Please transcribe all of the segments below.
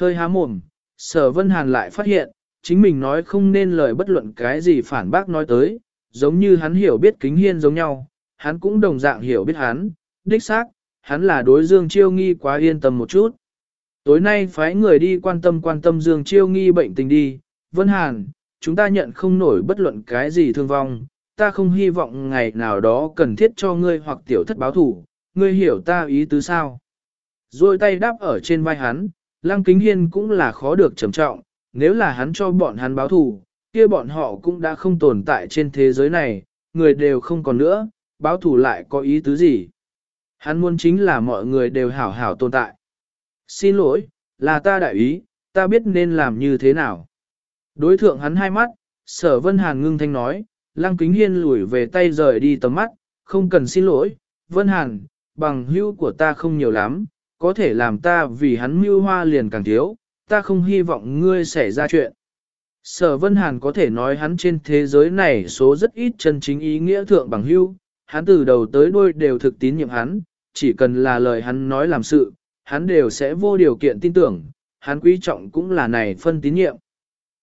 Hơi há mồm, sở vân hàn lại phát hiện, chính mình nói không nên lời bất luận cái gì phản bác nói tới, giống như hắn hiểu biết kính hiên giống nhau, hắn cũng đồng dạng hiểu biết hắn, đích xác, hắn là đối Dương Chiêu Nghi quá yên tâm một chút. Tối nay phái người đi quan tâm quan tâm Dương Chiêu Nghi bệnh tình đi, Vân Hàn, chúng ta nhận không nổi bất luận cái gì thương vong, ta không hy vọng ngày nào đó cần thiết cho ngươi hoặc tiểu thất báo thủ, ngươi hiểu ta ý tứ sao. Rồi tay đáp ở trên vai hắn, Lăng Kính Hiên cũng là khó được trầm trọng, nếu là hắn cho bọn hắn báo thù, kia bọn họ cũng đã không tồn tại trên thế giới này, người đều không còn nữa, báo thù lại có ý tứ gì. Hắn muốn chính là mọi người đều hảo hảo tồn tại. Xin lỗi, là ta đại ý, ta biết nên làm như thế nào. Đối thượng hắn hai mắt, sở vân hàn ngưng thanh nói, lăng kính hiên lùi về tay rời đi tầm mắt, không cần xin lỗi, vân hàn, bằng hữu của ta không nhiều lắm, có thể làm ta vì hắn mưu hoa liền càng thiếu, ta không hy vọng ngươi xảy ra chuyện. Sở Vân Hàn có thể nói hắn trên thế giới này số rất ít chân chính ý nghĩa thượng bằng hữu, hắn từ đầu tới đuôi đều thực tín nhiệm hắn, chỉ cần là lời hắn nói làm sự, hắn đều sẽ vô điều kiện tin tưởng, hắn quý trọng cũng là này phân tín nhiệm.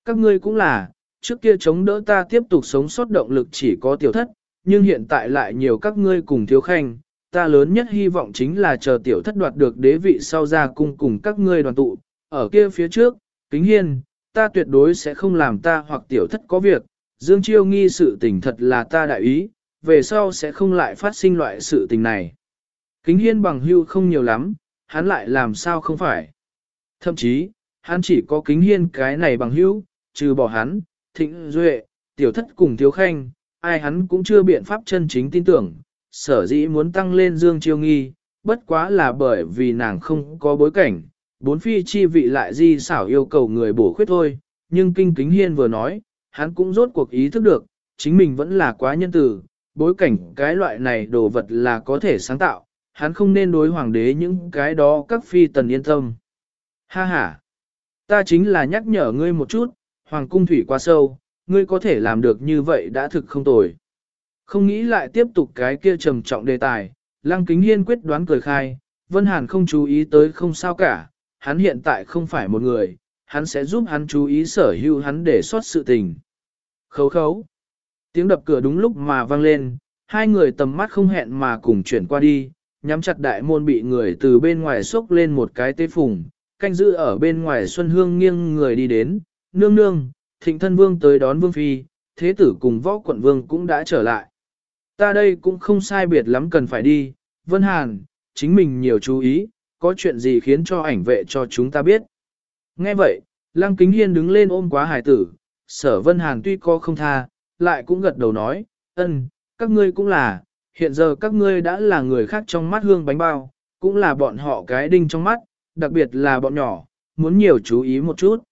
Các ngươi cũng là, trước kia chống đỡ ta tiếp tục sống sót động lực chỉ có tiểu thất, nhưng hiện tại lại nhiều các ngươi cùng thiếu khanh, ta lớn nhất hy vọng chính là chờ tiểu thất đoạt được đế vị sau ra cung cùng các ngươi đoàn tụ, ở kia phía trước, kính hiên, ta tuyệt đối sẽ không làm ta hoặc tiểu thất có việc, Dương Chiêu nghi sự tình thật là ta đại ý, về sau sẽ không lại phát sinh loại sự tình này. Kính hiên bằng hưu không nhiều lắm, hắn lại làm sao không phải. Thậm chí, hắn chỉ có kính hiên cái này bằng hữu, trừ bỏ hắn, thịnh duệ, tiểu thất cùng thiếu khanh, ai hắn cũng chưa biện pháp chân chính tin tưởng, sở dĩ muốn tăng lên dương chiêu nghi, bất quá là bởi vì nàng không có bối cảnh, bốn phi chi vị lại di xảo yêu cầu người bổ khuyết thôi, nhưng kinh kính hiên vừa nói, hắn cũng rốt cuộc ý thức được, chính mình vẫn là quá nhân tử. bối cảnh cái loại này đồ vật là có thể sáng tạo, hắn không nên đối hoàng đế những cái đó các phi tần yên tâm. Ha ha! Ta chính là nhắc nhở ngươi một chút, hoàng cung thủy quá sâu, ngươi có thể làm được như vậy đã thực không tồi. Không nghĩ lại tiếp tục cái kia trầm trọng đề tài, lăng kính hiên quyết đoán cười khai, Vân Hàn không chú ý tới không sao cả, hắn hiện tại không phải một người, hắn sẽ giúp hắn chú ý sở hữu hắn để sót sự tình. Khấu khấu. Tiếng đập cửa đúng lúc mà vang lên, hai người tầm mắt không hẹn mà cùng chuyển qua đi, nhắm chặt đại môn bị người từ bên ngoài xốc lên một cái tê phùng, canh giữ ở bên ngoài Xuân Hương nghiêng người đi đến, nương nương, thịnh thân vương tới đón vương phi, thế tử cùng võ quận vương cũng đã trở lại. Ta đây cũng không sai biệt lắm cần phải đi, Vân Hàn, chính mình nhiều chú ý, có chuyện gì khiến cho ảnh vệ cho chúng ta biết. Nghe vậy, Lăng Kính Hiên đứng lên ôm quá hải tử, sở Vân Hàn tuy có không tha, lại cũng gật đầu nói, ân, các ngươi cũng là, hiện giờ các ngươi đã là người khác trong mắt hương bánh bao, cũng là bọn họ cái đinh trong mắt, đặc biệt là bọn nhỏ, muốn nhiều chú ý một chút.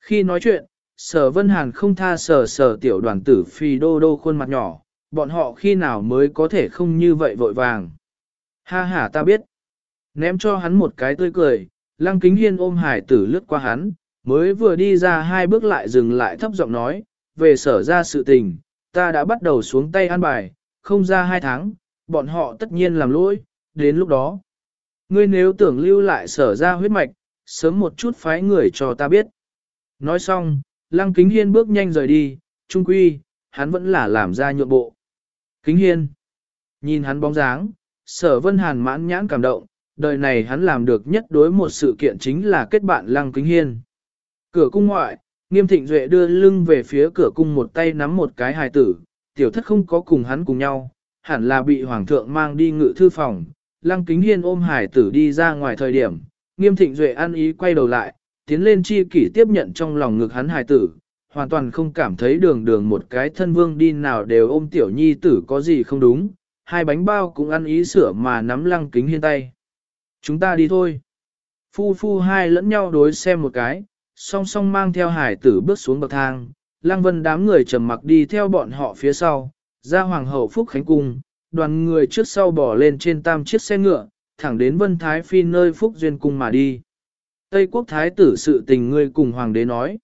Khi nói chuyện, sở Vân Hàn không tha sở sở tiểu đoàn tử phi đô đô khuôn mặt nhỏ, bọn họ khi nào mới có thể không như vậy vội vàng. Ha ha ta biết. Ném cho hắn một cái tươi cười, lăng kính hiên ôm hải tử lướt qua hắn, mới vừa đi ra hai bước lại dừng lại thấp giọng nói, về sở ra sự tình, ta đã bắt đầu xuống tay ăn bài, không ra hai tháng, bọn họ tất nhiên làm lỗi, đến lúc đó. Ngươi nếu tưởng lưu lại sở ra huyết mạch, sớm một chút phái người cho ta biết. Nói xong, lăng kính hiên bước nhanh rời đi, trung quy, hắn vẫn là làm ra nhượng bộ. Kính hiên, nhìn hắn bóng dáng, sở vân hàn mãn nhãn cảm động, đời này hắn làm được nhất đối một sự kiện chính là kết bạn lăng kính hiên. Cửa cung ngoại, nghiêm thịnh duệ đưa lưng về phía cửa cung một tay nắm một cái hài tử, tiểu thất không có cùng hắn cùng nhau, hẳn là bị hoàng thượng mang đi ngự thư phòng. Lăng kính hiên ôm hải tử đi ra ngoài thời điểm, nghiêm thịnh duệ ăn ý quay đầu lại, tiến lên chi kỷ tiếp nhận trong lòng ngực hắn hải tử, hoàn toàn không cảm thấy đường đường một cái thân vương đi nào đều ôm tiểu nhi tử có gì không đúng, hai bánh bao cũng ăn ý sửa mà nắm lăng kính hiên tay. Chúng ta đi thôi. Phu phu hai lẫn nhau đối xem một cái, song song mang theo hải tử bước xuống bậc thang, lăng vân đám người trầm mặc đi theo bọn họ phía sau, ra hoàng hậu phúc khánh cung, đoàn người trước sau bỏ lên trên tam chiếc xe ngựa, thẳng đến vân thái phi nơi phúc duyên cung mà đi. Tây quốc thái tử sự tình ngươi cùng hoàng đế nói.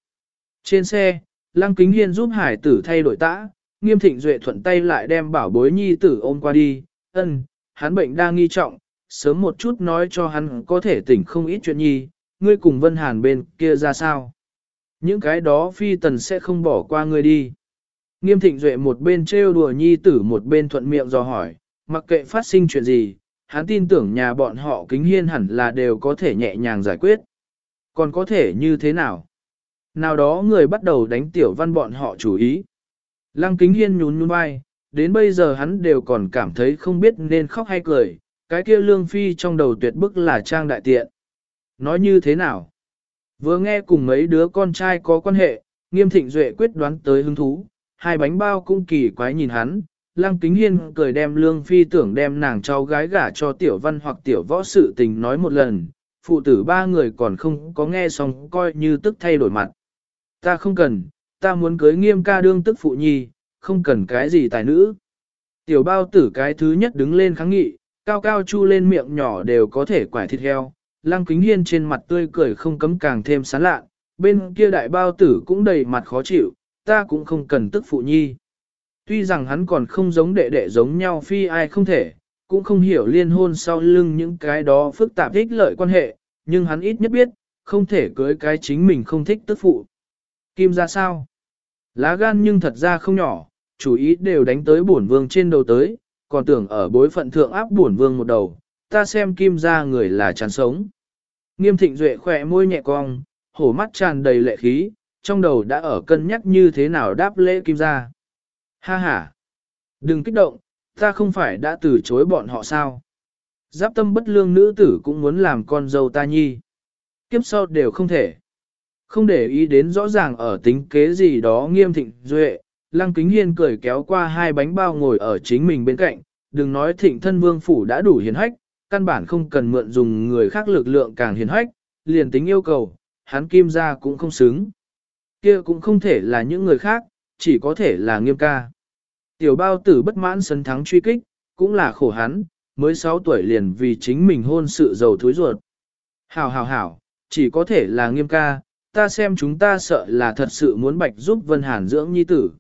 Trên xe, lăng kính hiên giúp hải tử thay đổi tã, nghiêm thịnh duệ thuận tay lại đem bảo bối nhi tử ôm qua đi, ân, hắn bệnh đang nghi trọng, sớm một chút nói cho hắn có thể tỉnh không ít chuyện nhi, ngươi cùng Vân Hàn bên kia ra sao? Những cái đó phi tần sẽ không bỏ qua ngươi đi. Nghiêm thịnh duệ một bên trêu đùa nhi tử một bên thuận miệng dò hỏi, mặc kệ phát sinh chuyện gì, hắn tin tưởng nhà bọn họ kính hiên hẳn là đều có thể nhẹ nhàng giải quyết. Còn có thể như thế nào? Nào đó người bắt đầu đánh tiểu văn bọn họ chủ ý. Lăng kính hiên nhún nhún vai, đến bây giờ hắn đều còn cảm thấy không biết nên khóc hay cười, cái kia lương phi trong đầu tuyệt bức là trang đại tiện. Nói như thế nào? Vừa nghe cùng mấy đứa con trai có quan hệ, nghiêm thịnh duệ quyết đoán tới hứng thú, hai bánh bao cũng kỳ quái nhìn hắn, lăng kính hiên cười đem lương phi tưởng đem nàng cháu gái gả cho tiểu văn hoặc tiểu võ sự tình nói một lần, phụ tử ba người còn không có nghe xong coi như tức thay đổi mặt. Ta không cần, ta muốn cưới nghiêm ca đương tức phụ nhi, không cần cái gì tài nữ. Tiểu bao tử cái thứ nhất đứng lên kháng nghị, cao cao chu lên miệng nhỏ đều có thể quải thịt heo, lăng kính hiên trên mặt tươi cười không cấm càng thêm sán lạ, bên kia đại bao tử cũng đầy mặt khó chịu, ta cũng không cần tức phụ nhi. Tuy rằng hắn còn không giống đệ đệ giống nhau phi ai không thể, cũng không hiểu liên hôn sau lưng những cái đó phức tạp ích lợi quan hệ, nhưng hắn ít nhất biết, không thể cưới cái chính mình không thích tức phụ. Kim ra sao? Lá gan nhưng thật ra không nhỏ, chủ ý đều đánh tới bổn vương trên đầu tới, còn tưởng ở bối phận thượng áp bổn vương một đầu, ta xem kim ra người là chán sống. Nghiêm thịnh duệ khỏe môi nhẹ cong, hổ mắt tràn đầy lệ khí, trong đầu đã ở cân nhắc như thế nào đáp lễ kim ra. Ha ha! Đừng kích động, ta không phải đã từ chối bọn họ sao? Giáp tâm bất lương nữ tử cũng muốn làm con dâu ta nhi. Kiếp sau đều không thể. Không để ý đến rõ ràng ở tính kế gì đó nghiêm thịnh duệ, lăng kính hiên cười kéo qua hai bánh bao ngồi ở chính mình bên cạnh, đừng nói thịnh thân vương phủ đã đủ hiền hách, căn bản không cần mượn dùng người khác lực lượng càng hiền hách, liền tính yêu cầu, hắn kim ra cũng không xứng. Kia cũng không thể là những người khác, chỉ có thể là nghiêm ca. Tiểu bao tử bất mãn sân thắng truy kích, cũng là khổ hắn, mới 6 tuổi liền vì chính mình hôn sự giàu thối ruột. Hảo hảo hảo, chỉ có thể là nghiêm ca, ta xem chúng ta sợ là thật sự muốn bạch giúp Vân Hàn dưỡng nhi tử.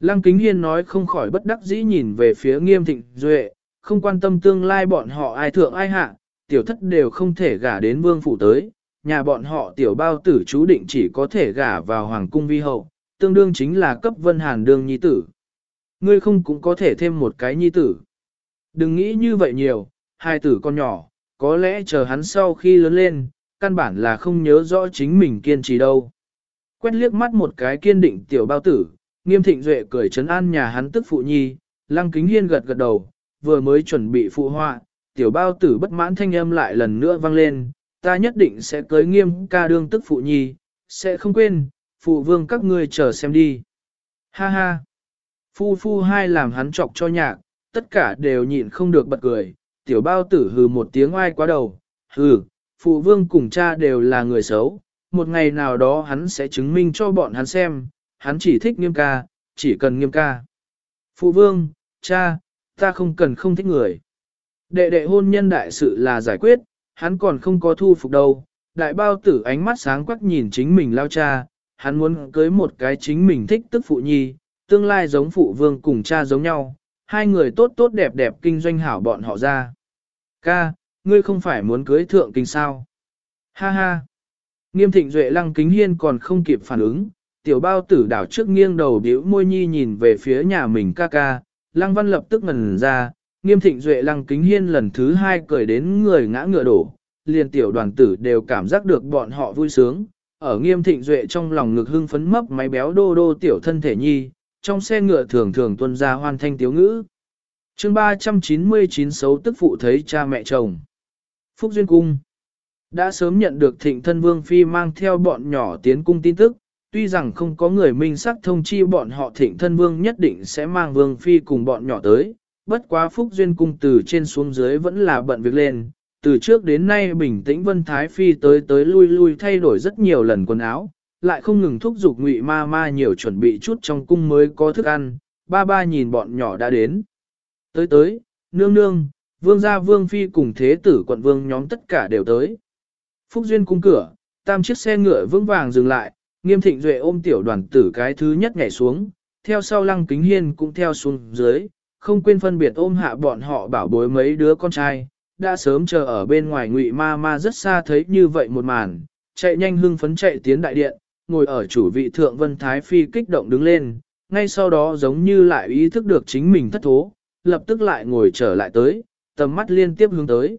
Lăng Kính Hiên nói không khỏi bất đắc dĩ nhìn về phía nghiêm thịnh duệ, không quan tâm tương lai bọn họ ai thượng ai hạ, tiểu thất đều không thể gả đến vương phủ tới, nhà bọn họ tiểu bao tử chú định chỉ có thể gả vào hoàng cung vi hậu, tương đương chính là cấp Vân Hàn đương nhi tử. Ngươi không cũng có thể thêm một cái nhi tử. Đừng nghĩ như vậy nhiều, hai tử con nhỏ, có lẽ chờ hắn sau khi lớn lên, căn bản là không nhớ rõ chính mình kiên trì đâu. Quét liếc mắt một cái kiên định tiểu bao tử, nghiêm thịnh duệ cười trấn an nhà hắn tức phụ nhi, lăng kính hiên gật gật đầu, vừa mới chuẩn bị phụ họa, tiểu bao tử bất mãn thanh âm lại lần nữa vang lên, ta nhất định sẽ cưới nghiêm ca đương tức phụ nhi, sẽ không quên, phụ vương các ngươi chờ xem đi. Ha ha! Phu phu hai làm hắn chọc cho nhạc, tất cả đều nhịn không được bật cười, tiểu bao tử hừ một tiếng oai quá đầu, hừ, phụ vương cùng cha đều là người xấu, một ngày nào đó hắn sẽ chứng minh cho bọn hắn xem, hắn chỉ thích nghiêm ca, chỉ cần nghiêm ca. Phụ vương, cha, ta không cần không thích người. Đệ đệ hôn nhân đại sự là giải quyết, hắn còn không có thu phục đâu. Đại bao tử ánh mắt sáng quắc nhìn chính mình lao cha, hắn muốn cưới một cái chính mình thích tức phụ nhi, tương lai giống phụ vương cùng cha giống nhau, hai người tốt tốt đẹp đẹp kinh doanh hảo bọn họ ra. Ca, ngươi không phải muốn cưới thượng kinh sao? Ha ha! Nghiêm thịnh duệ lăng kính hiên còn không kịp phản ứng, tiểu bao tử đảo trước nghiêng đầu điếu môi nhi nhìn về phía nhà mình ca ca, lăng văn lập tức ngần ra, nghiêm thịnh duệ lăng kính hiên lần thứ hai cười đến người ngã ngựa đổ, liền tiểu đoàn tử đều cảm giác được bọn họ vui sướng, ở nghiêm thịnh duệ trong lòng ngực hưng phấn mấp máy béo đô đô tiểu thân thể nhi, trong xe ngựa thường thường tuân ra hoàn thanh tiếu ngữ. chương 399 xấu tức phụ thấy cha mẹ chồng. Phúc Duyên Cung. Đã sớm nhận được thịnh thân vương phi mang theo bọn nhỏ tiến cung tin tức, tuy rằng không có người minh sắc thông chi bọn họ thịnh thân vương nhất định sẽ mang vương phi cùng bọn nhỏ tới, bất quá Phúc Duyên Cung từ trên xuống dưới vẫn là bận việc lên, từ trước đến nay bình tĩnh Vân Thái Phi tới tới lui lui thay đổi rất nhiều lần quần áo, lại không ngừng thúc giục ngụy ma ma nhiều chuẩn bị chút trong cung mới có thức ăn, ba ba nhìn bọn nhỏ đã đến. Tới tới, nương nương, vương gia vương phi cùng thế tử quận vương nhóm tất cả đều tới. Phúc Duyên cung cửa, tam chiếc xe ngựa vững vàng dừng lại, nghiêm thịnh duệ ôm tiểu đoàn tử cái thứ nhất nhảy xuống, theo sau lăng kính hiên cũng theo xuống dưới, không quên phân biệt ôm hạ bọn họ bảo bối mấy đứa con trai, đã sớm chờ ở bên ngoài ngụy ma ma rất xa thấy như vậy một màn, chạy nhanh hưng phấn chạy tiến đại điện, ngồi ở chủ vị thượng Vân Thái Phi kích động đứng lên, ngay sau đó giống như lại ý thức được chính mình thất thố, lập tức lại ngồi trở lại tới, tầm mắt liên tiếp hướng tới.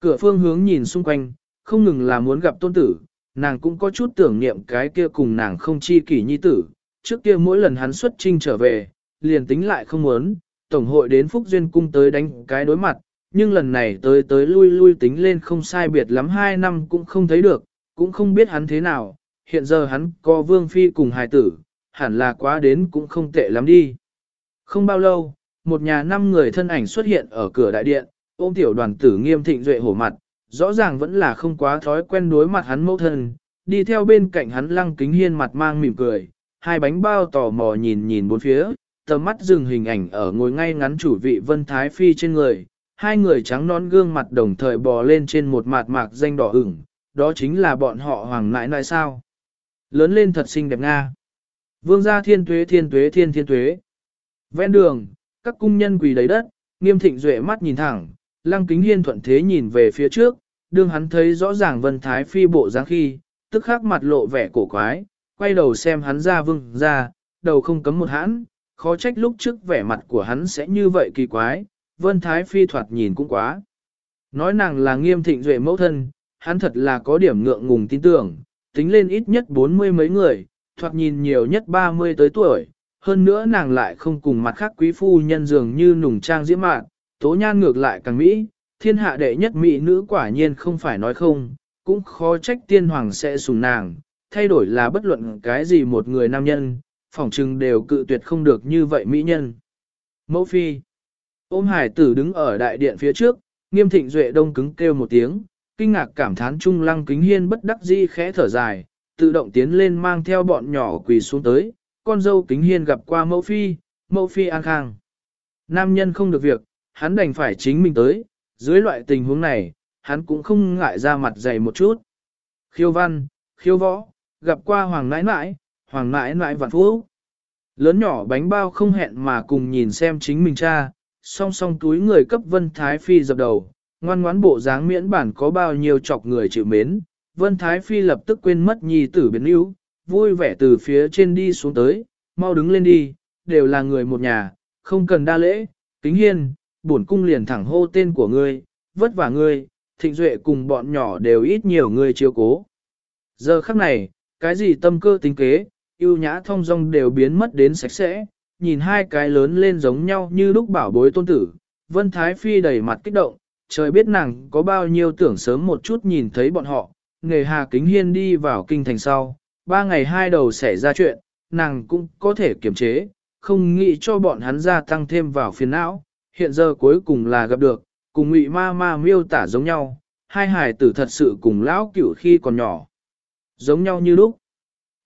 Cửa phương hướng nhìn xung quanh, không ngừng là muốn gặp tôn tử, nàng cũng có chút tưởng niệm cái kia cùng nàng không chi kỷ nhi tử, trước kia mỗi lần hắn xuất trinh trở về, liền tính lại không muốn, Tổng hội đến Phúc Duyên Cung tới đánh cái đối mặt, nhưng lần này tới tới lui lui tính lên không sai biệt lắm hai năm cũng không thấy được, cũng không biết hắn thế nào, hiện giờ hắn có Vương Phi cùng hài tử, hẳn là quá đến cũng không tệ lắm đi. Không bao lâu, một nhà năm người thân ảnh xuất hiện ở cửa đại điện, ôm tiểu đoàn tử nghiêm thịnh duệ hổ mặt, rõ ràng vẫn là không quá thói quen đối mặt hắn mẫu thân, đi theo bên cạnh hắn lăng kính hiên mặt mang mỉm cười, hai bánh bao tò mò nhìn nhìn bốn phía, tầm mắt dừng hình ảnh ở ngồi ngay ngắn chủ vị Vân Thái Phi trên người, hai người trắng nón gương mặt đồng thời bò lên trên một mạt mạc danh đỏ ửng, đó chính là bọn họ hoàng nãi nãi sao. Lớn lên thật xinh đẹp Nga. Vương gia thiên tuế thiên tuế thiên thiên tuế. Ven đường, các cung nhân quỳ đầy đất, nghiêm thịnh duệ mắt nhìn thẳng, lăng kính hiên thuận thế nhìn về phía trước, đương hắn thấy rõ ràng vân thái phi bộ dáng khi, tức khắc mặt lộ vẻ cổ quái, quay đầu xem hắn ra vương ra, đầu không cấm một hãn, khó trách lúc trước vẻ mặt của hắn sẽ như vậy kỳ quái, vân thái phi thoạt nhìn cũng quá. Nói nàng là nghiêm thịnh duệ mẫu thân, hắn thật là có điểm ngượng ngùng tin tưởng, tính lên ít nhất bốn mươi mấy người, thoạt nhìn nhiều nhất ba mươi tới tuổi, hơn nữa nàng lại không cùng mặt khác quý phu nhân dường như nùng trang diễm mạn, tố nhan ngược lại càng mỹ, thiên hạ đệ nhất mỹ nữ quả nhiên không phải nói không, cũng khó trách tiên hoàng sẽ sùng nàng, thay đổi là bất luận cái gì một người nam nhân, phỏng chừng đều cự tuyệt không được như vậy mỹ nhân. Mẫu phi, ôm hải tử đứng ở đại điện phía trước, nghiêm thịnh duệ đông cứng kêu một tiếng, kinh ngạc cảm thán trung lăng kính hiên bất đắc di khẽ thở dài, tự động tiến lên mang theo bọn nhỏ quỳ xuống tới, con dâu kính hiên gặp qua mẫu phi, mẫu phi an khang. Nam nhân không được việc, hắn đành phải chính mình tới, dưới loại tình huống này, hắn cũng không ngại ra mặt dày một chút. Khiêu văn, khiêu võ, gặp qua hoàng nãi nãi, hoàng nãi nãi vạn phú. Lớn nhỏ bánh bao không hẹn mà cùng nhìn xem chính mình cha, song song túi người cấp vân thái phi dập đầu, ngoan ngoãn bộ dáng miễn bản có bao nhiêu chọc người chịu mến. Vân Thái Phi lập tức quên mất nhi tử biến yếu, vui vẻ từ phía trên đi xuống tới, mau đứng lên đi, đều là người một nhà, không cần đa lễ, kính hiên, bổn cung liền thẳng hô tên của ngươi, vất vả ngươi, thịnh duệ cùng bọn nhỏ đều ít nhiều ngươi chiếu cố. Giờ khắc này, cái gì tâm cơ tính kế, yêu nhã thông dong đều biến mất đến sạch sẽ, nhìn hai cái lớn lên giống nhau như lúc bảo bối tôn tử, Vân Thái Phi đầy mặt kích động, trời biết nàng có bao nhiêu tưởng sớm một chút nhìn thấy bọn họ, nghề hà kính hiên đi vào kinh thành sau, ba ngày hai đầu xảy ra chuyện, nàng cũng có thể kiềm chế, không nghĩ cho bọn hắn gia tăng thêm vào phiền não, hiện giờ cuối cùng là gặp được, cùng ngụy ma ma miêu tả giống nhau, hai hài tử thật sự cùng lão cửu khi còn nhỏ. Giống nhau như lúc.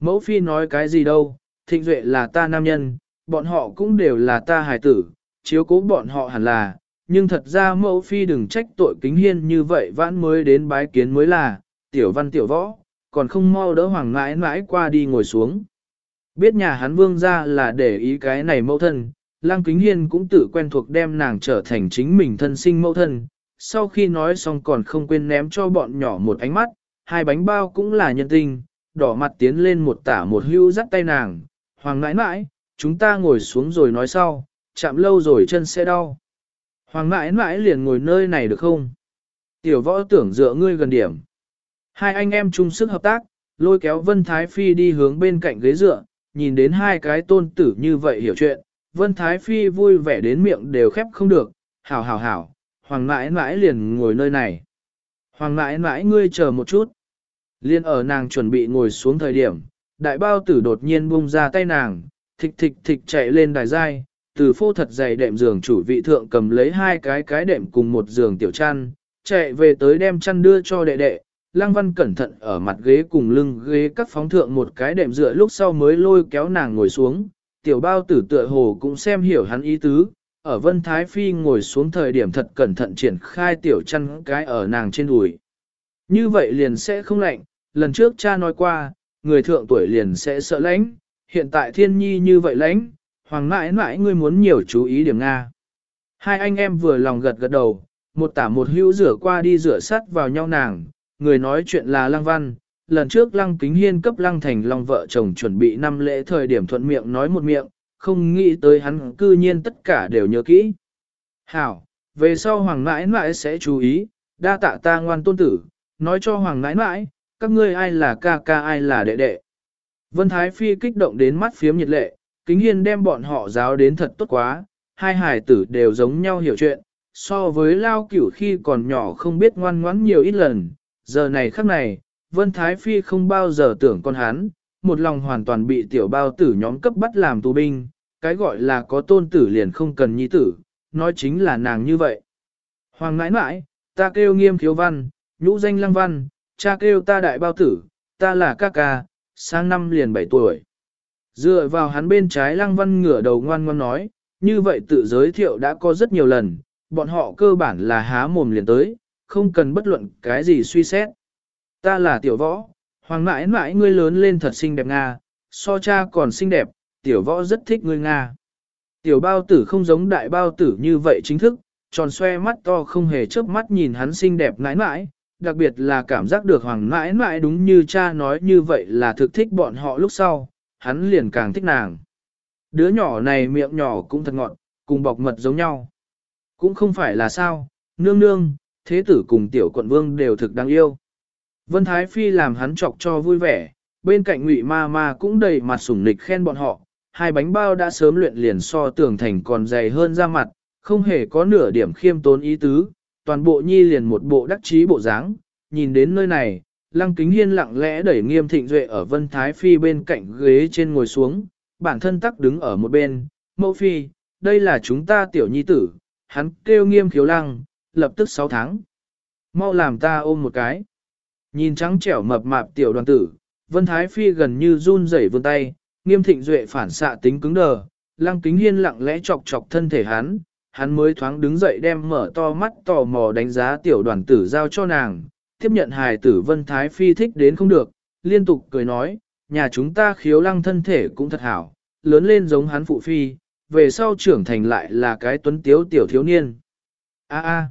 Mẫu phi nói cái gì đâu, thịnh duệ là ta nam nhân, bọn họ cũng đều là ta hài tử, chiếu cố bọn họ hẳn là, nhưng thật ra mẫu phi đừng trách tội kính hiên như vậy vãn mới đến bái kiến mới là, tiểu văn tiểu võ, còn không mau đỡ hoàng mãi mãi qua đi ngồi xuống. Biết nhà hắn vương ra là để ý cái này mẫu thân, lang kính hiên cũng tự quen thuộc đem nàng trở thành chính mình thân sinh mẫu thân, sau khi nói xong còn không quên ném cho bọn nhỏ một ánh mắt, hai bánh bao cũng là nhân tình, đỏ mặt tiến lên một tả một hưu dắt tay nàng, hoàng mãi mãi, chúng ta ngồi xuống rồi nói sau, chạm lâu rồi chân sẽ đau. Hoàng mãi mãi liền ngồi nơi này được không? Tiểu võ tưởng dựa ngươi gần điểm. Hai anh em chung sức hợp tác, lôi kéo Vân Thái Phi đi hướng bên cạnh ghế dựa, nhìn đến hai cái tôn tử như vậy hiểu chuyện, Vân Thái Phi vui vẻ đến miệng đều khép không được, hảo hảo hảo, hoàng mãi mãi liền ngồi nơi này. Hoàng mãi mãi ngươi chờ một chút. Liên ở nàng chuẩn bị ngồi xuống thời điểm, đại bao tử đột nhiên buông ra tay nàng, thịch thịch thịch chạy lên đài dai, từ phô thật dày đệm giường chủ vị thượng cầm lấy hai cái cái đệm cùng một giường tiểu chăn, chạy về tới đem chăn đưa cho đệ đệ. Lăng văn cẩn thận ở mặt ghế cùng lưng ghế cắt phóng thượng một cái đệm dựa lúc sau mới lôi kéo nàng ngồi xuống, tiểu bao tử tựa hồ cũng xem hiểu hắn ý tứ, ở Vân Thái Phi ngồi xuống thời điểm thật cẩn thận triển khai tiểu chăn cái ở nàng trên đùi. Như vậy liền sẽ không lạnh, lần trước cha nói qua, người thượng tuổi liền sẽ sợ lãnh, hiện tại thiên nhi như vậy lãnh, hoàng mãi mãi ngươi muốn nhiều chú ý điểm Nga. Hai anh em vừa lòng gật gật đầu, một tả một hữu rửa qua đi rửa sắt vào nhau nàng, người nói chuyện là Lăng Văn. Lần trước Lăng Kính Hiên cấp Lăng Thành Long vợ chồng chuẩn bị năm lễ thời điểm thuận miệng nói một miệng, không nghĩ tới hắn cư nhiên tất cả đều nhớ kỹ. Hảo, về sau Hoàng mãi mãi sẽ chú ý, đa tạ ta ngoan tôn tử, nói cho Hoàng mãi mãi, các ngươi ai là ca ca ai là đệ đệ. Vân Thái Phi kích động đến mắt phiếm nhiệt lệ, kính hiên đem bọn họ giáo đến thật tốt quá, hai hải tử đều giống nhau hiểu chuyện, so với lao cửu khi còn nhỏ không biết ngoan ngoãn nhiều ít lần, giờ này khắc này, Vân Thái Phi không bao giờ tưởng con hắn, một lòng hoàn toàn bị tiểu bao tử nhóm cấp bắt làm tù binh, cái gọi là có tôn tử liền không cần nhi tử, nói chính là nàng như vậy. Hoàng ngãi mãi, ta kêu nghiêm thiếu văn, nhũ danh lăng văn, cha kêu ta đại bao tử, ta là ca ca, sang năm liền 7 tuổi. Dựa vào hắn bên trái lăng văn ngửa đầu ngoan ngoan nói, như vậy tự giới thiệu đã có rất nhiều lần, bọn họ cơ bản là há mồm liền tới, không cần bất luận cái gì suy xét. Ta là tiểu võ, hoàng mãi mãi ngươi lớn lên thật xinh đẹp Nga, so cha còn xinh đẹp, tiểu võ rất thích ngươi Nga. Tiểu bao tử không giống đại bao tử như vậy chính thức, tròn xoe mắt to không hề chớp mắt nhìn hắn xinh đẹp nãi nãi, đặc biệt là cảm giác được hoàng nãi nãi đúng như cha nói như vậy là thực thích bọn họ lúc sau, hắn liền càng thích nàng. Đứa nhỏ này miệng nhỏ cũng thật ngọt, cùng bọc mật giống nhau. Cũng không phải là sao, nương nương, thế tử cùng tiểu quận vương đều thực đáng yêu. Vân Thái Phi làm hắn chọc cho vui vẻ, bên cạnh ngụy ma ma cũng đầy mặt sủng nịch khen bọn họ, hai bánh bao đã sớm luyện liền so tường thành còn dày hơn ra mặt, không hề có nửa điểm khiêm tốn ý tứ, toàn bộ nhi liền một bộ đắc chí bộ dáng. nhìn đến nơi này, Lăng Kính Hiên lặng lẽ đẩy nghiêm thịnh duệ ở Vân Thái Phi bên cạnh ghế trên ngồi xuống, bản thân tắc đứng ở một bên, mẫu phi, đây là chúng ta tiểu nhi tử, hắn kêu nghiêm khiếu lăng, lập tức 6 tháng. Mau làm ta ôm một cái. Nhìn trắng trẻo mập mạp tiểu đoàn tử, Vân Thái Phi gần như run rẩy vươn tay, nghiêm thịnh duệ phản xạ tính cứng đờ, lăng kính hiên lặng lẽ chọc chọc thân thể hắn, hắn mới thoáng đứng dậy đem mở to mắt tò mò đánh giá tiểu đoàn tử giao cho nàng, tiếp nhận hài tử Vân Thái Phi thích đến không được, liên tục cười nói, nhà chúng ta khiếu lăng thân thể cũng thật hảo, lớn lên giống hắn phụ phi, về sau trưởng thành lại là cái tuấn tiếu tiểu thiếu niên. A a,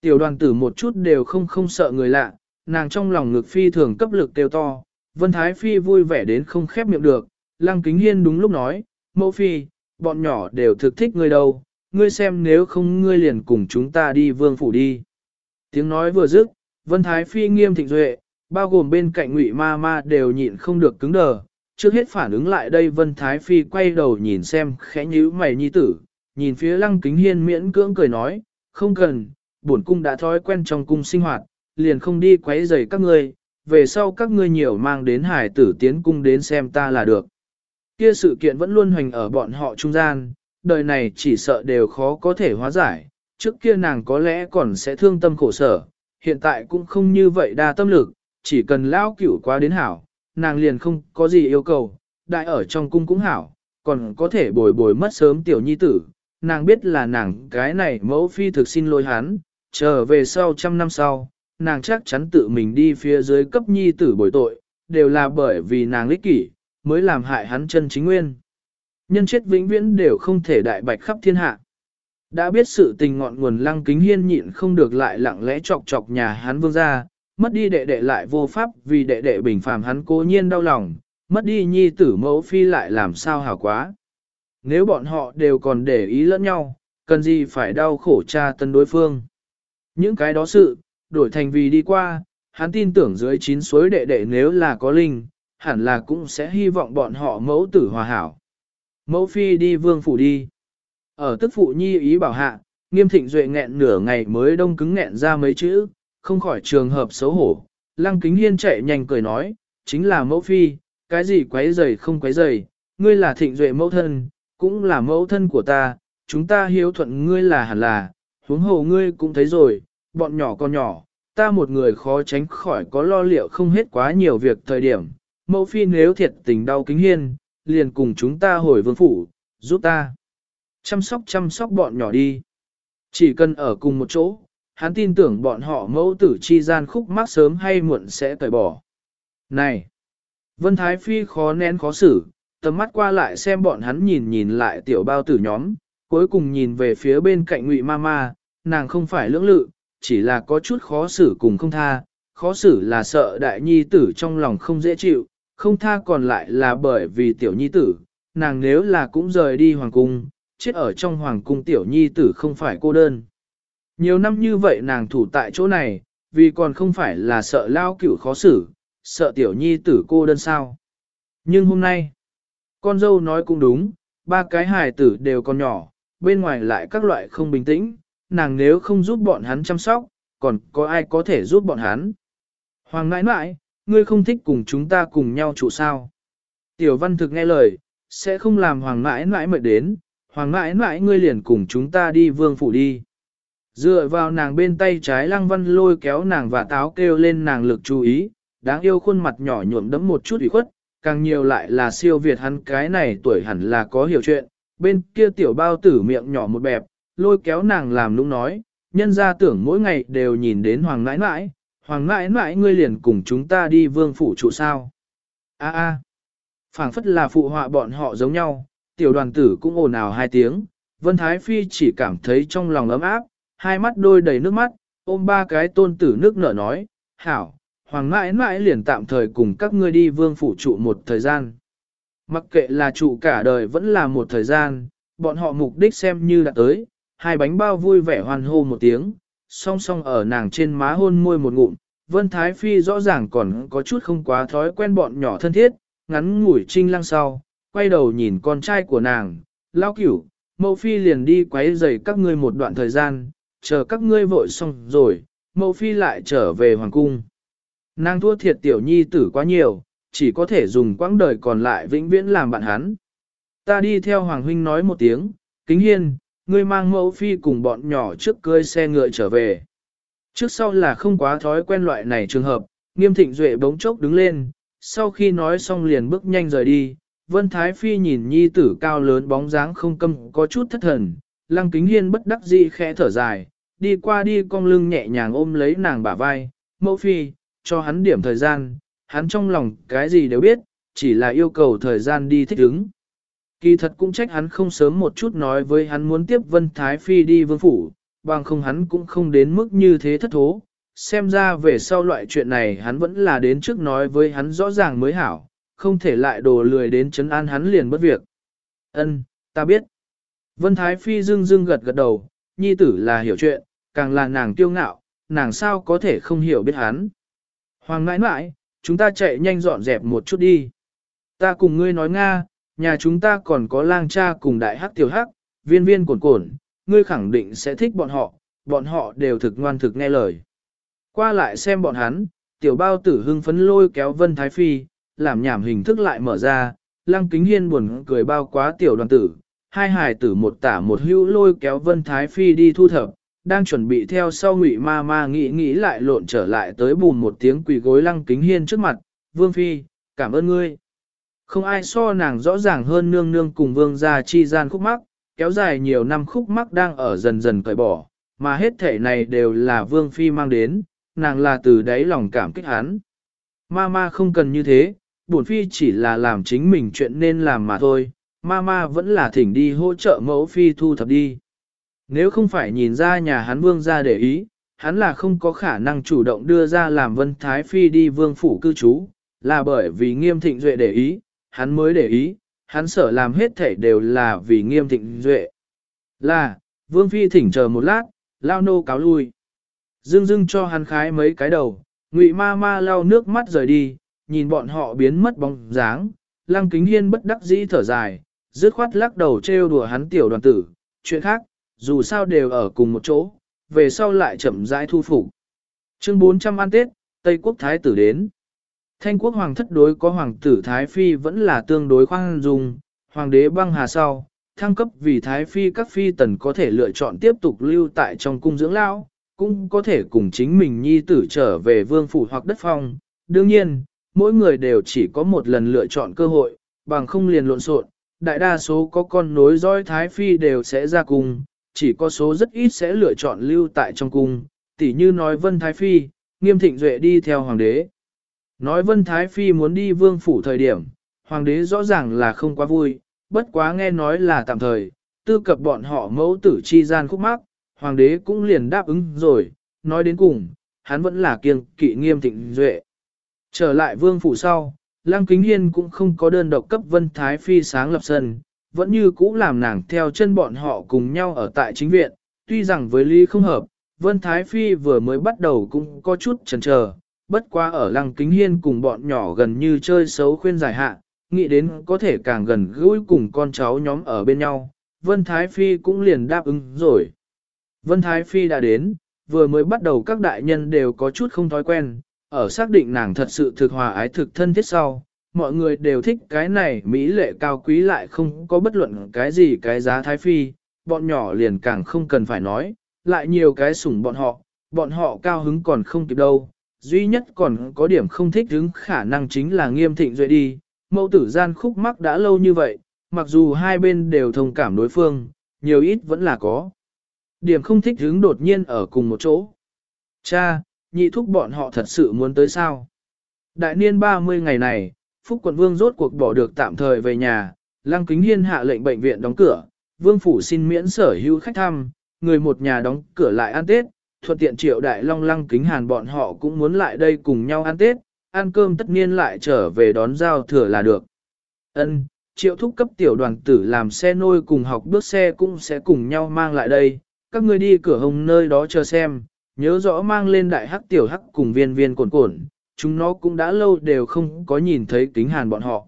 tiểu đoàn tử một chút đều không không sợ người lạ, nàng trong lòng ngực phi thường cấp lực kêu to, Vân Thái Phi vui vẻ đến không khép miệng được, Lăng Kính Hiên đúng lúc nói, mẫu phi, bọn nhỏ đều thực thích ngươi đâu, ngươi xem nếu không ngươi liền cùng chúng ta đi vương phủ đi. Tiếng nói vừa dứt, Vân Thái Phi nghiêm thịnh duệ, bao gồm bên cạnh ngụy ma ma đều nhịn không được cứng đờ. Trước hết phản ứng lại đây Vân Thái Phi quay đầu nhìn xem khẽ nhíu mày nhi tử, nhìn phía lăng kính hiên miễn cưỡng cười nói, không cần, bổn cung đã thói quen trong cung sinh hoạt, liền không đi quấy rầy các ngươi, về sau các ngươi nhiều mang đến hải tử tiến cung đến xem ta là được. Kia sự kiện vẫn luôn hoành ở bọn họ trung gian, đời này chỉ sợ đều khó có thể hóa giải, trước kia nàng có lẽ còn sẽ thương tâm khổ sở, hiện tại cũng không như vậy đa tâm lực, chỉ cần lao cửu quá đến hảo, nàng liền không có gì yêu cầu, đại ở trong cung cũng hảo, còn có thể bồi bồi mất sớm tiểu nhi tử, nàng biết là nàng cái này mẫu phi thực xin lỗi hắn, trở về sau trăm năm sau, nàng chắc chắn tự mình đi phía dưới cấp nhi tử bồi tội, đều là bởi vì nàng ích kỷ, mới làm hại hắn chân chính nguyên. Nhân chết vĩnh viễn đều không thể đại bạch khắp thiên hạ. Đã biết sự tình ngọn nguồn lăng kính hiên nhịn không được lại lặng lẽ chọc chọc nhà hắn vương ra, mất đi đệ đệ lại vô pháp vì đệ đệ bình phàm hắn cố nhiên đau lòng, mất đi nhi tử mẫu phi lại làm sao hảo quá. Nếu bọn họ đều còn để ý lẫn nhau, cần gì phải đau khổ cha tân đối phương. Những cái đó sự, đổi thành vì đi qua, hắn tin tưởng dưới chín suối đệ đệ nếu là có linh, hẳn là cũng sẽ hy vọng bọn họ mẫu tử hòa hảo. Mẫu phi đi vương phủ đi. Ở tức phụ nhi ý bảo hạ, nghiêm thịnh duệ nghẹn nửa ngày mới đông cứng nghẹn ra mấy chữ, không khỏi trường hợp xấu hổ. Lăng kính hiên chạy nhanh cười nói, chính là mẫu phi, cái gì quấy rầy không quấy rầy, ngươi là thịnh duệ mẫu thân, cũng là mẫu thân của ta, chúng ta hiếu thuận ngươi là hẳn là, huống hồ ngươi cũng thấy rồi, bọn nhỏ con nhỏ, ta một người khó tránh khỏi có lo liệu không hết quá nhiều việc thời điểm, mẫu phi nếu thiệt tình đau kính hiên, liền cùng chúng ta hồi vương phủ, giúp ta. Chăm sóc chăm sóc bọn nhỏ đi. Chỉ cần ở cùng một chỗ, hắn tin tưởng bọn họ mẫu tử chi gian khúc mắc sớm hay muộn sẽ cởi bỏ. Này! Vân Thái Phi khó nén khó xử, tầm mắt qua lại xem bọn hắn nhìn nhìn lại tiểu bao tử nhóm, cuối cùng nhìn về phía bên cạnh ngụy ma ma, nàng không phải lưỡng lự, chỉ là có chút khó xử cùng không tha, khó xử là sợ đại nhi tử trong lòng không dễ chịu, không tha còn lại là bởi vì tiểu nhi tử, nàng nếu là cũng rời đi hoàng cung, chết ở trong hoàng cung tiểu nhi tử không phải cô đơn. Nhiều năm như vậy nàng thủ tại chỗ này, vì còn không phải là sợ lao cửu khó xử, sợ tiểu nhi tử cô đơn sao. Nhưng hôm nay, con dâu nói cũng đúng, ba cái hài tử đều còn nhỏ, bên ngoài lại các loại không bình tĩnh, nàng nếu không giúp bọn hắn chăm sóc, còn có ai có thể giúp bọn hắn. Hoàng ngãi ngãi, ngươi không thích cùng chúng ta cùng nhau trụ sao. Tiểu văn thực nghe lời, sẽ không làm hoàng ngãi ngãi mệt đến, hoàng ngãi ngãi ngươi liền cùng chúng ta đi vương phủ đi. Dựa vào nàng bên tay trái lăng văn lôi kéo nàng và táo kêu lên nàng lực chú ý, đáng yêu khuôn mặt nhỏ nhuộm đẫm một chút ủy khuất, càng nhiều lại là siêu việt hắn cái này tuổi hẳn là có hiểu chuyện, bên kia tiểu bao tử miệng nhỏ một bẹp, lôi kéo nàng làm nũng nói, nhân ra tưởng mỗi ngày đều nhìn đến hoàng nãi nãi, hoàng nãi nãi ngươi liền cùng chúng ta đi vương phủ trụ sao. a a phảng phất là phụ họa bọn họ giống nhau, tiểu đoàn tử cũng ồn ào hai tiếng, Vân Thái Phi chỉ cảm thấy trong lòng ấm áp, hai mắt đôi đầy nước mắt, ôm ba cái tôn tử nước nở nói, hảo, hoàng mãi mãi liền tạm thời cùng các ngươi đi vương phủ trụ một thời gian. Mặc kệ là trụ cả đời vẫn là một thời gian, bọn họ mục đích xem như đã tới, hai bánh bao vui vẻ hoan hô một tiếng, song song ở nàng trên má hôn môi một ngụm, Vân Thái Phi rõ ràng còn có chút không quá thói quen bọn nhỏ thân thiết, ngắn ngủi trinh lăng sau, quay đầu nhìn con trai của nàng, lao cửu, mẫu phi liền đi quấy rầy các ngươi một đoạn thời gian, chờ các ngươi vội xong rồi, mẫu phi lại trở về hoàng cung. Nàng thua thiệt tiểu nhi tử quá nhiều, chỉ có thể dùng quãng đời còn lại vĩnh viễn làm bạn hắn. Ta đi theo hoàng huynh nói một tiếng, kính hiên, ngươi mang mẫu phi cùng bọn nhỏ trước cơi xe ngựa trở về. Trước sau là không quá thói quen loại này trường hợp, nghiêm thịnh duệ bỗng chốc đứng lên, sau khi nói xong liền bước nhanh rời đi, Vân Thái Phi nhìn nhi tử cao lớn bóng dáng không câm có chút thất thần, lăng kính hiên bất đắc dĩ khẽ thở dài, đi qua đi cong lưng nhẹ nhàng ôm lấy nàng bả vai, mẫu phi, cho hắn điểm thời gian, hắn trong lòng cái gì đều biết, chỉ là yêu cầu thời gian đi thích ứng. Kỳ thật cũng trách hắn không sớm một chút nói với hắn muốn tiếp Vân Thái Phi đi vương phủ, bằng không hắn cũng không đến mức như thế thất thố. Xem ra về sau loại chuyện này hắn vẫn là đến trước nói với hắn rõ ràng mới hảo, không thể lại đồ lười đến chấn an hắn liền bất việc. Ân, ta biết. Vân Thái Phi dưng dưng gật gật đầu, nhi tử là hiểu chuyện, càng là nàng kiêu ngạo, nàng sao có thể không hiểu biết hắn. Hoàng nãi nãi, chúng ta chạy nhanh dọn dẹp một chút đi. Ta cùng ngươi nói Nga, nhà chúng ta còn có lang cha cùng đại hắc tiểu hắc, viên viên cồn cồn, ngươi khẳng định sẽ thích bọn họ, bọn họ đều thực ngoan thực nghe lời. Qua lại xem bọn hắn, tiểu bao tử hưng phấn lôi kéo Vân Thái Phi, làm nhảm hình thức lại mở ra, lăng kính hiên buồn cười bao quá tiểu đoàn tử, hai hài tử một tả một hữu lôi kéo Vân Thái Phi đi thu thập, đang chuẩn bị theo sau ngụy ma ma nghĩ nghĩ lại lộn trở lại tới bùn một tiếng quỳ gối lăng kính hiên trước mặt, Vương Phi, cảm ơn ngươi. Không ai so nàng rõ ràng hơn nương nương cùng vương gia chi gian khúc mắc, kéo dài nhiều năm khúc mắc đang ở dần dần cởi bỏ, mà hết thể này đều là Vương Phi mang đến, nàng là từ đáy lòng cảm kích hắn. Ma ma không cần như thế, bổn Phi chỉ là làm chính mình chuyện nên làm mà thôi, ma ma vẫn là thỉnh đi hỗ trợ mẫu Phi thu thập đi. Nếu không phải nhìn ra nhà hắn Vương gia để ý, hắn là không có khả năng chủ động đưa ra làm Vân Thái Phi đi Vương Phủ cư trú, là bởi vì nghiêm thịnh duệ để ý, hắn mới để ý, hắn sợ làm hết thể đều là vì nghiêm thịnh duệ. Là, Vương Phi thỉnh chờ một lát, lao nô cáo lui. Dương dưng cho hắn khái mấy cái đầu, ngụy ma ma lau nước mắt rời đi, nhìn bọn họ biến mất bóng dáng, lăng kính hiên bất đắc dĩ thở dài, dứt khoát lắc đầu trêu đùa hắn tiểu đoàn tử, chuyện khác, dù sao đều ở cùng một chỗ, về sau lại chậm rãi thu phục. Chương 400 ăn Tết, Tây Quốc Thái tử đến. Thanh quốc hoàng thất đối có hoàng tử Thái Phi vẫn là tương đối khoan dung, hoàng đế băng hà sau, thăng cấp vì Thái Phi các phi tần có thể lựa chọn tiếp tục lưu tại trong cung dưỡng lão, cũng có thể cùng chính mình nhi tử trở về vương phủ hoặc đất phong. Đương nhiên, mỗi người đều chỉ có một lần lựa chọn cơ hội, bằng không liền lộn xộn. Đại đa số có con nối dõi Thái Phi đều sẽ ra cung, chỉ có số rất ít sẽ lựa chọn lưu tại trong cung, tỉ như nói Vân Thái Phi, nghiêm thịnh duệ đi theo hoàng đế. Nói Vân Thái Phi muốn đi vương phủ thời điểm, hoàng đế rõ ràng là không quá vui, bất quá nghe nói là tạm thời, tư cập bọn họ mẫu tử chi gian khúc mắc, hoàng đế cũng liền đáp ứng rồi, nói đến cùng, hắn vẫn là kiêng kỵ nghiêm thịnh duệ. Trở lại vương phủ sau, Lăng Kính Hiên cũng không có đơn độc cấp Vân Thái Phi sáng lập sân, vẫn như cũ làm nàng theo chân bọn họ cùng nhau ở tại chính viện, tuy rằng với Lý không hợp, Vân Thái Phi vừa mới bắt đầu cũng có chút chần chờ, bất quá ở Lăng Kính Hiên cùng bọn nhỏ gần như chơi xấu khuyên giải hạ, nghĩ đến có thể càng gần gũi cùng con cháu nhóm ở bên nhau, Vân Thái Phi cũng liền đáp ứng rồi. Vân Thái Phi đã đến, vừa mới bắt đầu các đại nhân đều có chút không thói quen, ở xác định nàng thật sự thực hòa ái thực thân thiết sau, mọi người đều thích cái này mỹ lệ cao quý lại không có bất luận cái gì cái giá Thái Phi, bọn nhỏ liền càng không cần phải nói, lại nhiều cái sủng bọn họ, bọn họ cao hứng còn không kịp đâu. Duy nhất còn có điểm không thích đứng khả năng chính là nghiêm thịnh duệ đi, mẫu tử gian khúc mắc đã lâu như vậy, mặc dù hai bên đều thông cảm đối phương, nhiều ít vẫn là có. Điểm không thích đứng đột nhiên ở cùng một chỗ. Cha, nhị thúc bọn họ thật sự muốn tới sao? Đại niên 30 ngày này, Phúc quận vương rốt cuộc bỏ được tạm thời về nhà, Lăng Kính Hiên hạ lệnh bệnh viện đóng cửa, vương phủ xin miễn sở hữu khách thăm, người một nhà đóng cửa lại ăn Tết, thuận tiện triệu đại long Lăng Kính Hàn bọn họ cũng muốn lại đây cùng nhau ăn Tết, ăn cơm tất nhiên lại trở về đón giao thừa là được. Ân, triệu thúc cấp tiểu đoàn tử làm xe nôi cùng học bước xe cũng sẽ cùng nhau mang lại đây, các ngươi đi cửa hồng nơi đó chờ xem, nhớ rõ mang lên đại hắc tiểu hắc cùng viên viên cồn cồn, chúng nó cũng đã lâu đều không có nhìn thấy kính hàn bọn họ.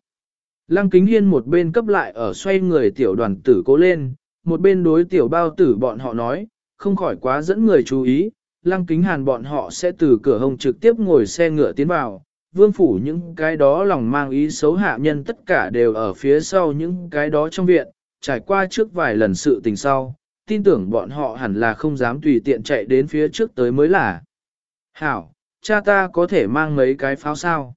Lăng kính hiên một bên cấp lại ở xoay người tiểu đoàn tử cố lên, một bên đối tiểu bao tử bọn họ nói, không khỏi quá dẫn người chú ý, lăng kính hàn bọn họ sẽ từ cửa hông trực tiếp ngồi xe ngựa tiến vào, vương phủ những cái đó lòng mang ý xấu hạ nhân tất cả đều ở phía sau những cái đó trong viện, trải qua trước vài lần sự tình sau, tin tưởng bọn họ hẳn là không dám tùy tiện chạy đến phía trước tới mới là. Hảo, cha ta có thể mang mấy cái pháo sao?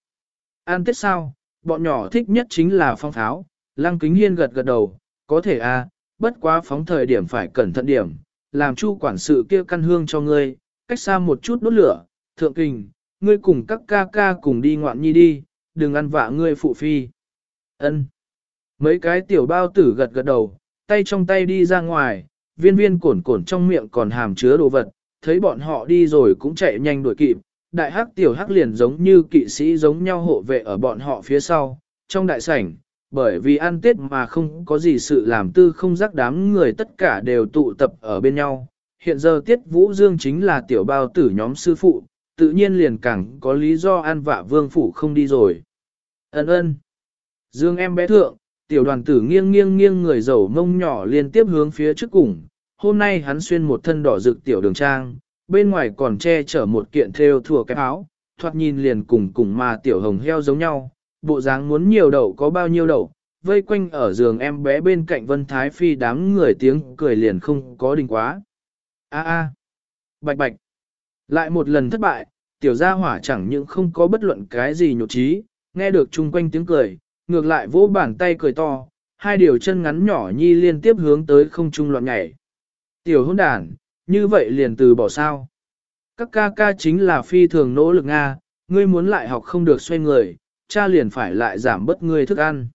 An tết sao? Bọn nhỏ thích nhất chính là phong pháo. Lăng kính hiên gật gật đầu, có thể à, bất quá phóng thời điểm phải cẩn thận điểm, làm chu quản sự kia căn hương cho ngươi, cách xa một chút đốt lửa, thượng kình, ngươi cùng các ca ca cùng đi ngoạn nhi đi, đừng ăn vạ ngươi phụ phi. Ân. Mấy cái tiểu bao tử gật gật đầu, tay trong tay đi ra ngoài, viên viên cổn cổn trong miệng còn hàm chứa đồ vật, thấy bọn họ đi rồi cũng chạy nhanh đuổi kịp, đại hắc tiểu hắc liền giống như kỵ sĩ giống nhau hộ vệ ở bọn họ phía sau, trong đại sảnh, bởi vì ăn tết mà không có gì sự làm tư không giác đám người tất cả đều tụ tập ở bên nhau. Hiện giờ tiết vũ dương chính là tiểu bao tử nhóm sư phụ, tự nhiên liền càng có lý do ăn vạ vương phủ không đi rồi. Ấn ơn. Dương em bé thượng, tiểu đoàn tử nghiêng nghiêng nghiêng người dầu mông nhỏ liên tiếp hướng phía trước cùng. Hôm nay hắn xuyên một thân đỏ rực tiểu đường trang, bên ngoài còn che chở một kiện thêu thùa cái áo, thoạt nhìn liền cùng cùng mà tiểu hồng heo giống nhau, bộ dáng muốn nhiều đậu có bao nhiêu đậu, vây quanh ở giường em bé bên cạnh Vân Thái Phi đám người tiếng cười liền không có đình quá. A a, bạch bạch, lại một lần thất bại, tiểu gia hỏa chẳng những không có bất luận cái gì nhột trí, nghe được chung quanh tiếng cười, ngược lại vỗ bàn tay cười to, hai điều chân ngắn nhỏ nhi liên tiếp hướng tới không trung loạn nhảy. Tiểu hôn đàn, như vậy liền từ bỏ sao. Các ca ca chính là phi thường nỗ lực Nga, ngươi muốn lại học không được xoay người, cha liền phải lại giảm bớt ngươi thức ăn.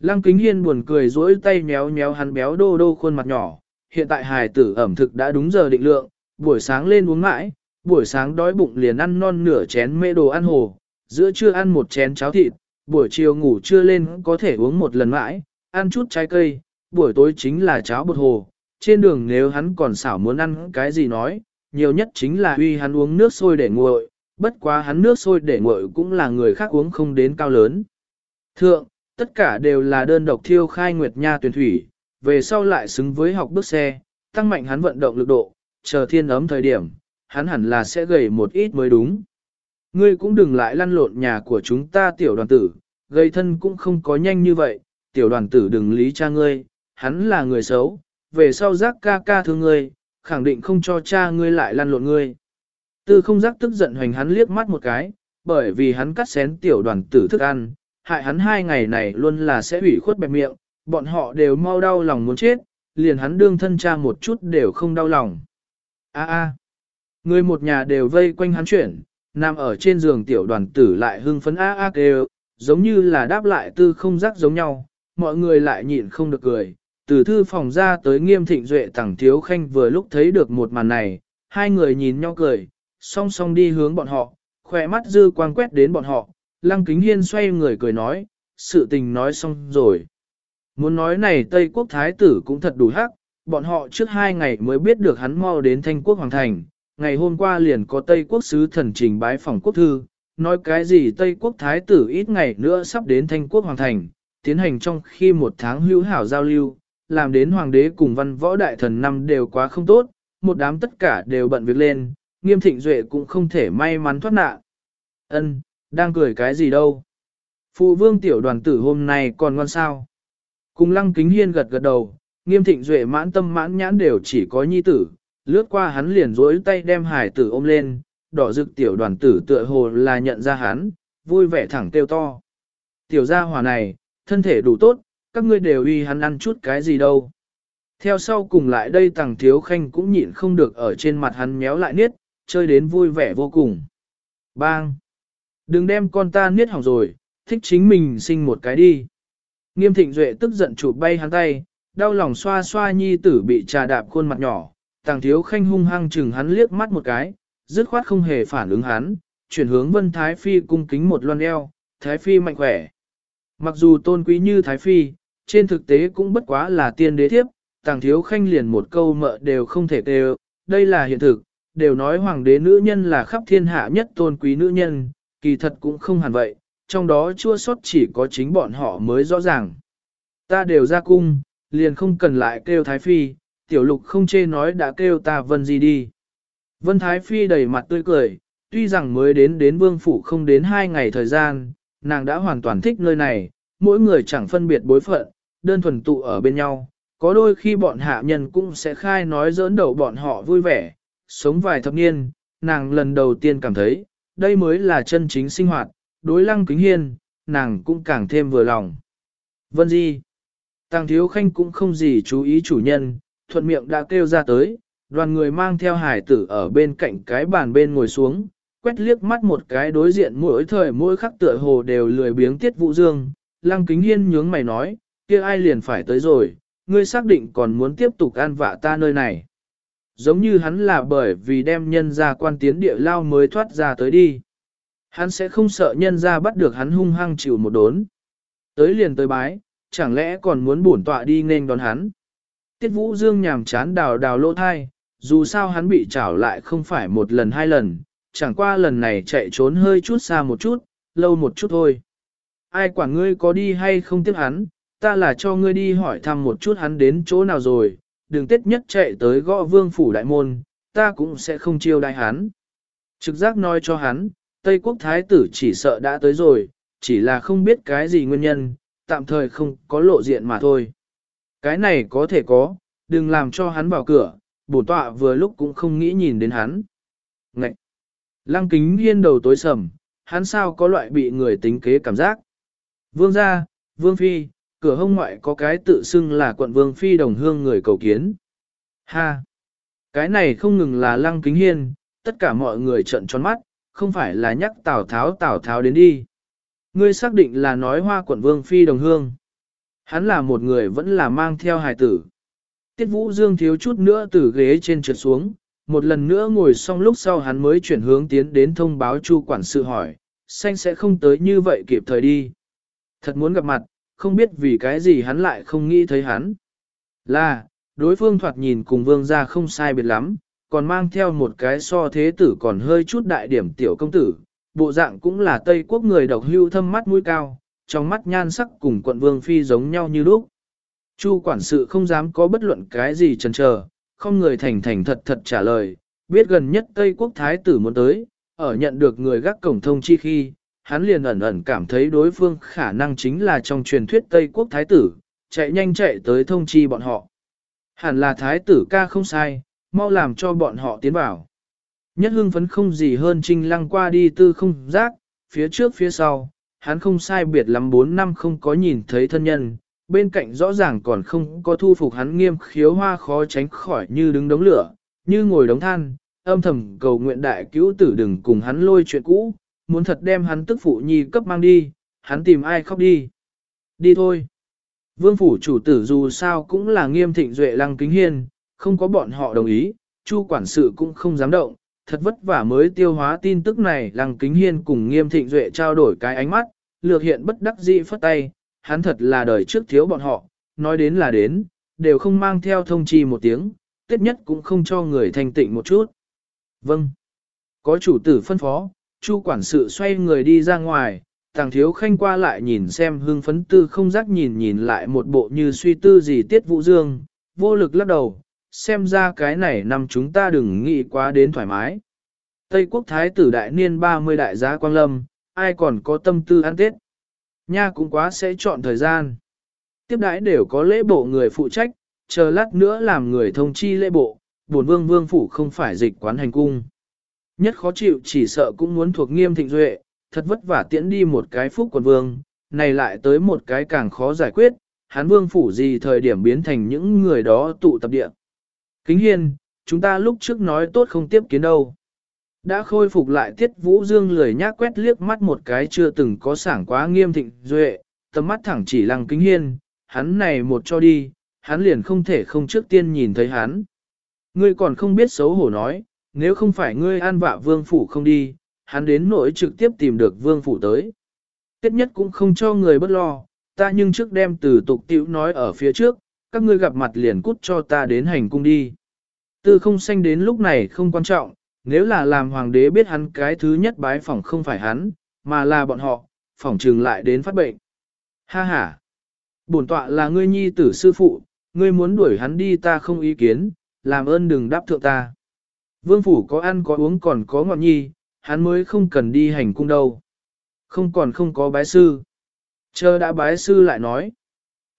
Lăng kính hiên buồn cười dỗi tay méo méo hắn béo đô đô khuôn mặt nhỏ, hiện tại hài tử ẩm thực đã đúng giờ định lượng, buổi sáng lên uống mãi, buổi sáng đói bụng liền ăn non nửa chén mê đồ ăn hồ, giữa trưa ăn một chén cháo thịt, buổi chiều ngủ trưa lên có thể uống một lần mãi, ăn chút trái cây, buổi tối chính là cháo bột hồ, trên đường nếu hắn còn xảo muốn ăn cái gì nói, nhiều nhất chính là uy hắn uống nước sôi để nguội, bất quá hắn nước sôi để nguội cũng là người khác uống không đến cao lớn. Thượng, tất cả đều là đơn độc thiêu khai nguyệt nha tuyển thủy, về sau lại xứng với học bước xe, tăng mạnh hắn vận động lực độ, chờ thiên ấm thời điểm, hắn hẳn là sẽ gầy một ít mới đúng. Ngươi cũng đừng lại lăn lộn nhà của chúng ta tiểu đoàn tử, gây thân cũng không có nhanh như vậy, tiểu đoàn tử đừng lý cha ngươi, hắn là người xấu, về sau giác ca ca thương ngươi, khẳng định không cho cha ngươi lại lăn lộn ngươi. Tư không giác tức giận hoành hắn liếc mắt một cái, bởi vì hắn cắt xén tiểu đoàn tử thức ăn, hại hắn hai ngày này luôn là sẽ ủy khuất bẹp miệng, bọn họ đều mau đau lòng muốn chết, liền hắn đương thân cha một chút đều không đau lòng. A a, người một nhà đều vây quanh hắn chuyển, nằm ở trên giường tiểu đoàn tử lại hưng phấn a a kêu, giống như là đáp lại tư không giác giống nhau, mọi người lại nhịn không được cười. Từ thư phòng ra tới nghiêm thịnh duệ tẳng thiếu khanh vừa lúc thấy được một màn này, Hai người nhìn nhau cười, song song đi hướng bọn họ, khỏe mắt dư quang quét đến bọn họ, lăng kính hiên xoay người cười nói, sự tình nói xong rồi. Muốn nói này Tây Quốc Thái tử cũng thật đủ hắc, bọn họ trước hai ngày mới biết được hắn mau đến Thanh Quốc Hoàng Thành, ngày hôm qua liền có Tây Quốc Sứ Thần trình bái phòng quốc thư, nói cái gì Tây Quốc Thái tử ít ngày nữa sắp đến Thanh Quốc Hoàng Thành, tiến hành trong khi một tháng hữu hảo giao lưu, làm đến Hoàng đế cùng văn võ đại thần năm đều quá không tốt, một đám tất cả đều bận việc lên, nghiêm thịnh duệ cũng không thể may mắn thoát nạn. Ân, đang cười cái gì đâu? Phụ vương tiểu đoàn tử hôm nay còn ngoan sao? Cùng lăng kính hiên gật gật đầu, nghiêm thịnh duệ mãn tâm mãn nhãn đều chỉ có nhi tử, lướt qua hắn liền dối tay đem hải tử ôm lên, đỏ rực tiểu đoàn tử tựa hồ là nhận ra hắn, vui vẻ thẳng kêu to. Tiểu gia hỏa này, thân thể đủ tốt, các ngươi đều uy hắn ăn chút cái gì đâu. Theo sau cùng lại đây tàng thiếu khanh cũng nhịn không được ở trên mặt hắn méo lại niết, chơi đến vui vẻ vô cùng. Bang! Đừng đem con ta niết hỏng rồi, thích chính mình sinh một cái đi. Nghiêm thịnh duệ tức giận chụp bay hắn tay, đau lòng xoa xoa nhi tử bị trà đạp khuôn mặt nhỏ, tàng thiếu khanh hung hăng chừng hắn liếc mắt một cái, dứt khoát không hề phản ứng hắn, chuyển hướng vân Thái Phi cung kính một loan eo, Thái Phi mạnh khỏe. Mặc dù tôn quý như Thái Phi, trên thực tế cũng bất quá là tiên đế thiếp, tàng thiếu khanh liền một câu mợ đều không thể đều, đây là hiện thực, đều nói hoàng đế nữ nhân là khắp thiên hạ nhất tôn quý nữ nhân, kỳ thật cũng không hẳn vậy, trong đó chua sót chỉ có chính bọn họ mới rõ ràng. Ta đều ra cung, liền không cần lại kêu Thái Phi, tiểu lục không chê nói đã kêu ta vân gì đi. Vân Thái Phi đầy mặt tươi cười, tuy rằng mới đến đến vương phủ không đến hai ngày thời gian, nàng đã hoàn toàn thích nơi này, mỗi người chẳng phân biệt bối phận, đơn thuần tụ ở bên nhau, có đôi khi bọn hạ nhân cũng sẽ khai nói giỡn đầu bọn họ vui vẻ, sống vài thập niên, nàng lần đầu tiên cảm thấy, đây mới là chân chính sinh hoạt, đối lăng kính hiên, nàng cũng càng thêm vừa lòng. Vân Di Tàng Thiếu Khanh cũng không gì chú ý chủ nhân, thuận miệng đã kêu ra tới, đoàn người mang theo hải tử ở bên cạnh cái bàn bên ngồi xuống, quét liếc mắt một cái đối diện mỗi thời mỗi khắc tựa hồ đều lười biếng tiết vũ dương, lăng kính hiên nhướng mày nói, kia ai liền phải tới rồi, ngươi xác định còn muốn tiếp tục an vạ ta nơi này. Giống như hắn là bởi vì đem nhân ra quan tiến địa lao mới thoát ra tới đi. Hắn sẽ không sợ nhân ra bắt được hắn hung hăng chịu một đốn. Tới liền tới bái, chẳng lẽ còn muốn bổn tọa đi nên đón hắn. Tiết Vũ Dương nhàm chán đào đào lỗ thai, dù sao hắn bị trảo lại không phải một lần hai lần, chẳng qua lần này chạy trốn hơi chút xa một chút, lâu một chút thôi. Ai quản ngươi có đi hay không tiếp hắn, ta là cho ngươi đi hỏi thăm một chút hắn đến chỗ nào rồi, Đường tết nhất chạy tới gõ vương phủ đại môn, ta cũng sẽ không chiêu đại hắn. Trực giác nói cho hắn, Tây quốc thái tử chỉ sợ đã tới rồi, chỉ là không biết cái gì nguyên nhân, tạm thời không có lộ diện mà thôi. Cái này có thể có, đừng làm cho hắn vào cửa, bổn tọa vừa lúc cũng không nghĩ nhìn đến hắn. Ngậy! Lăng kính hiên đầu tối sầm, hắn sao có loại bị người tính kế cảm giác. Vương gia, vương phi, cửa hông ngoại có cái tự xưng là quận vương phi đồng hương người cầu kiến. Ha! Cái này không ngừng là lăng kính hiên, tất cả mọi người trợn tròn mắt, không phải là nhắc Tào Tháo Tào Tháo đến đi. Ngươi xác định là nói hoa quận vương phi đồng hương. Hắn là một người vẫn là mang theo hài tử. Tiết Vũ Dương thiếu chút nữa từ ghế trên trượt xuống, một lần nữa ngồi xong lúc sau hắn mới chuyển hướng tiến đến thông báo chu quản sự hỏi, xanh sẽ không tới như vậy kịp thời đi. Thật muốn gặp mặt, không biết vì cái gì hắn lại không nghĩ thấy hắn. Là, đối phương thoạt nhìn cùng vương gia không sai biệt lắm, còn mang theo một cái so thế tử còn hơi chút đại điểm tiểu công tử, bộ dạng cũng là Tây quốc người độc hưu thâm mắt mũi cao, trong mắt nhan sắc cùng quận vương phi giống nhau như lúc. Chu quản sự không dám có bất luận cái gì chần chờ, không người thành thành thật thật trả lời, biết gần nhất Tây quốc thái tử muốn tới, ở nhận được người gác cổng thông chi khi, hắn liền ẩn ẩn cảm thấy đối phương khả năng chính là trong truyền thuyết Tây quốc thái tử, chạy nhanh chạy tới thông chi bọn họ. Hẳn là thái tử ca không sai, mau làm cho bọn họ tiến vào. Nhất hưng phấn không gì hơn trinh lăng qua đi tư không giác, phía trước phía sau, hắn không sai biệt lắm 4 năm không có nhìn thấy thân nhân, bên cạnh rõ ràng còn không có thu phục hắn nghiêm khiếu hoa khó tránh khỏi như đứng đống lửa, như ngồi đống than, âm thầm cầu nguyện đại cứu tử đừng cùng hắn lôi chuyện cũ, muốn thật đem hắn tức phụ nhi cấp mang đi, hắn tìm ai khóc đi. Đi thôi. Vương phủ chủ tử dù sao cũng là nghiêm thịnh duệ lăng kính hiên, không có bọn họ đồng ý, chu quản sự cũng không dám động, thật vất vả mới tiêu hóa tin tức này lăng kính hiên cùng nghiêm thịnh duệ trao đổi cái ánh mắt, lược hiện bất đắc dĩ phất tay, hắn thật là đời trước thiếu bọn họ, nói đến là đến, đều không mang theo thông chi một tiếng, tiết nhất cũng không cho người thanh tịnh một chút. Vâng. Có chủ tử phân phó, chu quản sự xoay người đi ra ngoài, tàng thiếu khanh qua lại nhìn xem hương phấn tư không giác nhìn nhìn lại một bộ như suy tư gì tiết vũ dương, vô lực lắc đầu, xem ra cái này năm chúng ta đừng nghĩ quá đến thoải mái. Tây quốc thái tử đại niên 30 đại giá quang lâm, ai còn có tâm tư ăn tết. Nha cũng quá sẽ chọn thời gian. Tiếp đãi đều có lễ bộ người phụ trách, chờ lát nữa làm người thông chi lễ bộ, buồn vương vương phủ không phải dịch quán hành cung. Nhất khó chịu chỉ sợ cũng muốn thuộc nghiêm thịnh duệ, thật vất vả tiễn đi một cái phúc quần vương, này lại tới một cái càng khó giải quyết, hán vương phủ gì thời điểm biến thành những người đó tụ tập địa. Kính hiên, chúng ta lúc trước nói tốt không tiếp kiến đâu. Đã khôi phục lại tiết vũ dương lười nhác quét liếc mắt một cái chưa từng có sảng quá nghiêm thịnh duệ, tầm mắt thẳng chỉ lăng kính hiên, hắn này một cho đi, hắn liền không thể không trước tiên nhìn thấy hắn. Ngươi còn không biết xấu hổ nói, nếu không phải ngươi an vạ vương phủ không đi, hắn đến nỗi trực tiếp tìm được vương phủ tới. Tiết nhất cũng không cho người bất lo, ta nhưng trước đem từ tục tiểu nói ở phía trước, các ngươi gặp mặt liền cút cho ta đến hành cung đi. Tư không xanh đến lúc này không quan trọng, nếu là làm hoàng đế biết hắn cái thứ nhất bái phỏng không phải hắn, mà là bọn họ, phỏng trừng lại đến phát bệnh. Ha ha! Bổn tọa là ngươi nhi tử sư phụ, ngươi muốn đuổi hắn đi ta không ý kiến, làm ơn đừng đáp thượng ta. Vương phủ có ăn có uống còn có ngọn nhi, hắn mới không cần đi hành cung đâu. Không còn không có bái sư. Chờ đã bái sư lại nói.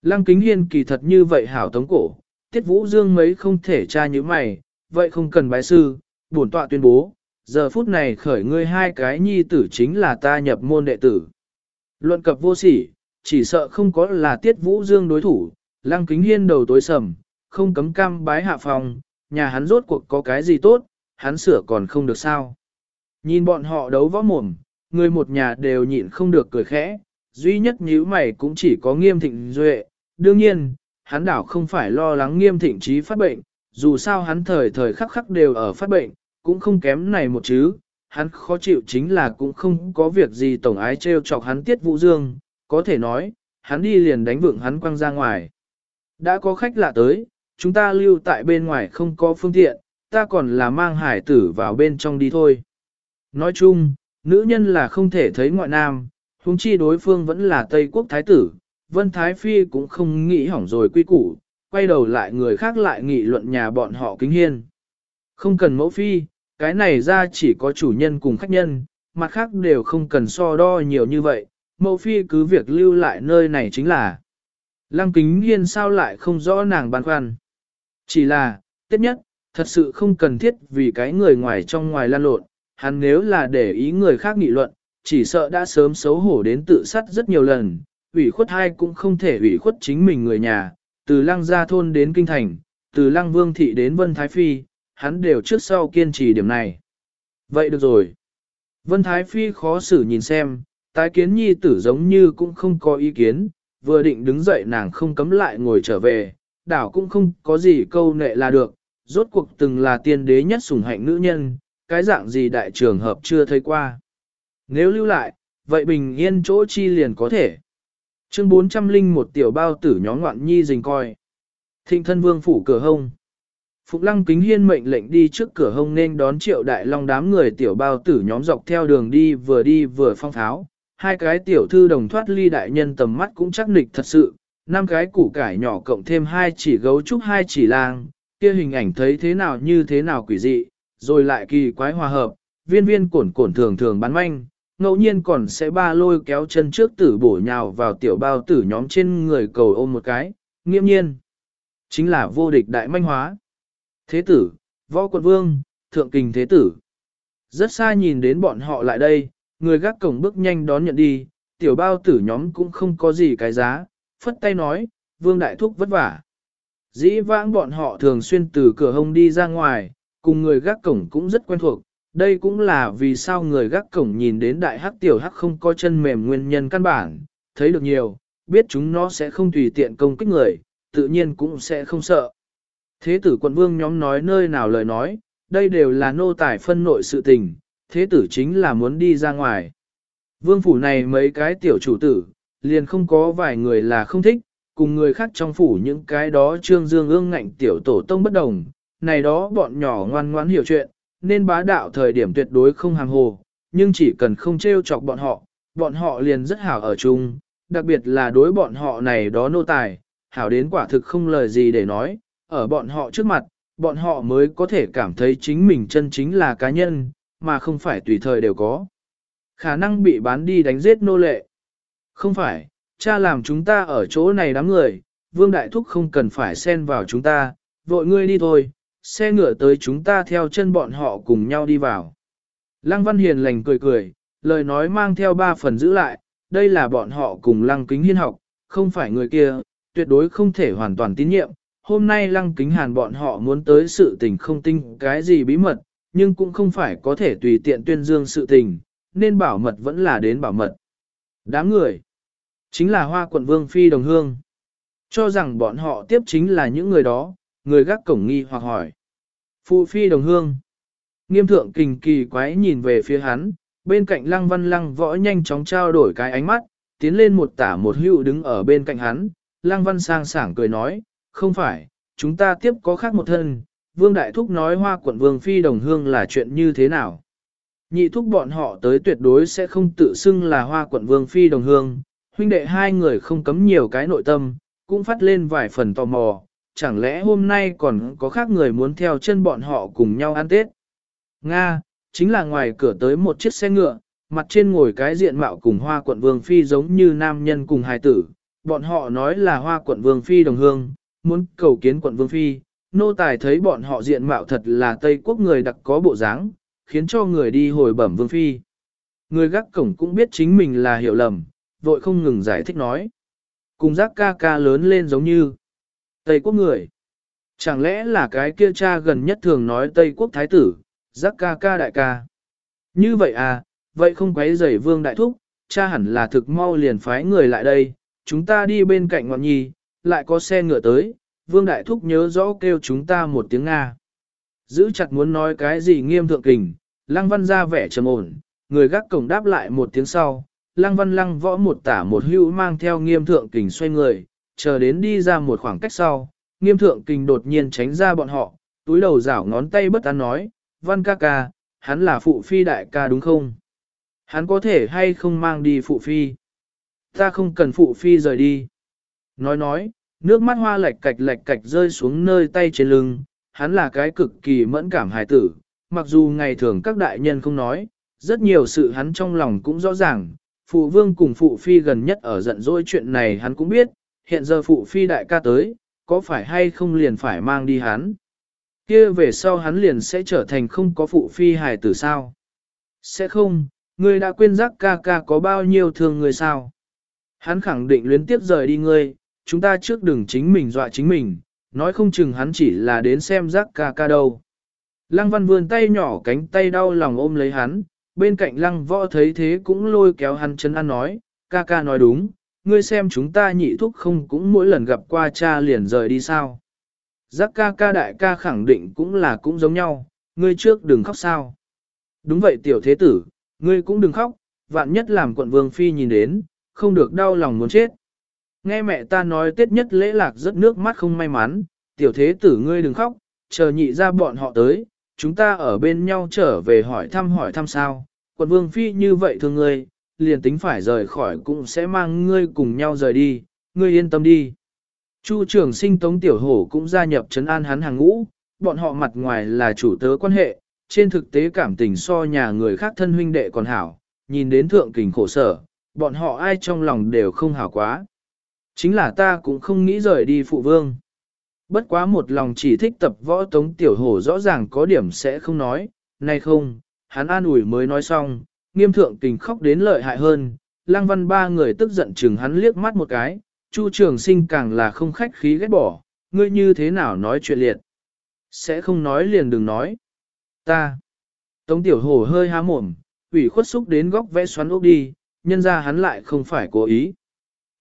Lăng kính hiên kỳ thật như vậy hảo tống cổ, tiết vũ dương mấy không thể tra như mày, vậy không cần bái sư, bổn tọa tuyên bố, giờ phút này khởi ngươi hai cái nhi tử chính là ta nhập môn đệ tử. Luận cập vô sỉ, chỉ sợ không có là tiết vũ dương đối thủ, lăng kính hiên đầu tối sầm, không cấm cam bái hạ phòng, nhà hắn rốt cuộc có cái gì tốt, hắn sửa còn không được sao. Nhìn bọn họ đấu võ mồm, người một nhà đều nhịn không được cười khẽ, duy nhất nhíu mày cũng chỉ có nghiêm thịnh duệ. Đương nhiên, hắn đảo không phải lo lắng nghiêm thịnh trí phát bệnh, dù sao hắn thời thời khắc khắc đều ở phát bệnh, cũng không kém này một chứ. Hắn khó chịu chính là cũng không có việc gì tổng ái treo chọc hắn tiết vũ dương, có thể nói, hắn đi liền đánh vượng hắn quăng ra ngoài. Đã có khách lạ tới, chúng ta lưu tại bên ngoài không có phương tiện, ta còn là mang hải tử vào bên trong đi thôi. Nói chung, nữ nhân là không thể thấy ngoại nam, huống chi đối phương vẫn là Tây quốc thái tử, Vân Thái Phi cũng không nghĩ hỏng rồi quy củ, quay đầu lại người khác lại nghị luận nhà bọn họ kính hiên. Không cần mẫu phi, cái này ra chỉ có chủ nhân cùng khách nhân, mặt khác đều không cần so đo nhiều như vậy, mẫu phi cứ việc lưu lại nơi này chính là. Lăng kính hiên sao lại không rõ nàng băn khoăn. Chỉ là, tiếp nhất, thật sự không cần thiết vì cái người ngoài trong ngoài lan lộn, hắn nếu là để ý người khác nghị luận, chỉ sợ đã sớm xấu hổ đến tự sát rất nhiều lần, ủy khuất hai cũng không thể ủy khuất chính mình người nhà, từ lăng gia thôn đến kinh thành, từ lăng vương thị đến vân thái phi, hắn đều trước sau kiên trì điểm này. Vậy được rồi. Vân thái phi khó xử nhìn xem, tái kiến nhi tử giống như cũng không có ý kiến, vừa định đứng dậy nàng không cấm lại ngồi trở về, đảo cũng không có gì câu nệ là được, rốt cuộc từng là tiên đế nhất sủng hạnh nữ nhân, cái dạng gì đại trường hợp chưa thấy qua. Nếu lưu lại, vậy bình yên chỗ chi liền có thể. Chương 400 linh một tiểu bao tử nhóm ngoạn nhi dình coi. Thịnh thân vương phủ cửa hông. Phục lăng kính hiên mệnh lệnh đi trước cửa hông nên đón triệu đại long đám người tiểu bao tử nhóm dọc theo đường đi vừa đi vừa phong tháo. Hai cái tiểu thư đồng thoát ly đại nhân tầm mắt cũng chắc nịch thật sự. năm cái củ cải nhỏ cộng thêm hai chỉ gấu trúc hai chỉ lang, kia hình ảnh thấy thế nào như thế nào quỷ dị, rồi lại kỳ quái hòa hợp, viên viên cổn cổn thường thường bắn manh, ngẫu nhiên còn sẽ ba lôi kéo chân trước tử bổ nhào vào tiểu bao tử nhóm trên người cầu ôm một cái, nghiêm nhiên. Chính là vô địch đại manh hóa. Thế tử, võ quận vương, thượng kình thế tử. Rất xa nhìn đến bọn họ lại đây, người gác cổng bước nhanh đón nhận đi, tiểu bao tử nhóm cũng không có gì cái giá, phất tay nói, vương đại thúc vất vả. Dĩ vãng bọn họ thường xuyên từ cửa hông đi ra ngoài, cùng người gác cổng cũng rất quen thuộc, đây cũng là vì sao người gác cổng nhìn đến đại hắc tiểu hắc không có chân mềm nguyên nhân căn bản, thấy được nhiều, biết chúng nó sẽ không tùy tiện công kích người, tự nhiên cũng sẽ không sợ. Thế tử quận vương nhóm nói nơi nào lời nói, đây đều là nô tài phân nội sự tình, thế tử chính là muốn đi ra ngoài. Vương phủ này mấy cái tiểu chủ tử, liền không có vài người là không thích, cùng người khác trong phủ những cái đó trương dương ương ngạnh tiểu tổ tông bất đồng, này đó bọn nhỏ ngoan ngoãn hiểu chuyện, nên bá đạo thời điểm tuyệt đối không hàng hồ, nhưng chỉ cần không trêu chọc bọn họ, bọn họ liền rất hảo ở chung, đặc biệt là đối bọn họ này đó nô tài, hảo đến quả thực không lời gì để nói, ở bọn họ trước mặt, bọn họ mới có thể cảm thấy chính mình chân chính là cá nhân, mà không phải tùy thời đều có. Khả năng bị bán đi đánh giết nô lệ. Không phải, cha làm chúng ta ở chỗ này đám người, vương đại thúc không cần phải xen vào chúng ta, vội ngươi đi thôi, xe ngựa tới chúng ta theo chân bọn họ cùng nhau đi vào. Lăng Văn Hiền lành cười cười, lời nói mang theo ba phần giữ lại, đây là bọn họ cùng Lăng Kính Hiên học, không phải người kia, tuyệt đối không thể hoàn toàn tín nhiệm. Hôm nay Lăng Kính Hàn bọn họ muốn tới sự tình không tinh cái gì bí mật, nhưng cũng không phải có thể tùy tiện tuyên dương sự tình, nên bảo mật vẫn là đến bảo mật. Đám người, chính là hoa quận vương phi đồng hương. Cho rằng bọn họ tiếp chính là những người đó, người gác cổng nghi hoặc hỏi. Phụ phi đồng hương. Nghiêm thượng kình kỳ quái nhìn về phía hắn, bên cạnh lăng văn lăng võ nhanh chóng trao đổi cái ánh mắt, tiến lên một tả một hữu đứng ở bên cạnh hắn, lăng văn sang sảng cười nói, không phải, chúng ta tiếp có khác một thân, vương đại thúc nói hoa quận vương phi đồng hương là chuyện như thế nào. Nhị thúc bọn họ tới tuyệt đối sẽ không tự xưng là hoa quận vương phi đồng hương, huynh đệ hai người không cấm nhiều cái nội tâm, cũng phát lên vài phần tò mò, chẳng lẽ hôm nay còn có khác người muốn theo chân bọn họ cùng nhau ăn Tết. Nga, chính là ngoài cửa tới một chiếc xe ngựa, mặt trên ngồi cái diện mạo cùng hoa quận vương phi giống như nam nhân cùng hài tử, bọn họ nói là hoa quận vương phi đồng hương, muốn cầu kiến quận vương phi, nô tài thấy bọn họ diện mạo thật là Tây quốc người đặc có bộ dáng, khiến cho người đi hồi bẩm vương phi. Người gác cổng cũng biết chính mình là hiểu lầm, vội không ngừng giải thích nói. Cùng giác ca ca lớn lên giống như Tây quốc người. Chẳng lẽ là cái kia cha gần nhất thường nói Tây quốc thái tử, giác ca ca đại ca. Như vậy à, vậy không quấy rầy vương đại thúc, cha hẳn là thực mau liền phái người lại đây, chúng ta đi bên cạnh ngọn nhi, lại có xe ngựa tới, vương đại thúc nhớ rõ kêu chúng ta một tiếng Nga. Giữ chặt muốn nói cái gì nghiêm thượng kình, lăng văn ra vẻ trầm ổn, người gác cổng đáp lại một tiếng sau, lăng văn lăng võ một tả một hữu mang theo nghiêm thượng kình xoay người, chờ đến đi ra một khoảng cách sau, nghiêm thượng kình đột nhiên tránh ra bọn họ, túi đầu rảo ngón tay bất an nói, văn ca ca, hắn là phụ phi đại ca đúng không? Hắn có thể hay không mang đi phụ phi? Ta không cần phụ phi rời đi. Nói nói, nước mắt hoa lệch cạch lệch cạch rơi xuống nơi tay trên lưng, hắn là cái cực kỳ mẫn cảm hài tử, mặc dù ngày thường các đại nhân không nói, rất nhiều sự hắn trong lòng cũng rõ ràng, phụ vương cùng phụ phi gần nhất ở giận dỗi chuyện này hắn cũng biết, hiện giờ phụ phi đại ca tới, có phải hay không liền phải mang đi hắn? kia về sau hắn liền sẽ trở thành không có phụ phi hài tử sao? Sẽ không, ngươi đã quên giác ca ca có bao nhiêu thương người sao? Hắn khẳng định luyến tiếp rời đi ngươi, chúng ta trước đừng chính mình dọa chính mình, nói không chừng hắn chỉ là đến xem giác ca ca đâu. Lăng văn vươn tay nhỏ cánh tay đau lòng ôm lấy hắn, bên cạnh lăng võ thấy thế cũng lôi kéo hắn chân ăn nói, ca ca nói đúng, ngươi xem chúng ta nhị thúc không cũng mỗi lần gặp qua cha liền rời đi sao. Giác ca ca đại ca khẳng định cũng là cũng giống nhau, ngươi trước đừng khóc sao. Đúng vậy tiểu thế tử, ngươi cũng đừng khóc, vạn nhất làm quận vương phi nhìn đến, không được đau lòng muốn chết. Nghe mẹ ta nói tết nhất lễ lạc rất nước mắt không may mắn, tiểu thế tử ngươi đừng khóc, chờ nhị ra bọn họ tới, chúng ta ở bên nhau trở về hỏi thăm hỏi thăm sao. Quận vương phi như vậy thương ngươi, liền tính phải rời khỏi cũng sẽ mang ngươi cùng nhau rời đi, ngươi yên tâm đi. Chu trưởng sinh tống tiểu hổ cũng gia nhập trấn an hắn hàng ngũ, bọn họ mặt ngoài là chủ tớ quan hệ, trên thực tế cảm tình so nhà người khác thân huynh đệ còn hảo, nhìn đến thượng kình khổ sở, bọn họ ai trong lòng đều không hảo quá. Chính là ta cũng không nghĩ rời đi phụ vương. Bất quá một lòng chỉ thích tập võ tống tiểu hổ rõ ràng có điểm sẽ không nói, nay không, hắn an ủi mới nói xong, nghiêm thượng tình khóc đến lợi hại hơn, Lang văn ba người tức giận chừng hắn liếc mắt một cái, chu trường sinh càng là không khách khí ghét bỏ, ngươi như thế nào nói chuyện liệt. Sẽ không nói liền đừng nói. Ta. Tống tiểu hổ hơi há mồm, ủy khuất xúc đến góc vẽ xoắn ốc đi, nhân ra hắn lại không phải cố ý.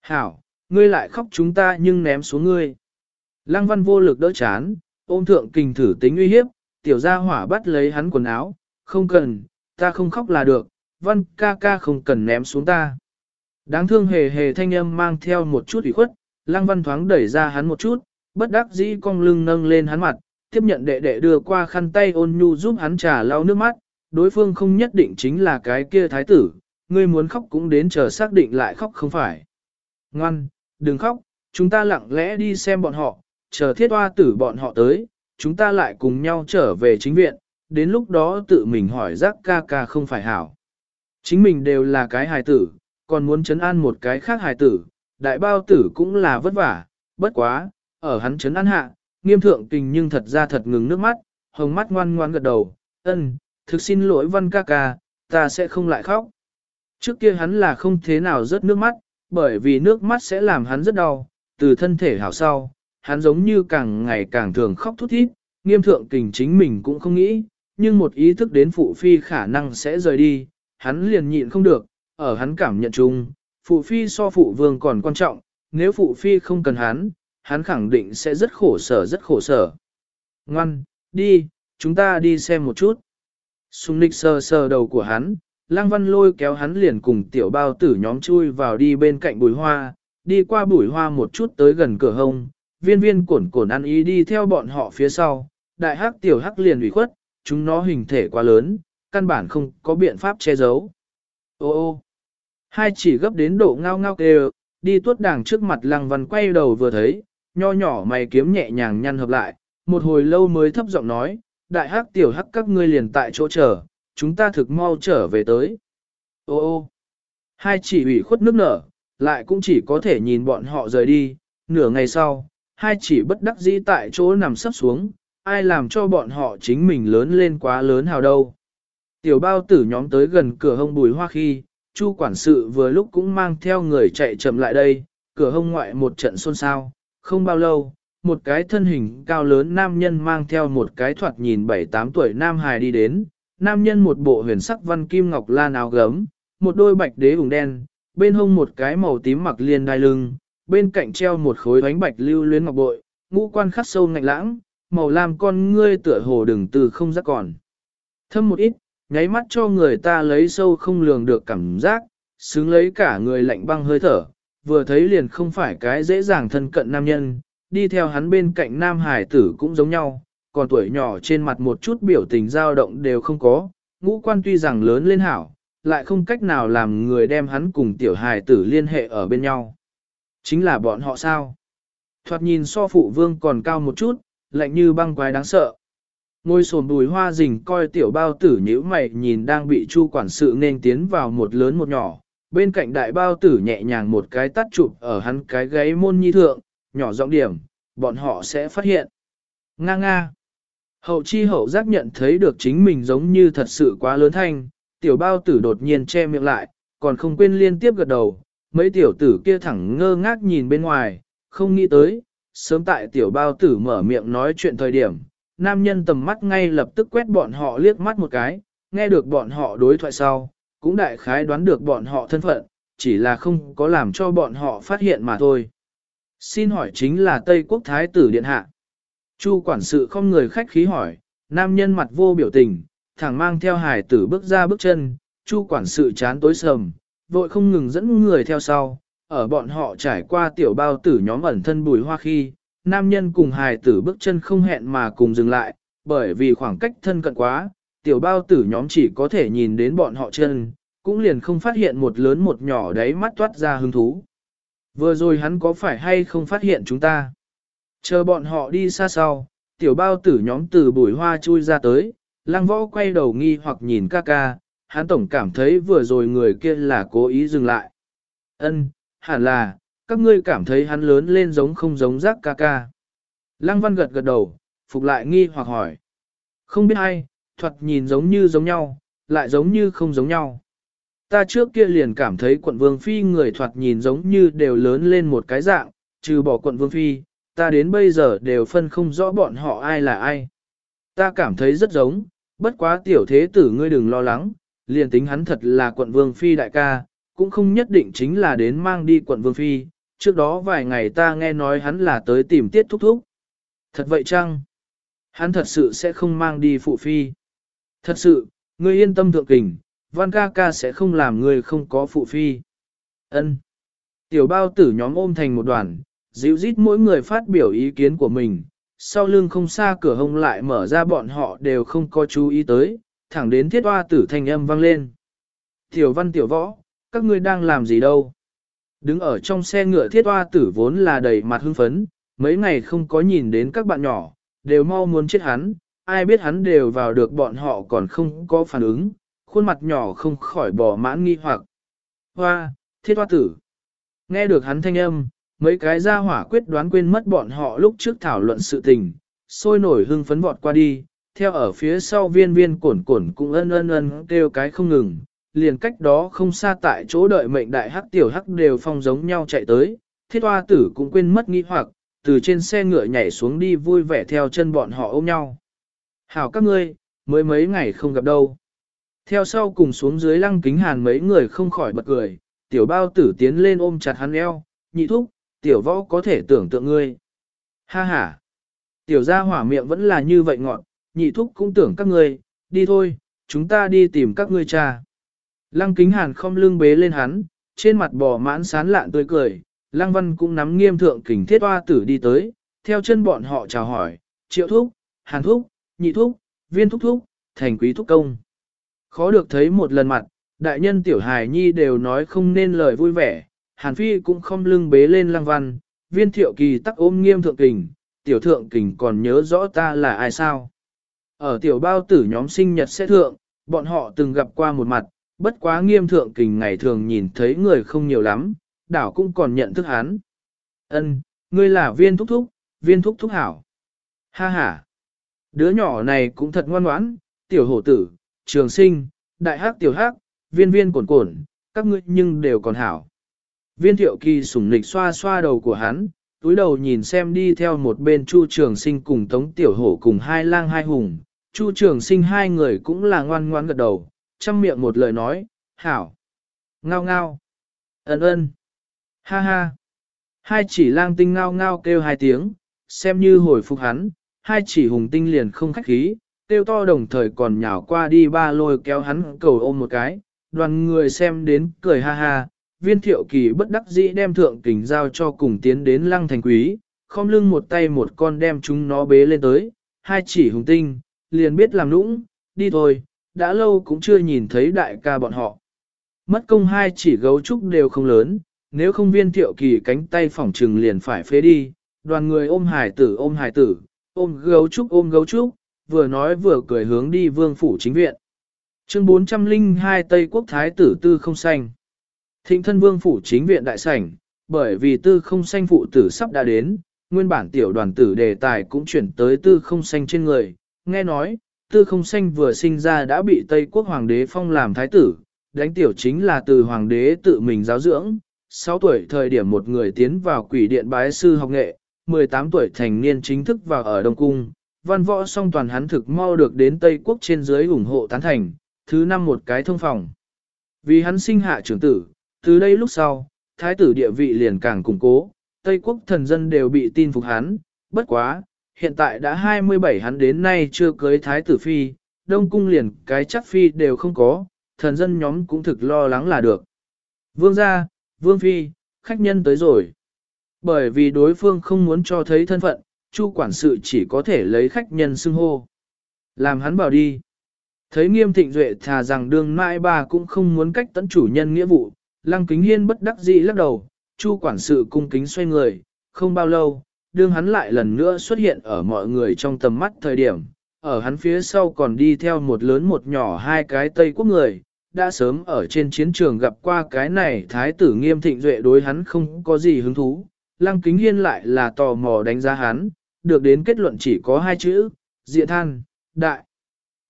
Hảo, ngươi lại khóc chúng ta nhưng ném xuống ngươi. Lăng văn vô lực đỡ chán, ôm thượng kình thử tính uy hiếp, tiểu gia hỏa bắt lấy hắn quần áo, không cần, ta không khóc là được, văn ca ca không cần ném xuống ta. Đáng thương hề hề thanh âm mang theo một chút ủy khuất, lăng văn thoáng đẩy ra hắn một chút, bất đắc dĩ cong lưng nâng lên hắn mặt, tiếp nhận đệ đệ đưa qua khăn tay ôn nhu giúp hắn trà lau nước mắt, đối phương không nhất định chính là cái kia thái tử, ngươi muốn khóc cũng đến chờ xác định lại khóc không phải. Ngoan, đừng khóc, chúng ta lặng lẽ đi xem bọn họ, chờ thiết hoa tử bọn họ tới, chúng ta lại cùng nhau trở về chính viện, đến lúc đó tự mình hỏi giác ca ca không phải hảo. Chính mình đều là cái hài tử, còn muốn chấn an một cái khác hài tử, đại bao tử cũng là vất vả, bất quá, ở hắn chấn an hạ, nghiêm thượng tình nhưng thật ra thật ngừng nước mắt, hồng mắt ngoan ngoan gật đầu, ân, thực xin lỗi văn ca ca, ta sẽ không lại khóc. Trước kia hắn là không thế nào rớt nước mắt, bởi vì nước mắt sẽ làm hắn rất đau, từ thân thể hảo sau, hắn giống như càng ngày càng thường khóc thút thít, nghiêm thượng kình chính mình cũng không nghĩ, nhưng một ý thức đến phụ phi khả năng sẽ rời đi, hắn liền nhịn không được, ở hắn cảm nhận chung, phụ phi so phụ vương còn quan trọng, nếu phụ phi không cần hắn, hắn khẳng định sẽ rất khổ sở rất khổ sở. Ngoan, đi, chúng ta đi xem một chút. Sùng nịch sờ sờ đầu của hắn, lang văn lôi kéo hắn liền cùng tiểu bao tử nhóm chui vào đi bên cạnh bùi hoa, đi qua bùi hoa một chút tới gần cửa hông, viên viên cổn cổn ăn ý đi theo bọn họ phía sau, đại hắc tiểu hắc liền ủy khuất, chúng nó hình thể quá lớn, căn bản không có biện pháp che giấu. Ô ô, hai chỉ gấp đến độ ngao ngao kêu, đi tuốt đàng trước mặt lăng văn quay đầu vừa thấy, nho nhỏ mày kiếm nhẹ nhàng nhăn hợp lại, một hồi lâu mới thấp giọng nói, đại hắc tiểu hắc các ngươi liền tại chỗ chờ, chúng ta thực mau trở về tới. Ô ô, hai chỉ ủy khuất nước nở, lại cũng chỉ có thể nhìn bọn họ rời đi, nửa ngày sau, hai chỉ bất đắc dĩ tại chỗ nằm sấp xuống, ai làm cho bọn họ chính mình lớn lên quá lớn hào đâu. Tiểu bao tử nhóm tới gần cửa hông bùi hoa khi, Chu quản sự vừa lúc cũng mang theo người chạy chậm lại đây, cửa hông ngoại một trận xôn xao, không bao lâu, một cái thân hình cao lớn nam nhân mang theo một cái thoạt nhìn 7-8 tuổi nam hài đi đến, nam nhân một bộ huyền sắc văn kim ngọc lan áo gấm, một đôi bạch đế ủng đen, bên hông một cái màu tím mặc liên đai lưng, bên cạnh treo một khối bánh bạch lưu luyến ngọc bội, ngũ quan khắc sâu ngạnh lãng, màu lam con ngươi tựa hồ đừng từ không giác còn. Thâm một ít, nháy mắt cho người ta lấy sâu không lường được cảm giác, xứng lấy cả người lạnh băng hơi thở, vừa thấy liền không phải cái dễ dàng thân cận nam nhân, đi theo hắn bên cạnh nam hải tử cũng giống nhau, còn tuổi nhỏ trên mặt một chút biểu tình dao động đều không có, ngũ quan tuy rằng lớn lên hảo, lại không cách nào làm người đem hắn cùng tiểu hài tử liên hệ ở bên nhau. Chính là bọn họ sao? Thoạt nhìn so phụ vương còn cao một chút, lạnh như băng quái đáng sợ. Ngôi sồn bùi hoa rình coi tiểu bao tử nhíu mày nhìn đang bị chu quản sự nên tiến vào một lớn một nhỏ, bên cạnh đại bao tử nhẹ nhàng một cái tắt chụp ở hắn cái gáy môn nhi thượng, nhỏ giọng điểm, bọn họ sẽ phát hiện. Nga nga. Hậu chi hậu giác nhận thấy được chính mình giống như thật sự quá lớn thanh, tiểu bao tử đột nhiên che miệng lại, còn không quên liên tiếp gật đầu, mấy tiểu tử kia thẳng ngơ ngác nhìn bên ngoài, không nghĩ tới, sớm tại tiểu bao tử mở miệng nói chuyện thời điểm, nam nhân tầm mắt ngay lập tức quét bọn họ liếc mắt một cái, nghe được bọn họ đối thoại sau, cũng đại khái đoán được bọn họ thân phận, chỉ là không có làm cho bọn họ phát hiện mà thôi. Xin hỏi chính là Tây Quốc Thái tử Điện Hạ. Chu quản sự không người khách khí hỏi, nam nhân mặt vô biểu tình, thẳng mang theo hải tử bước ra bước chân, chu quản sự chán tối sầm, vội không ngừng dẫn người theo sau, ở bọn họ trải qua tiểu bao tử nhóm ẩn thân bùi hoa khi, nam nhân cùng hài tử bước chân không hẹn mà cùng dừng lại, bởi vì khoảng cách thân cận quá, tiểu bao tử nhóm chỉ có thể nhìn đến bọn họ chân, cũng liền không phát hiện một lớn một nhỏ đấy mắt toát ra hứng thú. Vừa rồi hắn có phải hay không phát hiện chúng ta? Chờ bọn họ đi xa sau, tiểu bao tử nhóm từ bùi hoa chui ra tới, lăng võ quay đầu nghi hoặc nhìn ca ca, hắn tổng cảm thấy vừa rồi người kia là cố ý dừng lại. Ân, hẳn là, các ngươi cảm thấy hắn lớn lên giống không giống rác ca ca. Lăng văn gật gật đầu, phục lại nghi hoặc hỏi. Không biết ai, thuật nhìn giống như giống nhau, lại giống như không giống nhau. Ta trước kia liền cảm thấy quận vương phi người thoạt nhìn giống như đều lớn lên một cái dạng, trừ bỏ quận vương phi, ta đến bây giờ đều phân không rõ bọn họ ai là ai. Ta cảm thấy rất giống, bất quá tiểu thế tử ngươi đừng lo lắng, liền tính hắn thật là quận vương phi đại ca, cũng không nhất định chính là đến mang đi quận vương phi, trước đó vài ngày ta nghe nói hắn là tới tìm tiết thúc thúc. Thật vậy chăng? Hắn thật sự sẽ không mang đi phụ phi. Thật sự, ngươi yên tâm thượng kình, văn ca ca sẽ không làm ngươi không có phụ phi. Ân. Tiểu bao tử nhóm ôm thành một đoàn, dịu rít mỗi người phát biểu ý kiến của mình, sau lưng không xa cửa hông lại mở ra bọn họ đều không có chú ý tới, thẳng đến thiết hoa tử thanh âm vang lên. Tiểu văn tiểu võ, các ngươi đang làm gì đâu? Đứng ở trong xe ngựa thiết hoa tử vốn là đầy mặt hưng phấn, mấy ngày không có nhìn đến các bạn nhỏ, đều mau muốn chết hắn, ai biết hắn đều vào được bọn họ còn không có phản ứng, khuôn mặt nhỏ không khỏi bỏ mãn nghi hoặc. Hoa, thiết hoa tử. Nghe được hắn thanh âm, mấy cái gia hỏa quyết đoán quên mất bọn họ lúc trước thảo luận sự tình, sôi nổi hưng phấn vọt qua đi, theo ở phía sau viên viên cổn cổn cũng ân ân ân kêu cái không ngừng, liền cách đó không xa tại chỗ đợi mệnh đại hắc tiểu hắc đều phong giống nhau chạy tới, thiết hoa tử cũng quên mất nghi hoặc, từ trên xe ngựa nhảy xuống đi vui vẻ theo chân bọn họ ôm nhau. Hảo các ngươi, mới mấy ngày không gặp đâu. Theo sau cùng xuống dưới lăng kính hàn mấy người không khỏi bật cười, tiểu bao tử tiến lên ôm chặt hắn eo, nhị thúc, tiểu võ có thể tưởng tượng ngươi. Ha ha, tiểu gia hỏa miệng vẫn là như vậy ngọn, nhị thúc cũng tưởng các ngươi, đi thôi, chúng ta đi tìm các ngươi cha. Lăng kính hàn không lưng bế lên hắn, trên mặt bò mãn sán lạn tươi cười, lăng văn cũng nắm nghiêm thượng kình thiết hoa tử đi tới, theo chân bọn họ chào hỏi, triệu thúc, hàn thúc, nhị thúc, viên thúc thúc, thành quý thúc công. Khó được thấy một lần mặt, đại nhân tiểu hài nhi đều nói không nên lời vui vẻ, hàn phi cũng không lưng bế lên lăng văn, viên thiệu kỳ tắc ôm nghiêm thượng kình, tiểu thượng kình còn nhớ rõ ta là ai sao. Ở tiểu bao tử nhóm sinh nhật sẽ thượng, bọn họ từng gặp qua một mặt, bất quá nghiêm thượng kình ngày thường nhìn thấy người không nhiều lắm, đảo cũng còn nhận thức hắn. Ân, ngươi là viên thúc thúc, viên thúc thúc hảo. Ha ha, đứa nhỏ này cũng thật ngoan ngoãn, tiểu hổ tử, trường sinh, đại hắc tiểu hắc, viên viên cổn cổn, các ngươi nhưng đều còn hảo. Viên thiệu kỳ sủng nịch xoa xoa đầu của hắn, túi đầu nhìn xem đi theo một bên Chu Trường Sinh cùng Tống Tiểu Hổ cùng hai lang hai hùng. Chu Trường Sinh hai người cũng là ngoan ngoan gật đầu, chăm miệng một lời nói, hảo, ngao ngao, ấn ơn, ha ha. Hai chỉ lang tinh ngao ngao kêu hai tiếng, xem như hồi phục hắn, hai chỉ hùng tinh liền không khách khí, kêu to đồng thời còn nhào qua đi ba lôi kéo hắn cầu ôm một cái, đoàn người xem đến cười ha ha, viên thiệu kỳ bất đắc dĩ đem thượng kình giao cho cùng tiến đến lăng thành quý, khom lưng một tay một con đem chúng nó bế lên tới, hai chỉ hùng tinh, liền biết làm nũng, đi thôi, đã lâu cũng chưa nhìn thấy đại ca bọn họ. Mất công hai chỉ gấu trúc đều không lớn, nếu không viên thiệu kỳ cánh tay phỏng trừng liền phải phế đi, đoàn người ôm hải tử ôm hải tử, ôm gấu trúc ôm gấu trúc, vừa nói vừa cười hướng đi vương phủ chính viện. Chương 402 Tây Quốc Thái tử Tư không xanh. Thịnh thân vương phủ chính viện đại sảnh, bởi vì tư không xanh phụ tử sắp đã đến, nguyên bản tiểu đoàn tử đề tài cũng chuyển tới tư không xanh trên người. Nghe nói, tư không xanh vừa sinh ra đã bị Tây quốc hoàng đế phong làm thái tử, đánh tiểu chính là từ hoàng đế tự mình giáo dưỡng. 6 tuổi thời điểm một người tiến vào quỷ điện bái sư học nghệ, 18 tuổi thành niên chính thức vào ở Đông Cung, văn võ song toàn hắn thực mau được đến Tây quốc trên dưới ủng hộ tán thành, thứ năm một cái thông phòng. Vì hắn sinh hạ trưởng tử, từ đây lúc sau, thái tử địa vị liền càng củng cố, Tây quốc thần dân đều bị tin phục hắn, bất quá, hiện tại đã 27 hắn đến nay chưa cưới thái tử phi, đông cung liền cái chắc phi đều không có, thần dân nhóm cũng thực lo lắng là được. Vương gia, vương phi, khách nhân tới rồi. Bởi vì đối phương không muốn cho thấy thân phận, chu quản sự chỉ có thể lấy khách nhân xưng hô. Làm hắn bảo đi. Thấy nghiêm thịnh duệ thà rằng đương mãi bà cũng không muốn cách tấn chủ nhân nghĩa vụ, lăng kính hiên bất đắc dĩ lắc đầu, chu quản sự cung kính xoay người, không bao lâu, đương hắn lại lần nữa xuất hiện ở mọi người trong tầm mắt thời điểm, ở hắn phía sau còn đi theo một lớn một nhỏ hai cái Tây quốc người, đã sớm ở trên chiến trường gặp qua cái này thái tử nghiêm thịnh duệ đối hắn không có gì hứng thú, lăng kính hiên lại là tò mò đánh giá hắn, được đến kết luận chỉ có hai chữ, diện than, đại.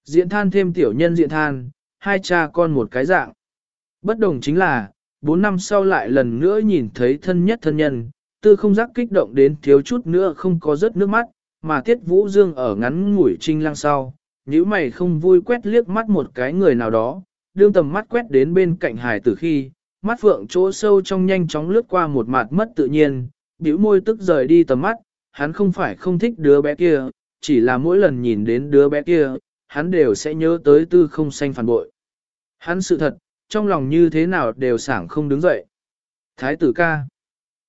Diện than thêm tiểu nhân diện than, hai cha con một cái dạng. Bất đồng chính là, bốn năm sau lại lần nữa nhìn thấy thân nhất thân nhân, tư không giác kích động đến thiếu chút nữa không có rớt nước mắt, mà tiết vũ dương ở ngắn ngủi trinh lăng sau, nếu mày không vui quét liếc mắt một cái người nào đó, đương tầm mắt quét đến bên cạnh hải tử khi, mắt phượng chỗ sâu trong nhanh chóng lướt qua một mặt mất tự nhiên, bĩu môi tức rời đi tầm mắt, hắn không phải không thích đứa bé kia, chỉ là mỗi lần nhìn đến đứa bé kia, hắn đều sẽ nhớ tới tư không xanh phản bội. Hắn sự thật, trong lòng như thế nào đều sảng không đứng dậy. Thái tử ca.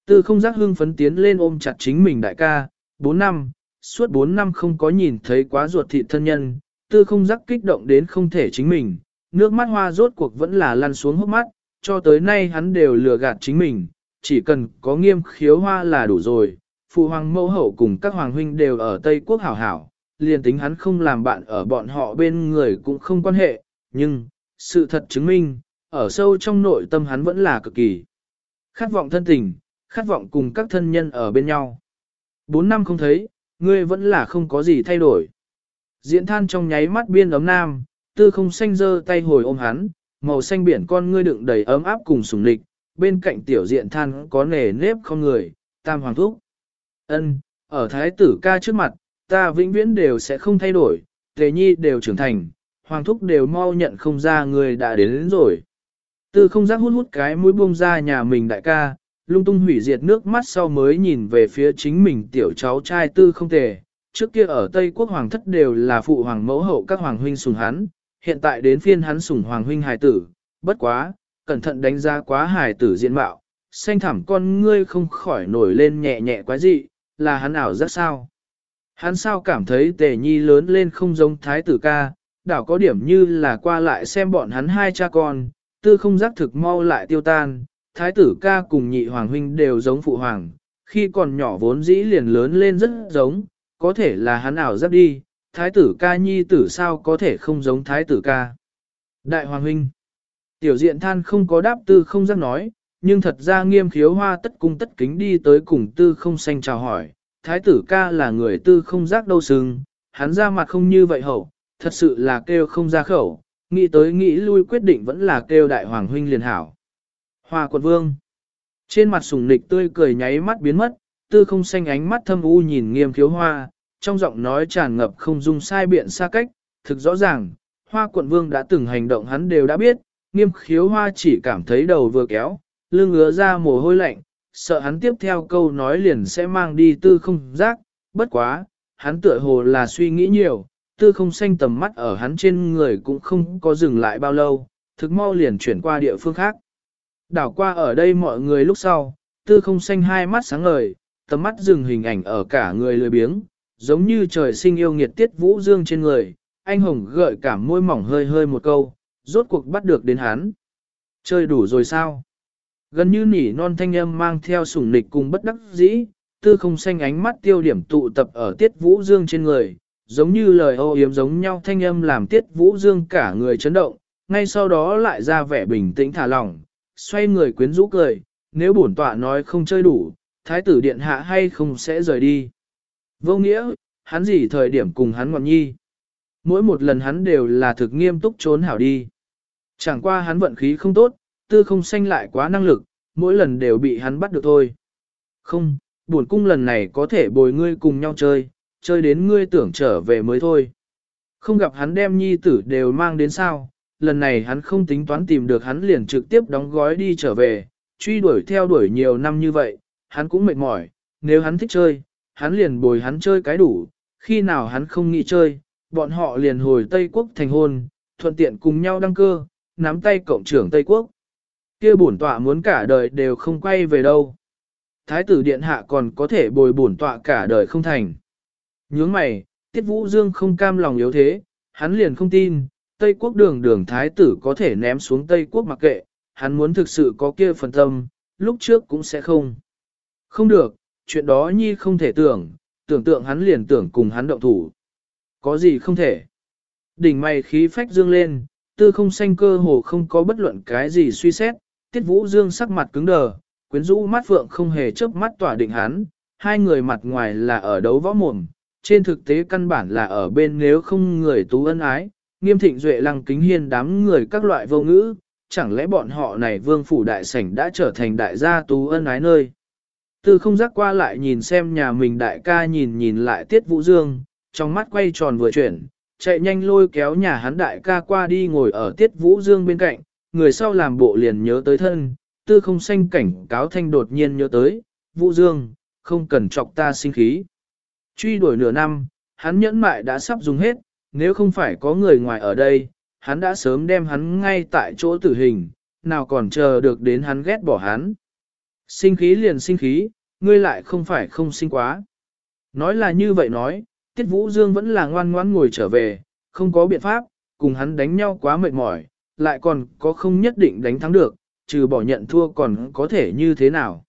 Tư không giác hưng phấn tiến lên ôm chặt chính mình đại ca, 4 năm, suốt 4 năm không có nhìn thấy quá ruột thịt thân nhân, tư không giác kích động đến không thể chính mình, nước mắt hoa rốt cuộc vẫn là lăn xuống hốc mắt, cho tới nay hắn đều lừa gạt chính mình, chỉ cần có nghiêm khiếu hoa là đủ rồi, phụ hoàng mẫu hậu cùng các hoàng huynh đều ở Tây Quốc hảo hảo, liền tính hắn không làm bạn ở bọn họ bên người cũng không quan hệ, nhưng, sự thật chứng minh, ở sâu trong nội tâm hắn vẫn là cực kỳ. Khát vọng thân tình, khát vọng cùng các thân nhân ở bên nhau. Bốn năm không thấy, ngươi vẫn là không có gì thay đổi. Diễn than trong nháy mắt biên ấm nam, tư không xanh dơ tay hồi ôm hắn, màu xanh biển con ngươi đựng đầy ấm áp cùng sùng lịch, bên cạnh tiểu diện than có nề nếp không người, tam hoàng thúc. ân ở thái tử ca trước mặt, ta vĩnh viễn đều sẽ không thay đổi, tề nhi đều trưởng thành, hoàng thúc đều mau nhận không ra người đã đến, đến rồi. Tư không giác hút hút cái mũi bông ra nhà mình đại ca, lung tung hủy diệt nước mắt sau mới nhìn về phía chính mình tiểu cháu trai tư không tề. Trước kia ở Tây Quốc Hoàng thất đều là phụ hoàng mẫu hậu các hoàng huynh sùng hắn, hiện tại đến phiên hắn sùng hoàng huynh hài tử, bất quá, cẩn thận đánh giá quá hài tử diện mạo, xanh thẳm con ngươi không khỏi nổi lên nhẹ nhẹ quá dị, là hắn ảo rất sao. Hắn sao cảm thấy tề nhi lớn lên không giống thái tử ca, đảo có điểm như là qua lại xem bọn hắn hai cha con, tư không giác thực mau lại tiêu tan, thái tử ca cùng nhị hoàng huynh đều giống phụ hoàng, khi còn nhỏ vốn dĩ liền lớn lên rất giống, có thể là hắn ảo giáp đi, thái tử ca nhi tử sao có thể không giống thái tử ca. Đại hoàng huynh, tiểu diện than không có đáp tư không giác nói, nhưng thật ra nghiêm khiếu hoa tất cung tất kính đi tới cùng tư không xanh chào hỏi, thái tử ca là người tư không giác đâu sừng, hắn ra mặt không như vậy hậu, thật sự là kêu không ra khẩu, nghĩ tới nghĩ lui quyết định vẫn là kêu đại hoàng huynh liền hảo. Hoa quận vương. Trên mặt sùng nịch tươi cười nháy mắt biến mất, tư không xanh ánh mắt thâm u nhìn nghiêm khiếu hoa, trong giọng nói tràn ngập không dung sai biện xa cách, thực rõ ràng, hoa quận vương đã từng hành động hắn đều đã biết, nghiêm khiếu hoa chỉ cảm thấy đầu vừa kéo, lưng ứa ra mồ hôi lạnh, sợ hắn tiếp theo câu nói liền sẽ mang đi tư không giác, bất quá, hắn tựa hồ là suy nghĩ nhiều, tư không xanh tầm mắt ở hắn trên người cũng không có dừng lại bao lâu, thực mau liền chuyển qua địa phương khác. Đảo qua ở đây mọi người lúc sau, tư không xanh hai mắt sáng ngời, tầm mắt dừng hình ảnh ở cả người lười biếng, giống như trời sinh yêu nghiệt tiết vũ dương trên người, anh hồng gợi cảm môi mỏng hơi hơi một câu, rốt cuộc bắt được đến hắn. Chơi đủ rồi sao? Gần như nỉ non thanh âm mang theo sủng nịch cùng bất đắc dĩ, tư không xanh ánh mắt tiêu điểm tụ tập ở tiết vũ dương trên người, giống như lời ô yếm giống nhau thanh âm làm tiết vũ dương cả người chấn động, ngay sau đó lại ra vẻ bình tĩnh thả lỏng, xoay người quyến rũ cười, nếu bổn tọa nói không chơi đủ, thái tử điện hạ hay không sẽ rời đi. Vô nghĩa, hắn gì thời điểm cùng hắn ngọn nhi. Mỗi một lần hắn đều là thực nghiêm túc trốn hảo đi. Chẳng qua hắn vận khí không tốt, tư không sanh lại quá năng lực, mỗi lần đều bị hắn bắt được thôi. Không, buồn cung lần này có thể bồi ngươi cùng nhau chơi, chơi đến ngươi tưởng trở về mới thôi. Không gặp hắn đem nhi tử đều mang đến sao, lần này hắn không tính toán tìm được hắn liền trực tiếp đóng gói đi trở về, truy đuổi theo đuổi nhiều năm như vậy, hắn cũng mệt mỏi, nếu hắn thích chơi, hắn liền bồi hắn chơi cái đủ, khi nào hắn không nghĩ chơi, bọn họ liền hồi Tây Quốc thành hôn, thuận tiện cùng nhau đăng cơ, nắm tay cộng trưởng Tây Quốc. kia bổn tọa muốn cả đời đều không quay về đâu. Thái tử điện hạ còn có thể bồi bổn tọa cả đời không thành. Nhướng mày, Tiết Vũ Dương không cam lòng yếu thế, hắn liền không tin, Tây quốc đường đường thái tử có thể ném xuống Tây quốc mặc kệ, hắn muốn thực sự có kia phần tâm, lúc trước cũng sẽ không. Không được, chuyện đó nhi không thể tưởng, tưởng tượng hắn liền tưởng cùng hắn động thủ. Có gì không thể. Đỉnh mày khí phách dương lên, tư không xanh cơ hồ không có bất luận cái gì suy xét, tiết vũ dương sắc mặt cứng đờ, quyến rũ mắt phượng không hề chớp mắt tỏa định hắn, hai người mặt ngoài là ở đấu võ mồm, trên thực tế căn bản là ở bên nếu không người tú ân ái, nghiêm thịnh duệ lăng kính hiên đám người các loại vô ngữ, chẳng lẽ bọn họ này vương phủ đại sảnh đã trở thành đại gia tú ân ái nơi. Từ không giác qua lại nhìn xem nhà mình đại ca nhìn nhìn lại tiết vũ dương, trong mắt quay tròn vừa chuyển, chạy nhanh lôi kéo nhà hắn đại ca qua đi ngồi ở tiết vũ dương bên cạnh, người sau làm bộ liền nhớ tới thân, tư không xanh cảnh cáo thanh đột nhiên nhớ tới, vũ dương, không cần chọc ta sinh khí. Truy đuổi nửa năm, hắn nhẫn mại đã sắp dùng hết, nếu không phải có người ngoài ở đây, hắn đã sớm đem hắn ngay tại chỗ tử hình, nào còn chờ được đến hắn ghét bỏ hắn. Sinh khí liền sinh khí, ngươi lại không phải không sinh quá. Nói là như vậy nói, Tiết Vũ Dương vẫn là ngoan ngoãn ngồi trở về, không có biện pháp, cùng hắn đánh nhau quá mệt mỏi, lại còn có không nhất định đánh thắng được, trừ bỏ nhận thua còn có thể như thế nào.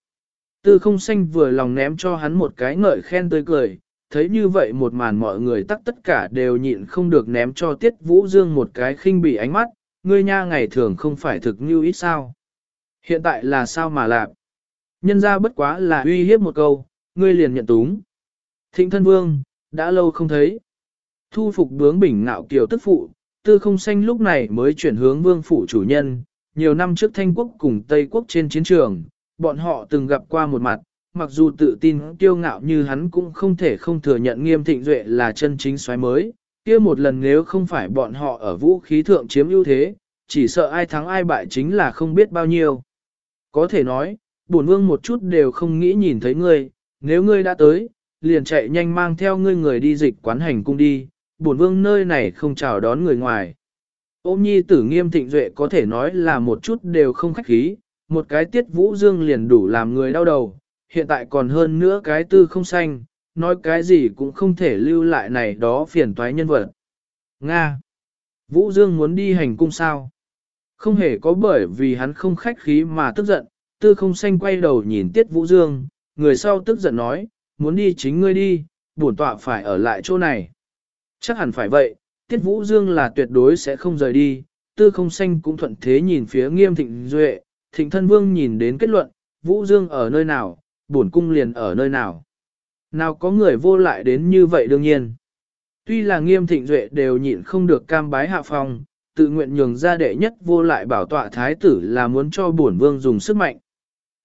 Tư không xanh vừa lòng ném cho hắn một cái ngợi khen tươi cười, thấy như vậy một màn mọi người tắc tất cả đều nhịn không được ném cho Tiết Vũ Dương một cái khinh bị ánh mắt, ngươi nha ngày thường không phải thực như ít sao. Hiện tại là sao mà lạc? Nhân ra bất quá là uy hiếp một câu, ngươi liền nhận túng. Thịnh thân vương, đã lâu không thấy. Thu phục bướng bỉnh ngạo kiều tức phụ, tư không xanh lúc này mới chuyển hướng vương phủ chủ nhân. Nhiều năm trước Thanh quốc cùng Tây quốc trên chiến trường, bọn họ từng gặp qua một mặt, mặc dù tự tin kiêu ngạo như hắn cũng không thể không thừa nhận nghiêm thịnh duệ là chân chính xoáy mới. kia một lần nếu không phải bọn họ ở vũ khí thượng chiếm ưu thế, chỉ sợ ai thắng ai bại chính là không biết bao nhiêu. Có thể nói, bổn vương một chút đều không nghĩ nhìn thấy ngươi, nếu ngươi đã tới, liền chạy nhanh mang theo ngươi người đi dịch quán hành cung đi, bổn vương nơi này không chào đón người ngoài. Ôm nhi tử nghiêm thịnh duệ có thể nói là một chút đều không khách khí, một cái tiết vũ dương liền đủ làm người đau đầu, hiện tại còn hơn nữa cái tư không xanh, nói cái gì cũng không thể lưu lại này đó phiền toái nhân vật. Nga! Vũ Dương muốn đi hành cung sao? Không hề có bởi vì hắn không khách khí mà tức giận, tư không xanh quay đầu nhìn tiết Vũ Dương, người sau tức giận nói, muốn đi chính ngươi đi, bổn tọa phải ở lại chỗ này. Chắc hẳn phải vậy, tiết Vũ Dương là tuyệt đối sẽ không rời đi, tư không xanh cũng thuận thế nhìn phía nghiêm thịnh duệ, thịnh thân vương nhìn đến kết luận, Vũ Dương ở nơi nào, bổn cung liền ở nơi nào. Nào có người vô lại đến như vậy đương nhiên. Tuy là nghiêm thịnh duệ đều nhịn không được cam bái hạ phong, tự nguyện nhường ra đệ nhất vô lại bảo tọa thái tử là muốn cho bổn vương dùng sức mạnh.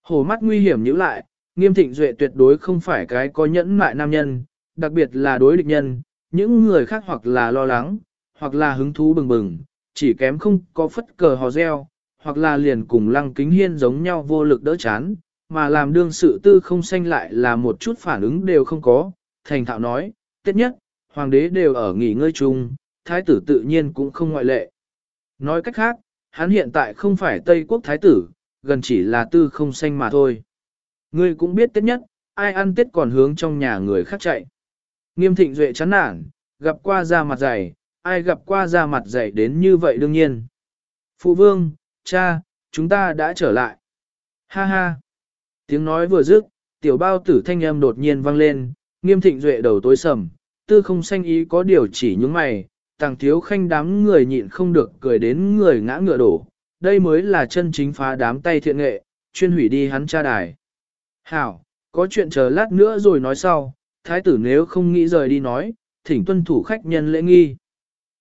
Hồ mắt nguy hiểm nhíu lại, nghiêm thịnh duệ tuyệt đối không phải cái có nhẫn mại nam nhân, đặc biệt là đối địch nhân, những người khác hoặc là lo lắng, hoặc là hứng thú bừng bừng, chỉ kém không có phất cờ hò reo, hoặc là liền cùng lăng kính hiên giống nhau vô lực đỡ chán, mà làm đương sự tư không xanh lại là một chút phản ứng đều không có, thành thạo nói, tiết nhất, hoàng đế đều ở nghỉ ngơi chung, thái tử tự nhiên cũng không ngoại lệ. Nói cách khác, hắn hiện tại không phải Tây quốc thái tử, gần chỉ là tư không xanh mà thôi. Ngươi cũng biết tiết nhất, ai ăn tết còn hướng trong nhà người khác chạy. Nghiêm thịnh duệ chán nản, gặp qua da mặt dày, ai gặp qua da mặt dày đến như vậy đương nhiên. Phụ vương, cha, chúng ta đã trở lại. Ha ha. Tiếng nói vừa dứt, tiểu bao tử thanh âm đột nhiên vang lên, nghiêm thịnh duệ đầu tối sầm, tư không xanh ý có điều chỉ những mày, tàng thiếu khanh đám người nhịn không được cười đến người ngã ngựa đổ, đây mới là chân chính phá đám tay thiện nghệ, chuyên hủy đi hắn cha đài. Hảo, có chuyện chờ lát nữa rồi nói sau, thái tử nếu không nghĩ rời đi nói, thỉnh tuân thủ khách nhân lễ nghi.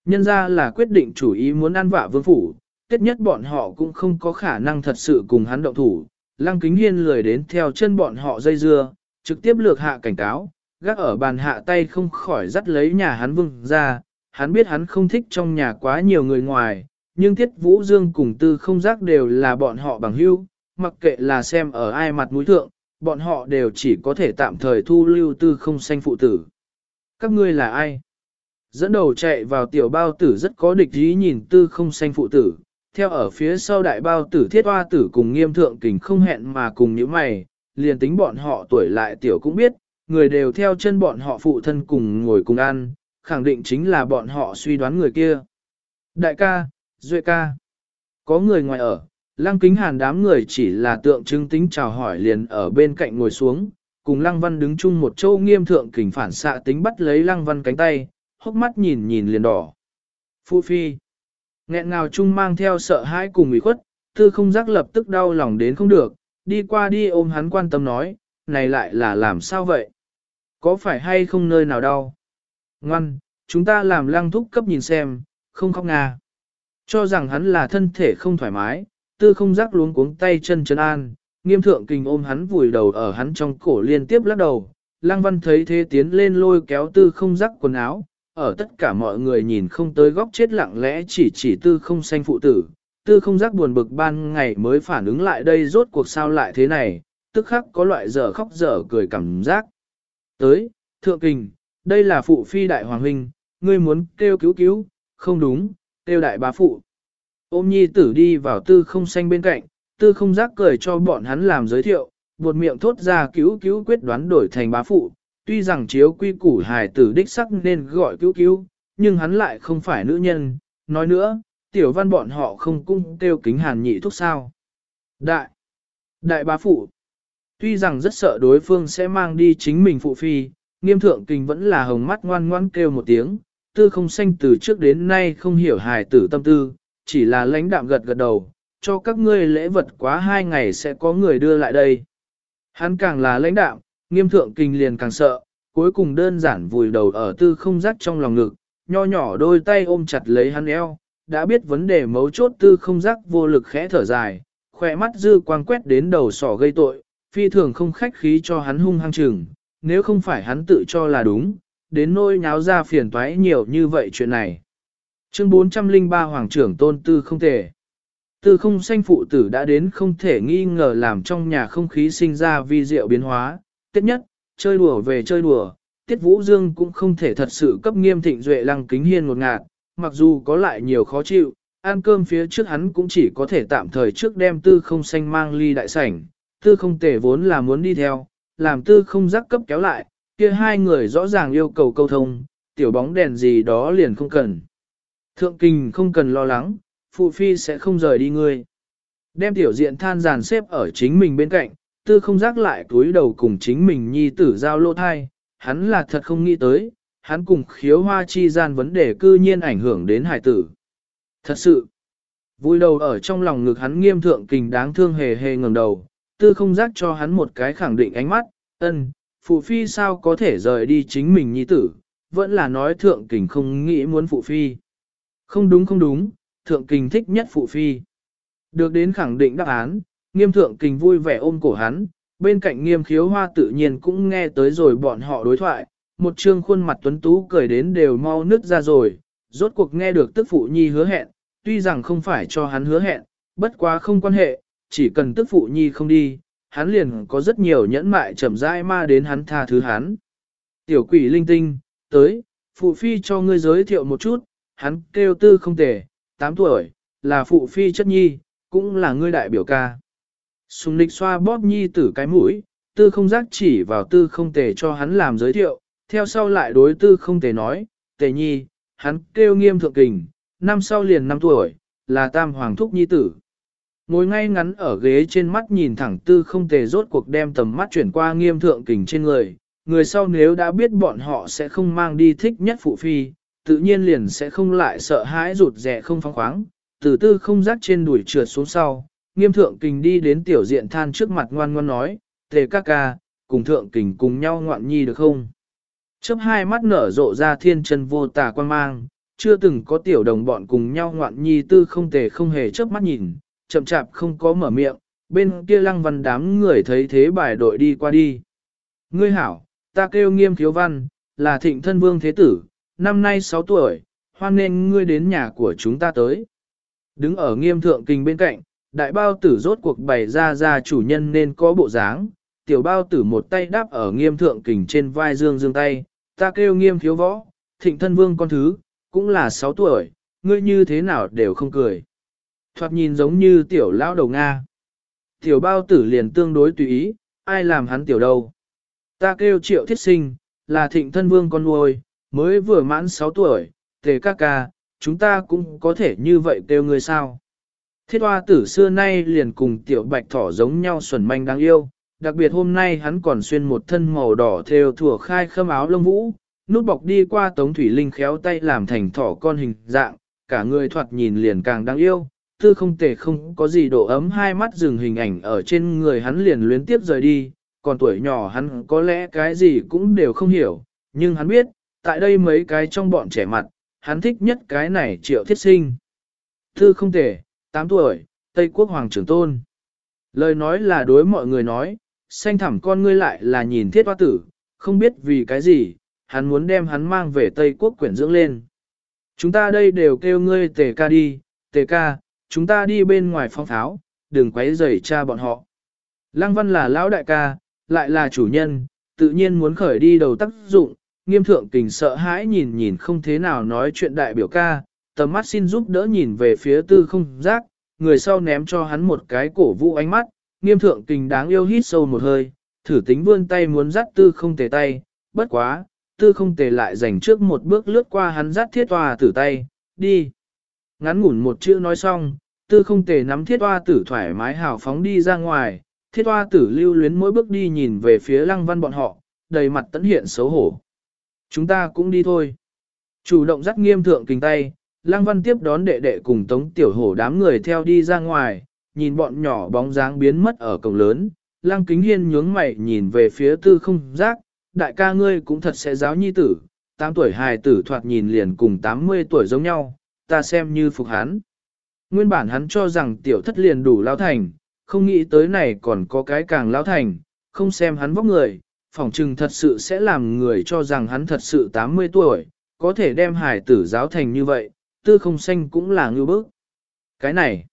Nhân ra là quyết định chủ ý muốn ăn vạ vương phủ, tiết nhất bọn họ cũng không có khả năng thật sự cùng hắn động thủ, Lăng kính hiên lười đến theo chân bọn họ dây dưa, trực tiếp lược hạ cảnh cáo, gác ở bàn hạ tay không khỏi dắt lấy nhà hắn vương ra, hắn biết hắn không thích trong nhà quá nhiều người ngoài, nhưng Tiết Vũ Dương cùng Tư không giác đều là bọn họ bằng hữu, mặc kệ là xem ở ai mặt mũi thượng, bọn họ đều chỉ có thể tạm thời thu lưu Tư không sanh phụ tử. Các ngươi là ai? Dẫn đầu chạy vào tiểu bao tử rất có địch ý nhìn Tư không sanh phụ tử, theo ở phía sau đại bao tử thiết hoa tử cùng nghiêm thượng kình không hẹn mà cùng những mày, liền tính bọn họ tuổi lại tiểu cũng biết, người đều theo chân bọn họ phụ thân cùng ngồi cùng ăn, khẳng định chính là bọn họ suy đoán người kia. Đại ca, Duệ ca, có người ngoài ở, lăng kính hàn đám người chỉ là tượng trưng tính chào hỏi liền ở bên cạnh ngồi xuống, cùng lăng văn đứng chung một châu nghiêm thượng kình phản xạ tính bắt lấy lăng văn cánh tay, hốc mắt nhìn nhìn liền đỏ. Phu phi, nghẹn ngào chung mang theo sợ hãi cùng ủy khuất, tư không giác lập tức đau lòng đến không được, đi qua đi ôm hắn quan tâm nói, này lại là làm sao vậy? Có phải hay không nơi nào đau? Ngoan, chúng ta làm lăng thúc cấp nhìn xem, không khóc nga. Cho rằng hắn là thân thể không thoải mái, tư không giác luống cuống tay chân chân an, nghiêm thượng kình ôm hắn vùi đầu ở hắn trong cổ liên tiếp lắc đầu. Lăng văn thấy thế tiến lên lôi kéo tư không giác quần áo, ở tất cả mọi người nhìn không tới góc chết lặng lẽ chỉ chỉ tư không xanh phụ tử, tư không giác buồn bực ban ngày mới phản ứng lại đây rốt cuộc sao lại thế này, tức khắc có loại dở khóc dở cười cảm giác. Tới, thượng kình, đây là phụ phi đại hoàng huynh, ngươi muốn kêu cứu cứu, không đúng, kêu đại bá phụ. Ôm nhi tử đi vào tư không xanh bên cạnh, tư không giác cười cho bọn hắn làm giới thiệu, buột miệng thốt ra cứu cứu quyết đoán đổi thành bá phụ, tuy rằng chiếu quy củ hài tử đích sắc nên gọi cứu cứu, nhưng hắn lại không phải nữ nhân, nói nữa, tiểu văn bọn họ không cung kêu kính hàn nhị thúc sao. Đại, đại bá phụ, tuy rằng rất sợ đối phương sẽ mang đi chính mình phụ phi, nghiêm thượng kình vẫn là hồng mắt ngoan ngoan kêu một tiếng, tư không xanh từ trước đến nay không hiểu hài tử tâm tư, chỉ là lãnh đạm gật gật đầu, cho các ngươi lễ vật quá hai ngày sẽ có người đưa lại đây. Hắn càng là lãnh đạm, nghiêm thượng kinh liền càng sợ, cuối cùng đơn giản vùi đầu ở tư không rắc trong lòng ngực, nho nhỏ đôi tay ôm chặt lấy hắn eo, đã biết vấn đề mấu chốt tư không rắc vô lực khẽ thở dài, khỏe mắt dư quang quét đến đầu sỏ gây tội, phi thường không khách khí cho hắn hung hăng chừng, nếu không phải hắn tự cho là đúng, đến nôi nháo ra phiền toái nhiều như vậy chuyện này. Chương 403 Hoàng trưởng tôn tư không thể. Tư không sanh phụ tử đã đến không thể nghi ngờ làm trong nhà không khí sinh ra vi diệu biến hóa tiết nhất, chơi đùa về chơi đùa, Tiết Vũ Dương cũng không thể thật sự cấp nghiêm thịnh duệ lăng kính hiên một ngạt, mặc dù có lại nhiều khó chịu, ăn cơm phía trước hắn cũng chỉ có thể tạm thời trước đem tư không xanh mang ly đại sảnh, tư không tể vốn là muốn đi theo, làm tư không giác cấp kéo lại, kia hai người rõ ràng yêu cầu câu thông, tiểu bóng đèn gì đó liền không cần. Thượng kinh không cần lo lắng, phụ phi sẽ không rời đi ngươi. Đem tiểu diện than giàn xếp ở chính mình bên cạnh, tư không giác lại túi đầu cùng chính mình nhi tử giao lô thai, hắn là thật không nghĩ tới, hắn cùng khiếu hoa chi gian vấn đề cư nhiên ảnh hưởng đến hải tử. Thật sự, vui đầu ở trong lòng ngực hắn nghiêm thượng kình đáng thương hề hề ngẩng đầu, tư không giác cho hắn một cái khẳng định ánh mắt, ân, phụ phi sao có thể rời đi chính mình nhi tử, vẫn là nói thượng kình không nghĩ muốn phụ phi. Không đúng không đúng, thượng kình thích nhất phụ phi. Được đến khẳng định đáp án, nghiêm thượng kình vui vẻ ôm cổ hắn, bên cạnh nghiêm khiếu hoa tự nhiên cũng nghe tới rồi bọn họ đối thoại, một trương khuôn mặt tuấn tú cười đến đều mau nứt ra rồi, rốt cuộc nghe được tức phụ nhi hứa hẹn, tuy rằng không phải cho hắn hứa hẹn, bất quá không quan hệ, chỉ cần tức phụ nhi không đi, hắn liền có rất nhiều nhẫn mại chậm rãi ma đến hắn tha thứ hắn. Tiểu quỷ linh tinh, tới, phụ phi cho ngươi giới thiệu một chút, hắn kêu tư không tề, 8 tuổi, là phụ phi chất nhi, cũng là ngươi đại biểu ca. Sùng nịch xoa bóp nhi tử cái mũi, tư không giác chỉ vào tư không tề cho hắn làm giới thiệu, theo sau lại đối tư không tề nói, tề nhi, hắn kêu nghiêm thượng kình, năm sau liền năm tuổi, là tam hoàng thúc nhi tử. Ngồi ngay ngắn ở ghế trên mắt nhìn thẳng tư không tề rốt cuộc đem tầm mắt chuyển qua nghiêm thượng kình trên người, người sau nếu đã biết bọn họ sẽ không mang đi thích nhất phụ phi, tự nhiên liền sẽ không lại sợ hãi rụt rẻ không phóng khoáng, từ tư không Giác trên đuổi trượt xuống sau, nghiêm thượng kình đi đến tiểu diện than trước mặt ngoan ngoan nói, tề các ca, cùng thượng kình cùng nhau ngoạn nhi được không? Chớp hai mắt nở rộ ra thiên chân vô tà quan mang, chưa từng có tiểu đồng bọn cùng nhau ngoạn nhi tư không tề không hề chớp mắt nhìn, chậm chạp không có mở miệng, bên kia lăng văn đám người thấy thế bài đội đi qua đi. Ngươi hảo, ta kêu nghiêm thiếu văn, là thịnh thân vương thế tử, năm nay 6 tuổi, hoan nên ngươi đến nhà của chúng ta tới. Đứng ở nghiêm thượng kinh bên cạnh, đại bao tử rốt cuộc bày ra ra chủ nhân nên có bộ dáng, tiểu bao tử một tay đáp ở nghiêm thượng kình trên vai dương dương tay, ta kêu nghiêm thiếu võ, thịnh thân vương con thứ, cũng là 6 tuổi, ngươi như thế nào đều không cười. Thoạt nhìn giống như tiểu lão đầu Nga. Tiểu bao tử liền tương đối tùy ý, ai làm hắn tiểu đâu. Ta kêu triệu thiết sinh, là thịnh thân vương con nuôi, mới vừa mãn 6 tuổi, tề ca ca, chúng ta cũng có thể như vậy kêu người sao. Thiết hoa tử xưa nay liền cùng tiểu bạch thỏ giống nhau xuẩn manh đáng yêu, đặc biệt hôm nay hắn còn xuyên một thân màu đỏ theo thủa khai khâm áo lông vũ, nút bọc đi qua tống thủy linh khéo tay làm thành thỏ con hình dạng, cả người thoạt nhìn liền càng đáng yêu, tư không tề không có gì độ ấm hai mắt dừng hình ảnh ở trên người hắn liền luyến tiếp rời đi, còn tuổi nhỏ hắn có lẽ cái gì cũng đều không hiểu, nhưng hắn biết, tại đây mấy cái trong bọn trẻ mặt, hắn thích nhất cái này triệu thiết sinh. Tư không tề, 8 tuổi, Tây Quốc Hoàng trưởng tôn. Lời nói là đối mọi người nói, xanh thẳm con ngươi lại là nhìn thiết hoa tử, không biết vì cái gì, hắn muốn đem hắn mang về Tây Quốc quyển dưỡng lên. Chúng ta đây đều kêu ngươi tề ca đi, tề ca, chúng ta đi bên ngoài phong tháo, đừng quấy rầy cha bọn họ. Lăng văn là lão đại ca, lại là chủ nhân, tự nhiên muốn khởi đi đầu tác dụng, nghiêm thượng kình sợ hãi nhìn nhìn không thế nào nói chuyện đại biểu ca, tầm mắt xin giúp đỡ nhìn về phía tư không giác, người sau ném cho hắn một cái cổ vũ ánh mắt, nghiêm thượng kình đáng yêu hít sâu một hơi, thử tính vươn tay muốn dắt tư không tề tay, bất quá, tư không tề lại dành trước một bước lướt qua hắn dắt thiết tòa tử tay, đi. Ngắn ngủn một chữ nói xong, tư không tề nắm thiết hoa tử thoải mái hào phóng đi ra ngoài, thiết hoa tử lưu luyến mỗi bước đi nhìn về phía lăng văn bọn họ, đầy mặt tẫn hiện xấu hổ. Chúng ta cũng đi thôi. Chủ động dắt nghiêm thượng kình tay, lăng văn tiếp đón đệ đệ cùng tống tiểu hổ đám người theo đi ra ngoài, nhìn bọn nhỏ bóng dáng biến mất ở cổng lớn, lăng kính hiên nhướng mày nhìn về phía tư không giác, đại ca ngươi cũng thật sẽ giáo nhi tử, 8 tuổi hài tử thoạt nhìn liền cùng 80 tuổi giống nhau, ta xem như phục hắn. Nguyên bản hắn cho rằng tiểu thất liền đủ lao thành, không nghĩ tới này còn có cái càng lao thành, không xem hắn vóc người, phỏng chừng thật sự sẽ làm người cho rằng hắn thật sự 80 tuổi, có thể đem hài tử giáo thành như vậy, tư không xanh cũng là ngư bức. Cái này,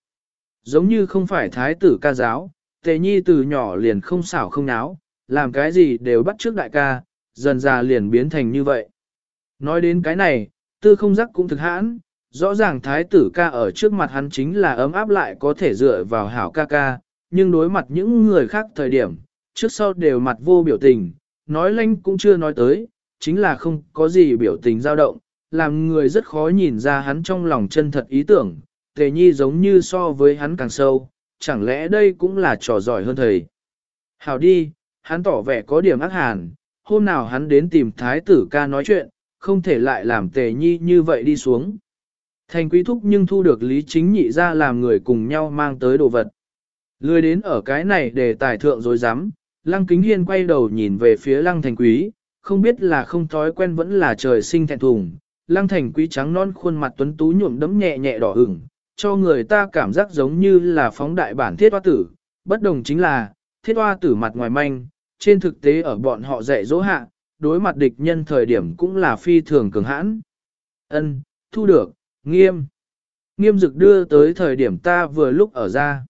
giống như không phải thái tử ca giáo, tề nhi từ nhỏ liền không xảo không náo, làm cái gì đều bắt trước đại ca, dần già liền biến thành như vậy. Nói đến cái này, tư không giác cũng thực hãn, rõ ràng thái tử ca ở trước mặt hắn chính là ấm áp lại có thể dựa vào hảo ca ca, nhưng đối mặt những người khác thời điểm, trước sau đều mặt vô biểu tình, nói lanh cũng chưa nói tới, chính là không có gì biểu tình dao động, làm người rất khó nhìn ra hắn trong lòng chân thật ý tưởng, tề nhi giống như so với hắn càng sâu, chẳng lẽ đây cũng là trò giỏi hơn thầy. Hảo đi, hắn tỏ vẻ có điểm ác hàn, hôm nào hắn đến tìm thái tử ca nói chuyện, không thể lại làm tề nhi như vậy đi xuống. Thành quý thúc nhưng thu được lý chính nhị ra làm người cùng nhau mang tới đồ vật. Lười đến ở cái này để tài thượng dối rắm lăng kính hiên quay đầu nhìn về phía lăng thành quý, không biết là không thói quen vẫn là trời sinh thẹn thùng. Lăng thành quý trắng non khuôn mặt tuấn tú nhuộm đấm nhẹ nhẹ đỏ ửng, cho người ta cảm giác giống như là phóng đại bản thiết hoa tử, bất đồng chính là, thiết hoa tử mặt ngoài manh, trên thực tế ở bọn họ dạy dỗ hạ, đối mặt địch nhân thời điểm cũng là phi thường cường hãn. Ân, thu được, nghiêm. Nghiêm dực đưa tới thời điểm ta vừa lúc ở ra.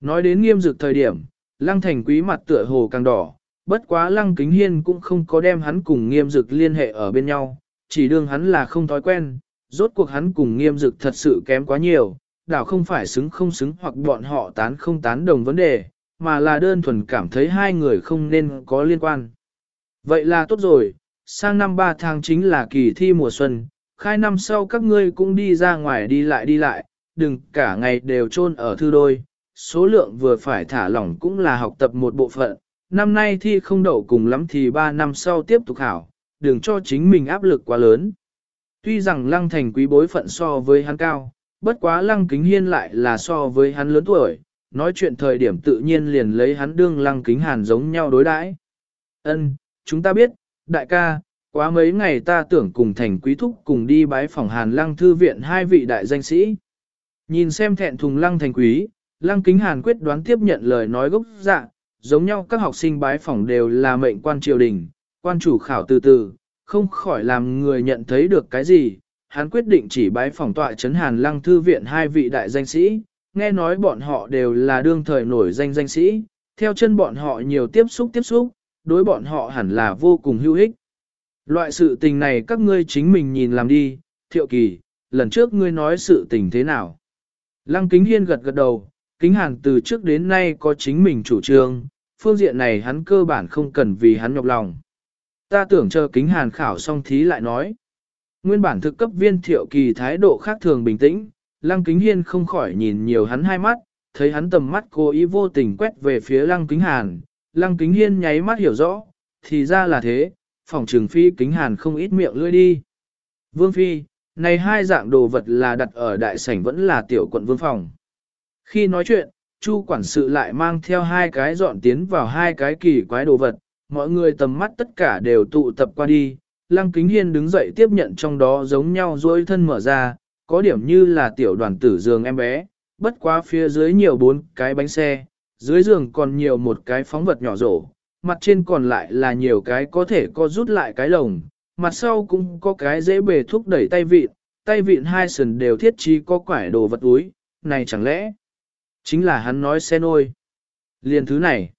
Nói đến nghiêm dực thời điểm, lăng thành quý mặt tựa hồ càng đỏ, bất quá lăng kính hiên cũng không có đem hắn cùng nghiêm dực liên hệ ở bên nhau, chỉ đương hắn là không thói quen, rốt cuộc hắn cùng nghiêm dực thật sự kém quá nhiều, đảo không phải xứng không xứng hoặc bọn họ tán không tán đồng vấn đề, mà là đơn thuần cảm thấy hai người không nên có liên quan. Vậy là tốt rồi, sang năm 3 tháng chính là kỳ thi mùa xuân, khai năm sau các ngươi cũng đi ra ngoài đi lại đi lại, đừng cả ngày đều chôn ở thư đôi, số lượng vừa phải thả lỏng cũng là học tập một bộ phận, năm nay thi không đậu cùng lắm thì 3 năm sau tiếp tục hảo, đừng cho chính mình áp lực quá lớn. Tuy rằng lăng thành quý bối phận so với hắn cao, bất quá lăng kính hiên lại là so với hắn lớn tuổi, nói chuyện thời điểm tự nhiên liền lấy hắn đương lăng kính hàn giống nhau đối đãi. Ân, chúng ta biết, đại ca, quá mấy ngày ta tưởng cùng thành quý thúc cùng đi bái phòng hàn lăng thư viện hai vị đại danh sĩ. Nhìn xem thẹn thùng lăng thành quý, lăng kính hàn quyết đoán tiếp nhận lời nói gốc dạ, giống nhau các học sinh bái phòng đều là mệnh quan triều đình, quan chủ khảo từ từ, không khỏi làm người nhận thấy được cái gì, hắn quyết định chỉ bái phòng tọa chấn hàn lăng thư viện hai vị đại danh sĩ, nghe nói bọn họ đều là đương thời nổi danh danh sĩ, theo chân bọn họ nhiều tiếp xúc tiếp xúc, đối bọn họ hẳn là vô cùng hữu ích. Loại sự tình này các ngươi chính mình nhìn làm đi, thiệu kỳ, lần trước ngươi nói sự tình thế nào. Lăng kính hiên gật gật đầu, kính hàn từ trước đến nay có chính mình chủ trương, phương diện này hắn cơ bản không cần vì hắn nhọc lòng. Ta tưởng chờ kính hàn khảo xong thí lại nói. Nguyên bản thực cấp viên thiệu kỳ thái độ khác thường bình tĩnh, lăng kính hiên không khỏi nhìn nhiều hắn hai mắt, thấy hắn tầm mắt cố ý vô tình quét về phía lăng kính hàn, lăng kính hiên nháy mắt hiểu rõ, thì ra là thế, phòng trường phi kính hàn không ít miệng lưỡi đi. Vương phi, này hai dạng đồ vật là đặt ở đại sảnh vẫn là tiểu quận vương phòng. Khi nói chuyện, Chu quản sự lại mang theo hai cái dọn tiến vào hai cái kỳ quái đồ vật, mọi người tầm mắt tất cả đều tụ tập qua đi, Lăng Kính Hiên đứng dậy tiếp nhận trong đó giống nhau dối thân mở ra, có điểm như là tiểu đoàn tử giường em bé, bất quá phía dưới nhiều bốn cái bánh xe, dưới giường còn nhiều một cái phóng vật nhỏ rổ, mặt trên còn lại là nhiều cái có thể co rút lại cái lồng, mặt sau cũng có cái dễ bề thúc đẩy tay vịn, tay vịn hai sườn đều thiết trí có quải đồ vật túi, này chẳng lẽ chính là hắn nói xe nôi. Liền thứ này,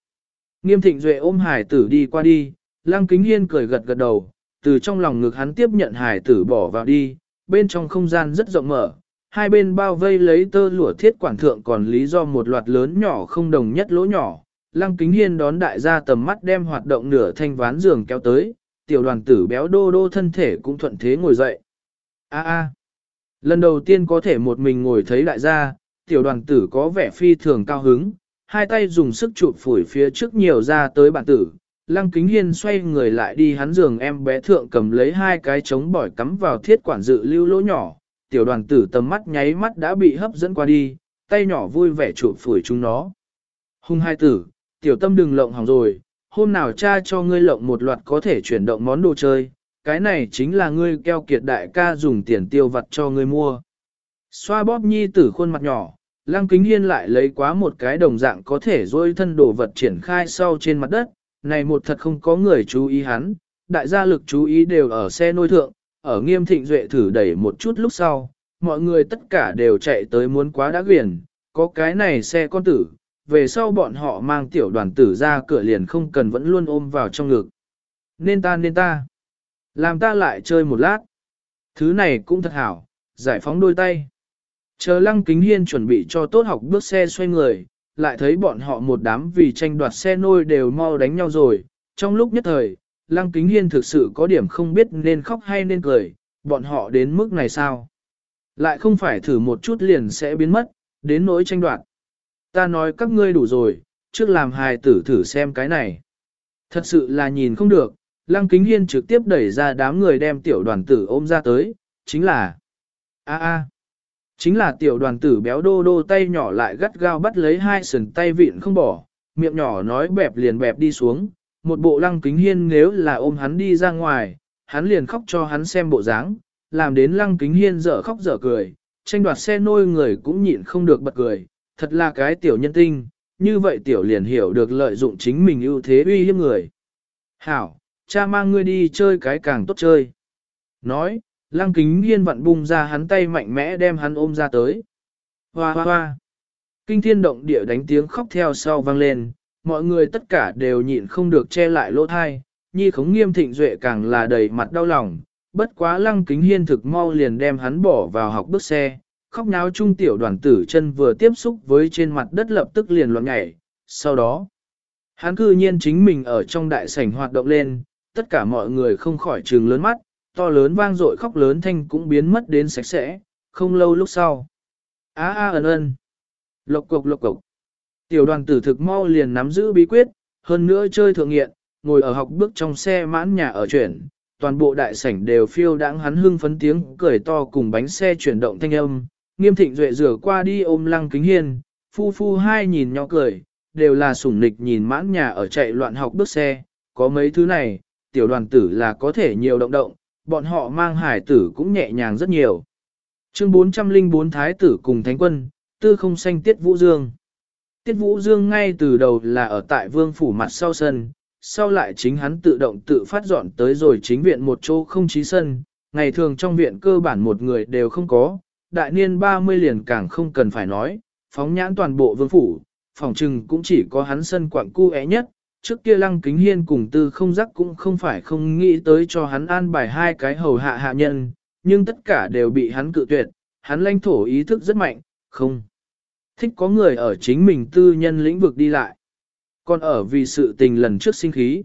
nghiêm thịnh duệ ôm hải tử đi qua đi, lăng kính hiên cười gật gật đầu, từ trong lòng ngực hắn tiếp nhận Hải tử bỏ vào đi, bên trong không gian rất rộng mở, hai bên bao vây lấy tơ lụa thiết quản thượng còn lý do một loạt lớn nhỏ không đồng nhất lỗ nhỏ. Lăng kính hiên đón đại gia tầm mắt đem hoạt động nửa thanh ván giường kéo tới, tiểu đoàn tử béo đô đô thân thể cũng thuận thế ngồi dậy. A a, lần đầu tiên có thể một mình ngồi thấy đại gia, tiểu đoàn tử có vẻ phi thường cao hứng, hai tay dùng sức chụp phủi phía trước nhiều ra tới bản tử. Lăng kính hiên xoay người lại đi hắn giường em bé thượng cầm lấy hai cái trống bỏi cắm vào thiết quản dự lưu lỗ nhỏ, tiểu đoàn tử tầm mắt nháy mắt đã bị hấp dẫn qua đi, tay nhỏ vui vẻ chụp phủi chúng nó. Hung hai tử, tiểu tâm đừng lộng hỏng rồi, hôm nào cha cho ngươi lộng một loạt có thể chuyển động món đồ chơi, cái này chính là ngươi keo kiệt đại ca dùng tiền tiêu vặt cho ngươi mua. Xoa bóp nhi tử khuôn mặt nhỏ, lăng kính hiên lại lấy quá một cái đồng dạng có thể dôi thân đồ vật triển khai sau trên mặt đất, này một thật không có người chú ý hắn, đại gia lực chú ý đều ở xe nôi thượng, ở nghiêm thịnh duệ thử đẩy một chút lúc sau, mọi người tất cả đều chạy tới muốn quá đã quyển, có cái này xe con tử, về sau bọn họ mang tiểu đoàn tử ra cửa liền không cần vẫn luôn ôm vào trong ngực. Nên ta nên ta, làm ta lại chơi một lát. Thứ này cũng thật hảo, giải phóng đôi tay. Chờ lăng kính hiên chuẩn bị cho tốt học bước xe xoay người, lại thấy bọn họ một đám vì tranh đoạt xe nôi đều mau đánh nhau rồi. Trong lúc nhất thời, lăng kính hiên thực sự có điểm không biết nên khóc hay nên cười, bọn họ đến mức này sao? Lại không phải thử một chút liền sẽ biến mất, đến nỗi tranh đoạt. Ta nói các ngươi đủ rồi, trước làm hài tử thử xem cái này. Thật sự là nhìn không được, lăng kính hiên trực tiếp đẩy ra đám người đem tiểu đoàn tử ôm ra tới, chính là... a a Chính là tiểu đoàn tử béo đô đô tay nhỏ lại gắt gao bắt lấy hai sườn tay vịn không bỏ, miệng nhỏ nói bẹp liền bẹp đi xuống, một bộ lăng kính hiên nếu là ôm hắn đi ra ngoài, hắn liền khóc cho hắn xem bộ dáng, làm đến lăng kính hiên dở khóc dở cười, tranh đoạt xe nôi người cũng nhịn không được bật cười, thật là cái tiểu nhân tinh, như vậy tiểu liền hiểu được lợi dụng chính mình ưu thế uy hiếp người. Hảo, cha mang ngươi đi chơi cái càng tốt chơi. Nói, lăng kính hiên vặn bung ra hắn tay mạnh mẽ đem hắn ôm ra tới. Hoa hoa hoa. Kinh thiên động địa đánh tiếng khóc theo sau vang lên, mọi người tất cả đều nhịn không được che lại lỗ thai, nhi khống nghiêm thịnh duệ càng là đầy mặt đau lòng, bất quá lăng kính hiên thực mau liền đem hắn bỏ vào học bước xe, khóc náo trung tiểu đoàn tử chân vừa tiếp xúc với trên mặt đất lập tức liền loạn nhảy, sau đó, hắn cư nhiên chính mình ở trong đại sảnh hoạt động lên, tất cả mọi người không khỏi trừng lớn mắt, to lớn vang dội khóc lớn thanh cũng biến mất đến sạch sẽ, không lâu lúc sau. Á á ẩn ân, lộc cục lộc cục. Tiểu đoàn tử thực mau liền nắm giữ bí quyết, hơn nữa chơi thượng nghiện, ngồi ở học bước trong xe mãn nhà ở chuyển, toàn bộ đại sảnh đều phiêu đãng hắn hưng phấn tiếng cười to cùng bánh xe chuyển động thanh âm. Nghiêm thịnh duệ rửa qua đi ôm lăng kính hiên, phu phu hai nhìn nhau cười, đều là sủng nịch nhìn mãn nhà ở chạy loạn học bước xe, có mấy thứ này, tiểu đoàn tử là có thể nhiều động động, bọn họ mang hải tử cũng nhẹ nhàng rất nhiều. Chương 404 Thái tử cùng Thánh quân, tư không xanh tiết vũ dương. Tiết vũ dương ngay từ đầu là ở tại vương phủ mặt sau sân, sau lại chính hắn tự động tự phát dọn tới rồi chính viện một chỗ không chí sân, ngày thường trong viện cơ bản một người đều không có, đại niên 30 liền càng không cần phải nói, phóng nhãn toàn bộ vương phủ, phòng trừng cũng chỉ có hắn sân quặng cu é nhất, trước kia lăng kính hiên cùng tư không giác cũng không phải không nghĩ tới cho hắn an bài hai cái hầu hạ hạ nhân, nhưng tất cả đều bị hắn cự tuyệt, hắn lãnh thổ ý thức rất mạnh, không thích có người ở chính mình tư nhân lĩnh vực đi lại. Còn ở vì sự tình lần trước sinh khí.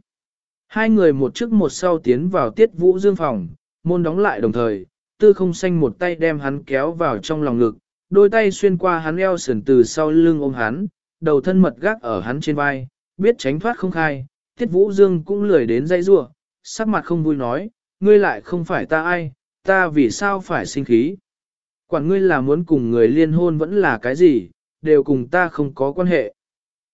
Hai người một trước một sau tiến vào tiết vũ dương phòng, môn đóng lại đồng thời, tư không xanh một tay đem hắn kéo vào trong lòng ngực, đôi tay xuyên qua hắn eo sườn từ sau lưng ôm hắn, đầu thân mật gác ở hắn trên vai, biết tránh thoát không khai, tiết vũ dương cũng lười đến dây rua, sắc mặt không vui nói, ngươi lại không phải ta ai, ta vì sao phải sinh khí. Quản ngươi là muốn cùng người liên hôn vẫn là cái gì, đều cùng ta không có quan hệ.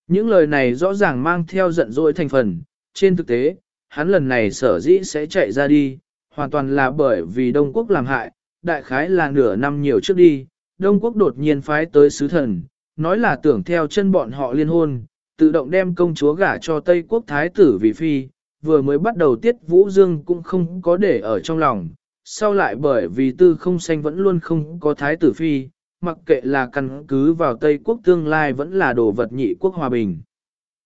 Những lời này rõ ràng mang theo giận dỗi thành phần, trên thực tế, hắn lần này sở dĩ sẽ chạy ra đi, hoàn toàn là bởi vì Đông Quốc làm hại, đại khái là nửa năm nhiều trước đi, Đông Quốc đột nhiên phái tới sứ thần, nói là tưởng theo chân bọn họ liên hôn, tự động đem công chúa gả cho Tây Quốc Thái tử vì phi, vừa mới bắt đầu tiết Vũ Dương cũng không có để ở trong lòng, sau lại bởi vì tư không xanh vẫn luôn không có Thái tử phi, mặc kệ là căn cứ vào Tây quốc tương lai vẫn là đồ vật nhị quốc hòa bình.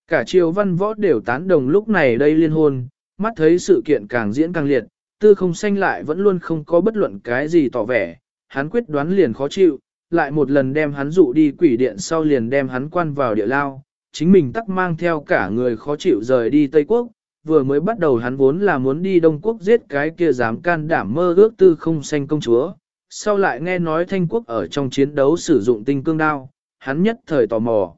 Cả triều văn võ đều tán đồng lúc này đây liên hôn, mắt thấy sự kiện càng diễn càng liệt, tư không xanh lại vẫn luôn không có bất luận cái gì tỏ vẻ, hắn quyết đoán liền khó chịu, lại một lần đem hắn dụ đi quỷ điện sau liền đem hắn quan vào địa lao, chính mình tắc mang theo cả người khó chịu rời đi Tây Quốc, vừa mới bắt đầu hắn vốn là muốn đi Đông Quốc giết cái kia dám can đảm mơ ước tư không xanh công chúa, sau lại nghe nói Thanh Quốc ở trong chiến đấu sử dụng tinh cương đao, hắn nhất thời tò mò.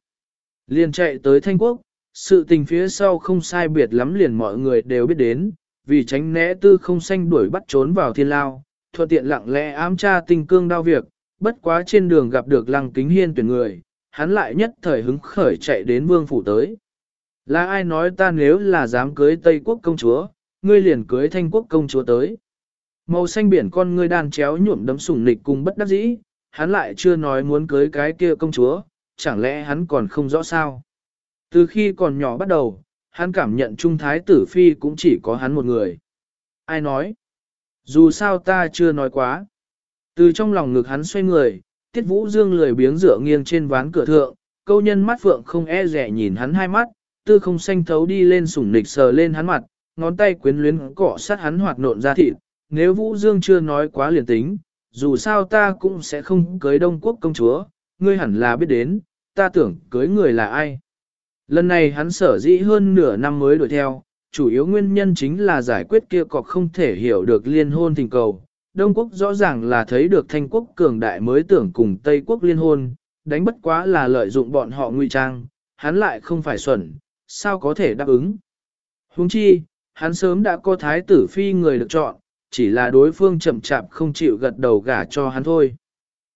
Liền chạy tới Thanh Quốc, sự tình phía sau không sai biệt lắm liền mọi người đều biết đến, vì tránh né tư không xanh đuổi bắt trốn vào thiên lao, thuận tiện lặng lẽ ám tra tinh cương đao việc, bất quá trên đường gặp được lăng kính hiên tuyển người, hắn lại nhất thời hứng khởi chạy đến vương phủ tới. Là ai nói ta nếu là dám cưới Tây quốc công chúa, ngươi liền cưới thanh quốc công chúa tới. Màu xanh biển con ngươi đàn chéo nhuộm đấm sủng nịch cùng bất đắc dĩ, hắn lại chưa nói muốn cưới cái kia công chúa, chẳng lẽ hắn còn không rõ sao. Từ khi còn nhỏ bắt đầu, hắn cảm nhận trung thái tử phi cũng chỉ có hắn một người. Ai nói? Dù sao ta chưa nói quá. Từ trong lòng ngực hắn xoay người, tiết vũ dương lười biếng dựa nghiêng trên ván cửa thượng, câu nhân mắt phượng không e rẻ nhìn hắn hai mắt, tư không xanh thấu đi lên sủng nịch sờ lên hắn mặt, ngón tay quyến luyến cọ sát hắn hoạt nộn ra thịt. Nếu Vũ Dương chưa nói quá liền tính, dù sao ta cũng sẽ không cưới Đông Quốc công chúa, ngươi hẳn là biết đến, ta tưởng cưới người là ai. Lần này hắn sở dĩ hơn nửa năm mới đuổi theo, chủ yếu nguyên nhân chính là giải quyết kia cọc không thể hiểu được liên hôn tình cầu. Đông quốc rõ ràng là thấy được thanh quốc cường đại mới tưởng cùng Tây quốc liên hôn, đánh bất quá là lợi dụng bọn họ ngụy trang, hắn lại không phải xuẩn, sao có thể đáp ứng. Huống chi, hắn sớm đã có thái tử phi người được chọn, chỉ là đối phương chậm chạp không chịu gật đầu gả cho hắn thôi.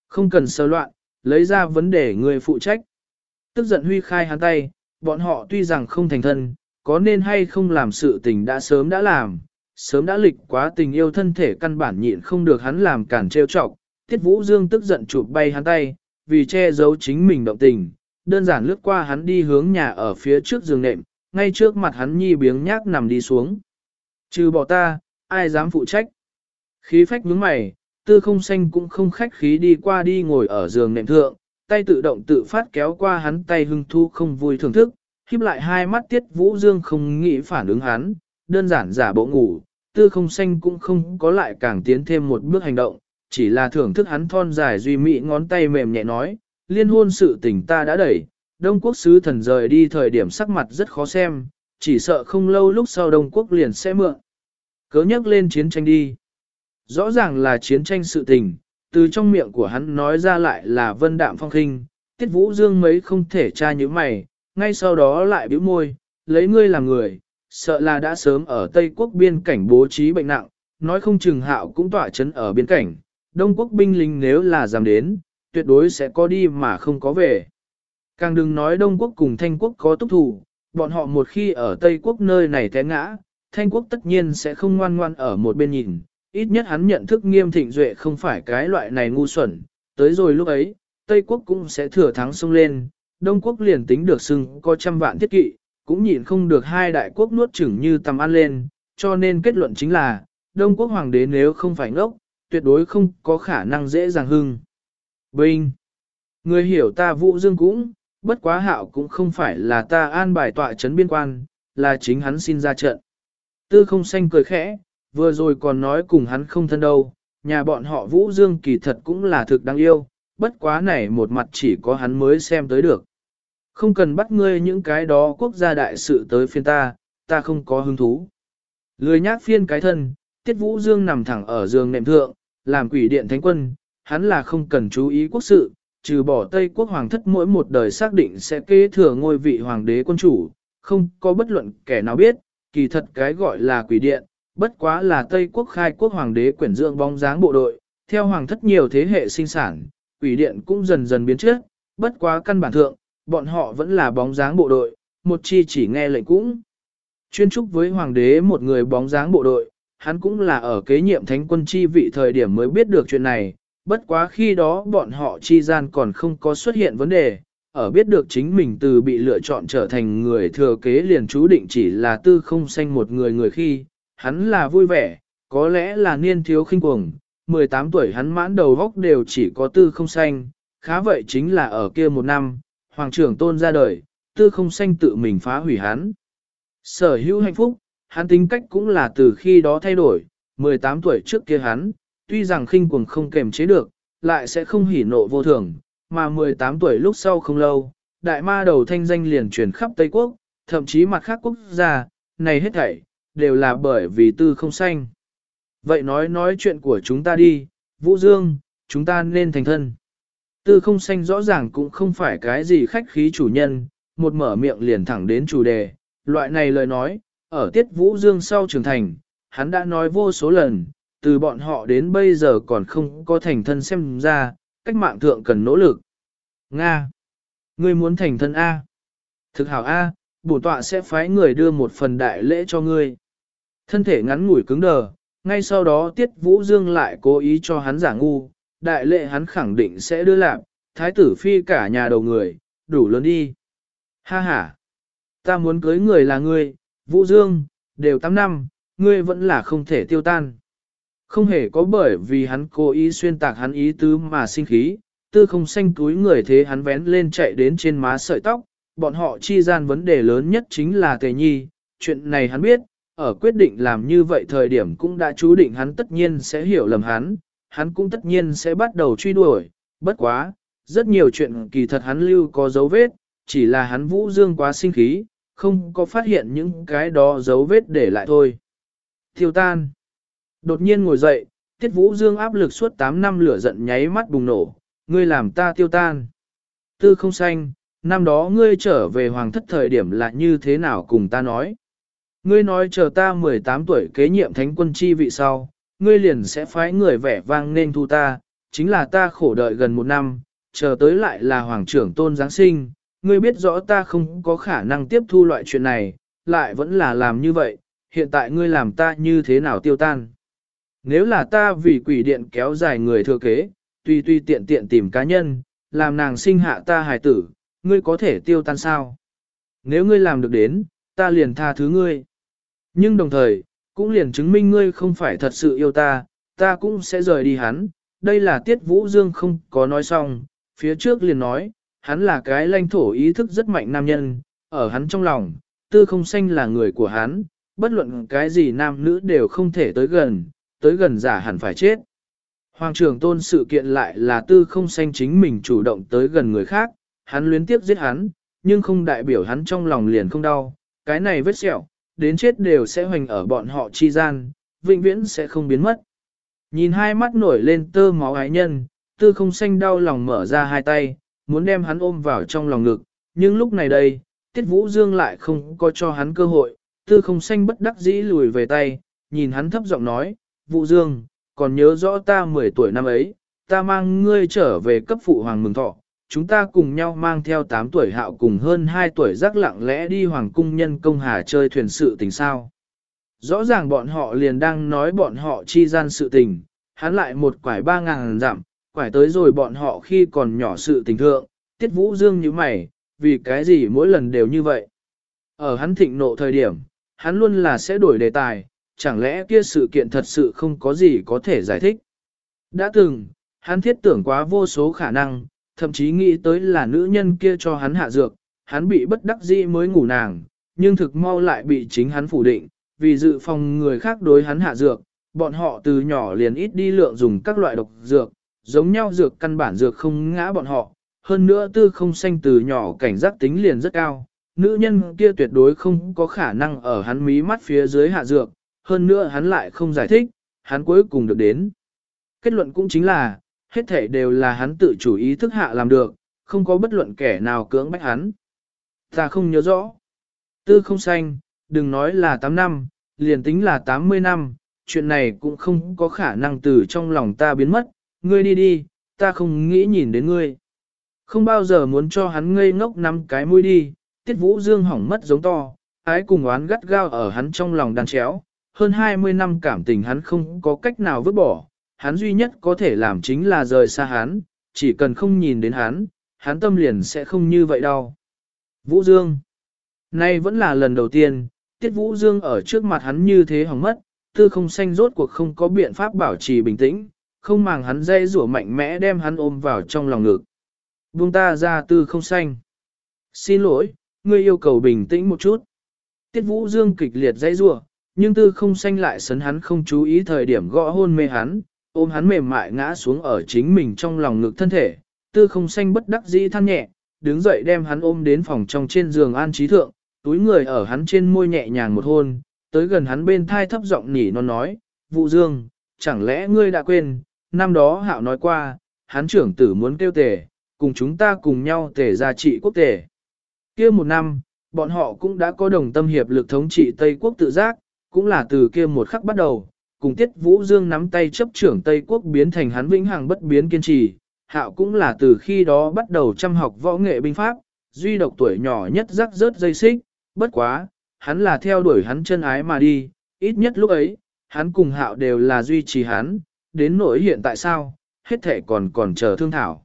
Không cần sơ loạn, lấy ra vấn đề người phụ trách. Tức giận huy khai hắn tay, bọn họ tuy rằng không thành thân, có nên hay không làm sự tình đã sớm đã làm, sớm đã lịch quá tình yêu thân thể căn bản nhịn không được hắn làm cản trêu chọc. Tiết Vũ Dương tức giận chụp bay hắn tay, vì che giấu chính mình động tình, đơn giản lướt qua hắn đi hướng nhà ở phía trước giường nệm, ngay trước mặt hắn nhi biếng nhác nằm đi xuống. Trừ bỏ ta, ai dám phụ trách? Khí phách nhướng mày, tư không xanh cũng không khách khí đi qua đi ngồi ở giường nệm thượng, tay tự động tự phát kéo qua hắn tay hưng thu không vui thưởng thức, khiếp lại hai mắt tiết vũ dương không nghĩ phản ứng hắn, đơn giản giả bộ ngủ, tư không xanh cũng không có lại càng tiến thêm một bước hành động, chỉ là thưởng thức hắn thon dài duy mỹ ngón tay mềm nhẹ nói, liên hôn sự tình ta đã đẩy, Đông Quốc sứ thần rời đi thời điểm sắc mặt rất khó xem, chỉ sợ không lâu lúc sau Đông Quốc liền sẽ mượn. Cớ nhắc lên chiến tranh đi. Rõ ràng là chiến tranh sự tình, từ trong miệng của hắn nói ra lại là vân đạm phong khinh, tiết vũ dương mấy không thể tra như mày, ngay sau đó lại bĩu môi, lấy ngươi làm người, sợ là đã sớm ở Tây Quốc biên cảnh bố trí bệnh nặng, nói không chừng hạo cũng tỏa chấn ở biên cảnh, Đông Quốc binh lính nếu là dám đến, tuyệt đối sẽ có đi mà không có về. Càng đừng nói Đông Quốc cùng Thanh Quốc có túc thủ, bọn họ một khi ở Tây Quốc nơi này té ngã, Thanh Quốc tất nhiên sẽ không ngoan ngoan ở một bên nhìn, ít nhất hắn nhận thức nghiêm thịnh duệ không phải cái loại này ngu xuẩn, tới rồi lúc ấy, Tây Quốc cũng sẽ thừa thắng xông lên, Đông Quốc liền tính được xưng có trăm vạn thiết kỵ, cũng nhịn không được hai đại quốc nuốt chửng như tầm ăn lên, cho nên kết luận chính là, Đông Quốc Hoàng đế nếu không phải ngốc, tuyệt đối không có khả năng dễ dàng hưng. Binh! Người hiểu ta Vũ Dương cũng, bất quá hạo cũng không phải là ta an bài tọa chấn biên quan, là chính hắn xin ra trận. Tư không xanh cười khẽ, vừa rồi còn nói cùng hắn không thân đâu, nhà bọn họ Vũ Dương kỳ thật cũng là thực đáng yêu, bất quá này một mặt chỉ có hắn mới xem tới được. Không cần bắt ngươi những cái đó quốc gia đại sự tới phiên ta, ta không có hứng thú. Lười nhác phiên cái thân, Tiết Vũ Dương nằm thẳng ở giường nệm thượng, làm quỷ điện thánh quân, hắn là không cần chú ý quốc sự, trừ bỏ Tây quốc hoàng thất mỗi một đời xác định sẽ kế thừa ngôi vị hoàng đế quân chủ, không có bất luận kẻ nào biết, kỳ thật cái gọi là quỷ điện, bất quá là Tây quốc khai quốc hoàng đế quyển dưỡng bóng dáng bộ đội, theo hoàng thất nhiều thế hệ sinh sản, quỷ điện cũng dần dần biến trước, bất quá căn bản thượng, bọn họ vẫn là bóng dáng bộ đội, một chi chỉ nghe lệnh cũng. Chuyên trúc với hoàng đế một người bóng dáng bộ đội, hắn cũng là ở kế nhiệm thánh quân chi vị thời điểm mới biết được chuyện này, bất quá khi đó bọn họ chi gian còn không có xuất hiện vấn đề, ở biết được chính mình từ bị lựa chọn trở thành người thừa kế liền chú định chỉ là tư không sanh một người người khi, hắn là vui vẻ, có lẽ là niên thiếu khinh cuồng, 18 tuổi hắn mãn đầu góc đều chỉ có tư không sanh, khá vậy chính là ở kia một năm, hoàng trưởng tôn ra đời, tư không xanh tự mình phá hủy hắn. Sở hữu hạnh phúc, hắn tính cách cũng là từ khi đó thay đổi, 18 tuổi trước kia hắn, tuy rằng khinh cuồng không kềm chế được, lại sẽ không hỉ nộ vô thường, mà 18 tuổi lúc sau không lâu, đại ma đầu thanh danh liền truyền khắp Tây Quốc, thậm chí mặt khác quốc gia, này hết thảy, đều là bởi vì tư không xanh. Vậy nói nói chuyện của chúng ta đi, Vũ Dương, chúng ta nên thành thân. Tư không xanh rõ ràng cũng không phải cái gì khách khí chủ nhân, một mở miệng liền thẳng đến chủ đề, loại này lời nói, ở tiết Vũ Dương sau trưởng thành, hắn đã nói vô số lần, từ bọn họ đến bây giờ còn không có thành thân xem ra, cách mạng thượng cần nỗ lực. Nga. Ngươi muốn thành thân A. Thực hảo A, bổ tọa sẽ phái người đưa một phần đại lễ cho ngươi. Thân thể ngắn ngủi cứng đờ, ngay sau đó Tiết Vũ Dương lại cố ý cho hắn giả ngu, đại lệ hắn khẳng định sẽ đưa lạc, thái tử phi cả nhà đầu người, đủ lớn đi. Ha ha, ta muốn cưới người là ngươi, Vũ Dương, đều 8 năm, ngươi vẫn là không thể tiêu tan. Không hề có bởi vì hắn cố ý xuyên tạc hắn ý tứ mà sinh khí, tư không xanh túi người thế hắn vén lên chạy đến trên má sợi tóc, bọn họ chi gian vấn đề lớn nhất chính là tề nhi, chuyện này hắn biết, ở quyết định làm như vậy thời điểm cũng đã chú định hắn tất nhiên sẽ hiểu lầm hắn, hắn cũng tất nhiên sẽ bắt đầu truy đuổi, bất quá, rất nhiều chuyện kỳ thật hắn lưu có dấu vết, chỉ là hắn vũ dương quá sinh khí, không có phát hiện những cái đó dấu vết để lại thôi. Tiêu tan. Đột nhiên ngồi dậy, tiết vũ dương áp lực suốt 8 năm lửa giận nháy mắt bùng nổ, ngươi làm ta tiêu tan. Tư không xanh, năm đó ngươi trở về hoàng thất thời điểm là như thế nào cùng ta nói. Ngươi nói chờ ta 18 tuổi kế nhiệm thánh quân chi vị sau, ngươi liền sẽ phái người vẻ vang nên thu ta, chính là ta khổ đợi gần một năm, chờ tới lại là hoàng trưởng tôn Giáng sinh, ngươi biết rõ ta không có khả năng tiếp thu loại chuyện này, lại vẫn là làm như vậy, hiện tại ngươi làm ta như thế nào tiêu tan. Nếu là ta vì quỷ điện kéo dài người thừa kế, tùy tùy tiện tiện tìm cá nhân, làm nàng sinh hạ ta hài tử, ngươi có thể tiêu tan sao? Nếu ngươi làm được đến, ta liền tha thứ ngươi. Nhưng đồng thời, cũng liền chứng minh ngươi không phải thật sự yêu ta, ta cũng sẽ rời đi hắn. Đây là Tiết Vũ Dương không có nói xong, phía trước liền nói, hắn là cái lãnh thổ ý thức rất mạnh nam nhân, ở hắn trong lòng, tư không xanh là người của hắn, bất luận cái gì nam nữ đều không thể tới gần, tới gần giả hẳn phải chết. Hoàng trưởng tôn sự kiện lại là tư không xanh chính mình chủ động tới gần người khác, hắn luyến tiếp giết hắn, nhưng không đại biểu hắn trong lòng liền không đau, cái này vết sẹo, đến chết đều sẽ hoành ở bọn họ chi gian, vĩnh viễn sẽ không biến mất. Nhìn hai mắt nổi lên tơ máu ái nhân, tư không xanh đau lòng mở ra hai tay, muốn đem hắn ôm vào trong lòng ngực, nhưng lúc này đây, tiết vũ dương lại không có cho hắn cơ hội, tư không xanh bất đắc dĩ lùi về tay, nhìn hắn thấp giọng nói, vũ dương, còn nhớ rõ ta 10 tuổi năm ấy, ta mang ngươi trở về cấp phụ hoàng mừng thọ, chúng ta cùng nhau mang theo 8 tuổi hạo cùng hơn 2 tuổi rắc lặng lẽ đi hoàng cung nhân công hà chơi thuyền sự tình sao. Rõ ràng bọn họ liền đang nói bọn họ chi gian sự tình, hắn lại một quải ba ngàn giảm, quải tới rồi bọn họ khi còn nhỏ sự tình thượng, tiết vũ dương như mày, vì cái gì mỗi lần đều như vậy. Ở hắn thịnh nộ thời điểm, hắn luôn là sẽ đổi đề tài, chẳng lẽ kia sự kiện thật sự không có gì có thể giải thích. Đã từng, hắn thiết tưởng quá vô số khả năng, thậm chí nghĩ tới là nữ nhân kia cho hắn hạ dược, hắn bị bất đắc dĩ mới ngủ nàng, nhưng thực mau lại bị chính hắn phủ định, vì dự phòng người khác đối hắn hạ dược, bọn họ từ nhỏ liền ít đi lượng dùng các loại độc dược, giống nhau dược căn bản dược không ngã bọn họ, hơn nữa tư không xanh từ nhỏ cảnh giác tính liền rất cao, nữ nhân kia tuyệt đối không có khả năng ở hắn mí mắt phía dưới hạ dược, hơn nữa hắn lại không giải thích, hắn cuối cùng được đến. Kết luận cũng chính là, hết thể đều là hắn tự chủ ý thức hạ làm được, không có bất luận kẻ nào cưỡng bách hắn. Ta không nhớ rõ. Tư không xanh, đừng nói là 8 năm, liền tính là 80 năm, chuyện này cũng không có khả năng từ trong lòng ta biến mất, ngươi đi đi, ta không nghĩ nhìn đến ngươi. Không bao giờ muốn cho hắn ngây ngốc nắm cái mũi đi, tiết vũ dương hỏng mất giống to, ái cùng oán gắt gao ở hắn trong lòng đàn chéo, hơn 20 năm cảm tình hắn không có cách nào vứt bỏ, hắn duy nhất có thể làm chính là rời xa hắn, chỉ cần không nhìn đến hắn, hắn tâm liền sẽ không như vậy đâu. Vũ Dương Nay vẫn là lần đầu tiên, Tiết Vũ Dương ở trước mặt hắn như thế hỏng mất, tư không xanh rốt cuộc không có biện pháp bảo trì bình tĩnh, không màng hắn dây rủa mạnh mẽ đem hắn ôm vào trong lòng ngực. Buông ta ra tư không xanh. Xin lỗi, ngươi yêu cầu bình tĩnh một chút. Tiết Vũ Dương kịch liệt dây rủa, nhưng tư không xanh lại sấn hắn không chú ý thời điểm gõ hôn mê hắn, ôm hắn mềm mại ngã xuống ở chính mình trong lòng ngực thân thể, tư không xanh bất đắc dĩ than nhẹ, đứng dậy đem hắn ôm đến phòng trong trên giường an trí thượng, túi người ở hắn trên môi nhẹ nhàng một hôn, tới gần hắn bên thai thấp giọng nỉ non nói, Vụ Dương, chẳng lẽ ngươi đã quên, năm đó hạo nói qua, hắn trưởng tử muốn kêu tề, cùng chúng ta cùng nhau tề ra trị quốc tề. kia một năm, bọn họ cũng đã có đồng tâm hiệp lực thống trị Tây quốc tự giác, cũng là từ kia một khắc bắt đầu, cùng Tiết Vũ Dương nắm tay chấp trưởng Tây quốc biến thành hắn vĩnh hằng bất biến kiên trì, hạo cũng là từ khi đó bắt đầu chăm học võ nghệ binh pháp, duy độc tuổi nhỏ nhất rắc rớt dây xích, bất quá, hắn là theo đuổi hắn chân ái mà đi, ít nhất lúc ấy, hắn cùng hạo đều là duy trì hắn, đến nỗi hiện tại sao, hết thể còn còn chờ thương thảo.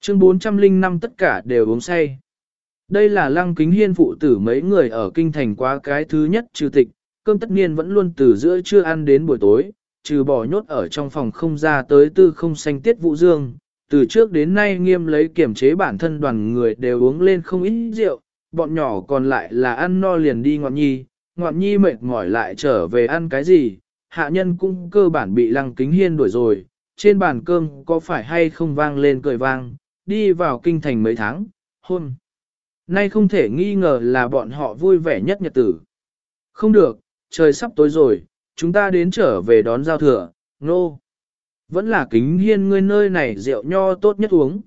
Chương 405 tất cả đều uống say. Đây là lăng kính hiên phụ tử mấy người ở kinh thành quá cái thứ nhất trừ tịch, cơm tất niên vẫn luôn từ giữa trưa ăn đến buổi tối, trừ bỏ nhốt ở trong phòng không ra tới tư không xanh tiết vụ dương. Từ trước đến nay nghiêm lấy kiểm chế bản thân đoàn người đều uống lên không ít rượu, bọn nhỏ còn lại là ăn no liền đi ngọn nhi, ngọn nhi mệt mỏi lại trở về ăn cái gì, hạ nhân cũng cơ bản bị lăng kính hiên đuổi rồi, trên bàn cơm có phải hay không vang lên cười vang, đi vào kinh thành mấy tháng, hôn. Nay không thể nghi ngờ là bọn họ vui vẻ nhất nhật tử. Không được, trời sắp tối rồi, chúng ta đến trở về đón giao thừa, nô. No. Vẫn là kính hiên ngươi nơi này rượu nho tốt nhất uống.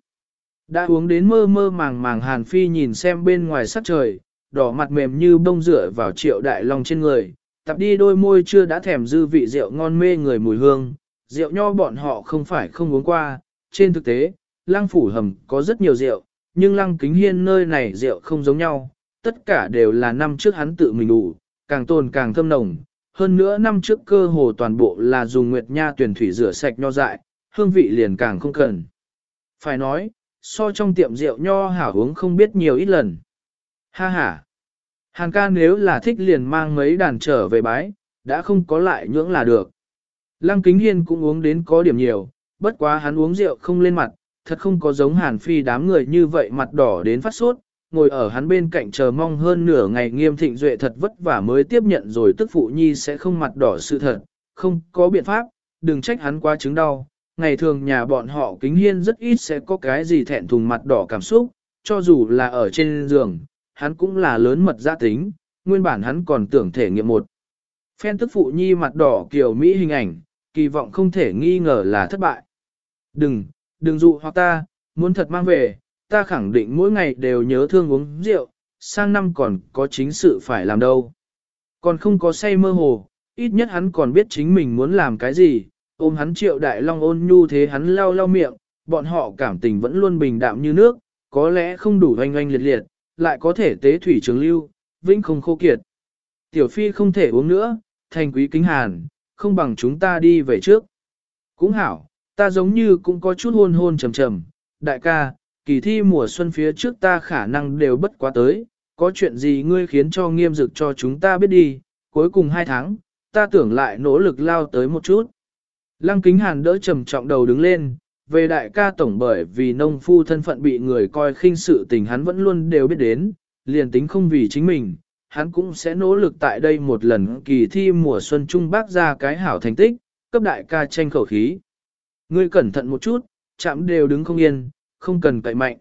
Đã uống đến mơ mơ màng màng Hàn Phi nhìn xem bên ngoài sắc trời, đỏ mặt mềm như bông rửa vào triệu đại long trên người, tập đi đôi môi chưa đã thèm dư vị rượu ngon mê người mùi hương, rượu nho bọn họ không phải không uống qua, trên thực tế, lăng phủ hầm có rất nhiều rượu, nhưng lăng kính hiên nơi này rượu không giống nhau, tất cả đều là năm trước hắn tự mình đủ, càng tồn càng thơm nồng, hơn nữa năm trước cơ hồ toàn bộ là dùng nguyệt nha tuyển thủy rửa sạch nho dại, hương vị liền càng không cần. Phải nói, so trong tiệm rượu nho hảo uống không biết nhiều ít lần. Ha ha! Hàn ca nếu là thích liền mang mấy đàn trở về bái, đã không có lại nhưỡng là được. Lăng kính hiên cũng uống đến có điểm nhiều, bất quá hắn uống rượu không lên mặt, thật không có giống hàn phi đám người như vậy mặt đỏ đến phát sốt, ngồi ở hắn bên cạnh chờ mong hơn nửa ngày nghiêm thịnh duệ thật vất vả mới tiếp nhận rồi tức phụ nhi sẽ không mặt đỏ sự thật, không có biện pháp, đừng trách hắn quá chứng đau. Ngày thường nhà bọn họ kính hiên rất ít sẽ có cái gì thẹn thùng mặt đỏ cảm xúc, cho dù là ở trên giường, hắn cũng là lớn mật gia tính, nguyên bản hắn còn tưởng thể nghiệm một. Phen tức phụ nhi mặt đỏ kiểu Mỹ hình ảnh, kỳ vọng không thể nghi ngờ là thất bại. Đừng, đừng dụ hoặc ta, muốn thật mang về, ta khẳng định mỗi ngày đều nhớ thương uống rượu, sang năm còn có chính sự phải làm đâu. Còn không có say mơ hồ, ít nhất hắn còn biết chính mình muốn làm cái gì, ôm hắn triệu đại long ôn nhu thế hắn lau lau miệng, bọn họ cảm tình vẫn luôn bình đạm như nước, có lẽ không đủ oanh oanh liệt liệt, lại có thể tế thủy trường lưu, vĩnh không khô kiệt. Tiểu phi không thể uống nữa, thành quý kính hàn, không bằng chúng ta đi về trước. Cũng hảo, ta giống như cũng có chút hôn hôn trầm trầm, đại ca, kỳ thi mùa xuân phía trước ta khả năng đều bất quá tới, có chuyện gì ngươi khiến cho nghiêm dực cho chúng ta biết đi, cuối cùng hai tháng, ta tưởng lại nỗ lực lao tới một chút. Lăng kính hàn đỡ trầm trọng đầu đứng lên, về đại ca tổng bởi vì nông phu thân phận bị người coi khinh sự tình hắn vẫn luôn đều biết đến, liền tính không vì chính mình, hắn cũng sẽ nỗ lực tại đây một lần kỳ thi mùa xuân trung bác ra cái hảo thành tích, cấp đại ca tranh khẩu khí. Ngươi cẩn thận một chút, chạm đều đứng không yên, không cần cậy mạnh.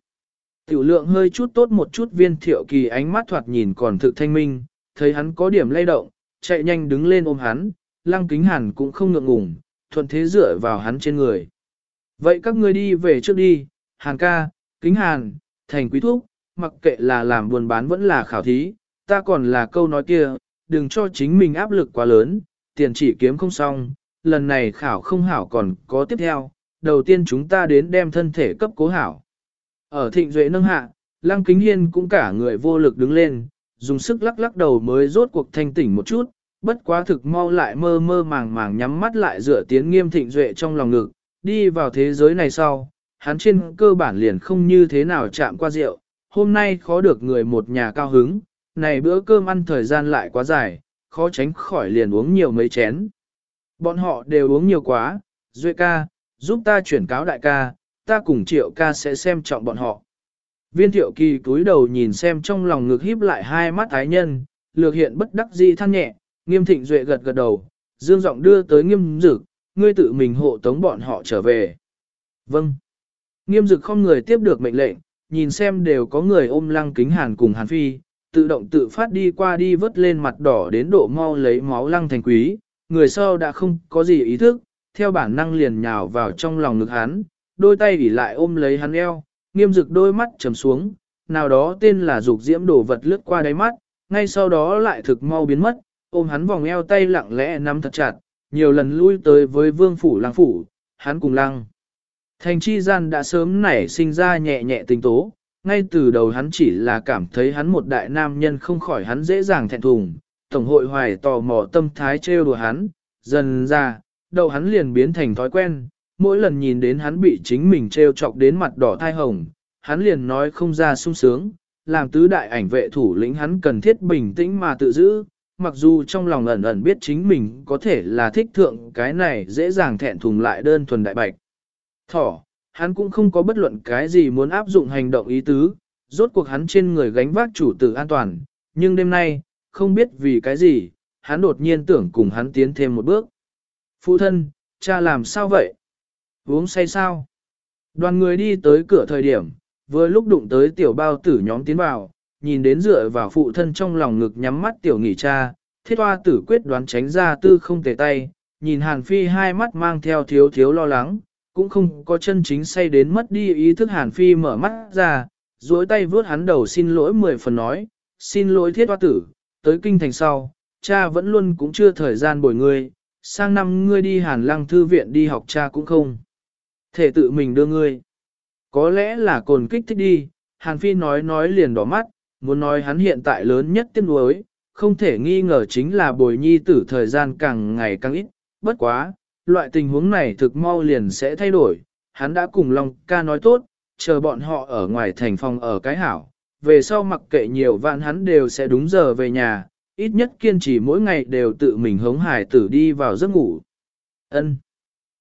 Tiểu lượng hơi chút tốt một chút viên thiệu kỳ ánh mắt thoạt nhìn còn thực thanh minh, thấy hắn có điểm lay động, chạy nhanh đứng lên ôm hắn, lăng kính hàn cũng không ngượng ngùng, thuận thế dựa vào hắn trên người. Vậy các ngươi đi về trước đi, hàn ca, kính hàn, thành quý thúc, mặc kệ là làm buồn bán vẫn là khảo thí, ta còn là câu nói kia, đừng cho chính mình áp lực quá lớn, tiền chỉ kiếm không xong, lần này khảo không hảo còn có tiếp theo, đầu tiên chúng ta đến đem thân thể cấp cố hảo. Ở thịnh duệ nâng hạ, lăng kính hiên cũng cả người vô lực đứng lên, dùng sức lắc lắc đầu mới rốt cuộc thanh tỉnh một chút, bất quá thực mau lại mơ mơ màng màng nhắm mắt lại dựa tiến nghiêm thịnh duệ trong lòng ngực, đi vào thế giới này sau, hắn trên cơ bản liền không như thế nào chạm qua rượu, hôm nay khó được người một nhà cao hứng, này bữa cơm ăn thời gian lại quá dài, khó tránh khỏi liền uống nhiều mấy chén. Bọn họ đều uống nhiều quá, Duệ ca, giúp ta chuyển cáo đại ca, ta cùng triệu ca sẽ xem trọng bọn họ. Viên thiệu kỳ cúi đầu nhìn xem trong lòng ngực híp lại hai mắt ái nhân, lược hiện bất đắc dĩ than nhẹ, Nghiêm thịnh duệ gật gật đầu, dương giọng đưa tới nghiêm dực, ngươi tự mình hộ tống bọn họ trở về. Vâng. Nghiêm dực không người tiếp được mệnh lệnh, nhìn xem đều có người ôm lăng kính hàn cùng hàn phi, tự động tự phát đi qua đi vớt lên mặt đỏ đến độ mau lấy máu lăng thành quý, người sau đã không có gì ý thức, theo bản năng liền nhào vào trong lòng ngực hắn, đôi tay ỉ lại ôm lấy hắn eo, nghiêm dực đôi mắt trầm xuống, nào đó tên là dục diễm đổ vật lướt qua đáy mắt, ngay sau đó lại thực mau biến mất, ôm hắn vòng eo tay lặng lẽ nắm thật chặt, nhiều lần lui tới với vương phủ lăng phủ, hắn cùng lăng. Thành chi gian đã sớm nảy sinh ra nhẹ nhẹ tình tố, ngay từ đầu hắn chỉ là cảm thấy hắn một đại nam nhân không khỏi hắn dễ dàng thẹn thùng, tổng hội hoài tò mò tâm thái trêu đùa hắn, dần ra, đầu hắn liền biến thành thói quen, mỗi lần nhìn đến hắn bị chính mình trêu chọc đến mặt đỏ thai hồng, hắn liền nói không ra sung sướng, làm tứ đại ảnh vệ thủ lĩnh hắn cần thiết bình tĩnh mà tự giữ, mặc dù trong lòng ẩn ẩn biết chính mình có thể là thích thượng cái này dễ dàng thẹn thùng lại đơn thuần đại bạch. Thỏ, hắn cũng không có bất luận cái gì muốn áp dụng hành động ý tứ, rốt cuộc hắn trên người gánh vác chủ tử an toàn, nhưng đêm nay, không biết vì cái gì, hắn đột nhiên tưởng cùng hắn tiến thêm một bước. Phụ thân, cha làm sao vậy? Uống say sao? Đoàn người đi tới cửa thời điểm, vừa lúc đụng tới tiểu bao tử nhóm tiến vào, nhìn đến dựa vào phụ thân trong lòng ngực nhắm mắt tiểu nghỉ cha, thiết hoa tử quyết đoán tránh ra tư không tề tay, nhìn Hàn Phi hai mắt mang theo thiếu thiếu lo lắng, cũng không có chân chính say đến mất đi ý thức Hàn Phi mở mắt ra, duỗi tay vướt hắn đầu xin lỗi mười phần nói, xin lỗi thiết hoa tử, tới kinh thành sau, cha vẫn luôn cũng chưa thời gian bồi ngươi, sang năm ngươi đi Hàn Lăng Thư viện đi học cha cũng không. Thể tự mình đưa ngươi. Có lẽ là cồn kích thích đi, Hàn Phi nói nói liền đỏ mắt, muốn nói hắn hiện tại lớn nhất tiên nuối, không thể nghi ngờ chính là bồi nhi tử thời gian càng ngày càng ít, bất quá, loại tình huống này thực mau liền sẽ thay đổi, hắn đã cùng Long ca nói tốt, chờ bọn họ ở ngoài thành phòng ở cái hảo, về sau mặc kệ nhiều vạn hắn đều sẽ đúng giờ về nhà, ít nhất kiên trì mỗi ngày đều tự mình hống hải tử đi vào giấc ngủ. Ân,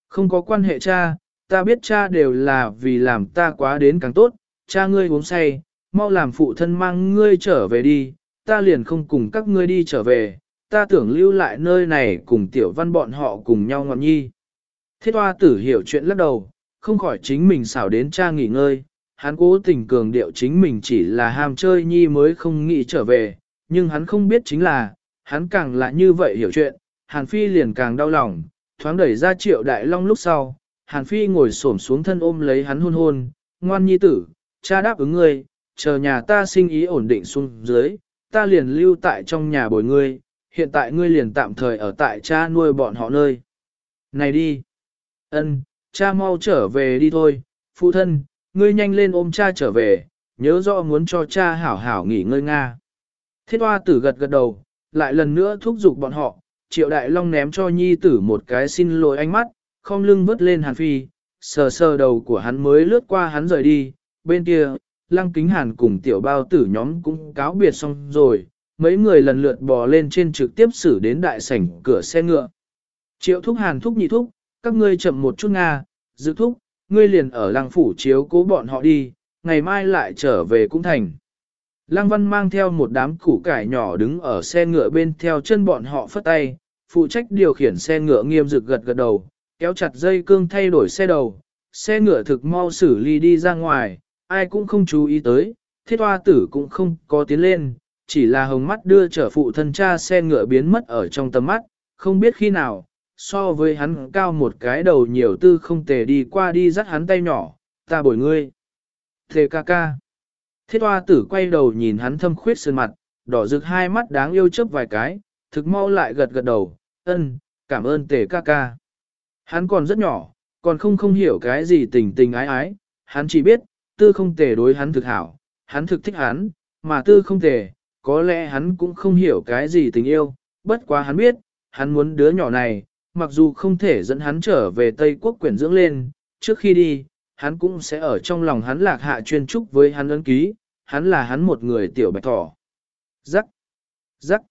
Không có quan hệ cha, ta biết cha đều là vì làm ta quá đến càng tốt, cha ngươi uống say, mau làm phụ thân mang ngươi trở về đi, ta liền không cùng các ngươi đi trở về, ta tưởng lưu lại nơi này cùng tiểu văn bọn họ cùng nhau ngọn nhi. Thiết hoa tử hiểu chuyện lắc đầu, không khỏi chính mình xảo đến cha nghỉ ngơi, hắn cố tình cường điệu chính mình chỉ là ham chơi nhi mới không nghĩ trở về, nhưng hắn không biết chính là, hắn càng là như vậy hiểu chuyện, Hàn Phi liền càng đau lòng, thoáng đẩy ra triệu đại long lúc sau, Hàn Phi ngồi xổm xuống thân ôm lấy hắn hôn hôn, ngoan nhi tử, cha đáp ứng ngươi, chờ nhà ta sinh ý ổn định xuống dưới, ta liền lưu tại trong nhà bồi ngươi, hiện tại ngươi liền tạm thời ở tại cha nuôi bọn họ nơi. Này đi! ân, cha mau trở về đi thôi, phụ thân, ngươi nhanh lên ôm cha trở về, nhớ rõ muốn cho cha hảo hảo nghỉ ngơi Nga. Thiết hoa tử gật gật đầu, lại lần nữa thúc giục bọn họ, triệu đại long ném cho nhi tử một cái xin lỗi ánh mắt, không lưng vứt lên hàn phi, sờ sờ đầu của hắn mới lướt qua hắn rời đi, bên kia, lăng kính hàn cùng tiểu bao tử nhóm cũng cáo biệt xong rồi, mấy người lần lượt bò lên trên trực tiếp xử đến đại sảnh cửa xe ngựa. Triệu thúc hàn thúc nhị thúc, các ngươi chậm một chút Nga, giữ thúc, ngươi liền ở lăng phủ chiếu cố bọn họ đi, ngày mai lại trở về cũng thành. Lăng văn mang theo một đám củ cải nhỏ đứng ở xe ngựa bên theo chân bọn họ phất tay, phụ trách điều khiển xe ngựa nghiêm rực gật gật đầu, kéo chặt dây cương thay đổi xe đầu, xe ngựa thực mau xử ly đi ra ngoài, ai cũng không chú ý tới, thiết hoa tử cũng không có tiến lên, chỉ là hồng mắt đưa trở phụ thân cha xe ngựa biến mất ở trong tầm mắt, không biết khi nào, so với hắn cao một cái đầu nhiều tư không tề đi qua đi dắt hắn tay nhỏ, ta bồi ngươi. Thề ca ca. Thiết hoa tử quay đầu nhìn hắn thâm khuyết sơn mặt, đỏ rực hai mắt đáng yêu chớp vài cái, thực mau lại gật gật đầu, ân, cảm ơn tề ca ca. Hắn còn rất nhỏ, còn không không hiểu cái gì tình tình ái ái, hắn chỉ biết, tư không tề đối hắn thực hảo, hắn thực thích hắn, mà tư không tề, có lẽ hắn cũng không hiểu cái gì tình yêu, bất quá hắn biết, hắn muốn đứa nhỏ này, mặc dù không thể dẫn hắn trở về Tây Quốc quyển dưỡng lên, trước khi đi, hắn cũng sẽ ở trong lòng hắn lạc hạ chuyên trúc với hắn ấn ký, hắn là hắn một người tiểu bạch thỏ. Rắc, rắc.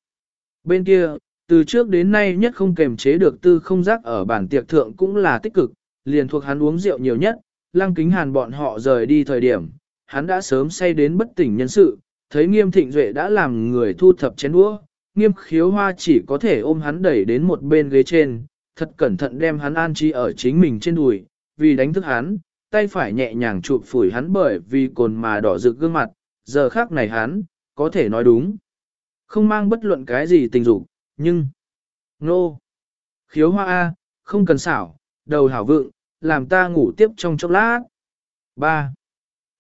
Bên kia, từ trước đến nay nhất không kềm chế được tư không rắc ở bản tiệc thượng cũng là tích cực, liền thuộc hắn uống rượu nhiều nhất, lăng kính hàn bọn họ rời đi thời điểm, hắn đã sớm say đến bất tỉnh nhân sự, thấy nghiêm thịnh duệ đã làm người thu thập chén đũa, nghiêm khiếu hoa chỉ có thể ôm hắn đẩy đến một bên ghế trên, thật cẩn thận đem hắn an trí ở chính mình trên đùi, vì đánh thức hắn, tay phải nhẹ nhàng chụp phủi hắn bởi vì cồn mà đỏ rực gương mặt, giờ khác này hắn, có thể nói đúng. Không mang bất luận cái gì tình dục, nhưng... Nô! Khiếu hoa A, không cần xảo, đầu hảo vượng, làm ta ngủ tiếp trong chốc lát. 3.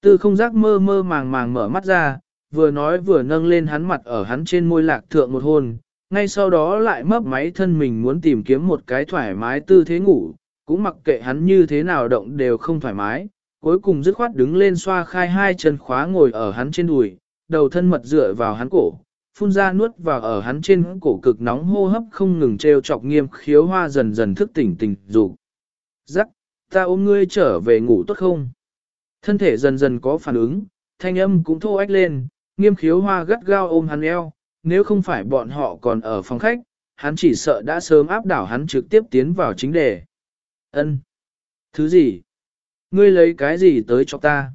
Tư không giác mơ mơ màng màng mở mắt ra, vừa nói vừa nâng lên hắn mặt ở hắn trên môi lạc thượng một hôn, ngay sau đó lại mấp máy thân mình muốn tìm kiếm một cái thoải mái tư thế ngủ, cũng mặc kệ hắn như thế nào động đều không thoải mái, cuối cùng dứt khoát đứng lên xoa khai hai chân khóa ngồi ở hắn trên đùi, đầu thân mật dựa vào hắn cổ, phun ra nuốt vào ở hắn trên cổ cực nóng hô hấp không ngừng treo chọc nghiêm khiếu hoa dần dần thức tỉnh tỉnh dục. Giắc, ta ôm ngươi trở về ngủ tốt không? Thân thể dần dần có phản ứng, thanh âm cũng thô ách lên, nghiêm khiếu hoa gắt gao ôm hắn eo, nếu không phải bọn họ còn ở phòng khách, hắn chỉ sợ đã sớm áp đảo hắn trực tiếp tiến vào chính đề. Ân, Thứ gì? Ngươi lấy cái gì tới cho ta?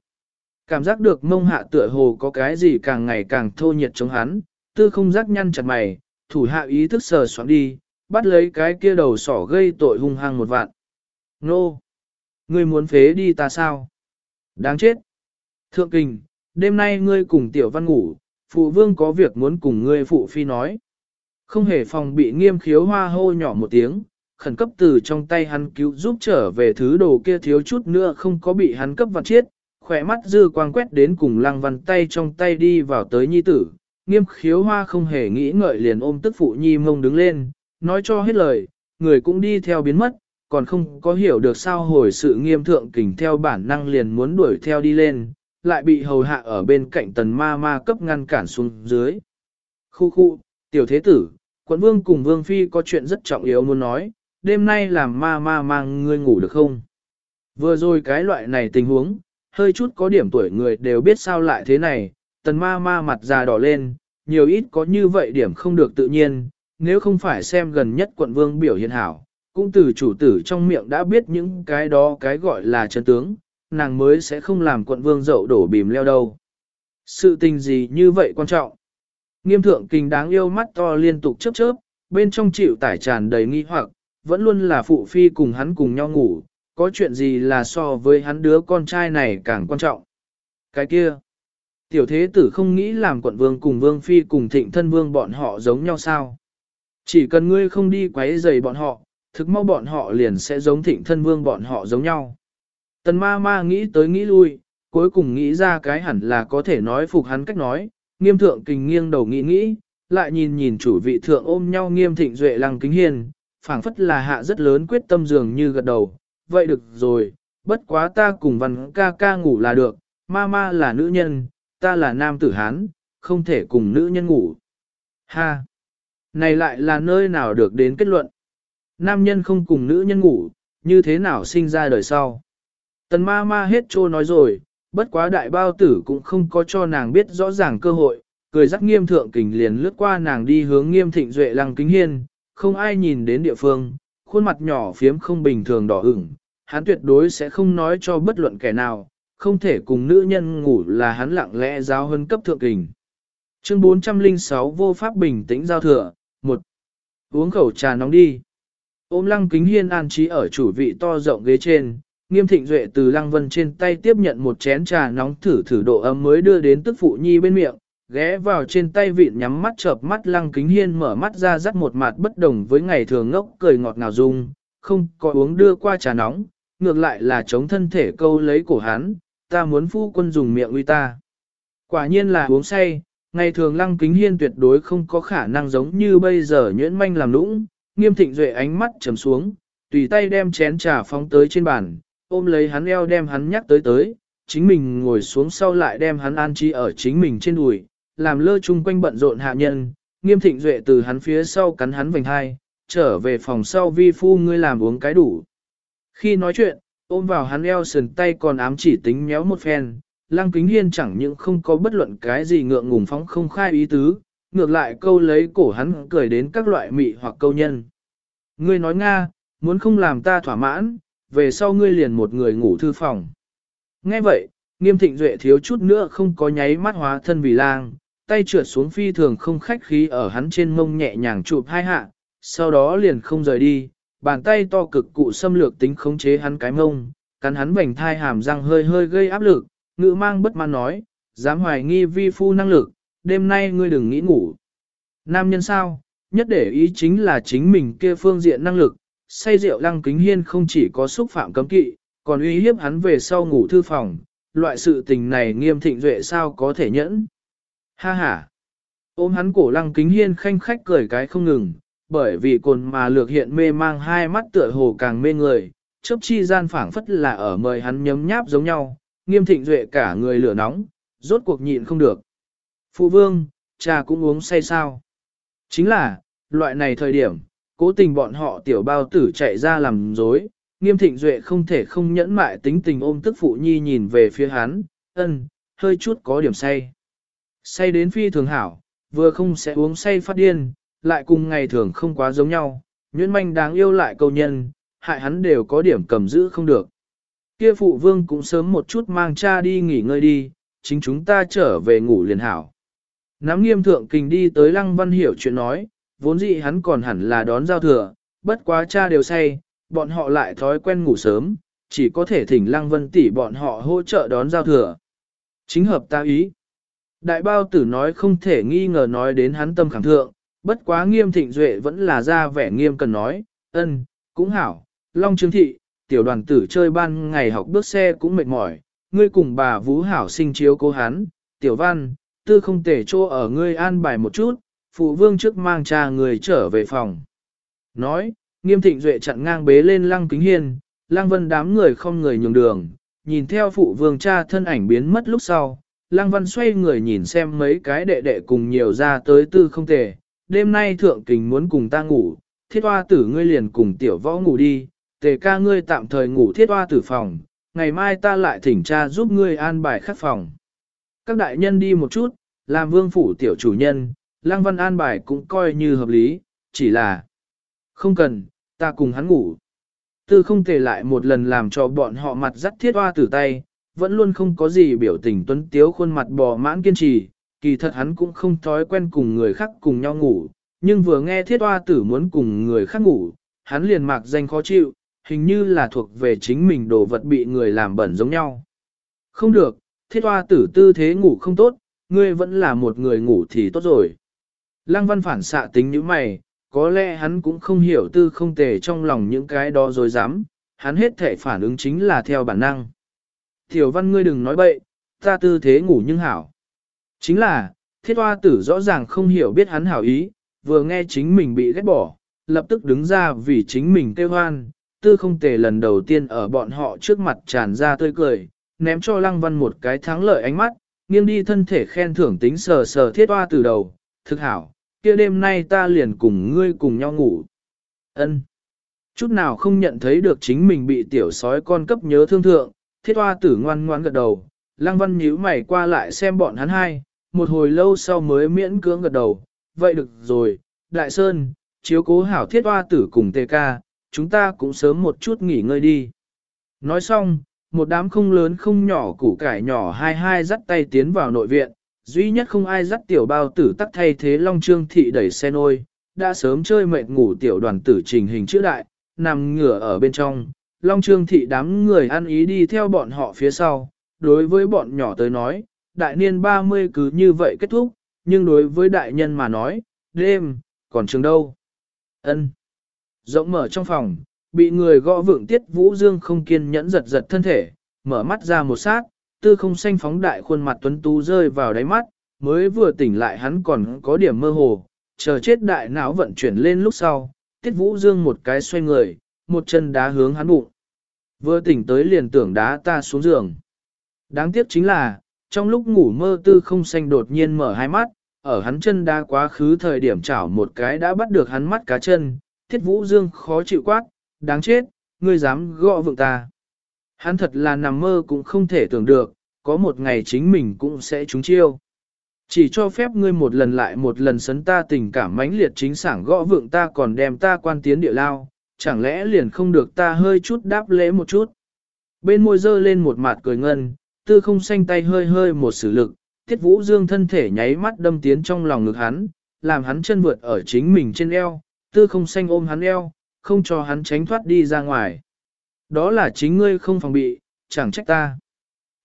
Cảm giác được mông hạ tựa hồ có cái gì càng ngày càng thô nhiệt chống hắn, tư không giác nhăn chặt mày, thủ hạ ý thức sờ soạn đi, bắt lấy cái kia đầu sỏ gây tội hung hăng một vạn. Nô! Ngươi muốn phế đi ta sao? Đáng chết! Thượng kình, đêm nay ngươi cùng tiểu văn ngủ, phụ vương có việc muốn cùng ngươi phụ phi nói. Không hề phòng bị nghiêm khiếu hoa hô nhỏ một tiếng, khẩn cấp từ trong tay hắn cứu giúp trở về thứ đồ kia thiếu chút nữa không có bị hắn cấp vặt chết, khỏe mắt dư quang quét đến cùng lăng văn tay trong tay đi vào tới nhi tử, nghiêm khiếu hoa không hề nghĩ ngợi liền ôm tức phụ nhi mông đứng lên, nói cho hết lời, người cũng đi theo biến mất, còn không có hiểu được sao hồi sự nghiêm thượng kình theo bản năng liền muốn đuổi theo đi lên, lại bị hầu hạ ở bên cạnh tần ma ma cấp ngăn cản xuống dưới. Khu khu, tiểu thế tử, quận vương cùng vương phi có chuyện rất trọng yếu muốn nói, đêm nay làm ma ma mang ngươi ngủ được không? Vừa rồi cái loại này tình huống, hơi chút có điểm tuổi người đều biết sao lại thế này, tần ma ma mặt già đỏ lên, nhiều ít có như vậy điểm không được tự nhiên, nếu không phải xem gần nhất quận vương biểu hiện hảo, cũng từ chủ tử trong miệng đã biết những cái đó cái gọi là chân tướng, nàng mới sẽ không làm quận vương dậu đổ bìm leo đâu. Sự tình gì như vậy quan trọng? Nghiêm thượng kinh đáng yêu mắt to liên tục chớp chớp, bên trong chịu tải tràn đầy nghi hoặc, vẫn luôn là phụ phi cùng hắn cùng nhau ngủ, có chuyện gì là so với hắn đứa con trai này càng quan trọng. Cái kia, tiểu thế tử không nghĩ làm quận vương cùng vương phi cùng thịnh thân vương bọn họ giống nhau sao. Chỉ cần ngươi không đi quấy rầy bọn họ, thực mau bọn họ liền sẽ giống thịnh thân vương bọn họ giống nhau. Tần ma ma nghĩ tới nghĩ lui, cuối cùng nghĩ ra cái hẳn là có thể nói phục hắn cách nói, nghiêm thượng kình nghiêng đầu nghĩ nghĩ, lại nhìn nhìn chủ vị thượng ôm nhau nghiêm thịnh duệ lăng kính hiền, phảng phất là hạ rất lớn quyết tâm dường như gật đầu, vậy được rồi, bất quá ta cùng văn ca ca ngủ là được, ma ma là nữ nhân, ta là nam tử hán, không thể cùng nữ nhân ngủ. Ha! Này lại là nơi nào được đến kết luận? Nam nhân không cùng nữ nhân ngủ, như thế nào sinh ra đời sau? Tần ma ma hết trô nói rồi, bất quá đại bao tử cũng không có cho nàng biết rõ ràng cơ hội, cười rắc nghiêm thượng kình liền lướt qua nàng đi hướng nghiêm thịnh duệ lăng kính hiên, không ai nhìn đến địa phương, khuôn mặt nhỏ phiếm không bình thường đỏ ửng, hắn tuyệt đối sẽ không nói cho bất luận kẻ nào, không thể cùng nữ nhân ngủ là hắn lặng lẽ giáo hơn cấp thượng kình. Chương 406 vô pháp bình tĩnh giao thừa, 1. Uống khẩu trà nóng đi. Ôm lăng kính hiên an trí ở chủ vị to rộng ghế trên, nghiêm thịnh duệ từ lăng vân trên tay tiếp nhận một chén trà nóng thử thử độ ấm mới đưa đến tức phụ nhi bên miệng, ghé vào trên tay vịn nhắm mắt chợp mắt lăng kính hiên mở mắt ra dắt một mặt bất đồng với ngày thường ngốc cười ngọt ngào dung, không có uống đưa qua trà nóng, ngược lại là chống thân thể câu lấy cổ hắn, ta muốn phu quân dùng miệng uy ta. Quả nhiên là uống say, ngày thường lăng kính hiên tuyệt đối không có khả năng giống như bây giờ nhuyễn manh làm nũng, nghiêm thịnh duệ ánh mắt trầm xuống, tùy tay đem chén trà phóng tới trên bàn, ôm lấy hắn eo đem hắn nhắc tới tới, chính mình ngồi xuống sau lại đem hắn an trí ở chính mình trên đùi, làm lơ chung quanh bận rộn hạ nhân, nghiêm thịnh duệ từ hắn phía sau cắn hắn vành hai, trở về phòng sau vi phu ngươi làm uống cái đủ. Khi nói chuyện, ôm vào hắn eo sườn tay còn ám chỉ tính méo một phen, lăng kính hiên chẳng những không có bất luận cái gì ngượng ngùng phóng không khai ý tứ, ngược lại câu lấy cổ hắn cười đến các loại mị hoặc câu nhân. Ngươi nói Nga, muốn không làm ta thỏa mãn, về sau ngươi liền một người ngủ thư phòng. Nghe vậy, nghiêm thịnh duệ thiếu chút nữa không có nháy mắt hóa thân vì lang, tay trượt xuống phi thường không khách khí ở hắn trên mông nhẹ nhàng chụp hai hạ, sau đó liền không rời đi, bàn tay to cực cụ xâm lược tính khống chế hắn cái mông, cắn hắn vành thai hàm răng hơi hơi gây áp lực, ngữ mang bất mãn nói, dám hoài nghi vi phu năng lực, đêm nay ngươi đừng nghĩ ngủ. Nam nhân sao, nhất để ý chính là chính mình kia phương diện năng lực, say rượu lăng kính hiên không chỉ có xúc phạm cấm kỵ, còn uy hiếp hắn về sau ngủ thư phòng, loại sự tình này nghiêm thịnh duệ sao có thể nhẫn. Ha ha! Ôm hắn cổ lăng kính hiên khanh khách cười cái không ngừng, bởi vì cồn mà lược hiện mê mang hai mắt tựa hồ càng mê người, chớp chi gian phảng phất là ở mời hắn nhấm nháp giống nhau, nghiêm thịnh duệ cả người lửa nóng, rốt cuộc nhịn không được. Phụ vương, cha cũng uống say sao. Chính là, loại này thời điểm, cố tình bọn họ tiểu bao tử chạy ra làm dối, nghiêm thịnh duệ không thể không nhẫn mại tính tình ôm tức phụ nhi nhìn về phía hắn, ân, hơi chút có điểm say. Say đến phi thường hảo, vừa không sẽ uống say phát điên, lại cùng ngày thường không quá giống nhau, nhuyễn manh đáng yêu lại câu nhân, hại hắn đều có điểm cầm giữ không được. Kia phụ vương cũng sớm một chút mang cha đi nghỉ ngơi đi, chính chúng ta trở về ngủ liền hảo. Nắm nghiêm thượng kình đi tới lăng văn hiểu chuyện nói, vốn dĩ hắn còn hẳn là đón giao thừa, bất quá cha đều say, bọn họ lại thói quen ngủ sớm, chỉ có thể thỉnh lăng vân tỷ bọn họ hỗ trợ đón giao thừa. Chính hợp ta ý. Đại bao tử nói không thể nghi ngờ nói đến hắn tâm khẳng thượng, bất quá nghiêm thịnh duệ vẫn là ra vẻ nghiêm cần nói, ân, cũng hảo, long trương thị, tiểu đoàn tử chơi ban ngày học bước xe cũng mệt mỏi, ngươi cùng bà vũ hảo sinh chiếu cố hắn, tiểu văn, tư không thể chỗ ở ngươi an bài một chút, phụ vương trước mang cha người trở về phòng. Nói, nghiêm thịnh duệ chặn ngang bế lên lăng kính hiên, lăng vân đám người không người nhường đường, nhìn theo phụ vương cha thân ảnh biến mất lúc sau. Lăng văn xoay người nhìn xem mấy cái đệ đệ cùng nhiều ra tới tư không Tề. đêm nay thượng kình muốn cùng ta ngủ, thiết hoa tử ngươi liền cùng tiểu võ ngủ đi, tề ca ngươi tạm thời ngủ thiết hoa tử phòng, ngày mai ta lại thỉnh cha giúp ngươi an bài khắc phòng. Các đại nhân đi một chút, làm vương phủ tiểu chủ nhân, lang văn an bài cũng coi như hợp lý, chỉ là không cần, ta cùng hắn ngủ. Tư không thể lại một lần làm cho bọn họ mặt dắt thiết hoa tử tay, vẫn luôn không có gì biểu tình tuấn tiếu khuôn mặt bò mãn kiên trì, kỳ thật hắn cũng không thói quen cùng người khác cùng nhau ngủ, nhưng vừa nghe thiết hoa tử muốn cùng người khác ngủ, hắn liền mạc danh khó chịu, hình như là thuộc về chính mình đồ vật bị người làm bẩn giống nhau. Không được, thiết hoa tử tư thế ngủ không tốt, ngươi vẫn là một người ngủ thì tốt rồi. Lăng văn phản xạ tính như mày, có lẽ hắn cũng không hiểu tư không tề trong lòng những cái đó rồi dám, hắn hết thể phản ứng chính là theo bản năng. Tiểu văn ngươi đừng nói bậy, ta tư thế ngủ nhưng hảo. Chính là, thiết hoa tử rõ ràng không hiểu biết hắn hảo ý, vừa nghe chính mình bị ghét bỏ, lập tức đứng ra vì chính mình kêu hoan, tư không tề lần đầu tiên ở bọn họ trước mặt tràn ra tươi cười, ném cho lăng văn một cái thắng lợi ánh mắt, nghiêng đi thân thể khen thưởng tính sờ sờ thiết hoa từ đầu, thực hảo, kia đêm nay ta liền cùng ngươi cùng nhau ngủ. ân Chút nào không nhận thấy được chính mình bị tiểu sói con cấp nhớ thương thượng, thiết hoa tử ngoan ngoan gật đầu, lăng văn nhíu mày qua lại xem bọn hắn hai, một hồi lâu sau mới miễn cưỡng gật đầu, vậy được rồi, đại sơn, chiếu cố hảo thiết hoa tử cùng Tề ca, chúng ta cũng sớm một chút nghỉ ngơi đi. Nói xong, một đám không lớn không nhỏ củ cải nhỏ hai hai dắt tay tiến vào nội viện, duy nhất không ai dắt tiểu bao tử tắt thay thế Long Trương Thị đẩy xe nôi, đã sớm chơi mệt ngủ tiểu đoàn tử trình hình chữ đại, nằm ngửa ở bên trong. Long Trương Thị đám người ăn ý đi theo bọn họ phía sau, đối với bọn nhỏ tới nói, đại niên 30 cứ như vậy kết thúc, nhưng đối với đại nhân mà nói, đêm, còn trường đâu. ân Rộng mở trong phòng, bị người gõ vượng tiết vũ dương không kiên nhẫn giật giật thân thể, mở mắt ra một sát, tư không xanh phóng đại khuôn mặt tuấn tú rơi vào đáy mắt, mới vừa tỉnh lại hắn còn có điểm mơ hồ, chờ chết đại não vận chuyển lên lúc sau, tiết vũ dương một cái xoay người, một chân đá hướng hắn bụng. Vừa tỉnh tới liền tưởng đá ta xuống giường. Đáng tiếc chính là, trong lúc ngủ mơ tư không xanh đột nhiên mở hai mắt, ở hắn chân đá quá khứ thời điểm chảo một cái đã bắt được hắn mắt cá chân, thiết vũ dương khó chịu quát, đáng chết, ngươi dám gõ vượng ta. Hắn thật là nằm mơ cũng không thể tưởng được, có một ngày chính mình cũng sẽ trúng chiêu. Chỉ cho phép ngươi một lần lại một lần sấn ta tình cảm mãnh liệt chính sảng gõ vượng ta còn đem ta quan tiến địa lao, chẳng lẽ liền không được ta hơi chút đáp lễ một chút. Bên môi dơ lên một mặt cười ngân, tư không xanh tay hơi hơi một sử lực, Tiết Vũ Dương thân thể nháy mắt đâm tiến trong lòng ngực hắn, làm hắn chân vượt ở chính mình trên eo, tư không xanh ôm hắn eo, không cho hắn tránh thoát đi ra ngoài. Đó là chính ngươi không phòng bị, chẳng trách ta.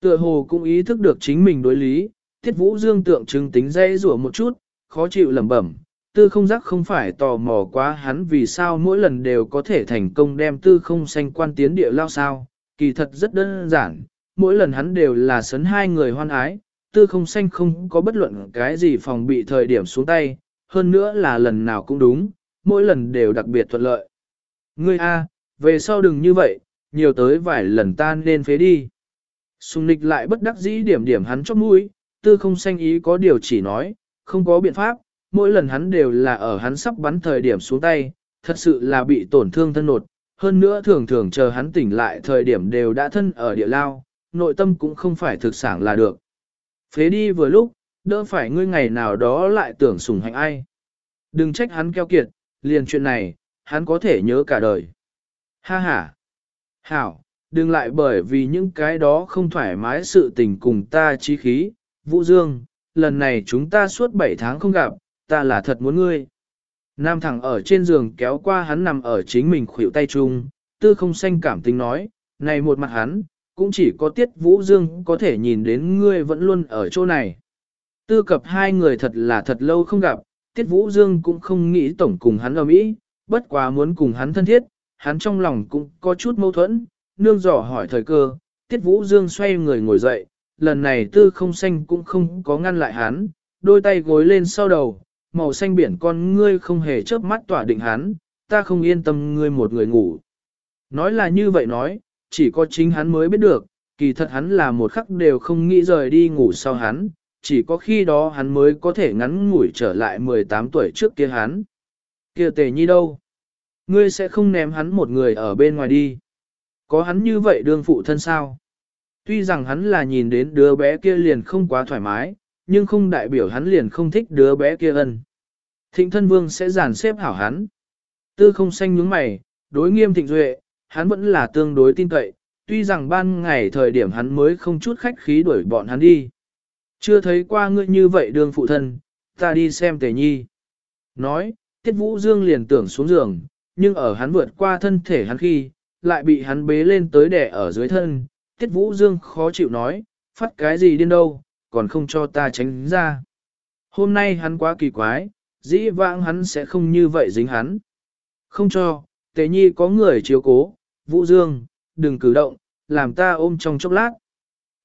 Tựa hồ cũng ý thức được chính mình đối lý, Tiết Vũ Dương tượng trưng tính dây rủa một chút, khó chịu lẩm bẩm. Tư không giác không phải tò mò quá hắn vì sao mỗi lần đều có thể thành công đem tư không xanh quan tiến địa lao sao, kỳ thật rất đơn giản, mỗi lần hắn đều là sấn hai người hoan ái, tư không xanh không có bất luận cái gì phòng bị thời điểm xuống tay, hơn nữa là lần nào cũng đúng, mỗi lần đều đặc biệt thuận lợi. Ngươi A, về sau đừng như vậy, nhiều tới vài lần tan nên phế đi. Sùng nịch lại bất đắc dĩ điểm điểm hắn chót mũi, tư không xanh ý có điều chỉ nói, không có biện pháp, mỗi lần hắn đều là ở hắn sắp bắn thời điểm xuống tay, thật sự là bị tổn thương thân nột, hơn nữa thường thường chờ hắn tỉnh lại thời điểm đều đã thân ở địa lao, nội tâm cũng không phải thực sản là được. Phế đi vừa lúc, đỡ phải ngươi ngày nào đó lại tưởng sủng hạnh ai. Đừng trách hắn keo kiệt, liền chuyện này, hắn có thể nhớ cả đời. Ha ha! Hảo, đừng lại bởi vì những cái đó không thoải mái sự tình cùng ta trí khí. Vũ Dương, lần này chúng ta suốt 7 tháng không gặp, ta là thật muốn ngươi. Nam thẳng ở trên giường kéo qua hắn nằm ở chính mình khuỷu tay chung, tư không xanh cảm tình nói, này một mặt hắn, cũng chỉ có tiết Vũ Dương có thể nhìn đến ngươi vẫn luôn ở chỗ này. Tư cập hai người thật là thật lâu không gặp, tiết Vũ Dương cũng không nghĩ tổng cùng hắn ở mỹ, bất quá muốn cùng hắn thân thiết, hắn trong lòng cũng có chút mâu thuẫn, nương dò hỏi thời cơ, tiết Vũ Dương xoay người ngồi dậy, lần này tư không xanh cũng không có ngăn lại hắn, đôi tay gối lên sau đầu, màu xanh biển con ngươi không hề chớp mắt tỏa định hắn, ta không yên tâm ngươi một người ngủ. Nói là như vậy nói, chỉ có chính hắn mới biết được, kỳ thật hắn là một khắc đều không nghĩ rời đi ngủ sau hắn, chỉ có khi đó hắn mới có thể ngắn ngủi trở lại 18 tuổi trước kia hắn. kia tề nhi đâu? Ngươi sẽ không ném hắn một người ở bên ngoài đi. Có hắn như vậy đương phụ thân sao? Tuy rằng hắn là nhìn đến đứa bé kia liền không quá thoải mái, nhưng không đại biểu hắn liền không thích đứa bé kia ân. Thịnh thân vương sẽ giàn xếp hảo hắn. Tư không xanh nhướng mày, đối nghiêm thịnh duệ, hắn vẫn là tương đối tin cậy, tuy rằng ban ngày thời điểm hắn mới không chút khách khí đuổi bọn hắn đi. Chưa thấy qua ngươi như vậy đường phụ thân, ta đi xem tề nhi. Nói, tiết vũ dương liền tưởng xuống giường, nhưng ở hắn vượt qua thân thể hắn khi, lại bị hắn bế lên tới đẻ ở dưới thân. Tiết vũ dương khó chịu nói, phát cái gì điên đâu, còn không cho ta tránh ra. Hôm nay hắn quá kỳ quái, dĩ vãng hắn sẽ không như vậy dính hắn. Không cho, Tế nhi có người chiếu cố, vũ dương, đừng cử động, làm ta ôm trong chốc lát.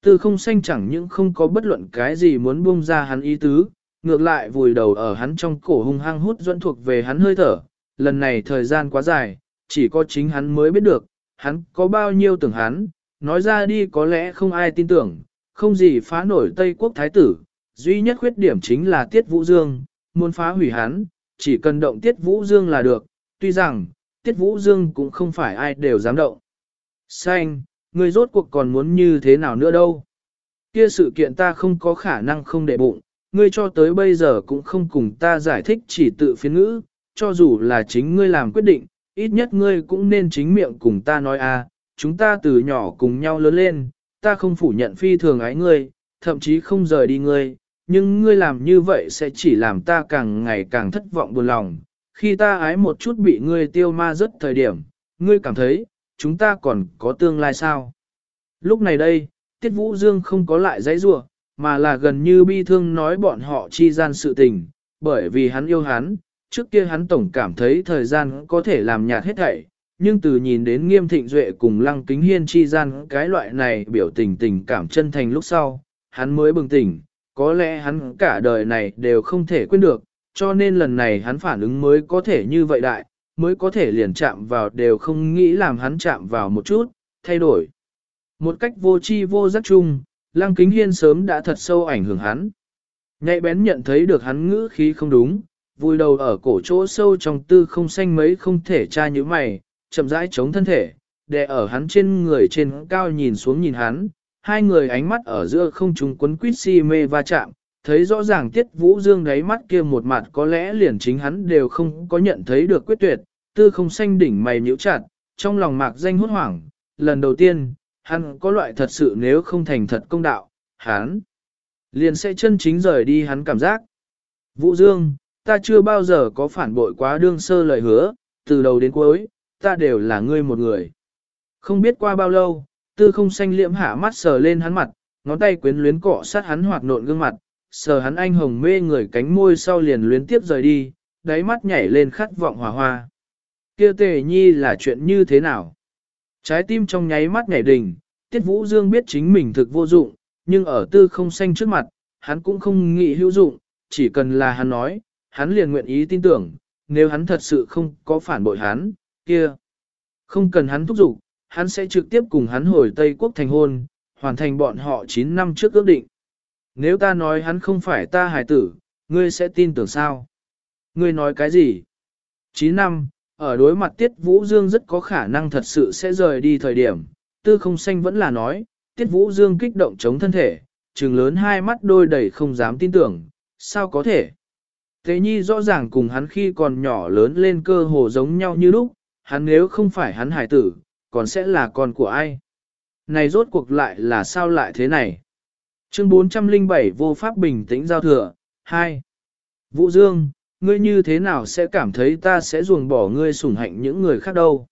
Tư không xanh chẳng những không có bất luận cái gì muốn buông ra hắn ý tứ, ngược lại vùi đầu ở hắn trong cổ hung hăng hút dẫn thuộc về hắn hơi thở. Lần này thời gian quá dài, chỉ có chính hắn mới biết được, hắn có bao nhiêu tưởng hắn, nói ra đi có lẽ không ai tin tưởng, không gì phá nổi Tây quốc thái tử, duy nhất khuyết điểm chính là Tiết Vũ Dương, muốn phá hủy hắn, chỉ cần động Tiết Vũ Dương là được, tuy rằng, Tiết Vũ Dương cũng không phải ai đều dám động. Xanh, người rốt cuộc còn muốn như thế nào nữa đâu. Kia sự kiện ta không có khả năng không để bụng, ngươi cho tới bây giờ cũng không cùng ta giải thích chỉ tự phiên ngữ, cho dù là chính ngươi làm quyết định, ít nhất ngươi cũng nên chính miệng cùng ta nói a, à, chúng ta từ nhỏ cùng nhau lớn lên, ta không phủ nhận phi thường ái ngươi, thậm chí không rời đi ngươi, nhưng ngươi làm như vậy sẽ chỉ làm ta càng ngày càng thất vọng buồn lòng. Khi ta ái một chút bị ngươi tiêu ma rất thời điểm, ngươi cảm thấy, chúng ta còn có tương lai sao? Lúc này đây, Tiết Vũ Dương không có lại giấy rua, mà là gần như bi thương nói bọn họ chi gian sự tình, bởi vì hắn yêu hắn, trước kia hắn tổng cảm thấy thời gian có thể làm nhạt hết thảy, nhưng từ nhìn đến nghiêm thịnh duệ cùng lăng kính hiên chi gian cái loại này biểu tình tình cảm chân thành lúc sau, hắn mới bừng tỉnh, có lẽ hắn cả đời này đều không thể quên được, cho nên lần này hắn phản ứng mới có thể như vậy đại, mới có thể liền chạm vào đều không nghĩ làm hắn chạm vào một chút, thay đổi. Một cách vô chi vô giác chung, lăng kính hiên sớm đã thật sâu ảnh hưởng hắn. Nhạy bén nhận thấy được hắn ngữ khí không đúng, vui đầu ở cổ chỗ sâu trong tư không xanh mấy không thể tra như mày, chậm rãi chống thân thể, đè ở hắn trên người trên cao nhìn xuống nhìn hắn, hai người ánh mắt ở giữa không trùng quấn quýt si mê va chạm, thấy rõ ràng tiết vũ dương đáy mắt kia một mặt có lẽ liền chính hắn đều không có nhận thấy được quyết tuyệt, tư không xanh đỉnh mày nhíu chặt, trong lòng mạc danh hốt hoảng, lần đầu tiên, hắn có loại thật sự nếu không thành thật công đạo, hắn liền sẽ chân chính rời đi hắn cảm giác. Vũ Dương, ta chưa bao giờ có phản bội quá đương sơ lời hứa, từ đầu đến cuối, ta đều là ngươi một người. Không biết qua bao lâu, tư không xanh liễm hạ mắt sờ lên hắn mặt, ngón tay quyến luyến cọ sát hắn hoạt nộn gương mặt, sờ hắn anh hồng mê người cánh môi sau liền luyến tiếp rời đi, đáy mắt nhảy lên khát vọng hòa hoa. Kia tề nhi là chuyện như thế nào? Trái tim trong nháy mắt nhảy đình, tiết vũ dương biết chính mình thực vô dụng, nhưng ở tư không xanh trước mặt, hắn cũng không nghĩ hữu dụng, chỉ cần là hắn nói, hắn liền nguyện ý tin tưởng, nếu hắn thật sự không có phản bội hắn, kia. Không cần hắn thúc giục, hắn sẽ trực tiếp cùng hắn hồi Tây Quốc thành hôn, hoàn thành bọn họ 9 năm trước ước định. Nếu ta nói hắn không phải ta hài tử, ngươi sẽ tin tưởng sao? Ngươi nói cái gì? 9 năm, ở đối mặt Tiết Vũ Dương rất có khả năng thật sự sẽ rời đi thời điểm, tư không xanh vẫn là nói, Tiết Vũ Dương kích động chống thân thể, trừng lớn hai mắt đôi đầy không dám tin tưởng, sao có thể? Thế nhi rõ ràng cùng hắn khi còn nhỏ lớn lên cơ hồ giống nhau như lúc, hắn nếu không phải hắn hải tử, còn sẽ là con của ai? Này rốt cuộc lại là sao lại thế này? Chương 407 vô pháp bình tĩnh giao thừa, 2. Vũ Dương, ngươi như thế nào sẽ cảm thấy ta sẽ ruồng bỏ ngươi sủng hạnh những người khác đâu?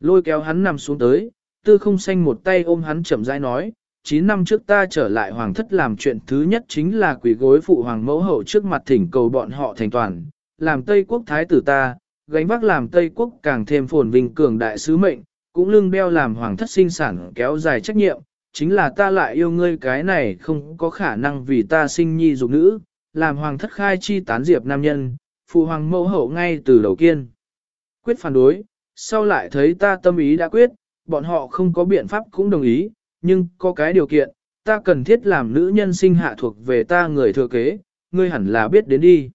Lôi kéo hắn nằm xuống tới, tư không xanh một tay ôm hắn chậm rãi nói, 9 năm trước ta trở lại hoàng thất làm chuyện thứ nhất chính là quỷ gối phụ hoàng mẫu hậu trước mặt thỉnh cầu bọn họ thành toàn, làm Tây quốc thái tử ta, gánh vác làm Tây quốc càng thêm phồn vinh cường đại sứ mệnh, cũng lưng beo làm hoàng thất sinh sản kéo dài trách nhiệm, chính là ta lại yêu ngươi cái này không có khả năng vì ta sinh nhi dục nữ, làm hoàng thất khai chi tán diệp nam nhân, phụ hoàng mẫu hậu ngay từ đầu kiên. Quyết phản đối, sau lại thấy ta tâm ý đã quyết, bọn họ không có biện pháp cũng đồng ý, nhưng có cái điều kiện, ta cần thiết làm nữ nhân sinh hạ thuộc về ta người thừa kế, ngươi hẳn là biết đến đi.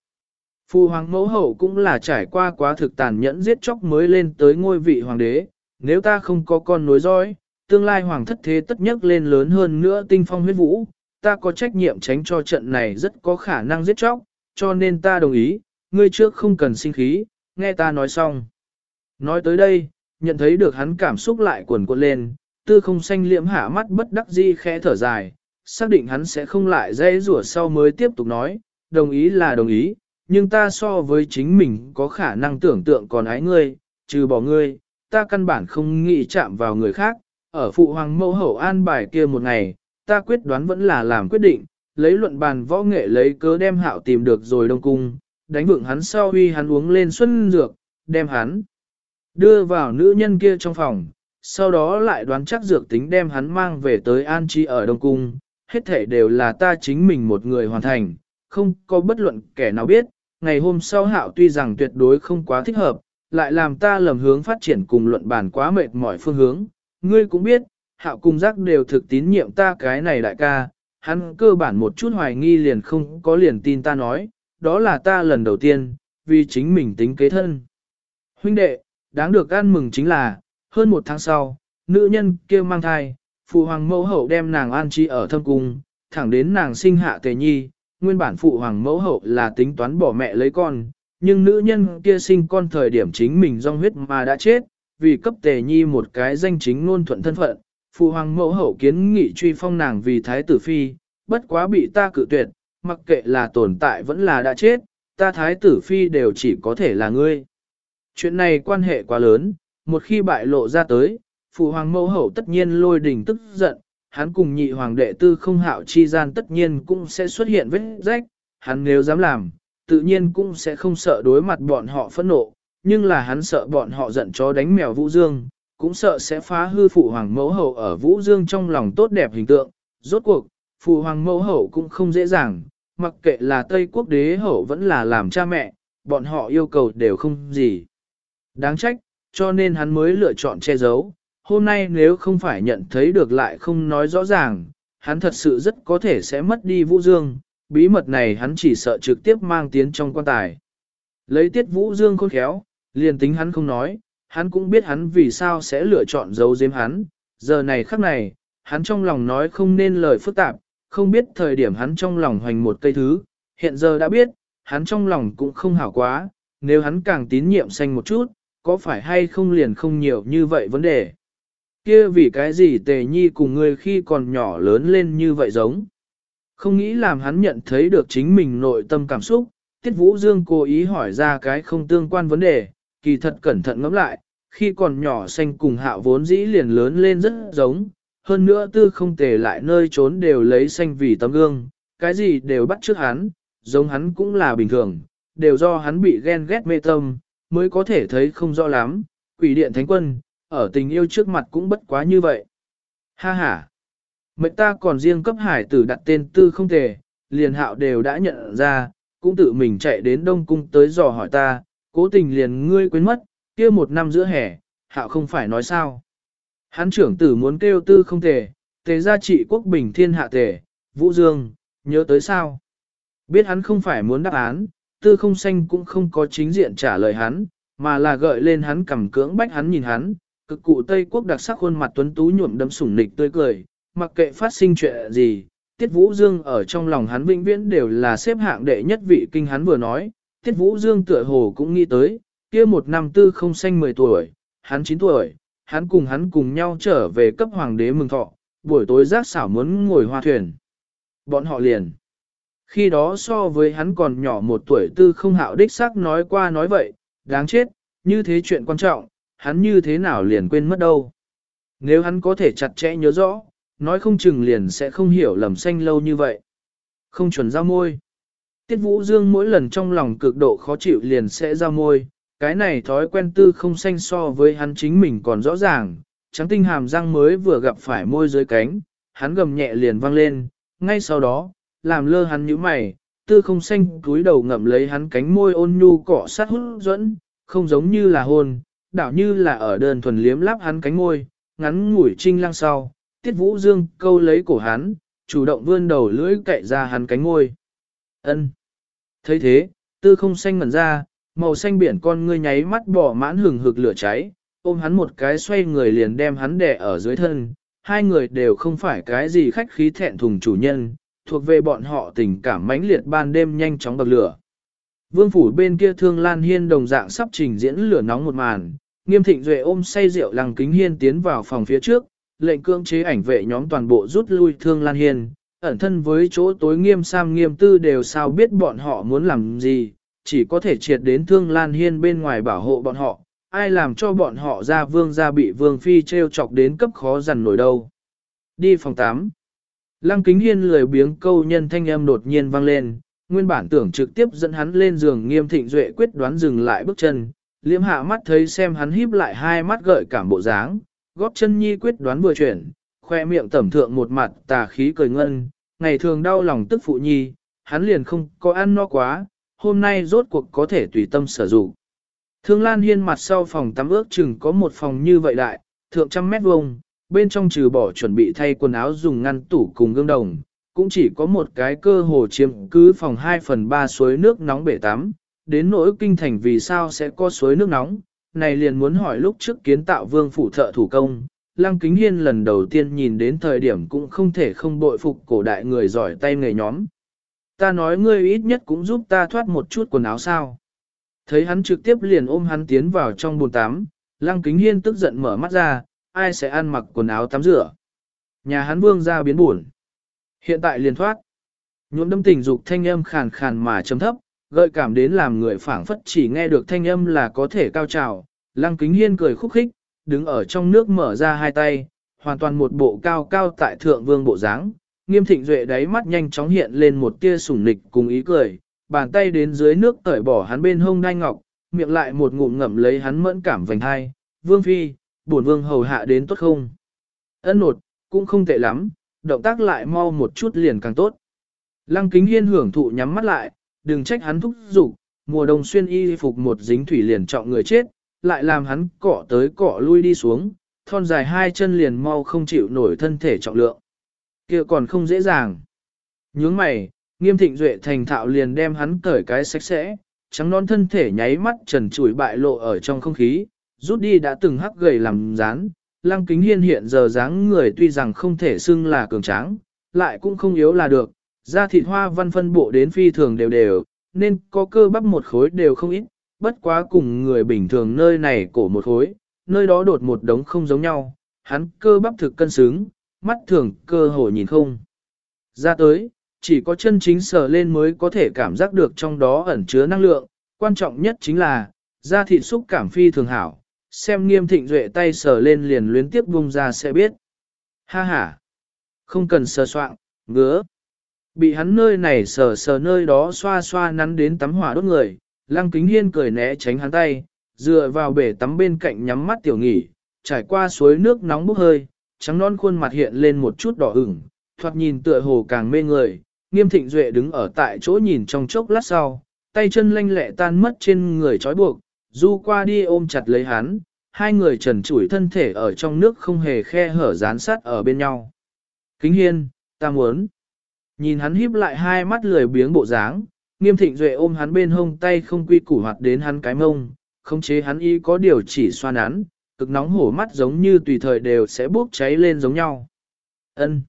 Phu hoàng mẫu hậu cũng là trải qua quá thực tàn nhẫn giết chóc mới lên tới ngôi vị hoàng đế, nếu ta không có con nối dõi, tương lai hoàng thất thế tất nhất lên lớn hơn nữa tinh phong huyết vũ, ta có trách nhiệm tránh cho trận này rất có khả năng giết chóc, cho nên ta đồng ý, ngươi trước không cần sinh khí, nghe ta nói xong. Nói tới đây, nhận thấy được hắn cảm xúc lại cuồn cuộn lên, tư không xanh liễm hạ mắt bất đắc di khẽ thở dài, xác định hắn sẽ không lại dây rủa sau mới tiếp tục nói, đồng ý là đồng ý, nhưng ta so với chính mình có khả năng tưởng tượng còn ái ngươi, trừ bỏ ngươi, ta căn bản không nghĩ chạm vào người khác, ở phụ hoàng mẫu hậu an bài kia một ngày, ta quyết đoán vẫn là làm quyết định, lấy luận bàn võ nghệ lấy cớ đem hạo tìm được rồi đông cung, đánh vượng hắn sau huy hắn uống lên xuân dược, đem hắn đưa vào nữ nhân kia trong phòng, sau đó lại đoán chắc dược tính đem hắn mang về tới an trí ở đông cung, hết thể đều là ta chính mình một người hoàn thành, không có bất luận kẻ nào biết, ngày hôm sau hạo tuy rằng tuyệt đối không quá thích hợp, lại làm ta lầm hướng phát triển cùng luận bàn quá mệt mỏi phương hướng. Ngươi cũng biết, hạo cùng giác đều thực tín nhiệm ta cái này đại ca, hắn cơ bản một chút hoài nghi liền không có liền tin ta nói, đó là ta lần đầu tiên, vì chính mình tính kế thân. Huynh đệ, đáng được ăn mừng chính là, hơn một tháng sau, nữ nhân kia mang thai, phụ hoàng mẫu hậu đem nàng an trí ở thâm cung, thẳng đến nàng sinh hạ tề nhi, nguyên bản phụ hoàng mẫu hậu là tính toán bỏ mẹ lấy con, nhưng nữ nhân kia sinh con thời điểm chính mình do huyết mà đã chết, vì cấp tề nhi một cái danh chính ngôn thuận thân phận, phụ hoàng mẫu hậu kiến nghị truy phong nàng vì thái tử phi, bất quá bị ta cự tuyệt, mặc kệ là tồn tại vẫn là đã chết, ta thái tử phi đều chỉ có thể là ngươi. Chuyện này quan hệ quá lớn, một khi bại lộ ra tới, phụ hoàng mẫu hậu tất nhiên lôi đình tức giận, hắn cùng nhị hoàng đệ tư không hạo chi gian tất nhiên cũng sẽ xuất hiện vết rách, hắn nếu dám làm, tự nhiên cũng sẽ không sợ đối mặt bọn họ phẫn nộ, nhưng là hắn sợ bọn họ giận chó đánh mèo Vũ Dương, cũng sợ sẽ phá hư phụ hoàng mẫu hậu ở Vũ Dương trong lòng tốt đẹp hình tượng. Rốt cuộc, phụ hoàng mẫu hậu cũng không dễ dàng, mặc kệ là Tây quốc đế hậu vẫn là làm cha mẹ, bọn họ yêu cầu đều không gì. Đáng trách, cho nên hắn mới lựa chọn che giấu. Hôm nay nếu không phải nhận thấy được lại không nói rõ ràng, hắn thật sự rất có thể sẽ mất đi Vũ Dương, bí mật này hắn chỉ sợ trực tiếp mang tiến trong quan tài. Lấy tiết Vũ Dương khôn khéo, liền tính hắn không nói, hắn cũng biết hắn vì sao sẽ lựa chọn giấu giếm hắn, giờ này khắc này, hắn trong lòng nói không nên lời phức tạp, không biết thời điểm hắn trong lòng hoành một cây thứ, hiện giờ đã biết, hắn trong lòng cũng không hảo quá, nếu hắn càng tín nhiệm xanh một chút, có phải hay không liền không nhiều như vậy vấn đề. Kia vì cái gì tề nhi cùng ngươi khi còn nhỏ lớn lên như vậy giống. Không nghĩ làm hắn nhận thấy được chính mình nội tâm cảm xúc, Tiết Vũ Dương cố ý hỏi ra cái không tương quan vấn đề, kỳ thật cẩn thận ngẫm lại, khi còn nhỏ xanh cùng hạo vốn dĩ liền lớn lên rất giống, hơn nữa tư không tề lại nơi trốn đều lấy xanh vì tấm gương, cái gì đều bắt trước hắn, giống hắn cũng là bình thường, đều do hắn bị ghen ghét mê tâm, mới có thể thấy không rõ lắm, quỷ điện thánh quân, ở tình yêu trước mặt cũng bất quá như vậy. Ha ha! Mệnh ta còn riêng cấp hải tử đặt tên tư không thể, liền hạo đều đã nhận ra, cũng tự mình chạy đến Đông Cung tới dò hỏi ta, cố tình liền ngươi quên mất, kia một năm giữa hè, hạo không phải nói sao. Hắn trưởng tử muốn kêu tư không thể, tề gia trị quốc bình thiên hạ tề, Vũ Dương, nhớ tới sao? Biết hắn không phải muốn đáp án, tư không xanh cũng không có chính diện trả lời hắn, mà là gợi lên hắn cầm cưỡng bách hắn nhìn hắn, cực cụ Tây Quốc đặc sắc khuôn mặt tuấn tú nhuộm đấm sủng nịch tươi cười, mặc kệ phát sinh chuyện gì, Tiết Vũ Dương ở trong lòng hắn vĩnh viễn đều là xếp hạng đệ nhất vị kinh hắn vừa nói, Tiết Vũ Dương tựa hồ cũng nghĩ tới, kia một năm tư không xanh 10 tuổi, hắn 9 tuổi, hắn cùng hắn cùng nhau trở về cấp hoàng đế mừng thọ, buổi tối giác xảo muốn ngồi hoa thuyền. Bọn họ liền. Khi đó so với hắn còn nhỏ một tuổi tư không hạo đích xác nói qua nói vậy, đáng chết, như thế chuyện quan trọng, hắn như thế nào liền quên mất đâu. Nếu hắn có thể chặt chẽ nhớ rõ, nói không chừng liền sẽ không hiểu lầm xanh lâu như vậy. Không chuẩn giao môi. Tiết Vũ Dương mỗi lần trong lòng cực độ khó chịu liền sẽ giao môi, cái này thói quen tư không xanh so với hắn chính mình còn rõ ràng, trắng tinh hàm răng mới vừa gặp phải môi dưới cánh, hắn gầm nhẹ liền vang lên, ngay sau đó, làm lơ hắn nhíu mày, tư không xanh cúi đầu ngậm lấy hắn cánh môi ôn nhu cọ sát hút dẫn, không giống như là hôn, đảo như là ở đơn thuần liếm láp hắn cánh môi, ngắn ngủi trinh lăng sau, tiết vũ dương câu lấy cổ hắn, chủ động vươn đầu lưỡi cậy ra hắn cánh môi. ân thấy thế, tư không xanh ngẩn ra, màu xanh biển con ngươi nháy mắt bỏ mãn hừng hực lửa cháy, ôm hắn một cái xoay người liền đem hắn đè ở dưới thân, hai người đều không phải cái gì khách khí thẹn thùng chủ nhân, thuộc về bọn họ tình cảm mãnh liệt ban đêm nhanh chóng bậc lửa. Vương phủ bên kia thương Lan Hiên đồng dạng sắp trình diễn lửa nóng một màn, nghiêm thịnh duệ ôm say rượu lăng kính hiên tiến vào phòng phía trước, lệnh cương chế ảnh vệ nhóm toàn bộ rút lui thương Lan Hiên, ẩn thân với chỗ tối nghiêm sam nghiêm tư đều sao biết bọn họ muốn làm gì, chỉ có thể triệt đến thương Lan Hiên bên ngoài bảo hộ bọn họ, ai làm cho bọn họ ra vương ra bị vương phi treo chọc đến cấp khó dằn nổi đâu. Đi phòng 8. Lăng kính hiên lười biếng câu nhân thanh âm đột nhiên vang lên, nguyên bản tưởng trực tiếp dẫn hắn lên giường nghiêm thịnh duệ quyết đoán dừng lại bước chân, liễm hạ mắt thấy xem hắn híp lại hai mắt gợi cảm bộ dáng, góp chân nhi quyết đoán vừa chuyển, khoe miệng tẩm thượng một mặt tà khí cười ngân, ngày thường đau lòng tức phụ nhi, hắn liền không có ăn no quá, hôm nay rốt cuộc có thể tùy tâm sử dụng. Thương Lan Hiên mặt sau phòng tắm ước chừng có một phòng như vậy đại, thượng trăm mét vuông, bên trong trừ bỏ chuẩn bị thay quần áo dùng ngăn tủ cùng gương đồng, cũng chỉ có một cái cơ hồ chiếm cứ phòng 2 phần 3 suối nước nóng bể tắm, đến nỗi kinh thành vì sao sẽ có suối nước nóng, này liền muốn hỏi lúc trước kiến tạo vương phủ thợ thủ công, Lăng Kính Hiên lần đầu tiên nhìn đến thời điểm cũng không thể không bội phục cổ đại người giỏi tay nghề nhóm. Ta nói ngươi ít nhất cũng giúp ta thoát một chút quần áo sao. Thấy hắn trực tiếp liền ôm hắn tiến vào trong bồn tắm, Lăng Kính Hiên tức giận mở mắt ra, ai sẽ ăn mặc quần áo tắm rửa. Nhà hắn vương ra biến buồn. Hiện tại liền thoát. Nhuộm đâm tình dục thanh âm khàn khàn mà chấm thấp, gợi cảm đến làm người phảng phất chỉ nghe được thanh âm là có thể cao trào. Lăng kính hiên cười khúc khích, đứng ở trong nước mở ra hai tay, hoàn toàn một bộ cao cao tại thượng vương bộ dáng. Nghiêm thịnh duệ đáy mắt nhanh chóng hiện lên một tia sủng nịch cùng ý cười, bàn tay đến dưới nước tởi bỏ hắn bên hông đai ngọc, miệng lại một ngụm ngậm lấy hắn mẫn cảm vành hai. Vương phi, bổn vương hầu hạ đến tốt không? Ân nột, cũng không tệ lắm, động tác lại mau một chút liền càng tốt. Lăng kính hiên hưởng thụ nhắm mắt lại, đừng trách hắn thúc giục, mùa đông xuyên y phục một dính thủy liền trọng người chết, lại làm hắn cọ tới cọ lui đi xuống, thon dài hai chân liền mau không chịu nổi thân thể trọng lượng. kia còn không dễ dàng. Nhướng mày, nghiêm thịnh duệ thành thạo liền đem hắn cởi cái sạch sẽ, trắng non thân thể nháy mắt trần trụi bại lộ ở trong không khí, rút đi đã từng hắc gầy làm rán, Lăng kính hiên hiện giờ dáng người tuy rằng không thể xưng là cường tráng, lại cũng không yếu là được, da thịt hoa văn phân bộ đến phi thường đều đều, nên có cơ bắp một khối đều không ít, bất quá cùng người bình thường nơi này cổ một khối, nơi đó đột một đống không giống nhau, hắn cơ bắp thực cân xứng, mắt thường cơ hồ nhìn không. Ra tới, chỉ có chân chính sờ lên mới có thể cảm giác được trong đó ẩn chứa năng lượng, quan trọng nhất chính là, da thịt xúc cảm phi thường hảo, xem nghiêm thịnh duệ tay sờ lên liền luyến tiếp bung ra sẽ biết. Ha ha, không cần sờ soạn, ngứa. Bị hắn nơi này sờ sờ nơi đó xoa xoa nắn đến tắm hỏa đốt người, lăng kính hiên cười né tránh hắn tay, dựa vào bể tắm bên cạnh nhắm mắt tiểu nghỉ, trải qua suối nước nóng bốc hơi, trắng non khuôn mặt hiện lên một chút đỏ ửng, thoạt nhìn tựa hồ càng mê người, nghiêm thịnh duệ đứng ở tại chỗ nhìn trong chốc lát sau, tay chân lanh lẹ tan mất trên người trói buộc, du qua đi ôm chặt lấy hắn, hai người trần trụi thân thể ở trong nước không hề khe hở dán sát ở bên nhau. Kính hiên, ta muốn. Nhìn hắn híp lại hai mắt lười biếng bộ dáng, nghiêm thịnh duệ ôm hắn bên hông tay không quy củ hoạt đến hắn cái mông, không chế hắn y có điều chỉ xoa nắn, cực nóng hổ mắt giống như tùy thời đều sẽ bốc cháy lên giống nhau. Ân.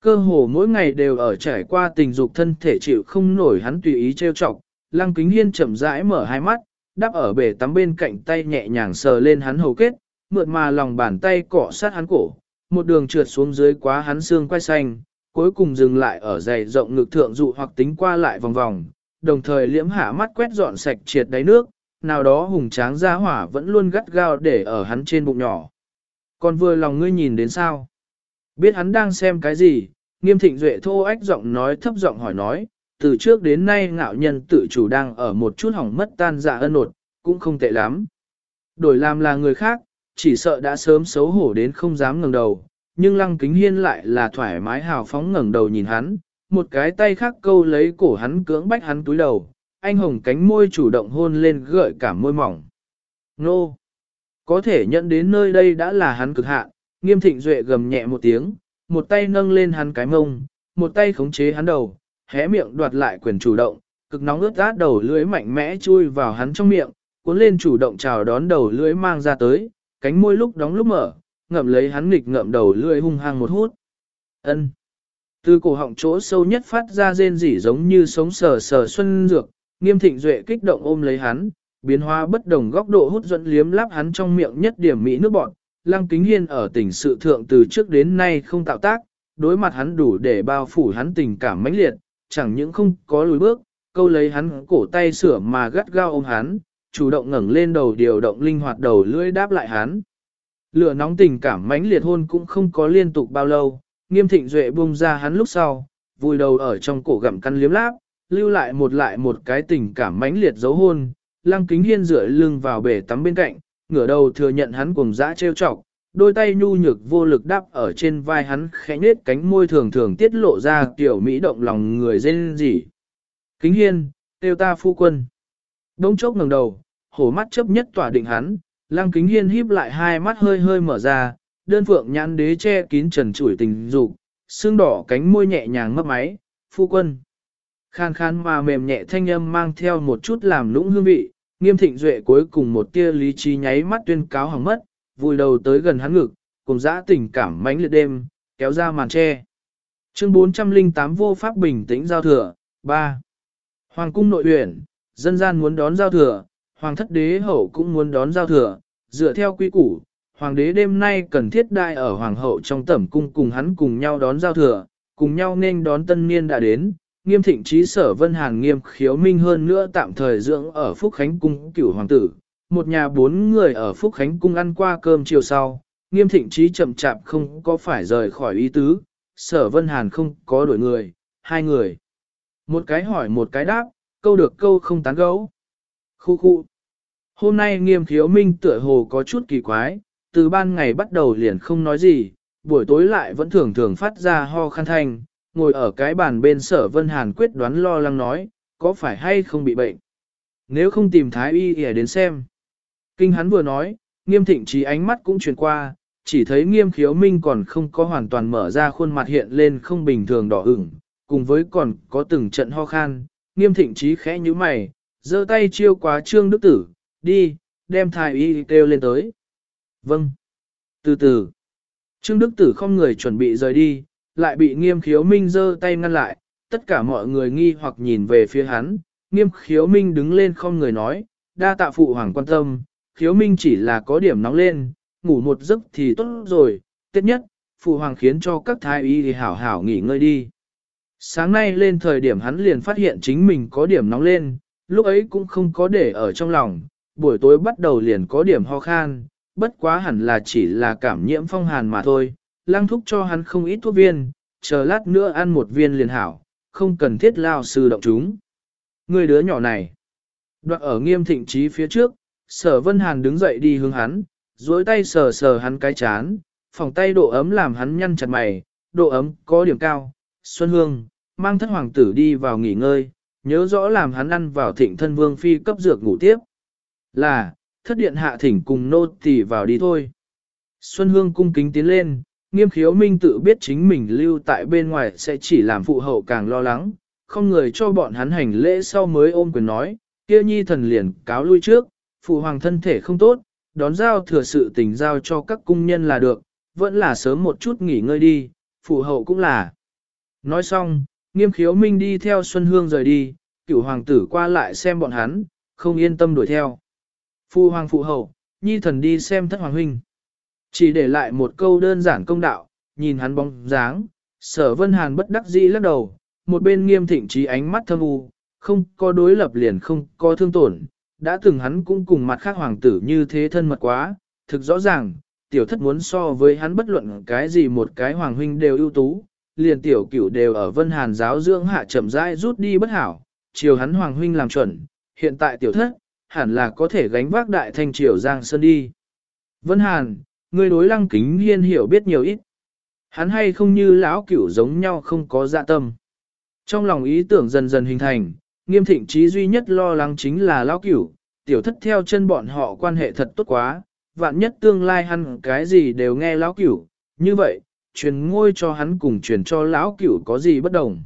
Cơ hồ mỗi ngày đều ở trải qua tình dục thân thể chịu không nổi hắn tùy ý trêu chọc, lăng kính hiên chậm rãi mở hai mắt, đắp ở bể tắm bên cạnh tay nhẹ nhàng sờ lên hắn hầu kết, mượt mà lòng bàn tay cọ sát hắn cổ, một đường trượt xuống dưới quá hắn xương quay xanh, cuối cùng dừng lại ở dày rộng ngực thượng dụ hoặc tính qua lại vòng vòng, đồng thời liễm hạ mắt quét dọn sạch triệt đáy nước, nào đó hùng tráng ra hỏa vẫn luôn gắt gao để ở hắn trên bụng nhỏ. Còn vừa lòng ngươi nhìn đến sao? Biết hắn đang xem cái gì, nghiêm thịnh duệ thô ách giọng nói thấp giọng hỏi nói, từ trước đến nay ngạo nhân tự chủ đang ở một chút hỏng mất tan dạ ân nột, cũng không tệ lắm. Đổi làm là người khác, chỉ sợ đã sớm xấu hổ đến không dám ngẩng đầu, nhưng lăng kính hiên lại là thoải mái hào phóng ngẩng đầu nhìn hắn, một cái tay khác câu lấy cổ hắn cưỡng bách hắn túi đầu, anh hồng cánh môi chủ động hôn lên gợi cả môi mỏng. Nô! Có thể nhận đến nơi đây đã là hắn cực hạn, nghiêm thịnh duệ gầm nhẹ một tiếng, một tay nâng lên hắn cái mông, một tay khống chế hắn đầu, hé miệng đoạt lại quyền chủ động, cực nóng ướt át đầu lưỡi mạnh mẽ chui vào hắn trong miệng, cuốn lên chủ động chào đón đầu lưỡi mang ra tới, cánh môi lúc đóng lúc mở, ngậm lấy hắn nghịch ngậm đầu lưỡi hung hăng một hút. Ân. Từ cổ họng chỗ sâu nhất phát ra rên rỉ giống như sống sờ sờ xuân dược, nghiêm thịnh duệ kích động ôm lấy hắn, biến hóa bất đồng góc độ hút dẫn liếm láp hắn trong miệng nhất điểm mỹ nước bọn. Lăng kính hiên ở tỉnh sự thượng từ trước đến nay không tạo tác, đối mặt hắn đủ để bao phủ hắn tình cảm mãnh liệt, chẳng những không có lùi bước, câu lấy hắn cổ tay sửa mà gắt gao ôm hắn, chủ động ngẩng lên đầu điều động linh hoạt đầu lưỡi đáp lại hắn. Lửa nóng tình cảm mãnh liệt hôn cũng không có liên tục bao lâu, nghiêm thịnh duệ buông ra hắn lúc sau, vùi đầu ở trong cổ gặm căn liếm láp, lưu lại một lại một cái tình cảm mãnh liệt dấu hôn, lăng kính hiên rửa lưng vào bể tắm bên cạnh, ngửa đầu thừa nhận hắn cùng dã trêu chọc, đôi tay nhu nhược vô lực đắp ở trên vai hắn khẽ nết cánh môi thường thường tiết lộ ra tiểu mỹ động lòng người dên gì. Kính hiên, tiêu ta phu quân. Đông chốc ngẩng đầu, hổ mắt chấp nhất tỏa định hắn, lăng kính hiên híp lại hai mắt hơi hơi mở ra, đơn phượng nhãn đế che kín trần chủi tình dục, xương đỏ cánh môi nhẹ nhàng mấp máy, phu quân. Khan khan mà mềm nhẹ thanh âm mang theo một chút làm lũng hương vị, nghiêm thịnh duệ cuối cùng một tia lý trí nháy mắt tuyên cáo hỏng mất, vùi đầu tới gần hắn ngực, cùng dã tình cảm mãnh liệt đêm, kéo ra màn tre. Chương 408 vô pháp bình tĩnh giao thừa, 3. Hoàng cung nội uyển, dân gian muốn đón giao thừa, hoàng thất đế hậu cũng muốn đón giao thừa, dựa theo quy củ, hoàng đế đêm nay cần thiết đại ở hoàng hậu trong tẩm cung cùng hắn cùng nhau đón giao thừa, cùng nhau nên đón tân niên đã đến, nghiêm thịnh trí sở vân hàn nghiêm khiếu minh hơn nữa tạm thời dưỡng ở Phúc Khánh Cung cửu hoàng tử, một nhà bốn người ở Phúc Khánh Cung ăn qua cơm chiều sau, nghiêm thịnh trí chậm chạp không có phải rời khỏi ý tứ, sở vân hàn không có đổi người, hai người. Một cái hỏi một cái đáp, câu được câu không tán gấu. Khu khu. Hôm nay nghiêm khiếu minh tựa hồ có chút kỳ quái, từ ban ngày bắt đầu liền không nói gì, buổi tối lại vẫn thường thường phát ra ho khăn thanh, ngồi ở cái bàn bên sở Vân Hàn quyết đoán lo lắng nói, có phải hay không bị bệnh. Nếu không tìm thái y để đến xem. Kinh hắn vừa nói, nghiêm thịnh trí ánh mắt cũng truyền qua, chỉ thấy nghiêm khiếu minh còn không có hoàn toàn mở ra khuôn mặt hiện lên không bình thường đỏ ửng, cùng với còn có từng trận ho khan, nghiêm thịnh trí khẽ như mày, giơ tay chiêu quá trương đức tử, đi, đem thái y kêu lên tới. Vâng. Từ từ. Trương Đức Tử không người chuẩn bị rời đi, lại bị nghiêm khiếu minh giơ tay ngăn lại, tất cả mọi người nghi hoặc nhìn về phía hắn, nghiêm khiếu minh đứng lên không người nói, đa tạ phụ hoàng quan tâm, khiếu minh chỉ là có điểm nóng lên, ngủ một giấc thì tốt rồi, tiết nhất, phụ hoàng khiến cho các thái y thì hảo hảo nghỉ ngơi đi. Sáng nay lên thời điểm hắn liền phát hiện chính mình có điểm nóng lên, lúc ấy cũng không có để ở trong lòng, buổi tối bắt đầu liền có điểm ho khan, bất quá hẳn là chỉ là cảm nhiễm phong hàn mà thôi, lang thúc cho hắn không ít thuốc viên, chờ lát nữa ăn một viên liền hảo, không cần thiết lao sư động chúng. Người đứa nhỏ này, đoạn ở nghiêm thịnh trí phía trước, sở vân hàn đứng dậy đi hướng hắn, duỗi tay sờ sờ hắn cái chán, phòng tay độ ấm làm hắn nhăn chặt mày, độ ấm có điểm cao, Xuân Hương, mang thất hoàng tử đi vào nghỉ ngơi, nhớ rõ làm hắn ăn vào thịnh thân vương phi cấp dược ngủ tiếp. Là, thất điện hạ thỉnh cùng nô tỳ vào đi thôi. Xuân Hương cung kính tiến lên, nghiêm khiếu minh tự biết chính mình lưu tại bên ngoài sẽ chỉ làm phụ hậu càng lo lắng, không người cho bọn hắn hành lễ sau mới ôm quyền nói, kia nhi thần liền cáo lui trước, phụ hoàng thân thể không tốt, đón giao thừa sự tình giao cho các cung nhân là được, vẫn là sớm một chút nghỉ ngơi đi, phụ hậu cũng là. Nói xong, nghiêm khiếu minh đi theo Xuân Hương rời đi, cựu hoàng tử qua lại xem bọn hắn, không yên tâm đuổi theo. Phụ hoàng phụ hậu, nhi thần đi xem thất hoàng huynh. Chỉ để lại một câu đơn giản công đạo, nhìn hắn bóng dáng, sở vân hàn bất đắc dĩ lắc đầu, một bên nghiêm thịnh trí ánh mắt thâm u, không có đối lập liền không có thương tổn, đã từng hắn cũng cùng mặt khác hoàng tử như thế thân mật quá, thực rõ ràng, tiểu thất muốn so với hắn bất luận cái gì một cái hoàng huynh đều ưu tú, liền tiểu cửu đều ở vân hàn giáo dưỡng hạ chậm rãi rút đi bất hảo, chiều hắn hoàng huynh làm chuẩn, hiện tại tiểu thất, hẳn là có thể gánh vác đại thanh triều giang sơn đi. Vân hàn, người đối lăng kính hiên hiểu biết nhiều ít. Hắn hay không như lão cửu giống nhau không có dạ tâm. Trong lòng ý tưởng dần dần hình thành, nghiêm thịnh trí duy nhất lo lắng chính là lão cửu, tiểu thất theo chân bọn họ quan hệ thật tốt quá, vạn nhất tương lai hắn cái gì đều nghe lão cửu, như vậy, truyền ngôi cho hắn cùng truyền cho lão cửu có gì bất đồng.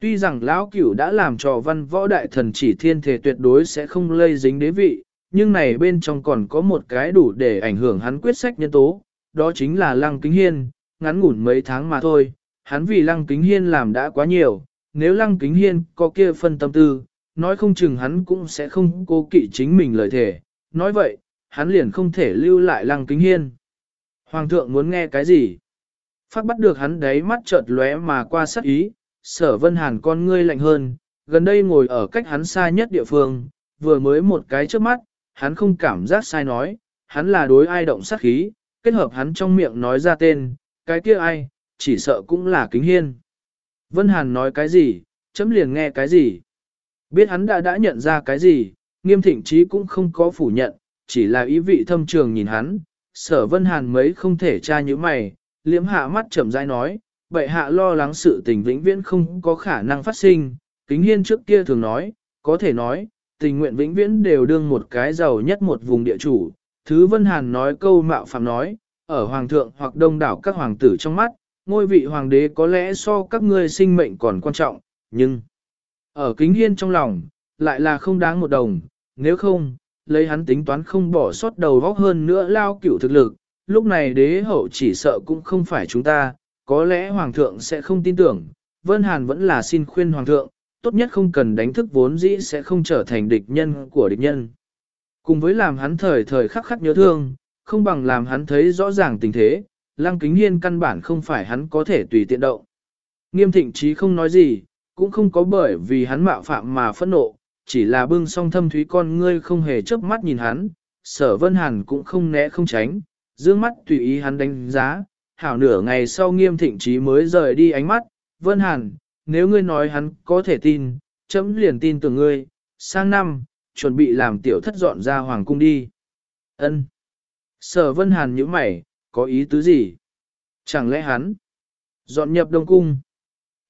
Tuy rằng lão cửu đã làm trò văn võ đại thần chỉ thiên thể tuyệt đối sẽ không lây dính đế vị, nhưng này bên trong còn có một cái đủ để ảnh hưởng hắn quyết sách nhân tố, đó chính là Lăng Kính Hiên, ngắn ngủn mấy tháng mà thôi, hắn vì Lăng Kính Hiên làm đã quá nhiều, nếu Lăng Kính Hiên có kia phân tâm tư, nói không chừng hắn cũng sẽ không cố kỵ chính mình lời thể, nói vậy, hắn liền không thể lưu lại Lăng Kính Hiên. Hoàng thượng muốn nghe cái gì? Phát bắt được hắn đấy mắt chợt lóe mà qua sắc ý, sở vân hàn con ngươi lạnh hơn, gần đây ngồi ở cách hắn xa nhất địa phương, vừa mới một cái trước mắt, hắn không cảm giác sai nói, hắn là đối ai động sát khí, kết hợp hắn trong miệng nói ra tên, cái kia ai, chỉ sợ cũng là kính hiên. Vân Hàn nói cái gì, chấm liền nghe cái gì. Biết hắn đã đã nhận ra cái gì, nghiêm thịnh trí cũng không có phủ nhận, chỉ là ý vị thâm trường nhìn hắn, sở Vân Hàn mấy không thể tra như mày, liễm hạ mắt chậm rãi nói, bệ hạ lo lắng sự tình vĩnh viễn không có khả năng phát sinh, kính hiên trước kia thường nói, có thể nói, tình nguyện vĩnh viễn đều đương một cái giàu nhất một vùng địa chủ. Thứ Vân Hàn nói câu mạo phạm nói, ở hoàng thượng hoặc đông đảo các hoàng tử trong mắt, ngôi vị hoàng đế có lẽ so các ngươi sinh mệnh còn quan trọng, nhưng ở kính hiên trong lòng, lại là không đáng một đồng, nếu không, lấy hắn tính toán không bỏ sót đầu vóc hơn nữa lao cửu thực lực, lúc này đế hậu chỉ sợ cũng không phải chúng ta, có lẽ hoàng thượng sẽ không tin tưởng, Vân Hàn vẫn là xin khuyên hoàng thượng, tốt nhất không cần đánh thức vốn dĩ sẽ không trở thành địch nhân của địch nhân. Cùng với làm hắn thời thời khắc khắc nhớ thương, không bằng làm hắn thấy rõ ràng tình thế, Lăng Kính Hiên căn bản không phải hắn có thể tùy tiện động. Nghiêm thịnh trí không nói gì, cũng không có bởi vì hắn mạo phạm mà phẫn nộ, chỉ là bưng song thâm thúy con ngươi không hề chớp mắt nhìn hắn, sở vân hàn cũng không né không tránh, dương mắt tùy ý hắn đánh giá, hảo nửa ngày sau nghiêm thịnh trí mới rời đi ánh mắt, vân hàn, nếu ngươi nói hắn có thể tin, chấm liền tin tưởng ngươi, sang năm, chuẩn bị làm tiểu thất dọn ra hoàng cung đi. Ân. Sở Vân Hàn nhíu mày, có ý tứ gì? Chẳng lẽ hắn dọn nhập Đông cung?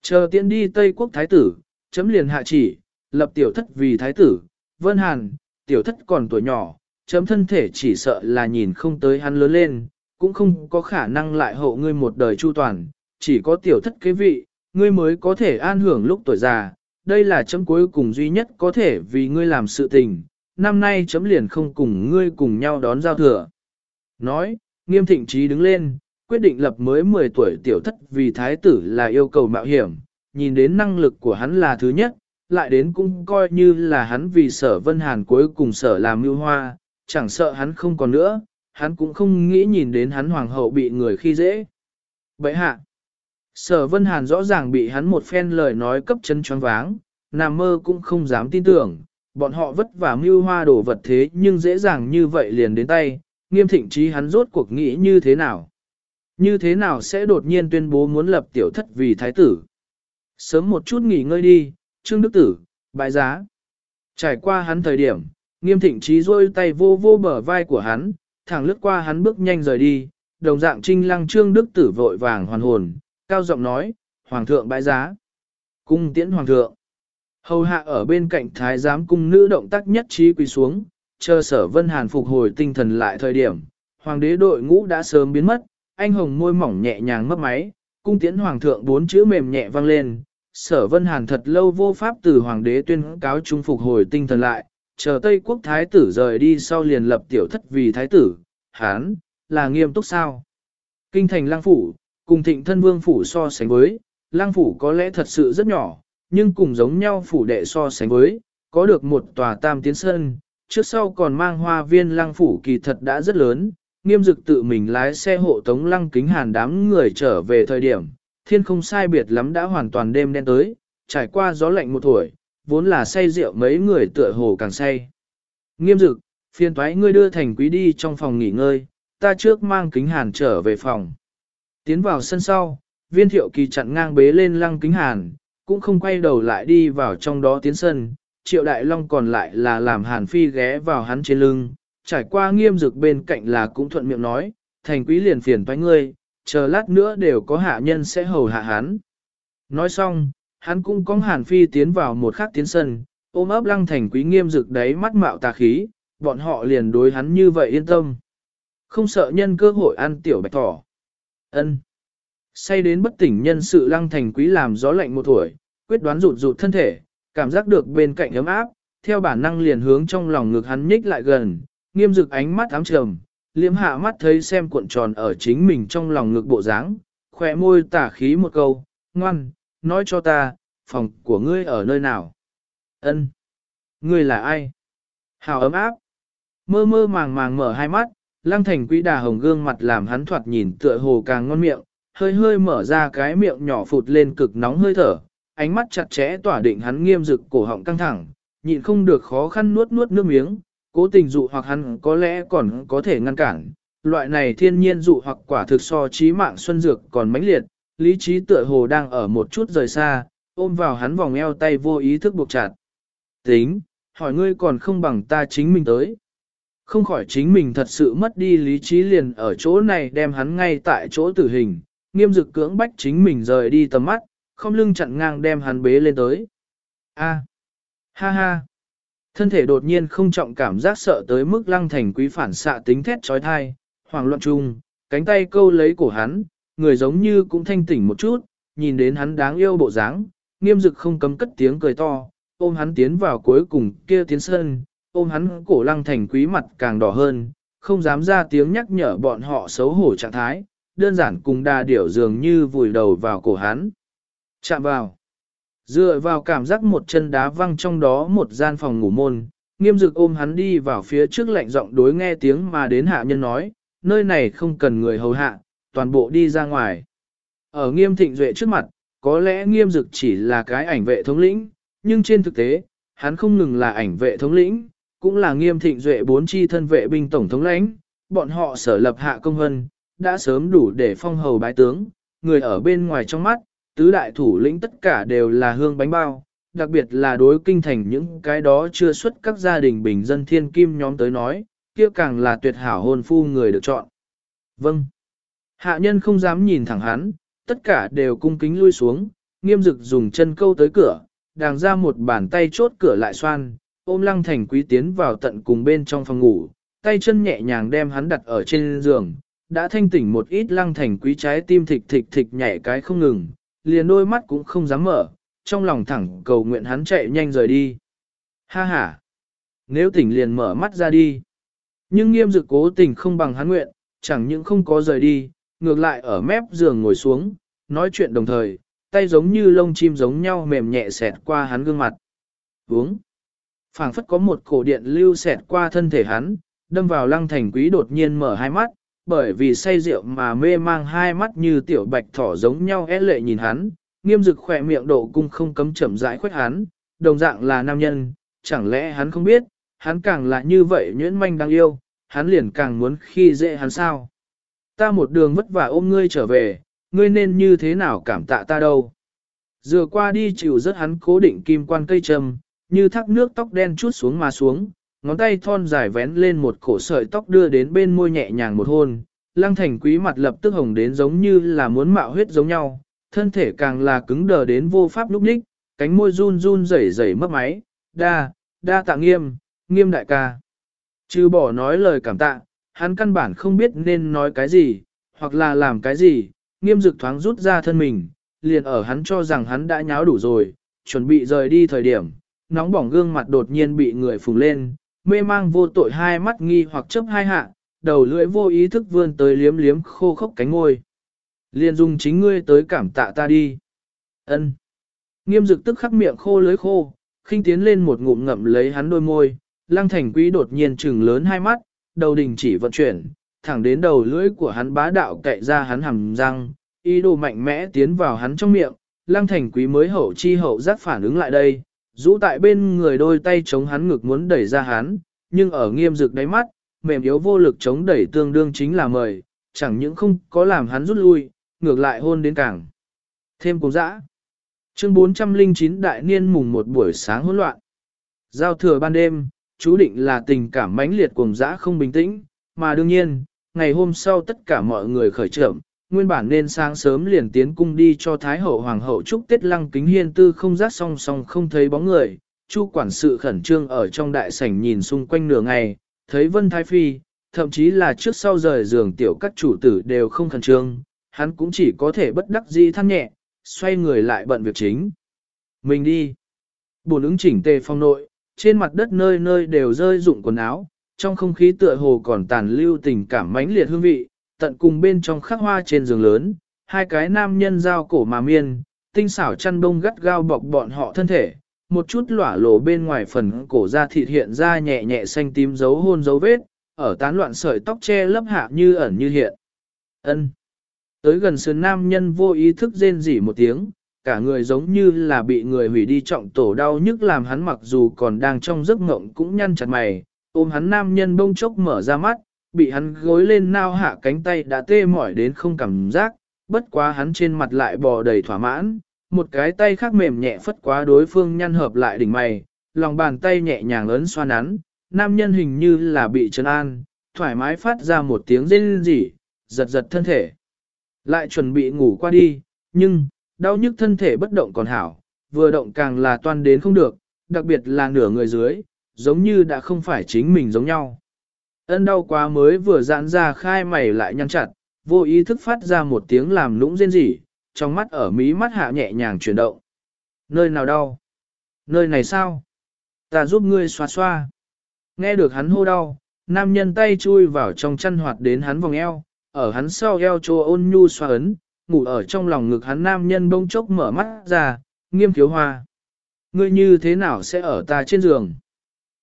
Chờ tiễn đi Tây quốc thái tử, chấm liền hạ chỉ, lập tiểu thất vì thái tử, Vân Hàn, tiểu thất còn tuổi nhỏ, chấm thân thể chỉ sợ là nhìn không tới hắn lớn lên, cũng không có khả năng lại hộ ngươi một đời chu toàn, chỉ có tiểu thất kế vị, ngươi mới có thể an hưởng lúc tuổi già, đây là chấm cuối cùng duy nhất có thể vì ngươi làm sự tình, năm nay chấm liền không cùng ngươi cùng nhau đón giao thừa. Nói, nghiêm thịnh trí đứng lên, quyết định lập mới 10 tuổi tiểu thất vì thái tử là yêu cầu mạo hiểm, nhìn đến năng lực của hắn là thứ nhất, lại đến cũng coi như là hắn vì sở vân hàn cuối cùng sở làm mưu hoa, chẳng sợ hắn không còn nữa, hắn cũng không nghĩ nhìn đến hắn hoàng hậu bị người khi dễ. Vậy hạ, Sở Vân Hàn rõ ràng bị hắn một phen lời nói cấp chân choáng váng, nằm mơ cũng không dám tin tưởng, bọn họ vất vả mưu hoa đổ vật thế nhưng dễ dàng như vậy liền đến tay, nghiêm thịnh trí hắn rốt cuộc nghĩ như thế nào. Như thế nào sẽ đột nhiên tuyên bố muốn lập tiểu thất vì thái tử. Sớm một chút nghỉ ngơi đi, Trương Đức Tử, bại giá. Trải qua hắn thời điểm, nghiêm thịnh trí rôi tay vô vô bờ vai của hắn, thẳng lướt qua hắn bước nhanh rời đi, đồng dạng trinh lăng Trương Đức Tử vội vàng hoàn hồn, cao giọng nói, Hoàng thượng bại giá. Cung tiễn Hoàng thượng. Hầu hạ ở bên cạnh thái giám cung nữ động tác nhất trí quỳ xuống, chờ sở vân hàn phục hồi tinh thần lại thời điểm, hoàng đế đội ngũ đã sớm biến mất, anh hồng môi mỏng nhẹ nhàng mấp máy, cung tiễn hoàng thượng bốn chữ mềm nhẹ vang lên, sở vân hàn thật lâu vô pháp từ hoàng đế tuyên cáo trung phục hồi tinh thần lại, chờ Tây quốc thái tử rời đi sau liền lập tiểu thất vì thái tử, hán, là nghiêm túc sao. Kinh thành lang phủ, cùng thịnh thân vương phủ so sánh với, lang phủ có lẽ thật sự rất nhỏ, nhưng cùng giống nhau phủ đệ so sánh với, có được một tòa tam tiến sân, trước sau còn mang hoa viên lăng phủ kỳ thật đã rất lớn, nghiêm dực tự mình lái xe hộ tống lăng kính hàn đám người trở về thời điểm, thiên không sai biệt lắm đã hoàn toàn đêm đen tới, trải qua gió lạnh một tuổi, vốn là say rượu mấy người tựa hồ càng say. Nghiêm dực, phiền thoái ngươi đưa thành quý đi trong phòng nghỉ ngơi, ta trước mang kính hàn trở về phòng. Tiến vào sân sau, viên thiệu kỳ chặn ngang bế lên lăng kính hàn, cũng không quay đầu lại đi vào trong đó tiến sân, triệu đại long còn lại là làm hàn phi ghé vào hắn trên lưng, trải qua nghiêm dực bên cạnh là cũng thuận miệng nói, thành quý liền phiền toái ngươi, chờ lát nữa đều có hạ nhân sẽ hầu hạ hắn. Nói xong, hắn cũng có hàn phi tiến vào một khắc tiến sân, ôm ấp lăng thành quý nghiêm dực đấy mắt mạo tà khí, bọn họ liền đối hắn như vậy yên tâm. Không sợ nhân cơ hội ăn tiểu bạch thỏ. ân Say đến bất tỉnh nhân sự lăng thành quý làm gió lạnh một tuổi, quyết đoán rụt rụt thân thể, cảm giác được bên cạnh ấm áp, theo bản năng liền hướng trong lòng ngực hắn nhích lại gần, nghiêm dực ánh mắt ám trầm, liếm hạ mắt thấy xem cuộn tròn ở chính mình trong lòng ngực bộ dáng, khỏe môi tả khí một câu, ngoan, nói cho ta, phòng của ngươi ở nơi nào? Ân, Ngươi là ai? Hào ấm áp. Mơ mơ màng màng mở hai mắt, lăng thành quý đà hồng gương mặt làm hắn thoạt nhìn tựa hồ càng ngon miệng, hơi hơi mở ra cái miệng nhỏ phụt lên cực nóng hơi thở, ánh mắt chặt chẽ tỏa định hắn nghiêm dực cổ họng căng thẳng, nhịn không được khó khăn nuốt nuốt nước miếng, cố tình dụ hoặc hắn có lẽ còn có thể ngăn cản. Loại này thiên nhiên dụ hoặc quả thực so trí mạng xuân dược còn mãnh liệt, lý trí tựa hồ đang ở một chút rời xa, ôm vào hắn vòng eo tay vô ý thức buộc chặt. Tính, hỏi ngươi còn không bằng ta chính mình tới. Không khỏi chính mình thật sự mất đi lý trí liền ở chỗ này đem hắn ngay tại chỗ tử hình, nghiêm dực cưỡng bách chính mình rời đi tầm mắt, không lưng chặn ngang đem hắn bế lên tới. A, ha ha, thân thể đột nhiên không trọng cảm giác sợ tới mức lăng thành quý phản xạ tính thét trói thai, hoàng loạn chung, cánh tay câu lấy cổ hắn, người giống như cũng thanh tỉnh một chút, nhìn đến hắn đáng yêu bộ dáng, nghiêm dực không cấm cất tiếng cười to, ôm hắn tiến vào cuối cùng kia tiến sân, ôm hắn cổ lăng thành quý mặt càng đỏ hơn, không dám ra tiếng nhắc nhở bọn họ xấu hổ trạng thái, đơn giản cùng đà điểu dường như vùi đầu vào cổ hắn. Chạm vào. Dựa vào cảm giác một chân đá văng trong đó một gian phòng ngủ môn, nghiêm dực ôm hắn đi vào phía trước lạnh giọng đối nghe tiếng mà đến hạ nhân nói, nơi này không cần người hầu hạ, toàn bộ đi ra ngoài. Ở nghiêm thịnh duệ trước mặt, có lẽ nghiêm dực chỉ là cái ảnh vệ thống lĩnh, nhưng trên thực tế, hắn không ngừng là ảnh vệ thống lĩnh, cũng là nghiêm thịnh duệ bốn chi thân vệ binh tổng thống lãnh, bọn họ sở lập hạ công hân, đã sớm đủ để phong hầu bái tướng, người ở bên ngoài trong mắt, tứ đại thủ lĩnh tất cả đều là hương bánh bao, đặc biệt là đối kinh thành những cái đó chưa xuất các gia đình bình dân thiên kim nhóm tới nói, kia càng là tuyệt hảo hôn phu người được chọn. Vâng. Hạ nhân không dám nhìn thẳng hắn, tất cả đều cung kính lui xuống, nghiêm dực dùng chân câu tới cửa, đàng ra một bàn tay chốt cửa lại xoan, ôm lăng thành quý tiến vào tận cùng bên trong phòng ngủ, tay chân nhẹ nhàng đem hắn đặt ở trên giường, đã thanh tỉnh một ít lăng thành quý trái tim thịch thịch thịch nhảy cái không ngừng, liền đôi mắt cũng không dám mở, trong lòng thẳng cầu nguyện hắn chạy nhanh rời đi. Ha ha! Nếu tỉnh liền mở mắt ra đi. Nhưng nghiêm dực cố tình không bằng hắn nguyện, chẳng những không có rời đi, ngược lại ở mép giường ngồi xuống, nói chuyện đồng thời, tay giống như lông chim giống nhau mềm nhẹ xẹt qua hắn gương mặt. Uống! phảng phất có một cổ điện lưu xẹt qua thân thể hắn, đâm vào lăng thành quý đột nhiên mở hai mắt, bởi vì say rượu mà mê mang hai mắt như tiểu bạch thỏ giống nhau é lệ nhìn hắn, nghiêm dực khỏe miệng độ cung không cấm chậm rãi khuếch hắn, đồng dạng là nam nhân, chẳng lẽ hắn không biết, hắn càng là như vậy nhuyễn manh đang yêu, hắn liền càng muốn khi dễ hắn sao. Ta một đường vất vả ôm ngươi trở về, ngươi nên như thế nào cảm tạ ta đâu. Dừa qua đi chịu rất hắn cố định kim quan cây trầm, như thác nước tóc đen chút xuống mà xuống, ngón tay thon dài vén lên một cổ sợi tóc đưa đến bên môi nhẹ nhàng một hôn. Lăng thành quý mặt lập tức hồng đến giống như là muốn mạo huyết giống nhau, thân thể càng là cứng đờ đến vô pháp lúc ních, cánh môi run run rẩy rẩy mất máy, đa, đa tạ nghiêm, nghiêm đại ca. Chứ bỏ nói lời cảm tạ, hắn căn bản không biết nên nói cái gì, hoặc là làm cái gì, nghiêm dực thoáng rút ra thân mình, liền ở hắn cho rằng hắn đã nháo đủ rồi, chuẩn bị rời đi thời điểm, nóng bỏng gương mặt đột nhiên bị người phùng lên, mê mang vô tội hai mắt nghi hoặc chấp hai hạ, đầu lưỡi vô ý thức vươn tới liếm liếm khô khốc cánh ngôi. Liền dùng chính ngươi tới cảm tạ ta đi. Ân. Nghiêm dực tức khắc miệng khô lưới khô, khinh tiến lên một ngụm ngậm lấy hắn đôi môi, lăng thành quý đột nhiên trừng lớn hai mắt, đầu đình chỉ vận chuyển, thẳng đến đầu lưỡi của hắn bá đạo cậy ra hắn hầm răng, ý đồ mạnh mẽ tiến vào hắn trong miệng, lăng thành quý mới hậu chi hậu giác phản ứng lại đây, rũ tại bên người đôi tay chống hắn ngực muốn đẩy ra hắn, nhưng ở nghiêm dực đáy mắt, mềm yếu vô lực chống đẩy tương đương chính là mời, chẳng những không có làm hắn rút lui, ngược lại hôn đến càng. Thêm cùng dã. Chương 409 đại niên mùng một buổi sáng hỗn loạn. Giao thừa ban đêm, chú định là tình cảm mãnh liệt cùng dã không bình tĩnh, mà đương nhiên, ngày hôm sau tất cả mọi người khởi trưởng, nguyên bản nên sáng sớm liền tiến cung đi cho Thái hậu Hoàng hậu chúc Tết lăng kính hiên tư không rát song song không thấy bóng người, chu quản sự khẩn trương ở trong đại sảnh nhìn xung quanh nửa ngày, thấy Vân Thái Phi, thậm chí là trước sau rời giường tiểu các chủ tử đều không khẩn trương, hắn cũng chỉ có thể bất đắc dĩ than nhẹ, xoay người lại bận việc chính. Mình đi. Bổn ứng chỉnh tề phong nội, trên mặt đất nơi nơi đều rơi dụng quần áo, trong không khí tựa hồ còn tàn lưu tình cảm mãnh liệt hương vị, tận cùng bên trong khắc hoa trên giường lớn, hai cái nam nhân giao cổ mà miên, tinh xảo chăn bông gắt gao bọc bọn họ thân thể, một chút lỏa lộ bên ngoài phần cổ da thịt hiện ra nhẹ nhẹ xanh tím dấu hôn dấu vết, ở tán loạn sợi tóc che lấp hạ như ẩn như hiện. Ân. Tới gần sườn nam nhân vô ý thức rên rỉ một tiếng, cả người giống như là bị người hủy đi trọng tổ đau nhức làm hắn mặc dù còn đang trong giấc ngộng cũng nhăn chặt mày, ôm hắn nam nhân bông chốc mở ra mắt, bị hắn gối lên nao hạ cánh tay đã tê mỏi đến không cảm giác, bất quá hắn trên mặt lại bò đầy thỏa mãn, một cái tay khác mềm nhẹ phất quá đối phương nhăn hợp lại đỉnh mày, lòng bàn tay nhẹ nhàng ấn xoa nắn, nam nhân hình như là bị trấn an, thoải mái phát ra một tiếng rên rỉ, giật giật thân thể. Lại chuẩn bị ngủ qua đi, nhưng, đau nhức thân thể bất động còn hảo, vừa động càng là toan đến không được, đặc biệt là nửa người dưới, giống như đã không phải chính mình giống nhau. Ân đau quá mới vừa giãn ra khai mày lại nhăn chặt, vô ý thức phát ra một tiếng làm lũng rên rỉ, trong mắt ở mí mắt hạ nhẹ nhàng chuyển động. Nơi nào đau? Nơi này sao? Ta giúp ngươi xoa xoa. Nghe được hắn hô đau, nam nhân tay chui vào trong chăn hoạt đến hắn vòng eo, ở hắn sau eo chỗ ôn nhu xoa ấn, ngủ ở trong lòng ngực hắn nam nhân bông chốc mở mắt ra, nghiêm thiếu hoa. Ngươi như thế nào sẽ ở ta trên giường?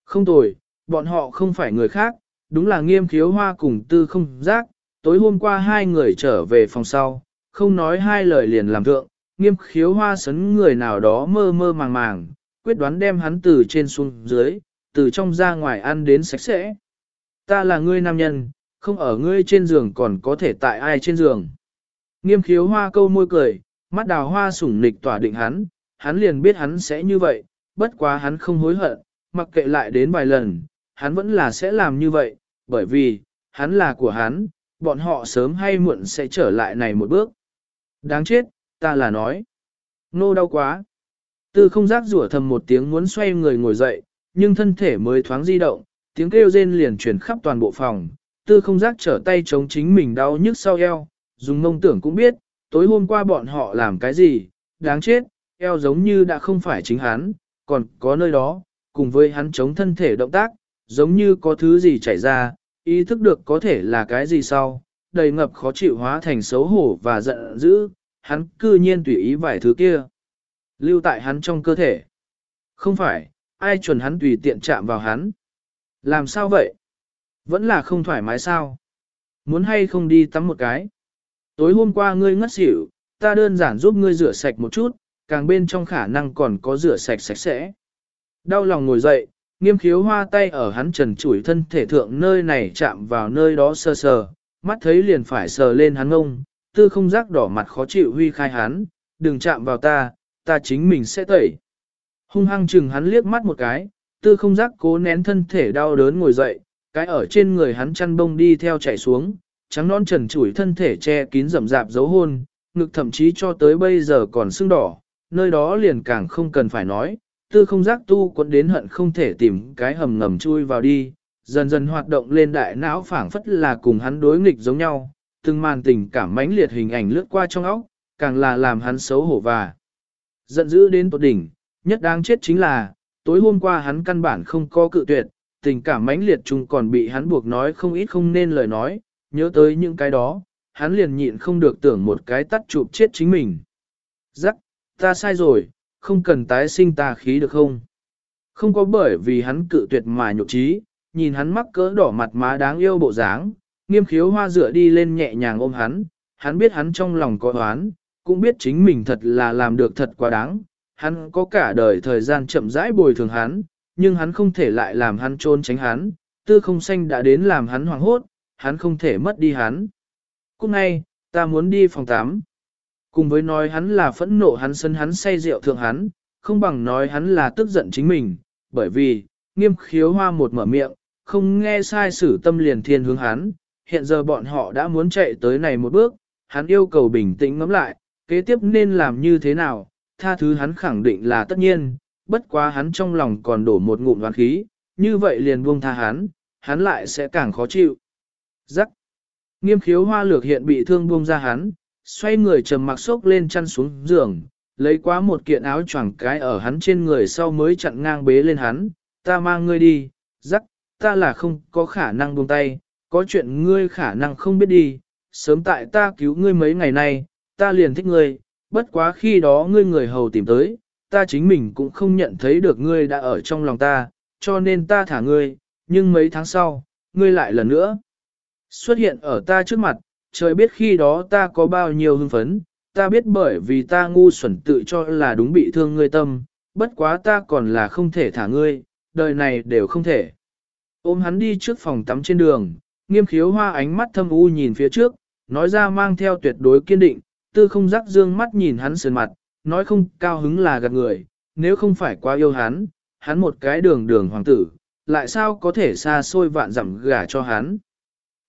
Không tồi, bọn họ không phải người khác, đúng là nghiêm khiếu hoa cùng tư không giác, tối hôm qua hai người trở về phòng sau, không nói hai lời liền làm thượng, nghiêm khiếu hoa sấn người nào đó mơ mơ màng màng, quyết đoán đem hắn từ trên xuống dưới, từ trong ra ngoài ăn đến sạch sẽ. Ta là ngươi nam nhân, không ở ngươi trên giường còn có thể tại ai trên giường. Nghiêm khiếu hoa câu môi cười, mắt đào hoa sủng nịch tỏa định hắn, hắn liền biết hắn sẽ như vậy, bất quá hắn không hối hận, mặc kệ lại đến vài lần, hắn vẫn là sẽ làm như vậy, bởi vì, hắn là của hắn, bọn họ sớm hay muộn sẽ trở lại này một bước. Đáng chết, ta là nói. Nô đau quá. Tư không giác rủa thầm một tiếng muốn xoay người ngồi dậy, nhưng thân thể mới thoáng di động, tiếng kêu rên liền truyền khắp toàn bộ phòng. Tư không giác trở tay chống chính mình đau nhức sau eo, dùng mông tưởng cũng biết, tối hôm qua bọn họ làm cái gì, đáng chết, eo giống như đã không phải chính hắn, còn có nơi đó, cùng với hắn chống thân thể động tác, giống như có thứ gì chảy ra, ý thức được có thể là cái gì sau, đầy ngập khó chịu hóa thành xấu hổ và giận dữ, hắn cư nhiên tùy ý vài thứ kia. Lưu tại hắn trong cơ thể. Không phải, ai chuẩn hắn tùy tiện chạm vào hắn. Làm sao vậy? Vẫn là không thoải mái sao? muốn hay không đi tắm một cái. Tối hôm qua ngươi ngất xỉu, ta đơn giản giúp ngươi rửa sạch một chút, càng bên trong khả năng còn có rửa sạch sạch sẽ. Đau lòng ngồi dậy, nghiêm khiếu hoa tay ở hắn trần chủi thân thể thượng nơi này chạm vào nơi đó sờ sờ, mắt thấy liền phải sờ lên hắn ngông, tư không giác đỏ mặt khó chịu huy khai hắn, đừng chạm vào ta, ta chính mình sẽ tẩy. Hung hăng chừng hắn liếc mắt một cái, tư không giác cố nén thân thể đau đớn ngồi dậy, cái ở trên người hắn chăn bông đi theo chạy xuống, trắng non trần chủi thân thể che kín rậm rạp dấu hôn, ngực thậm chí cho tới bây giờ còn sưng đỏ, nơi đó liền càng không cần phải nói, tư không giác tu quấn đến hận không thể tìm cái hầm ngầm chui vào đi, dần dần hoạt động lên đại não phảng phất là cùng hắn đối nghịch giống nhau, từng màn tình cảm mãnh liệt hình ảnh lướt qua trong óc, càng là làm hắn xấu hổ và giận dữ đến tột đỉnh, nhất đáng chết chính là, tối hôm qua hắn căn bản không có cự tuyệt, tình cảm mãnh liệt chung còn bị hắn buộc nói không ít không nên lời nói, nhớ tới những cái đó, hắn liền nhịn không được tưởng một cái tắt chụp chết chính mình. Giác, ta sai rồi, không cần tái sinh ta khí được không? Không có bởi vì hắn cự tuyệt mà nhục trí, nhìn hắn mắc cỡ đỏ mặt má đáng yêu bộ dáng, nghiêm khiếu hoa dựa đi lên nhẹ nhàng ôm hắn, hắn biết hắn trong lòng có oán, cũng biết chính mình thật là làm được thật quá đáng, hắn có cả đời thời gian chậm rãi bồi thường hắn, nhưng hắn không thể lại làm hắn trôn tránh hắn, tư không xanh đã đến làm hắn hoảng hốt, hắn không thể mất đi hắn. Cũng ngay, ta muốn đi phòng 8. Cùng với nói hắn là phẫn nộ hắn sân hắn say rượu thượng hắn, không bằng nói hắn là tức giận chính mình, bởi vì, nghiêm khiếu hoa một mở miệng, không nghe sai sử tâm liền thiên hướng hắn, hiện giờ bọn họ đã muốn chạy tới này một bước, hắn yêu cầu bình tĩnh ngẫm lại, kế tiếp nên làm như thế nào, tha thứ hắn khẳng định là tất nhiên, bất quá hắn trong lòng còn đổ một ngụm đoán khí, như vậy liền buông tha hắn, hắn lại sẽ càng khó chịu. Rắc. Nghiêm khiếu hoa lược hiện bị thương buông ra hắn, xoay người trầm mặc sốc lên chăn xuống giường, lấy quá một kiện áo choàng cái ở hắn trên người sau mới chặn ngang bế lên hắn, ta mang ngươi đi, rắc, ta là không có khả năng buông tay, có chuyện ngươi khả năng không biết đi, sớm tại ta cứu ngươi mấy ngày nay, ta liền thích ngươi, bất quá khi đó ngươi người hầu tìm tới, ta chính mình cũng không nhận thấy được ngươi đã ở trong lòng ta, cho nên ta thả ngươi, nhưng mấy tháng sau, ngươi lại lần nữa xuất hiện ở ta trước mặt, trời biết khi đó ta có bao nhiêu hưng phấn, ta biết bởi vì ta ngu xuẩn tự cho là đúng bị thương ngươi tâm, bất quá ta còn là không thể thả ngươi, đời này đều không thể. Ôm hắn đi trước phòng tắm trên đường, nghiêm khiếu hoa ánh mắt thâm u nhìn phía trước, nói ra mang theo tuyệt đối kiên định, tư không rắc dương mắt nhìn hắn sườn mặt, nói không cao hứng là gạt người, nếu không phải quá yêu hắn, hắn một cái đường đường hoàng tử, lại sao có thể xa xôi vạn dặm gả cho hắn.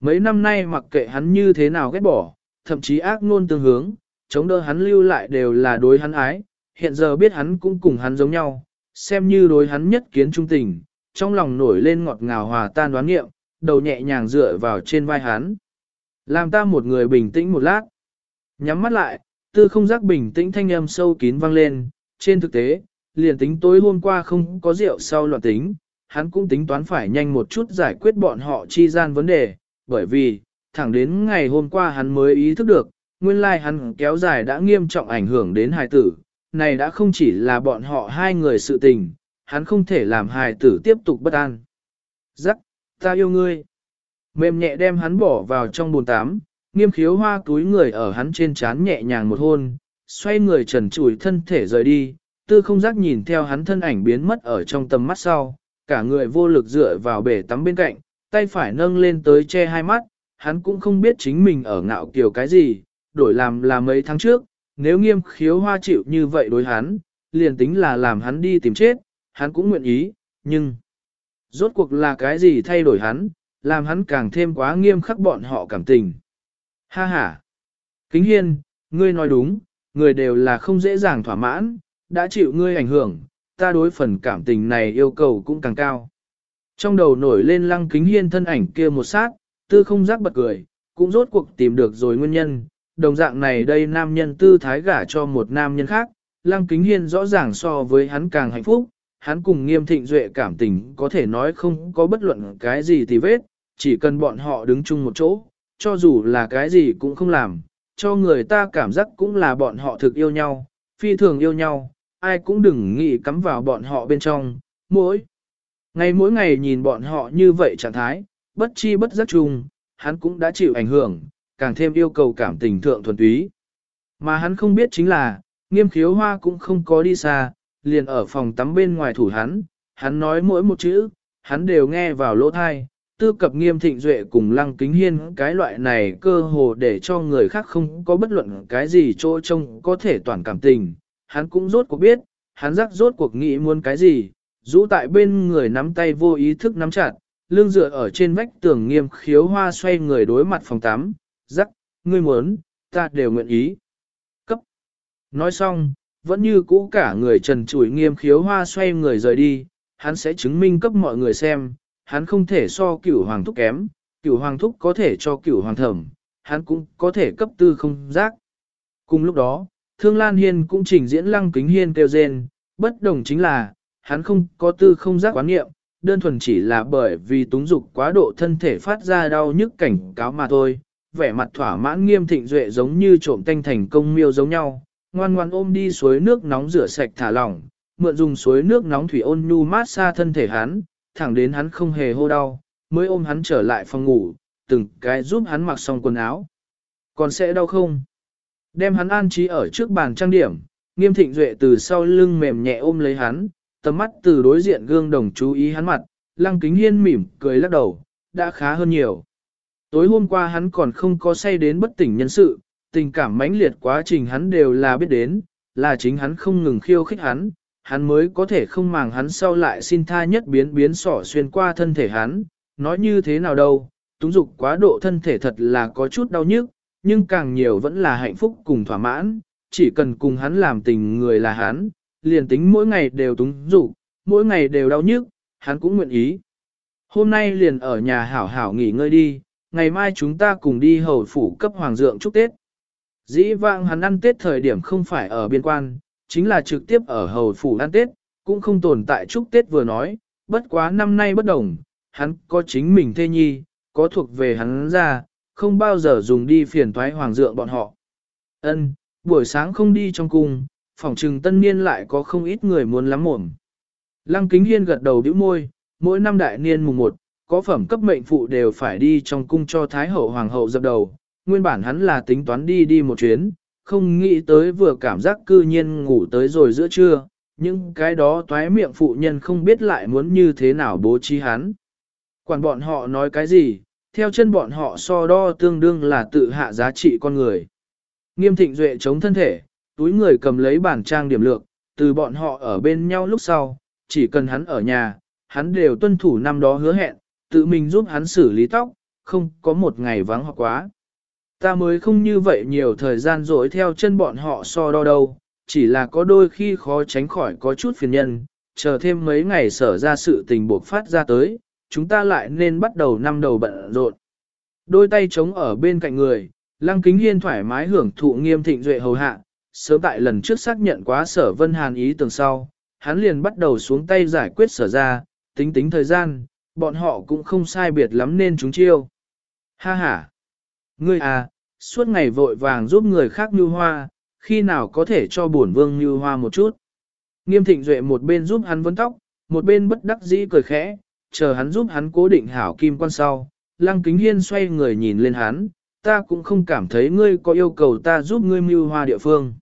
Mấy năm nay mặc kệ hắn như thế nào ghét bỏ, thậm chí ác ngôn tương hướng, chống đỡ hắn lưu lại đều là đối hắn ái, hiện giờ biết hắn cũng cùng hắn giống nhau, xem như đối hắn nhất kiến trung tình, trong lòng nổi lên ngọt ngào hòa tan đoán nghiệm, đầu nhẹ nhàng dựa vào trên vai hắn. Làm ta một người bình tĩnh một lát. Nhắm mắt lại, tư không giác bình tĩnh thanh âm sâu kín vang lên, trên thực tế, liền tính tối hôm qua không có rượu sau loạn tính, hắn cũng tính toán phải nhanh một chút giải quyết bọn họ chi gian vấn đề, bởi vì, thẳng đến ngày hôm qua hắn mới ý thức được, nguyên lai hắn kéo dài đã nghiêm trọng ảnh hưởng đến hài tử, này đã không chỉ là bọn họ hai người sự tình, hắn không thể làm hài tử tiếp tục bất an. Giắc, ta yêu ngươi. Mềm nhẹ đem hắn bỏ vào trong bồn tắm, nghiêm khiếu hoa túi người ở hắn trên trán nhẹ nhàng một hôn, xoay người trần trụi thân thể rời đi, tư không giác nhìn theo hắn thân ảnh biến mất ở trong tầm mắt sau, cả người vô lực dựa vào bể tắm bên cạnh, tay phải nâng lên tới che hai mắt, hắn cũng không biết chính mình ở ngạo kiều cái gì, đổi làm là mấy tháng trước, nếu nghiêm khiếu hoa chịu như vậy đối hắn, liền tính là làm hắn đi tìm chết, hắn cũng nguyện ý, nhưng rốt cuộc là cái gì thay đổi hắn, làm hắn càng thêm quá nghiêm khắc bọn họ cảm tình. Ha ha! Kính hiên, ngươi nói đúng, người đều là không dễ dàng thỏa mãn, đã chịu ngươi ảnh hưởng, ta đối phần cảm tình này yêu cầu cũng càng cao. Trong đầu nổi lên lăng kính hiên thân ảnh kia một sát, tư không giác bật cười, cũng rốt cuộc tìm được rồi nguyên nhân. Đồng dạng này đây nam nhân tư thái gả cho một nam nhân khác, lăng kính hiên rõ ràng so với hắn càng hạnh phúc, hắn cùng nghiêm thịnh duệ cảm tình có thể nói không có bất luận cái gì thì vết, chỉ cần bọn họ đứng chung một chỗ, cho dù là cái gì cũng không làm, cho người ta cảm giác cũng là bọn họ thực yêu nhau, phi thường yêu nhau, ai cũng đừng nghĩ cắm vào bọn họ bên trong, mỗi Ngày mỗi ngày nhìn bọn họ như vậy trạng thái, bất chi bất giác chung, hắn cũng đã chịu ảnh hưởng, càng thêm yêu cầu cảm tình thượng thuần túy. Mà hắn không biết chính là, nghiêm khiếu hoa cũng không có đi xa, liền ở phòng tắm bên ngoài thủ hắn, hắn nói mỗi một chữ, hắn đều nghe vào lỗ thai, tư cập nghiêm thịnh duệ cùng lăng kính hiên cái loại này cơ hồ để cho người khác không có bất luận cái gì chỗ trông có thể toàn cảm tình, hắn cũng rốt cuộc biết, hắn rắc rốt cuộc nghĩ muốn cái gì, rũ tại bên người nắm tay vô ý thức nắm chặt, lưng dựa ở trên vách tường nghiêm khiếu hoa xoay người đối mặt phòng tắm, rắc, ngươi muốn, ta đều nguyện ý. Cấp. Nói xong, vẫn như cũ cả người trần trụi nghiêm khiếu hoa xoay người rời đi, hắn sẽ chứng minh cấp mọi người xem, hắn không thể so cửu hoàng thúc kém, cửu hoàng thúc có thể cho cửu hoàng thẩm, hắn cũng có thể cấp tư không giác. Cùng lúc đó, Thương Lan Hiên cũng trình diễn lăng kính hiên kêu rên, bất đồng chính là, hắn không có tư không giác quán nghiệm, đơn thuần chỉ là bởi vì túng dục quá độ thân thể phát ra đau nhức cảnh cáo mà thôi, vẻ mặt thỏa mãn nghiêm thịnh duệ giống như trộm tanh thành công miêu giống nhau, ngoan ngoan ôm đi suối nước nóng rửa sạch thả lỏng, mượn dùng suối nước nóng thủy ôn nhu mát xa thân thể hắn, thẳng đến hắn không hề hô đau, mới ôm hắn trở lại phòng ngủ, từng cái giúp hắn mặc xong quần áo. Còn sẽ đau không? Đem hắn an trí ở trước bàn trang điểm, nghiêm thịnh duệ từ sau lưng mềm nhẹ ôm lấy hắn, tầm mắt từ đối diện gương đồng chú ý hắn mặt, lăng kính hiên mỉm cười lắc đầu, đã khá hơn nhiều. Tối hôm qua hắn còn không có say đến bất tỉnh nhân sự, tình cảm mãnh liệt quá trình hắn đều là biết đến, là chính hắn không ngừng khiêu khích hắn, hắn mới có thể không màng hắn sau lại xin tha nhất biến biến sỏ xuyên qua thân thể hắn, nói như thế nào đâu, túng dục quá độ thân thể thật là có chút đau nhức, nhưng càng nhiều vẫn là hạnh phúc cùng thỏa mãn, chỉ cần cùng hắn làm tình người là hắn, liền tính mỗi ngày đều túng rủ, mỗi ngày đều đau nhức, hắn cũng nguyện ý. Hôm nay liền ở nhà hảo hảo nghỉ ngơi đi, ngày mai chúng ta cùng đi hầu phủ cấp hoàng dượng chúc Tết. Dĩ vãng hắn ăn Tết thời điểm không phải ở biên quan, chính là trực tiếp ở hầu phủ ăn Tết, cũng không tồn tại chúc Tết vừa nói, bất quá năm nay bất đồng, hắn có chính mình thê nhi, có thuộc về hắn ra, không bao giờ dùng đi phiền thoái hoàng dượng bọn họ. Ân, buổi sáng không đi trong cung, phòng trừng tân niên lại có không ít người muốn lắm mồm. Lăng kính hiên gật đầu bĩu môi, mỗi năm đại niên mùng 1, có phẩm cấp mệnh phụ đều phải đi trong cung cho Thái hậu Hoàng hậu dập đầu. Nguyên bản hắn là tính toán đi đi một chuyến, không nghĩ tới vừa cảm giác cư nhiên ngủ tới rồi giữa trưa, nhưng cái đó toái miệng phụ nhân không biết lại muốn như thế nào bố trí hắn. Quản bọn họ nói cái gì, theo chân bọn họ so đo tương đương là tự hạ giá trị con người. Nghiêm thịnh duệ chống thân thể, túi người cầm lấy bản trang điểm lược, từ bọn họ ở bên nhau lúc sau, chỉ cần hắn ở nhà, hắn đều tuân thủ năm đó hứa hẹn, tự mình giúp hắn xử lý tóc, không có một ngày vắng hoặc quá. Ta mới không như vậy nhiều thời gian dỗi theo chân bọn họ so đo đâu, chỉ là có đôi khi khó tránh khỏi có chút phiền nhân, chờ thêm mấy ngày sở ra sự tình buộc phát ra tới, chúng ta lại nên bắt đầu năm đầu bận rộn. Đôi tay trống ở bên cạnh người, lăng kính hiên thoải mái hưởng thụ nghiêm thịnh duệ hầu hạ, sớm tại lần trước xác nhận quá sở vân hàn ý tưởng sau, hắn liền bắt đầu xuống tay giải quyết sở ra, tính tính thời gian, bọn họ cũng không sai biệt lắm nên chúng chiêu. Ha ha! Ngươi à, suốt ngày vội vàng giúp người khác như hoa, khi nào có thể cho bổn vương như hoa một chút. Nghiêm thịnh duệ một bên giúp hắn vấn tóc, một bên bất đắc dĩ cười khẽ, chờ hắn giúp hắn cố định hảo kim quan sau. Lăng kính hiên xoay người nhìn lên hắn, ta cũng không cảm thấy ngươi có yêu cầu ta giúp ngươi mưu hoa địa phương.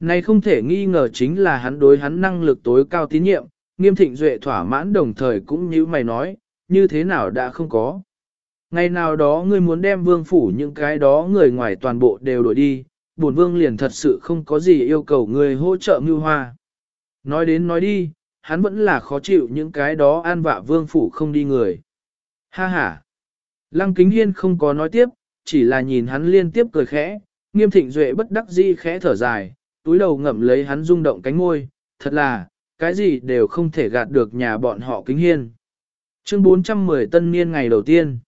Này không thể nghi ngờ chính là hắn đối hắn năng lực tối cao tín nhiệm, nghiêm thịnh duệ thỏa mãn đồng thời cũng như mày nói, như thế nào đã không có. Ngày nào đó ngươi muốn đem vương phủ những cái đó người ngoài toàn bộ đều đổi đi, bổn vương liền thật sự không có gì yêu cầu người hỗ trợ mưu hoa. Nói đến nói đi, hắn vẫn là khó chịu những cái đó an vạ vương phủ không đi người. Ha ha! Lăng kính hiên không có nói tiếp, chỉ là nhìn hắn liên tiếp cười khẽ, nghiêm thịnh duệ bất đắc dĩ khẽ thở dài, túi đầu ngậm lấy hắn rung động cánh môi, thật là, cái gì đều không thể gạt được nhà bọn họ kính hiên. Chương 410 tân niên ngày đầu tiên.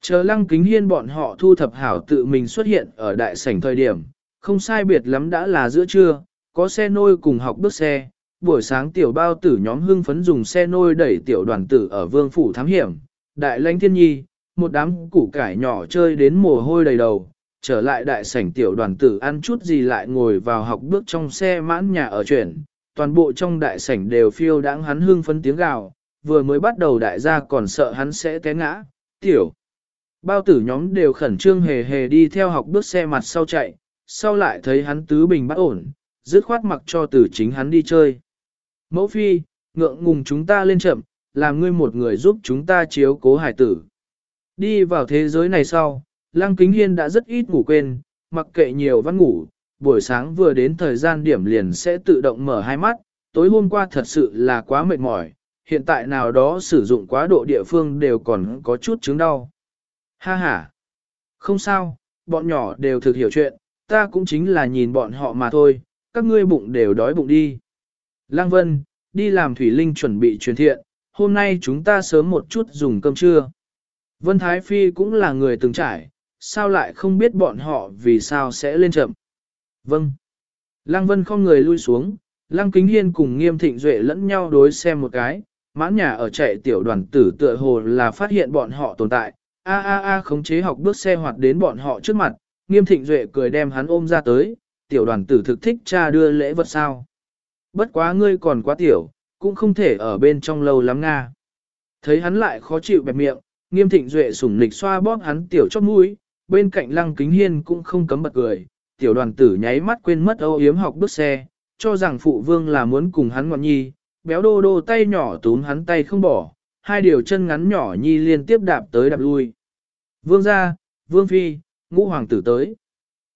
Chờ lăng kính hiên bọn họ thu thập hảo tự mình xuất hiện ở đại sảnh thời điểm, không sai biệt lắm đã là giữa trưa, có xe nôi cùng học bước xe, buổi sáng tiểu bao tử nhóm hưng phấn dùng xe nôi đẩy tiểu đoàn tử ở vương phủ thám hiểm, đại lãnh thiên nhi, một đám củ cải nhỏ chơi đến mồ hôi đầy đầu, trở lại đại sảnh tiểu đoàn tử ăn chút gì lại ngồi vào học bước trong xe mãn nhà ở chuyển, toàn bộ trong đại sảnh đều phiêu đáng hắn hưng phấn tiếng gào, vừa mới bắt đầu đại gia còn sợ hắn sẽ té ngã, tiểu. Bao tử nhóm đều khẩn trương hề hề đi theo học bước xe mặt sau chạy, sau lại thấy hắn tứ bình bắt ổn, dứt khoát mặc cho tử chính hắn đi chơi. Mẫu phi, ngượng ngùng chúng ta lên chậm, làm ngươi một người giúp chúng ta chiếu cố hải tử. Đi vào thế giới này sau, Lăng Kính Hiên đã rất ít ngủ quên, mặc kệ nhiều văn ngủ, buổi sáng vừa đến thời gian điểm liền sẽ tự động mở hai mắt, tối hôm qua thật sự là quá mệt mỏi, hiện tại nào đó sử dụng quá độ địa phương đều còn có chút chứng đau. Ha ha! Không sao, bọn nhỏ đều thực hiểu chuyện, ta cũng chính là nhìn bọn họ mà thôi, các ngươi bụng đều đói bụng đi. Lăng Vân, đi làm Thủy Linh chuẩn bị truyền thiện, hôm nay chúng ta sớm một chút dùng cơm trưa. Vân Thái Phi cũng là người từng trải, sao lại không biết bọn họ vì sao sẽ lên chậm. Vâng. Lăng Vân không người lui xuống, Lăng Kính Hiên cùng Nghiêm Thịnh Duệ lẫn nhau đối xem một cái, mãn nhà ở chạy tiểu đoàn tử tựa hồ là phát hiện bọn họ tồn tại, a a a khống chế học bước xe hoạt đến bọn họ trước mặt, Nghiêm Thịnh Duệ cười đem hắn ôm ra tới, tiểu đoàn tử thực thích cha đưa lễ vật sao. Bất quá ngươi còn quá tiểu, cũng không thể ở bên trong lâu lắm nga. Thấy hắn lại khó chịu bẹp miệng, Nghiêm Thịnh Duệ sủng nịch xoa bóp hắn tiểu chót mũi, bên cạnh Lăng Kính Hiên cũng không cấm bật cười, tiểu đoàn tử nháy mắt quên mất âu yếm học bước xe, cho rằng phụ vương là muốn cùng hắn ngọn nhi, béo đô đô tay nhỏ túm hắn tay không bỏ, hai điều chân ngắn nhỏ nhi liên tiếp đạp tới đạp lui. Vương ra, vương phi, ngũ hoàng tử tới.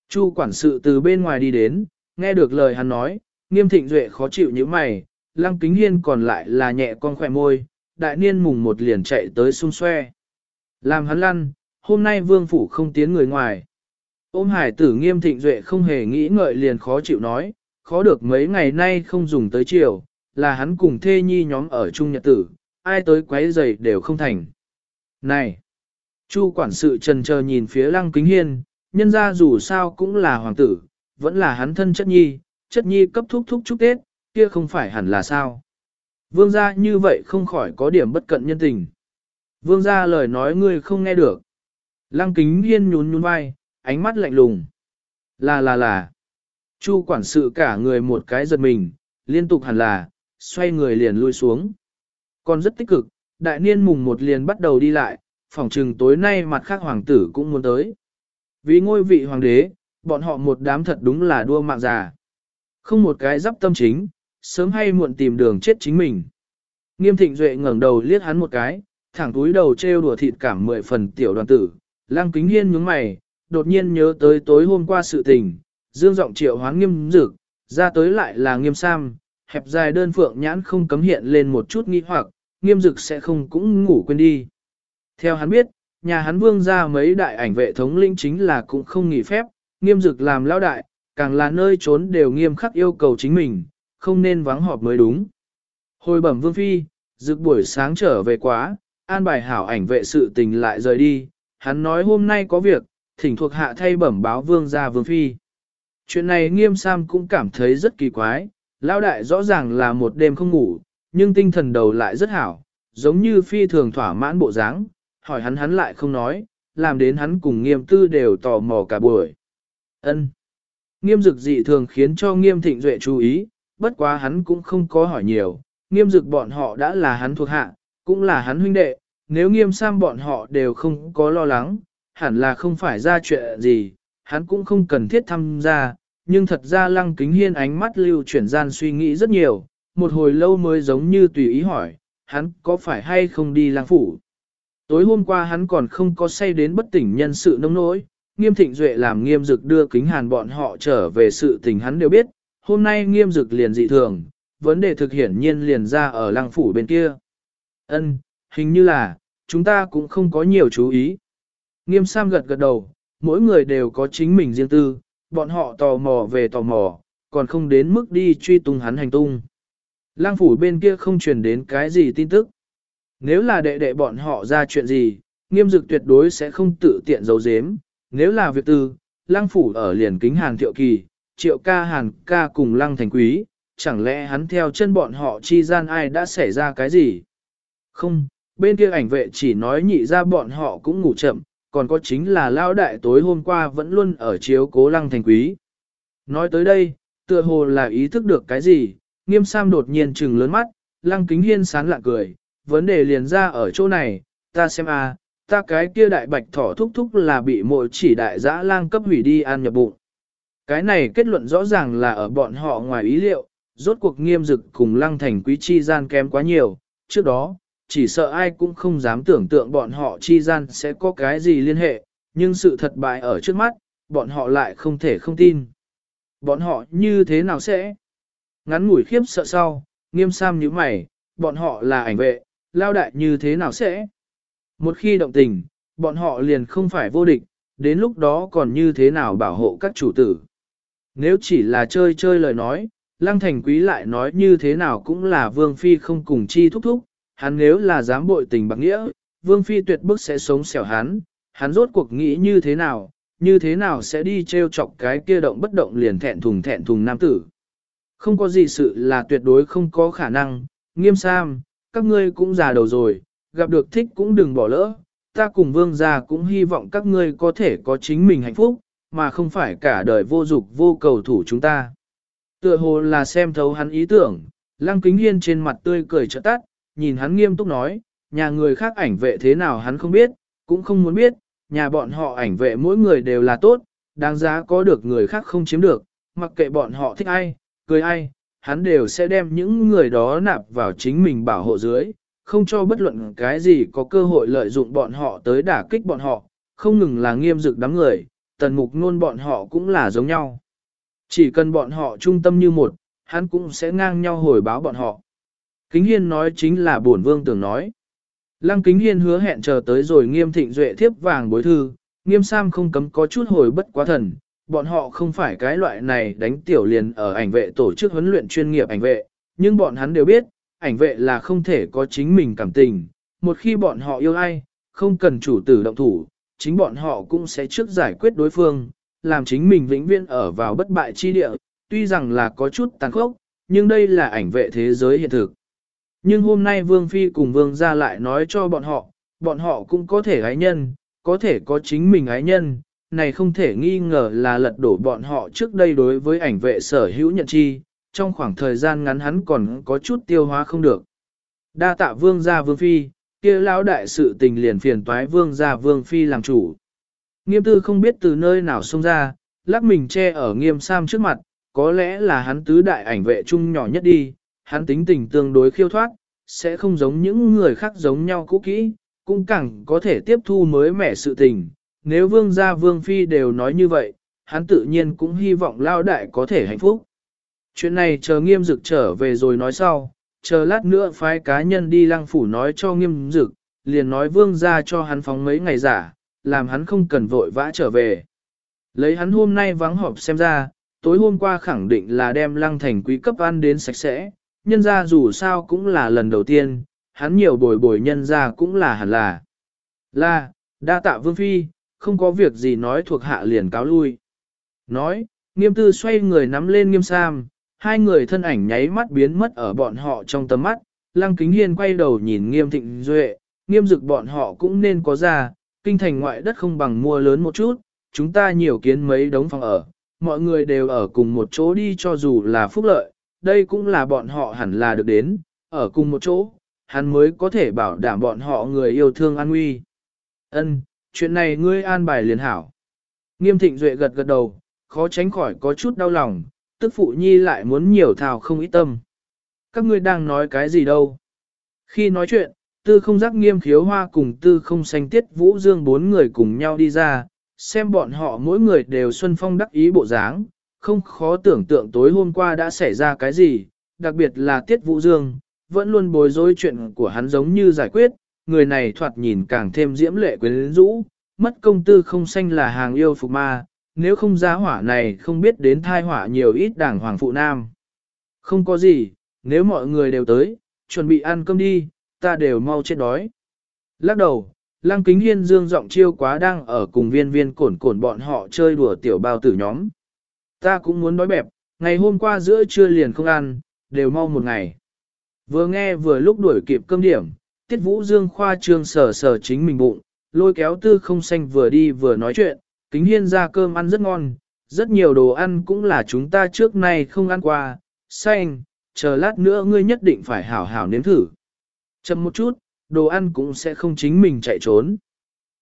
Chu quản sự từ bên ngoài đi đến, nghe được lời hắn nói, nghiêm thịnh duệ khó chịu như mày, lăng kính hiên còn lại là nhẹ con khỏe môi, đại niên mùng một liền chạy tới xung xoe. Làm hắn lăn, hôm nay vương phủ không tiến người ngoài. Ôm hải tử nghiêm thịnh duệ không hề nghĩ ngợi liền khó chịu nói, khó được mấy ngày nay không dùng tới chiều, là hắn cùng thê nhi nhóm ở chung nhật tử, ai tới quấy giày đều không thành. Này! Chu quản sự trần chờ nhìn phía lăng kính hiên, nhân ra dù sao cũng là hoàng tử, vẫn là hắn thân chất nhi, chất nhi cấp thúc thúc chúc Tết, kia không phải hẳn là sao. Vương gia như vậy không khỏi có điểm bất cận nhân tình. Vương gia lời nói ngươi không nghe được. Lăng kính hiên nhún nhún vai, ánh mắt lạnh lùng. Là là là. Chu quản sự cả người một cái giật mình, liên tục hẳn là, xoay người liền lui xuống. Còn rất tích cực, đại niên mùng một liền bắt đầu đi lại, phòng trừng tối nay mặt khác hoàng tử cũng muốn tới. Vì ngôi vị hoàng đế, bọn họ một đám thật đúng là đua mạng già. Không một cái dắp tâm chính, sớm hay muộn tìm đường chết chính mình. Nghiêm thịnh duệ ngẩng đầu liếc hắn một cái, thẳng túi đầu trêu đùa thịt cảm mười phần tiểu đoàn tử. Lăng kính hiên nhướng mày, đột nhiên nhớ tới tối hôm qua sự tình, dương giọng triệu hoán nghiêm dực, ra tới lại là nghiêm sam, hẹp dài đơn phượng nhãn không cấm hiện lên một chút nghi hoặc, nghiêm dực sẽ không cũng ngủ quên đi. Theo hắn biết, nhà hắn vương ra mấy đại ảnh vệ thống linh chính là cũng không nghỉ phép, nghiêm dực làm lao đại, càng là nơi trốn đều nghiêm khắc yêu cầu chính mình, không nên vắng họp mới đúng. Hồi bẩm vương phi, dực buổi sáng trở về quá, an bài hảo ảnh vệ sự tình lại rời đi, hắn nói hôm nay có việc, thỉnh thuộc hạ thay bẩm báo vương gia vương phi. Chuyện này nghiêm sam cũng cảm thấy rất kỳ quái, lao đại rõ ràng là một đêm không ngủ, nhưng tinh thần đầu lại rất hảo, giống như phi thường thỏa mãn bộ dáng, hỏi hắn hắn lại không nói, làm đến hắn cùng nghiêm tư đều tò mò cả buổi. ân Nghiêm dực dị thường khiến cho nghiêm thịnh duệ chú ý, bất quá hắn cũng không có hỏi nhiều, nghiêm dực bọn họ đã là hắn thuộc hạ, cũng là hắn huynh đệ, nếu nghiêm sam bọn họ đều không có lo lắng, hẳn là không phải ra chuyện gì, hắn cũng không cần thiết tham gia, nhưng thật ra lăng kính hiên ánh mắt lưu chuyển gian suy nghĩ rất nhiều, một hồi lâu mới giống như tùy ý hỏi, hắn có phải hay không đi lăng phủ. Tối hôm qua hắn còn không có say đến bất tỉnh nhân sự nông nỗi, nghiêm thịnh duệ làm nghiêm dực đưa kính hàn bọn họ trở về sự tình hắn đều biết, hôm nay nghiêm dực liền dị thường, vấn đề thực hiển nhiên liền ra ở lăng phủ bên kia. Ân, hình như là, chúng ta cũng không có nhiều chú ý. Nghiêm Sam gật gật đầu, mỗi người đều có chính mình riêng tư, bọn họ tò mò về tò mò, còn không đến mức đi truy tung hắn hành tung. Lang phủ bên kia không truyền đến cái gì tin tức. Nếu là đệ đệ bọn họ ra chuyện gì, nghiêm dực tuyệt đối sẽ không tự tiện giấu giếm. Nếu là việc tư, lang phủ ở liền kính hàng thiệu kỳ, triệu ca hàn ca cùng lăng thành quý, chẳng lẽ hắn theo chân bọn họ chi gian ai đã xảy ra cái gì? Không, bên kia ảnh vệ chỉ nói nhị ra bọn họ cũng ngủ chậm, còn có chính là lao đại tối hôm qua vẫn luôn ở chiếu cố lăng thành quý. Nói tới đây, tựa hồ là ý thức được cái gì, nghiêm sam đột nhiên trừng lớn mắt, lăng kính hiên sán lạ cười, vấn đề liền ra ở chỗ này, ta xem a, ta cái kia đại bạch thỏ thúc thúc là bị mội chỉ đại dã lang cấp hủy đi ăn nhập bụng. Cái này kết luận rõ ràng là ở bọn họ ngoài ý liệu, rốt cuộc nghiêm dực cùng lăng thành quý chi gian kém quá nhiều, trước đó, chỉ sợ ai cũng không dám tưởng tượng bọn họ chi gian sẽ có cái gì liên hệ, nhưng sự thật bại ở trước mắt, bọn họ lại không thể không tin. Bọn họ như thế nào sẽ? Ngắn ngủi khiếp sợ sau, nghiêm sam như mày, bọn họ là ảnh vệ, lao đại như thế nào sẽ? Một khi động tình, bọn họ liền không phải vô địch, đến lúc đó còn như thế nào bảo hộ các chủ tử. Nếu chỉ là chơi chơi lời nói, Lăng Thành Quý lại nói như thế nào cũng là Vương Phi không cùng chi thúc thúc, hắn nếu là dám bội tình bạc nghĩa, Vương Phi tuyệt bức sẽ sống xẻo hắn, hắn rốt cuộc nghĩ như thế nào, như thế nào sẽ đi treo chọc cái kia động bất động liền thẹn thùng thẹn thùng nam tử. Không có gì sự là tuyệt đối không có khả năng, nghiêm sam, các ngươi cũng già đầu rồi, gặp được thích cũng đừng bỏ lỡ, ta cùng vương gia cũng hy vọng các ngươi có thể có chính mình hạnh phúc, mà không phải cả đời vô dục vô cầu thủ chúng ta. Tựa hồ là xem thấu hắn ý tưởng, lăng kính hiên trên mặt tươi cười trợ tắt, nhìn hắn nghiêm túc nói, nhà người khác ảnh vệ thế nào hắn không biết, cũng không muốn biết, nhà bọn họ ảnh vệ mỗi người đều là tốt, đáng giá có được người khác không chiếm được, mặc kệ bọn họ thích ai, cười ai, hắn đều sẽ đem những người đó nạp vào chính mình bảo hộ dưới, không cho bất luận cái gì có cơ hội lợi dụng bọn họ tới đả kích bọn họ, không ngừng là nghiêm dực đám người, tần mục nôn bọn họ cũng là giống nhau. Chỉ cần bọn họ trung tâm như một, hắn cũng sẽ ngang nhau hồi báo bọn họ. Kính Hiên nói chính là bổn vương tưởng nói. Lăng Kính Hiên hứa hẹn chờ tới rồi nghiêm thịnh duệ thiếp vàng bối thư, nghiêm sam không cấm có chút hồi bất quá thần, bọn họ không phải cái loại này đánh tiểu liền ở ảnh vệ tổ chức huấn luyện chuyên nghiệp ảnh vệ, nhưng bọn hắn đều biết, ảnh vệ là không thể có chính mình cảm tình, một khi bọn họ yêu ai, không cần chủ tử động thủ, chính bọn họ cũng sẽ trước giải quyết đối phương, làm chính mình vĩnh viễn ở vào bất bại chi địa, tuy rằng là có chút tàn khốc, nhưng đây là ảnh vệ thế giới hiện thực. Nhưng hôm nay Vương Phi cùng Vương gia lại nói cho bọn họ, bọn họ cũng có thể ái nhân, có thể có chính mình ái nhân, này không thể nghi ngờ là lật đổ bọn họ trước đây đối với ảnh vệ sở hữu nhận chi, trong khoảng thời gian ngắn hắn còn có chút tiêu hóa không được. Đa tạ Vương gia Vương Phi, kia lão đại sự tình liền phiền toái Vương gia Vương Phi làm chủ. Nghiêm tư không biết từ nơi nào xông ra, lắc mình che ở nghiêm sam trước mặt, có lẽ là hắn tứ đại ảnh vệ chung nhỏ nhất đi, hắn tính tình tương đối khiêu thoát, sẽ không giống những người khác giống nhau cũ kỹ, cũng càng có thể tiếp thu mới mẻ sự tình. Nếu vương gia vương phi đều nói như vậy, hắn tự nhiên cũng hy vọng lao đại có thể hạnh phúc. Chuyện này chờ nghiêm dực trở về rồi nói sau, chờ lát nữa phái cá nhân đi lăng phủ nói cho nghiêm dực, liền nói vương gia cho hắn phóng mấy ngày giả, làm hắn không cần vội vã trở về. Lấy hắn hôm nay vắng họp xem ra, tối hôm qua khẳng định là đem lăng thành quý cấp ăn đến sạch sẽ, nhân ra dù sao cũng là lần đầu tiên, hắn nhiều bồi bồi nhân ra cũng là hẳn là. Là, đa tạ vương phi, không có việc gì nói thuộc hạ liền cáo lui. Nói, nghiêm tư xoay người nắm lên nghiêm sam, hai người thân ảnh nháy mắt biến mất ở bọn họ trong tầm mắt, lăng kính hiên quay đầu nhìn nghiêm thịnh duệ, nghiêm dực bọn họ cũng nên có ra, kinh thành ngoại đất không bằng mua lớn một chút, chúng ta nhiều kiến mấy đống phòng ở, mọi người đều ở cùng một chỗ đi cho dù là phúc lợi, đây cũng là bọn họ hẳn là được đến, ở cùng một chỗ, hắn mới có thể bảo đảm bọn họ người yêu thương an nguy. Ân, chuyện này ngươi an bài liền hảo. Nghiêm thịnh duệ gật gật đầu, khó tránh khỏi có chút đau lòng, tức phụ nhi lại muốn nhiều thảo không ít tâm. Các ngươi đang nói cái gì đâu? Khi nói chuyện, tư không giác nghiêm khiếu hoa cùng tư không xanh tiết vũ dương bốn người cùng nhau đi ra, xem bọn họ mỗi người đều xuân phong đắc ý bộ dáng, không khó tưởng tượng tối hôm qua đã xảy ra cái gì, đặc biệt là tiết vũ dương, vẫn luôn bối rối chuyện của hắn giống như giải quyết, người này thoạt nhìn càng thêm diễm lệ quyến rũ, mất công tư không xanh là hàng yêu phục ma, nếu không giá hỏa này không biết đến thai hỏa nhiều ít đảng hoàng phụ nam. Không có gì, nếu mọi người đều tới, chuẩn bị ăn cơm đi, ta đều mau chết đói. Lắc đầu, Lăng Kính Hiên dương giọng chiêu quá đang ở cùng viên viên cổn cổn bọn họ chơi đùa tiểu bao tử nhóm. Ta cũng muốn đói bẹp, ngày hôm qua giữa trưa liền không ăn, đều mau một ngày. Vừa nghe vừa lúc đuổi kịp cơm điểm, Tiết Vũ Dương khoa trương sờ sờ chính mình bụng, lôi kéo tư không xanh vừa đi vừa nói chuyện, Kính Hiên ra cơm ăn rất ngon, rất nhiều đồ ăn cũng là chúng ta trước nay không ăn qua, xanh, chờ lát nữa ngươi nhất định phải hảo hảo nếm thử. Chậm một chút, đồ ăn cũng sẽ không chính mình chạy trốn.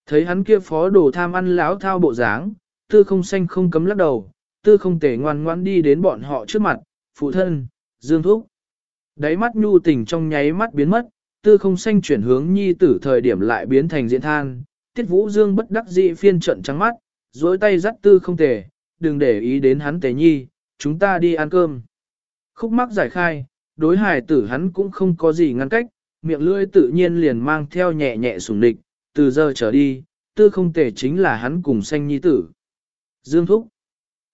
Thấy hắn kia phó đồ tham ăn láo thao bộ dáng, tư không xanh không cấm lắc đầu, tư không tề ngoan ngoan đi đến bọn họ trước mặt, phụ thân, dương thúc. Đáy mắt nhu tình trong nháy mắt biến mất, tư không xanh chuyển hướng nhi tử thời điểm lại biến thành diện than, tiết vũ dương bất đắc dĩ phiên trận trắng mắt, dối tay dắt tư không tề, đừng để ý đến hắn tề nhi, chúng ta đi ăn cơm. Khúc mắc giải khai, đối hài tử hắn cũng không có gì ngăn cách, miệng lưỡi tự nhiên liền mang theo nhẹ nhẹ sủng địch, từ giờ trở đi, tư không tề chính là hắn cùng xanh nhi tử. Dương Thúc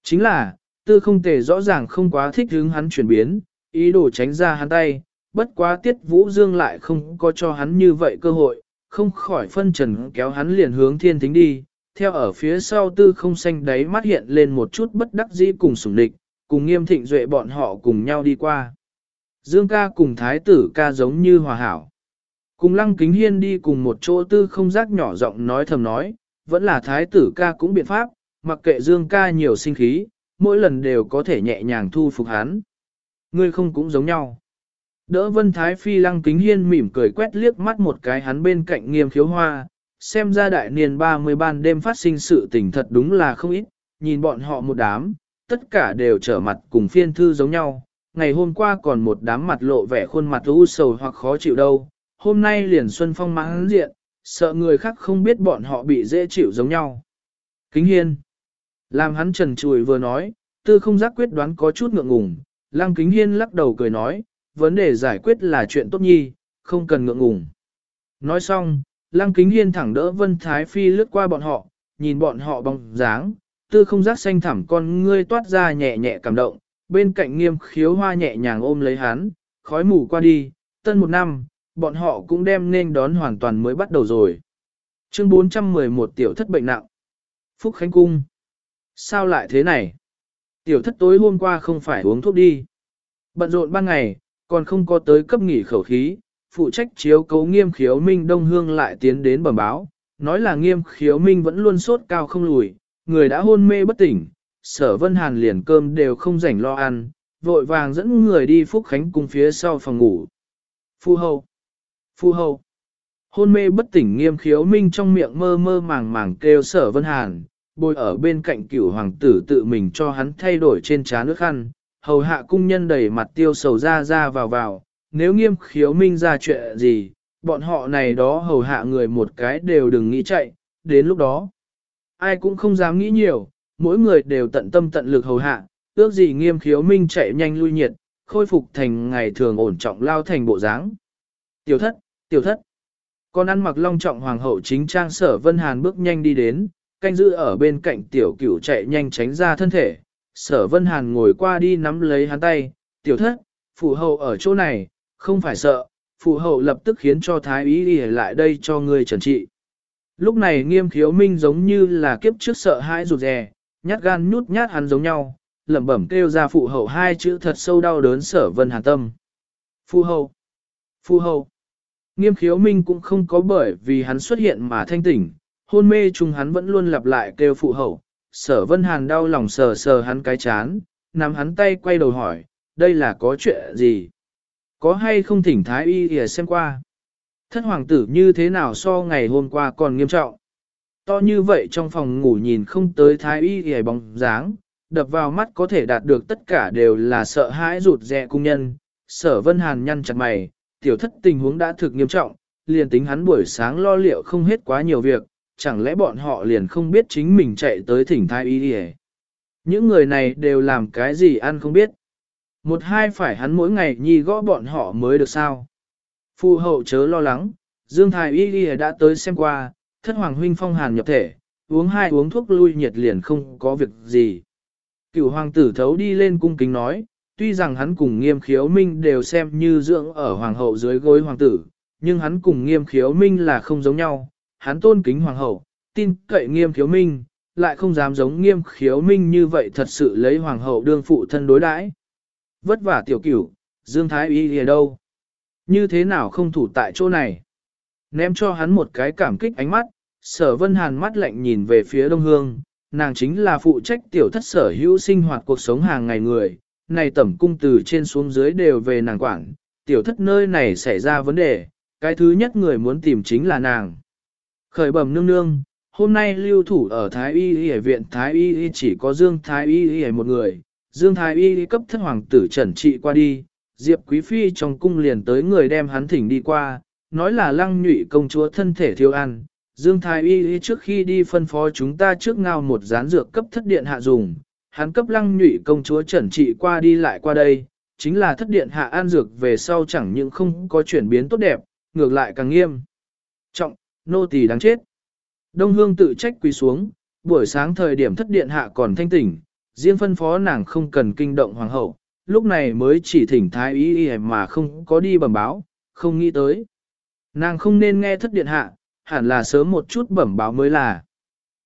Chính là, tư không tề rõ ràng không quá thích hướng hắn chuyển biến, ý đồ tránh ra hắn tay, bất quá tiết vũ dương lại không có cho hắn như vậy cơ hội, không khỏi phân trần kéo hắn liền hướng thiên thính đi, theo ở phía sau tư không xanh đáy mắt hiện lên một chút bất đắc dĩ cùng sủng địch, cùng nghiêm thịnh duệ bọn họ cùng nhau đi qua. Dương ca cùng thái tử ca giống như hòa hảo. Cùng lăng kính hiên đi cùng một chỗ tư không giác nhỏ giọng nói thầm nói, vẫn là thái tử ca cũng biện pháp, mặc kệ dương ca nhiều sinh khí, mỗi lần đều có thể nhẹ nhàng thu phục hắn. Ngươi không cũng giống nhau. Đỡ vân thái phi lăng kính hiên mỉm cười quét liếc mắt một cái hắn bên cạnh nghiêm khiếu hoa, xem ra đại niên 30 ban đêm phát sinh sự tình thật đúng là không ít, nhìn bọn họ một đám, tất cả đều trở mặt cùng phiên thư giống nhau. Ngày hôm qua còn một đám mặt lộ vẻ khuôn mặt u sầu hoặc khó chịu đâu, hôm nay liền xuân phong mãn diện, sợ người khác không biết bọn họ bị dễ chịu giống nhau. Kính hiên. Làm hắn trần trùi vừa nói, tư không giác quyết đoán có chút ngượng ngùng, lăng kính hiên lắc đầu cười nói, vấn đề giải quyết là chuyện tốt nhi, không cần ngượng ngùng. Nói xong, lăng kính hiên thẳng đỡ Vân Thái Phi lướt qua bọn họ, nhìn bọn họ bóng dáng, tư không giác xanh thẳm con ngươi toát ra nhẹ nhẹ cảm động, bên cạnh nghiêm khiếu hoa nhẹ nhàng ôm lấy hắn, khói mù qua đi, tân một năm, bọn họ cũng đem nên đón hoàn toàn mới bắt đầu rồi. Chương 411 tiểu thất bệnh nặng. Phúc Khánh Cung. Sao lại thế này? Tiểu thất tối hôm qua không phải uống thuốc đi. Bận rộn ban ngày, còn không có tới cấp nghỉ khẩu khí, phụ trách chiếu cấu nghiêm khiếu minh đông hương lại tiến đến bẩm báo, nói là nghiêm khiếu minh vẫn luôn sốt cao không lùi, người đã hôn mê bất tỉnh, sở vân hàn liền cơm đều không rảnh lo ăn, vội vàng dẫn người đi phúc khánh cùng phía sau phòng ngủ. Phu hầu, phu hầu, hôn mê bất tỉnh nghiêm khiếu minh trong miệng mơ mơ màng màng kêu sở vân hàn, bồi ở bên cạnh cửu hoàng tử tự mình cho hắn thay đổi trên trá nước khăn, hầu hạ cung nhân đầy mặt tiêu sầu ra ra vào vào, nếu nghiêm khiếu minh ra chuyện gì, bọn họ này đó hầu hạ người một cái đều đừng nghĩ chạy, đến lúc đó. Ai cũng không dám nghĩ nhiều, mỗi người đều tận tâm tận lực hầu hạ, ước gì nghiêm khiếu minh chạy nhanh lui nhiệt, khôi phục thành ngày thường ổn trọng lao thành bộ dáng. Tiểu thất, tiểu thất. Con ăn mặc long trọng hoàng hậu chính trang sở Vân Hàn bước nhanh đi đến, canh giữ ở bên cạnh tiểu cửu chạy nhanh tránh ra thân thể. Sở Vân Hàn ngồi qua đi nắm lấy hắn tay, tiểu thất, phụ hậu ở chỗ này, không phải sợ, phụ hậu lập tức khiến cho thái ý đi lại đây cho người trần trị. Lúc này nghiêm khiếu minh giống như là kiếp trước sợ hãi rụt rè, nhát gan nhút nhát hắn giống nhau, lẩm bẩm kêu ra phụ hậu hai chữ thật sâu đau đớn sở vân hàn tâm. Phụ hậu, phụ hậu, nghiêm khiếu minh cũng không có bởi vì hắn xuất hiện mà thanh tỉnh, hôn mê chung hắn vẫn luôn lặp lại kêu phụ hậu, sở vân hàn đau lòng sờ sờ hắn cái chán, nắm hắn tay quay đầu hỏi, đây là có chuyện gì? Có hay không thỉnh thái y để xem qua? Thất hoàng tử như thế nào so ngày hôm qua còn nghiêm trọng? To như vậy trong phòng ngủ nhìn không tới thái y hề bóng dáng, đập vào mắt có thể đạt được tất cả đều là sợ hãi rụt rè cung nhân. Sở vân hàn nhăn chặt mày, tiểu thất tình huống đã thực nghiêm trọng, liền tính hắn buổi sáng lo liệu không hết quá nhiều việc, chẳng lẽ bọn họ liền không biết chính mình chạy tới thỉnh thái y đi Những người này đều làm cái gì ăn không biết. Một hai phải hắn mỗi ngày nhi gõ bọn họ mới được sao. Phu hậu chớ lo lắng, Dương Thái Y Y đã tới xem qua, thất hoàng huynh phong hàn nhập thể, uống hai uống thuốc lui nhiệt liền không có việc gì. Cựu hoàng tử thấu đi lên cung kính nói, tuy rằng hắn cùng nghiêm khiếu minh đều xem như dưỡng ở hoàng hậu dưới gối hoàng tử, nhưng hắn cùng nghiêm khiếu minh là không giống nhau, hắn tôn kính hoàng hậu, tin cậy nghiêm khiếu minh, lại không dám giống nghiêm khiếu minh như vậy thật sự lấy hoàng hậu đương phụ thân đối đãi. Vất vả tiểu cửu, Dương Thái Y ở đâu? Như thế nào không thủ tại chỗ này? Ném cho hắn một cái cảm kích ánh mắt, sở vân hàn mắt lạnh nhìn về phía đông hương, nàng chính là phụ trách tiểu thất sở hữu sinh hoạt cuộc sống hàng ngày người, này tẩm cung từ trên xuống dưới đều về nàng quản, tiểu thất nơi này xảy ra vấn đề, cái thứ nhất người muốn tìm chính là nàng. Khởi bẩm nương nương, hôm nay lưu thủ ở Thái Y Y viện Thái Y Y chỉ có Dương Thái Y Y một người, Dương Thái Y Y cấp thất hoàng tử trần trị qua đi, Diệp Quý Phi trong cung liền tới người đem hắn thỉnh đi qua, nói là lăng nhụy công chúa thân thể thiếu ăn. Dương Thái Y Y trước khi đi phân phó chúng ta trước ngao một gián dược cấp thất điện hạ dùng, hắn cấp lăng nhụy công chúa trần trị qua đi lại qua đây, chính là thất điện hạ an dược về sau chẳng những không có chuyển biến tốt đẹp, ngược lại càng nghiêm. Trọng, nô tỳ đáng chết. Đông Hương tự trách quỳ xuống, buổi sáng thời điểm thất điện hạ còn thanh tỉnh, riêng phân phó nàng không cần kinh động hoàng hậu, lúc này mới chỉ thỉnh thái ý y mà không có đi bẩm báo, không nghĩ tới. Nàng không nên nghe thất điện hạ, hẳn là sớm một chút bẩm báo mới là.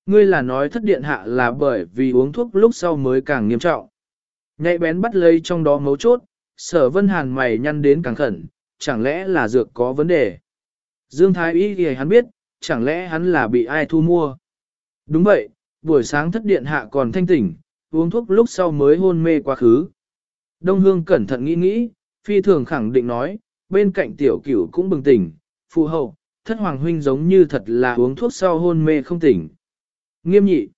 Ngươi là nói thất điện hạ là bởi vì uống thuốc lúc sau mới càng nghiêm trọng. Nhạy bén bắt lấy trong đó mấu chốt, sở vân hàn mày nhăn đến càng khẩn, chẳng lẽ là dược có vấn đề. Dương Thái Y thì hắn biết, chẳng lẽ hắn là bị ai thu mua. Đúng vậy, buổi sáng thất điện hạ còn thanh tỉnh, uống thuốc lúc sau mới hôn mê quá khứ. Đông Hương cẩn thận nghĩ nghĩ, phi thường khẳng định nói, bên cạnh tiểu cửu cũng bừng tỉnh, phụ hậu, thất hoàng huynh giống như thật là uống thuốc sau hôn mê không tỉnh. Nghiêm nhị.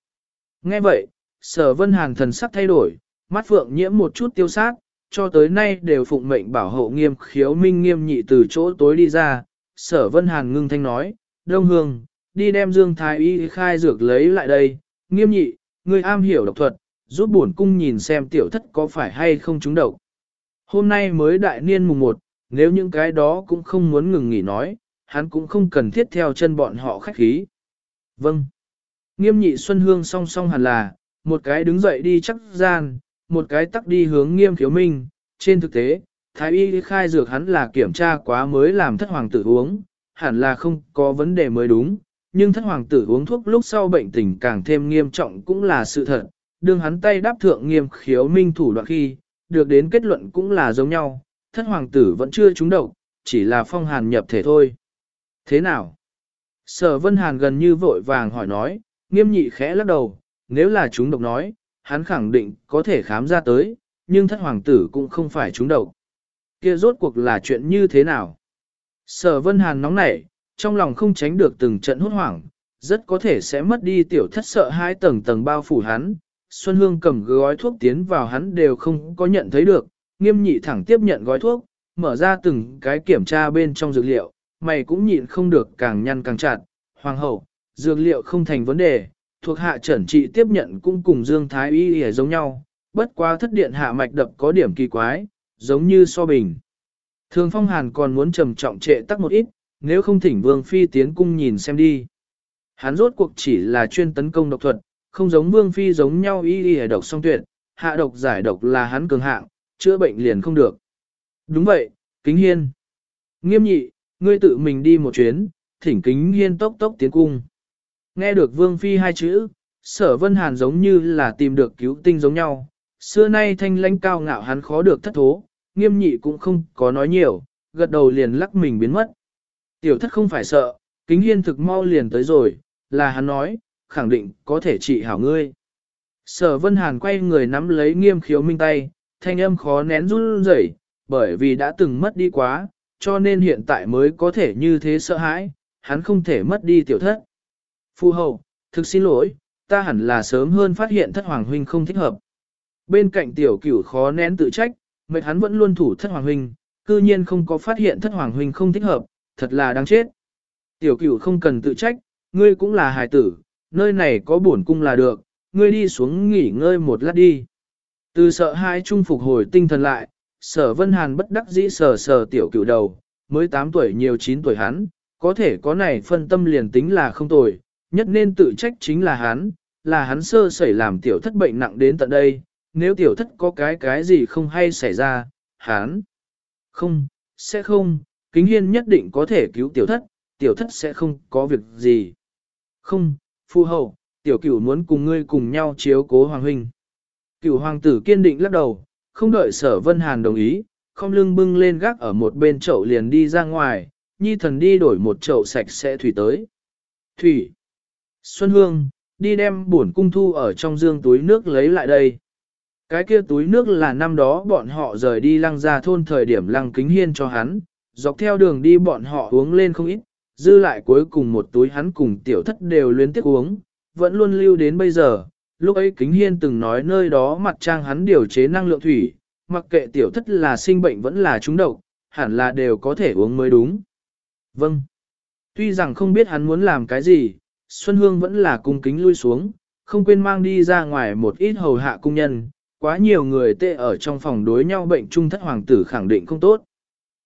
Nghe vậy, sở vân hàn thần sắc thay đổi, mắt phượng nhiễm một chút tiêu sát, cho tới nay đều phụng mệnh bảo hộ nghiêm khiếu minh nghiêm nhị từ chỗ tối đi ra. Sở vân hàn ngưng thanh nói, Đông Hương, đi đem Dương Thái Y khai dược lấy lại đây, nghiêm nhị, người am hiểu độc thuật, giúp bổn cung nhìn xem tiểu thất có phải hay không trúng độc. Hôm nay mới đại niên mùng một, nếu những cái đó cũng không muốn ngừng nghỉ nói, hắn cũng không cần thiết theo chân bọn họ khách khí. Vâng. Nghiêm nhị Xuân Hương song song hẳn là, một cái đứng dậy đi chắc gian, một cái tắc đi hướng nghiêm khiếu minh. Trên thực tế, Thái y khai dược hắn là kiểm tra quá mới làm thất hoàng tử uống, hẳn là không có vấn đề mới đúng. Nhưng thất hoàng tử uống thuốc lúc sau bệnh tình càng thêm nghiêm trọng cũng là sự thật. Đương hắn tay đáp thượng nghiêm khiếu minh thủ đoạn khi, được đến kết luận cũng là giống nhau. Thất hoàng tử vẫn chưa trúng độc, chỉ là phong hàn nhập thể thôi. Thế nào? Sở Vân Hàn gần như vội vàng hỏi nói, nghiêm nhị khẽ lắc đầu, nếu là chúng độc nói, hắn khẳng định có thể khám ra tới, nhưng thất hoàng tử cũng không phải chúng độc. Kia rốt cuộc là chuyện như thế nào? Sở Vân Hàn nóng nảy, trong lòng không tránh được từng trận hốt hoảng, rất có thể sẽ mất đi tiểu thất sợ hai tầng tầng bao phủ hắn. Xuân Hương cầm gói thuốc tiến vào hắn đều không có nhận thấy được, nghiêm nhị thẳng tiếp nhận gói thuốc, mở ra từng cái kiểm tra bên trong dược liệu, mày cũng nhịn không được càng nhăn càng chặt. Hoàng hậu, dược liệu không thành vấn đề, thuộc hạ trần trị tiếp nhận cũng cùng Dương Thái Y Y giống nhau, bất quá thất điện hạ mạch đập có điểm kỳ quái, giống như so bình. Thường phong hàn còn muốn trầm trọng trệ tắc một ít, nếu không thỉnh vương phi tiến cung nhìn xem đi. Hắn rốt cuộc chỉ là chuyên tấn công độc thuật, không giống vương phi giống nhau y y độc song tuyệt, hạ độc giải độc là hắn cường hạng, chữa bệnh liền không được. Đúng vậy, kính hiên. Nghiêm nhị, ngươi tự mình đi một chuyến, thỉnh kính hiên tốc tốc tiến cung. Nghe được vương phi hai chữ, sở vân hàn giống như là tìm được cứu tinh giống nhau. Xưa nay thanh lãnh cao ngạo hắn khó được thất thố, nghiêm nhị cũng không có nói nhiều, gật đầu liền lắc mình biến mất. Tiểu thất không phải sợ, kính hiên thực mau liền tới rồi, là hắn nói, khẳng định có thể trị hảo ngươi. Sở Vân Hàn quay người nắm lấy nghiêm khiếu minh tay, thanh âm khó nén run rẩy, bởi vì đã từng mất đi quá, cho nên hiện tại mới có thể như thế sợ hãi, hắn không thể mất đi tiểu thất. Phu hậu, thực xin lỗi, ta hẳn là sớm hơn phát hiện thất hoàng huynh không thích hợp. Bên cạnh tiểu cửu khó nén tự trách, mệt hắn vẫn luôn thủ thất hoàng huynh, cư nhiên không có phát hiện thất hoàng huynh không thích hợp, thật là đáng chết. Tiểu cửu không cần tự trách, ngươi cũng là hài tử, nơi này có bổn cung là được, ngươi đi xuống nghỉ ngơi một lát đi. Từ sợ hai trung phục hồi tinh thần lại, sở vân hàn bất đắc dĩ sờ sờ tiểu cửu đầu, mới 8 tuổi nhiều 9 tuổi hắn, có thể có này phân tâm liền tính là không tồi, nhất nên tự trách chính là hắn, là hắn sơ sẩy làm tiểu thất bệnh nặng đến tận đây, nếu tiểu thất có cái cái gì không hay xảy ra, hắn không, sẽ không, kính hiên nhất định có thể cứu tiểu thất, tiểu thất sẽ không có việc gì. Không, phu hậu, tiểu cửu muốn cùng ngươi cùng nhau chiếu cố hoàng huynh. Cửu hoàng tử kiên định lắc đầu, không đợi sở vân hàn đồng ý, không lưng bưng lên gác ở một bên chậu liền đi ra ngoài, nhi thần đi đổi một chậu sạch sẽ thủy tới. Thủy. Xuân Hương, đi đem bổn cung thu ở trong dương túi nước lấy lại đây. Cái kia túi nước là năm đó bọn họ rời đi lăng ra thôn thời điểm lăng kính hiên cho hắn, dọc theo đường đi bọn họ uống lên không ít, dư lại cuối cùng một túi hắn cùng tiểu thất đều luyến tiếc uống, vẫn luôn lưu đến bây giờ. Lúc ấy Kính Hiên từng nói nơi đó mặt trang hắn điều chế năng lượng thủy, mặc kệ tiểu thất là sinh bệnh vẫn là trúng độc, hẳn là đều có thể uống mới đúng. Vâng. Tuy rằng không biết hắn muốn làm cái gì, Xuân Hương vẫn là cung kính lui xuống, không quên mang đi ra ngoài một ít hầu hạ cung nhân, quá nhiều người tệ ở trong phòng đối nhau bệnh trung thất hoàng tử khẳng định không tốt.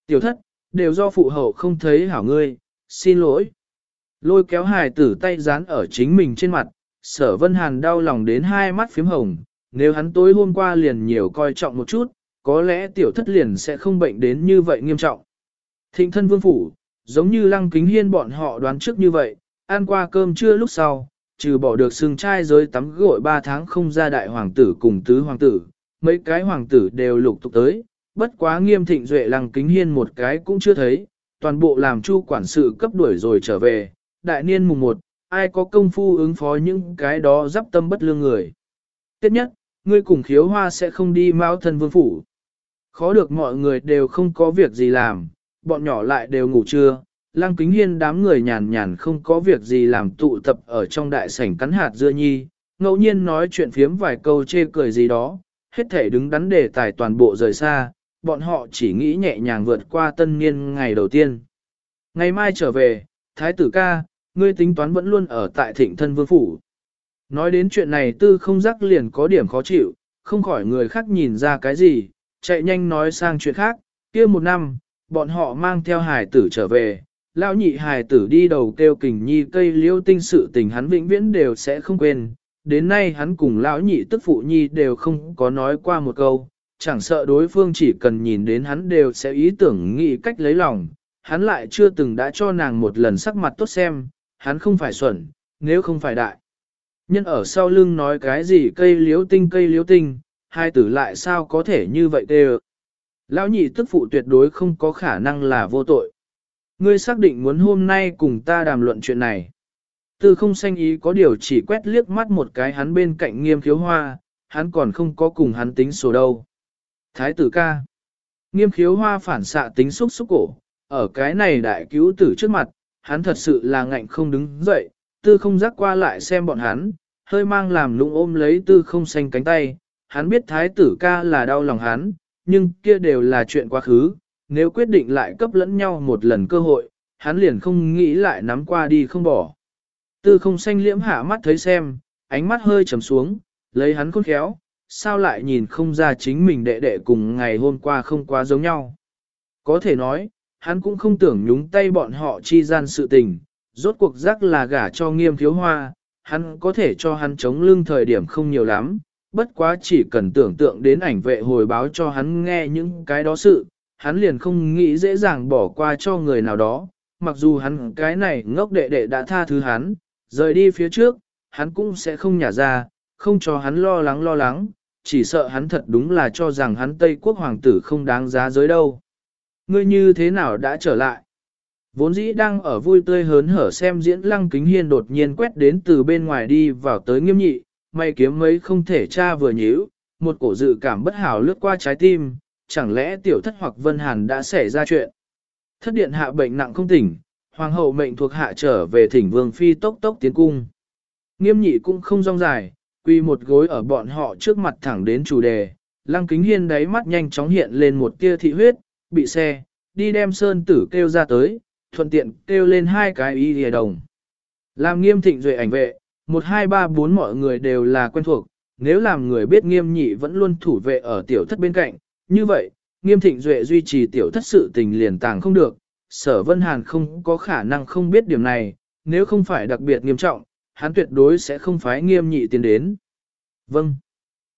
Tiểu thất, đều do phụ hậu không thấy hảo ngươi, xin lỗi. Lôi kéo hài tử tay dán ở chính mình trên mặt, sở vân hàn đau lòng đến hai mắt phím hồng, nếu hắn tối hôm qua liền nhiều coi trọng một chút, có lẽ tiểu thất liền sẽ không bệnh đến như vậy nghiêm trọng. Thịnh thân vương phủ, giống như lăng kính hiên bọn họ đoán trước như vậy, ăn qua cơm trưa lúc sau, trừ bỏ được xương trai giới tắm gội 3 tháng không ra đại hoàng tử cùng tứ hoàng tử, mấy cái hoàng tử đều lục tục tới, bất quá nghiêm thịnh duệ lăng kính hiên một cái cũng chưa thấy, toàn bộ làm chu quản sự cấp đuổi rồi trở về, đại niên mùng 1, ai có công phu ứng phó những cái đó dắp tâm bất lương người. Tiếp nhất, ngươi cùng khiếu hoa sẽ không đi mao thân vương phủ. Khó được mọi người đều không có việc gì làm, bọn nhỏ lại đều ngủ trưa, lăng kính hiên đám người nhàn nhàn không có việc gì làm tụ tập ở trong đại sảnh cắn hạt dưa nhi, ngẫu nhiên nói chuyện phiếm vài câu chê cười gì đó, hết thể đứng đắn để tài toàn bộ rời xa, bọn họ chỉ nghĩ nhẹ nhàng vượt qua tân niên ngày đầu tiên. Ngày mai trở về, Thái tử ca, ngươi tính toán vẫn luôn ở tại thịnh thân vương phủ. Nói đến chuyện này tư không giác liền có điểm khó chịu, không khỏi người khác nhìn ra cái gì, chạy nhanh nói sang chuyện khác, kia một năm, bọn họ mang theo hải tử trở về, lão nhị hài tử đi đầu kêu kình nhi cây liễu tinh sự tình hắn vĩnh viễn đều sẽ không quên, đến nay hắn cùng lão nhị tức phụ nhi đều không có nói qua một câu, chẳng sợ đối phương chỉ cần nhìn đến hắn đều sẽ ý tưởng nghĩ cách lấy lòng, hắn lại chưa từng đã cho nàng một lần sắc mặt tốt xem, hắn không phải xuẩn, nếu không phải đại. Nhân ở sau lưng nói cái gì cây liếu tinh cây liếu tinh, hai tử lại sao có thể như vậy tê Lão nhị tức phụ tuyệt đối không có khả năng là vô tội. Ngươi xác định muốn hôm nay cùng ta đàm luận chuyện này. Tư không xanh ý có điều chỉ quét liếc mắt một cái hắn bên cạnh nghiêm khiếu hoa, hắn còn không có cùng hắn tính sổ đâu. Thái tử ca. Nghiêm khiếu hoa phản xạ tính xúc xúc cổ, ở cái này đại cứu tử trước mặt, hắn thật sự là ngạnh không đứng dậy, tư không giác qua lại xem bọn hắn, hơi mang làm lũng ôm lấy tư không xanh cánh tay, hắn biết thái tử ca là đau lòng hắn, nhưng kia đều là chuyện quá khứ, nếu quyết định lại cấp lẫn nhau một lần cơ hội, hắn liền không nghĩ lại nắm qua đi không bỏ. Tư không xanh liễm hạ mắt thấy xem, ánh mắt hơi trầm xuống, lấy hắn khôn khéo, sao lại nhìn không ra chính mình đệ đệ cùng ngày hôm qua không quá giống nhau. Có thể nói, hắn cũng không tưởng nhúng tay bọn họ chi gian sự tình, rốt cuộc rắc là gả cho nghiêm thiếu hoa, hắn có thể cho hắn chống lưng thời điểm không nhiều lắm, bất quá chỉ cần tưởng tượng đến ảnh vệ hồi báo cho hắn nghe những cái đó sự, hắn liền không nghĩ dễ dàng bỏ qua cho người nào đó, mặc dù hắn cái này ngốc đệ đệ đã tha thứ hắn, rời đi phía trước, hắn cũng sẽ không nhả ra, không cho hắn lo lắng lo lắng, chỉ sợ hắn thật đúng là cho rằng hắn Tây quốc hoàng tử không đáng giá giới đâu. Ngươi như thế nào đã trở lại? Vốn dĩ đang ở vui tươi hớn hở xem diễn lăng kính hiên đột nhiên quét đến từ bên ngoài đi vào tới nghiêm nhị, may kiếm mấy không thể tra vừa nhíu, một cổ dự cảm bất hảo lướt qua trái tim, chẳng lẽ tiểu thất hoặc vân hàn đã xảy ra chuyện. Thất điện hạ bệnh nặng không tỉnh, hoàng hậu mệnh thuộc hạ trở về thỉnh vương phi tốc tốc tiến cung. Nghiêm nhị cũng không rong dài, quy một gối ở bọn họ trước mặt thẳng đến chủ đề, lăng kính hiên đáy mắt nhanh chóng hiện lên một tia thị huyết, bị xe, đi đem sơn tử kêu ra tới, thuận tiện kêu lên hai cái y hề đồng. Làm nghiêm thịnh duệ ảnh vệ, một hai ba bốn mọi người đều là quen thuộc, nếu làm người biết nghiêm nhị vẫn luôn thủ vệ ở tiểu thất bên cạnh, như vậy, nghiêm thịnh duệ duy trì tiểu thất sự tình liền tàng không được, sở vân hàn không có khả năng không biết điểm này, nếu không phải đặc biệt nghiêm trọng, hắn tuyệt đối sẽ không phái nghiêm nhị tiến đến. Vâng.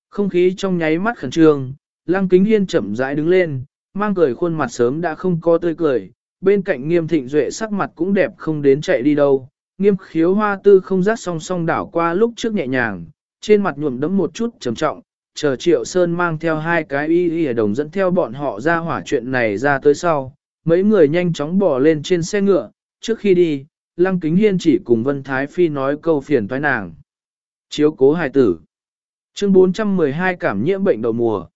Không khí trong nháy mắt khẩn trương, lăng kính hiên chậm rãi đứng lên, mang cười khuôn mặt sớm đã không có tươi cười, bên cạnh nghiêm thịnh duệ sắc mặt cũng đẹp không đến chạy đi đâu. Nghiêm khiếu hoa tư không rát song song đảo qua lúc trước nhẹ nhàng, trên mặt nhuộm đấm một chút trầm trọng, chờ triệu sơn mang theo hai cái y y đồng dẫn theo bọn họ ra hỏa chuyện này ra tới sau. Mấy người nhanh chóng bỏ lên trên xe ngựa, trước khi đi, Lăng Kính Hiên chỉ cùng Vân Thái Phi nói câu phiền toái nàng. Chiếu cố hài tử. Chương 412 cảm nhiễm bệnh đầu mùa.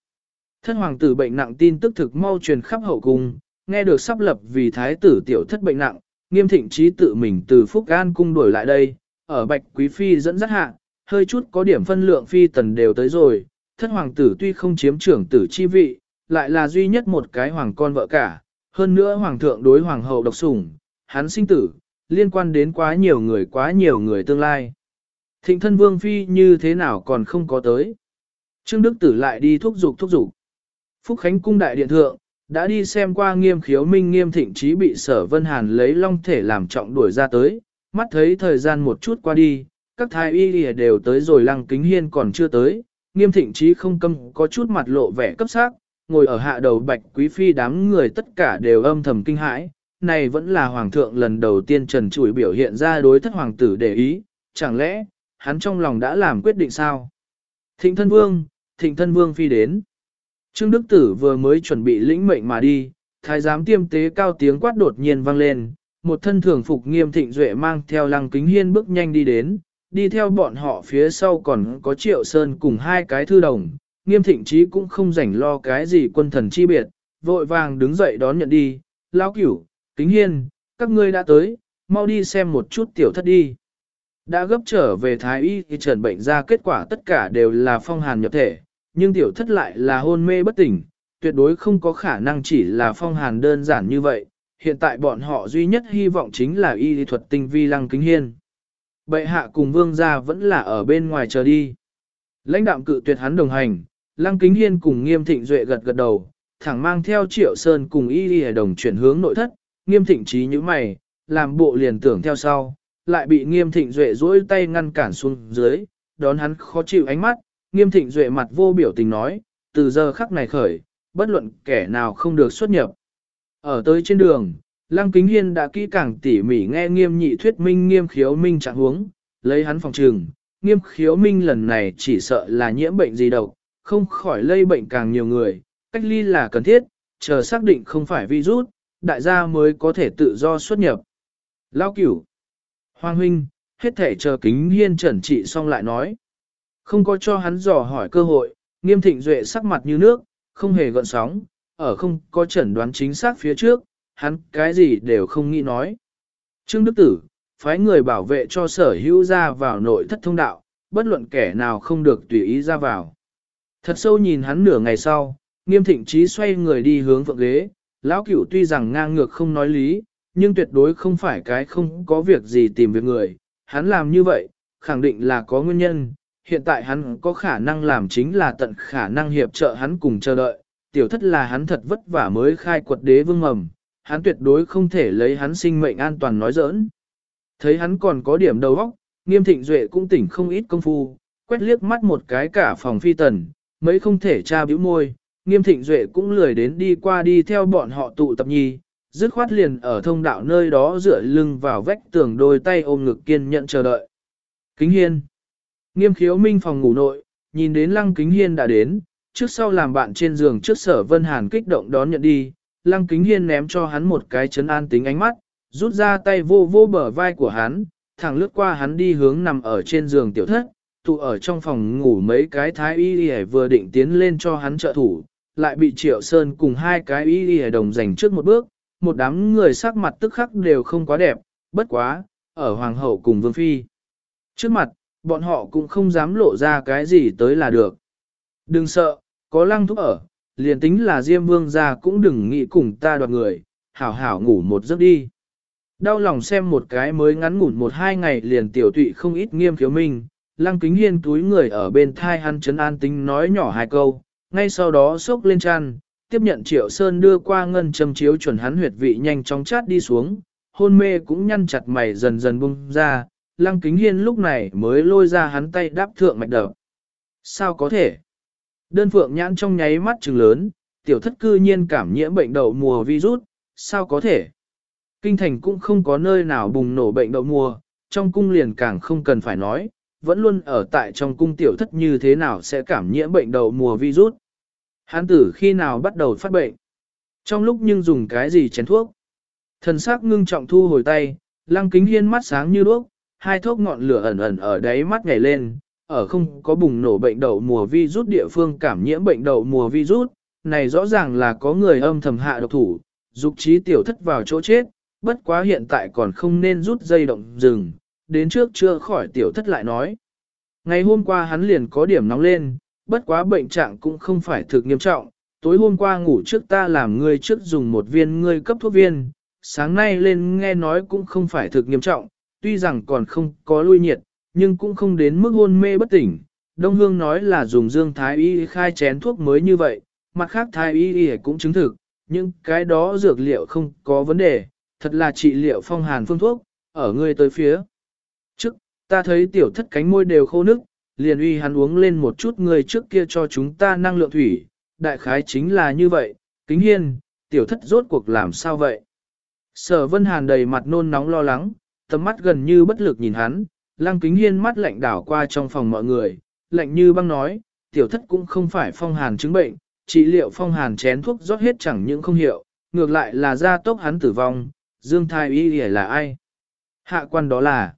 Thân hoàng tử bệnh nặng tin tức thực mau truyền khắp hậu cung, nghe được sắp lập vì thái tử tiểu thất bệnh nặng, nghiêm thịnh trí tự mình từ Phúc An cung đuổi lại đây, ở Bạch Quý Phi dẫn dắt hạ, hơi chút có điểm phân lượng phi tần đều tới rồi, thất hoàng tử tuy không chiếm trưởng tử chi vị, lại là duy nhất một cái hoàng con vợ cả, hơn nữa hoàng thượng đối hoàng hậu độc sủng, hắn sinh tử, liên quan đến quá nhiều người quá nhiều người tương lai. Thịnh thân vương phi như thế nào còn không có tới. Trương Đức Tử lại đi thúc giục thúc giục. Phúc Khánh cung đại điện thượng, đã đi xem qua nghiêm khiếu minh nghiêm thịnh trí bị sở vân hàn lấy long thể làm trọng đuổi ra tới, mắt thấy thời gian một chút qua đi, các thái y lìa đều tới rồi lăng kính hiên còn chưa tới, nghiêm thịnh trí không câm có chút mặt lộ vẻ cấp sắc, ngồi ở hạ đầu bạch quý phi đám người tất cả đều âm thầm kinh hãi, này vẫn là hoàng thượng lần đầu tiên trần trụi biểu hiện ra đối thất hoàng tử để ý, chẳng lẽ, hắn trong lòng đã làm quyết định sao? Thịnh thân vương, thịnh thân vương phi đến. Trương Đức Tử vừa mới chuẩn bị lĩnh mệnh mà đi, thái giám tiêm tế cao tiếng quát đột nhiên vang lên, một thân thường phục nghiêm thịnh duệ mang theo lăng kính hiên bước nhanh đi đến, đi theo bọn họ phía sau còn có triệu sơn cùng hai cái thư đồng, nghiêm thịnh trí cũng không rảnh lo cái gì quân thần chi biệt, vội vàng đứng dậy đón nhận đi, lão cửu, kính hiên, các ngươi đã tới, mau đi xem một chút tiểu thất đi. Đã gấp trở về thái y thì trần bệnh ra kết quả tất cả đều là phong hàn nhập thể, nhưng tiểu thất lại là hôn mê bất tỉnh, tuyệt đối không có khả năng chỉ là phong hàn đơn giản như vậy. Hiện tại bọn họ duy nhất hy vọng chính là y lý thuật tinh vi lăng kính hiên. Bệ hạ cùng vương gia vẫn là ở bên ngoài chờ đi. Lãnh đạm cự tuyệt hắn đồng hành, lăng kính hiên cùng nghiêm thịnh duệ gật gật đầu, thẳng mang theo triệu sơn cùng y y đồng chuyển hướng nội thất, nghiêm thịnh trí như mày, làm bộ liền tưởng theo sau, lại bị nghiêm thịnh duệ duỗi tay ngăn cản xuống dưới, đón hắn khó chịu ánh mắt, nghiêm thịnh duệ mặt vô biểu tình nói, từ giờ khắc này khởi, bất luận kẻ nào không được xuất nhập. Ở tới trên đường, Lăng Kính Hiên đã kỹ càng tỉ mỉ nghe nghiêm nhị thuyết minh nghiêm khiếu minh trạng huống, lấy hắn phòng trường, nghiêm khiếu minh lần này chỉ sợ là nhiễm bệnh gì độc, không khỏi lây bệnh càng nhiều người, cách ly là cần thiết, chờ xác định không phải virus, đại gia mới có thể tự do xuất nhập. Lao cửu, Hoàng huynh, hết thể chờ kính hiên trần trị xong lại nói. Không có cho hắn dò hỏi cơ hội, nghiêm thịnh duệ sắc mặt như nước, không hề gợn sóng, ở không có chẩn đoán chính xác phía trước, hắn cái gì đều không nghĩ nói. Trương Đức Tử, phái người bảo vệ cho sở hữu ra vào nội thất thông đạo, bất luận kẻ nào không được tùy ý ra vào. Thật sâu nhìn hắn nửa ngày sau, nghiêm thịnh trí xoay người đi hướng phượng ghế, lão cửu tuy rằng ngang ngược không nói lý, nhưng tuyệt đối không phải cái không có việc gì tìm việc người, hắn làm như vậy, khẳng định là có nguyên nhân, hiện tại hắn có khả năng làm chính là tận khả năng hiệp trợ hắn cùng chờ đợi, tiểu thất là hắn thật vất vả mới khai quật đế vương mầm, hắn tuyệt đối không thể lấy hắn sinh mệnh an toàn nói giỡn. Thấy hắn còn có điểm đầu óc, nghiêm thịnh duệ cũng tỉnh không ít công phu, quét liếc mắt một cái cả phòng phi tần, mấy không thể tra bĩu môi, nghiêm thịnh duệ cũng lười đến đi qua đi theo bọn họ tụ tập nhi, dứt khoát liền ở thông đạo nơi đó dựa lưng vào vách tường đôi tay ôm ngực kiên nhận chờ đợi. Kính hiên. Nghiêm khiếu minh phòng ngủ nội, nhìn đến lăng kính hiên đã đến, trước sau làm bạn trên giường trước sở vân hàn kích động đón nhận đi, lăng kính hiên ném cho hắn một cái chấn an tính ánh mắt, rút ra tay vô vô bờ vai của hắn, thẳng lướt qua hắn đi hướng nằm ở trên giường tiểu thất, tụ ở trong phòng ngủ mấy cái thái y y vừa định tiến lên cho hắn trợ thủ, lại bị triệu sơn cùng hai cái y y đồng giành trước một bước, một đám người sắc mặt tức khắc đều không quá đẹp, bất quá, ở hoàng hậu cùng vương phi. Trước mặt, bọn họ cũng không dám lộ ra cái gì tới là được. Đừng sợ, có lăng thúc ở, liền tính là Diêm Vương ra cũng đừng nghĩ cùng ta đoạt người, hảo hảo ngủ một giấc đi. Đau lòng xem một cái mới ngắn ngủn một hai ngày liền tiểu tụy không ít nghiêm khiếu minh, lăng kính hiên túi người ở bên thai hắn chấn an tính nói nhỏ hai câu, ngay sau đó sốc lên chăn, tiếp nhận triệu sơn đưa qua ngân châm chiếu chuẩn hắn huyệt vị nhanh chóng chát đi xuống, hôn mê cũng nhăn chặt mày dần dần bung ra, lăng kính hiên lúc này mới lôi ra hắn tay đáp thượng mạch đập. Sao có thể? Đơn phượng nhãn trong nháy mắt trừng lớn, tiểu thất cư nhiên cảm nhiễm bệnh đậu mùa virus, sao có thể? Kinh thành cũng không có nơi nào bùng nổ bệnh đậu mùa, trong cung liền càng không cần phải nói, vẫn luôn ở tại trong cung tiểu thất như thế nào sẽ cảm nhiễm bệnh đậu mùa virus. Hán tử khi nào bắt đầu phát bệnh? Trong lúc nhưng dùng cái gì chén thuốc? Thần sắc ngưng trọng thu hồi tay, lăng kính hiên mắt sáng như đuốc, hai thốc ngọn lửa ẩn ẩn ở đáy mắt nhảy lên, ở không có bùng nổ bệnh đậu mùa virus địa phương cảm nhiễm bệnh đậu mùa virus, này rõ ràng là có người âm thầm hạ độc thủ, dục trí tiểu thất vào chỗ chết, bất quá hiện tại còn không nên rút dây động rừng, đến trước chưa khỏi tiểu thất lại nói. Ngày hôm qua hắn liền có điểm nóng lên, bất quá bệnh trạng cũng không phải thực nghiêm trọng, tối hôm qua ngủ trước ta làm ngươi trước dùng một viên ngươi cấp thuốc viên, sáng nay lên nghe nói cũng không phải thực nghiêm trọng, tuy rằng còn không có lui nhiệt, nhưng cũng không đến mức hôn mê bất tỉnh. Đông Hương nói là dùng dương thái y khai chén thuốc mới như vậy, mặt khác thái y cũng chứng thực, nhưng cái đó dược liệu không có vấn đề, thật là trị liệu phong hàn phương thuốc, ở người tới phía. Trước, ta thấy tiểu thất cánh môi đều khô nức, liền uy hắn uống lên một chút người trước kia cho chúng ta năng lượng thủy, đại khái chính là như vậy, kính hiên, tiểu thất rốt cuộc làm sao vậy? Sở vân hàn đầy mặt nôn nóng lo lắng, tầm mắt gần như bất lực nhìn hắn, lăng kính hiên mắt lạnh đảo qua trong phòng mọi người, lạnh như băng nói, tiểu thất cũng không phải phong hàn chứng bệnh, trị liệu phong hàn chén thuốc rót hết chẳng những không hiệu, ngược lại là gia tốc hắn tử vong, dương thai y là ai? Hạ quan đó là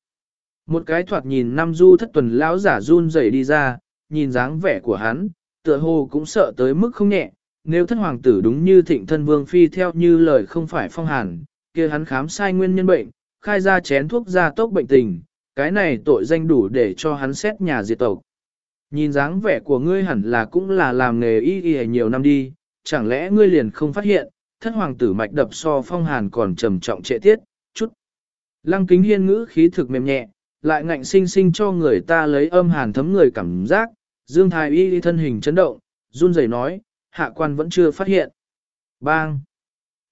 một cái thoạt nhìn năm du thất tuần lão giả run rẩy đi ra, nhìn dáng vẻ của hắn, tựa hồ cũng sợ tới mức không nhẹ, nếu thất hoàng tử đúng như thịnh thân vương phi theo như lời không phải phong hàn, kia hắn khám sai nguyên nhân bệnh, khai ra chén thuốc gia tốc bệnh tình, cái này tội danh đủ để cho hắn xét nhà diệt tộc. Nhìn dáng vẻ của ngươi hẳn là cũng là làm nghề y y nhiều năm đi, chẳng lẽ ngươi liền không phát hiện, thất hoàng tử mạch đập so phong hàn còn trầm trọng trệ tiết, chút. Lăng kính hiên ngữ khí thực mềm nhẹ, lại ngạnh sinh sinh cho người ta lấy âm hàn thấm người cảm giác, dương thái y thân hình chấn động, run rẩy nói, hạ quan vẫn chưa phát hiện. Bang!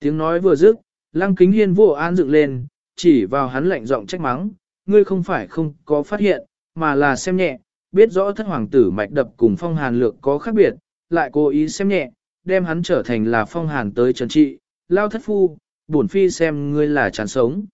Tiếng nói vừa dứt, lăng kính hiên vô an dựng lên, chỉ vào hắn lạnh giọng trách mắng, ngươi không phải không có phát hiện, mà là xem nhẹ, biết rõ thất hoàng tử mạch đập cùng phong hàn lược có khác biệt, lại cố ý xem nhẹ, đem hắn trở thành là phong hàn tới trần trị, lao thất phu, bổn phi xem ngươi là chán sống.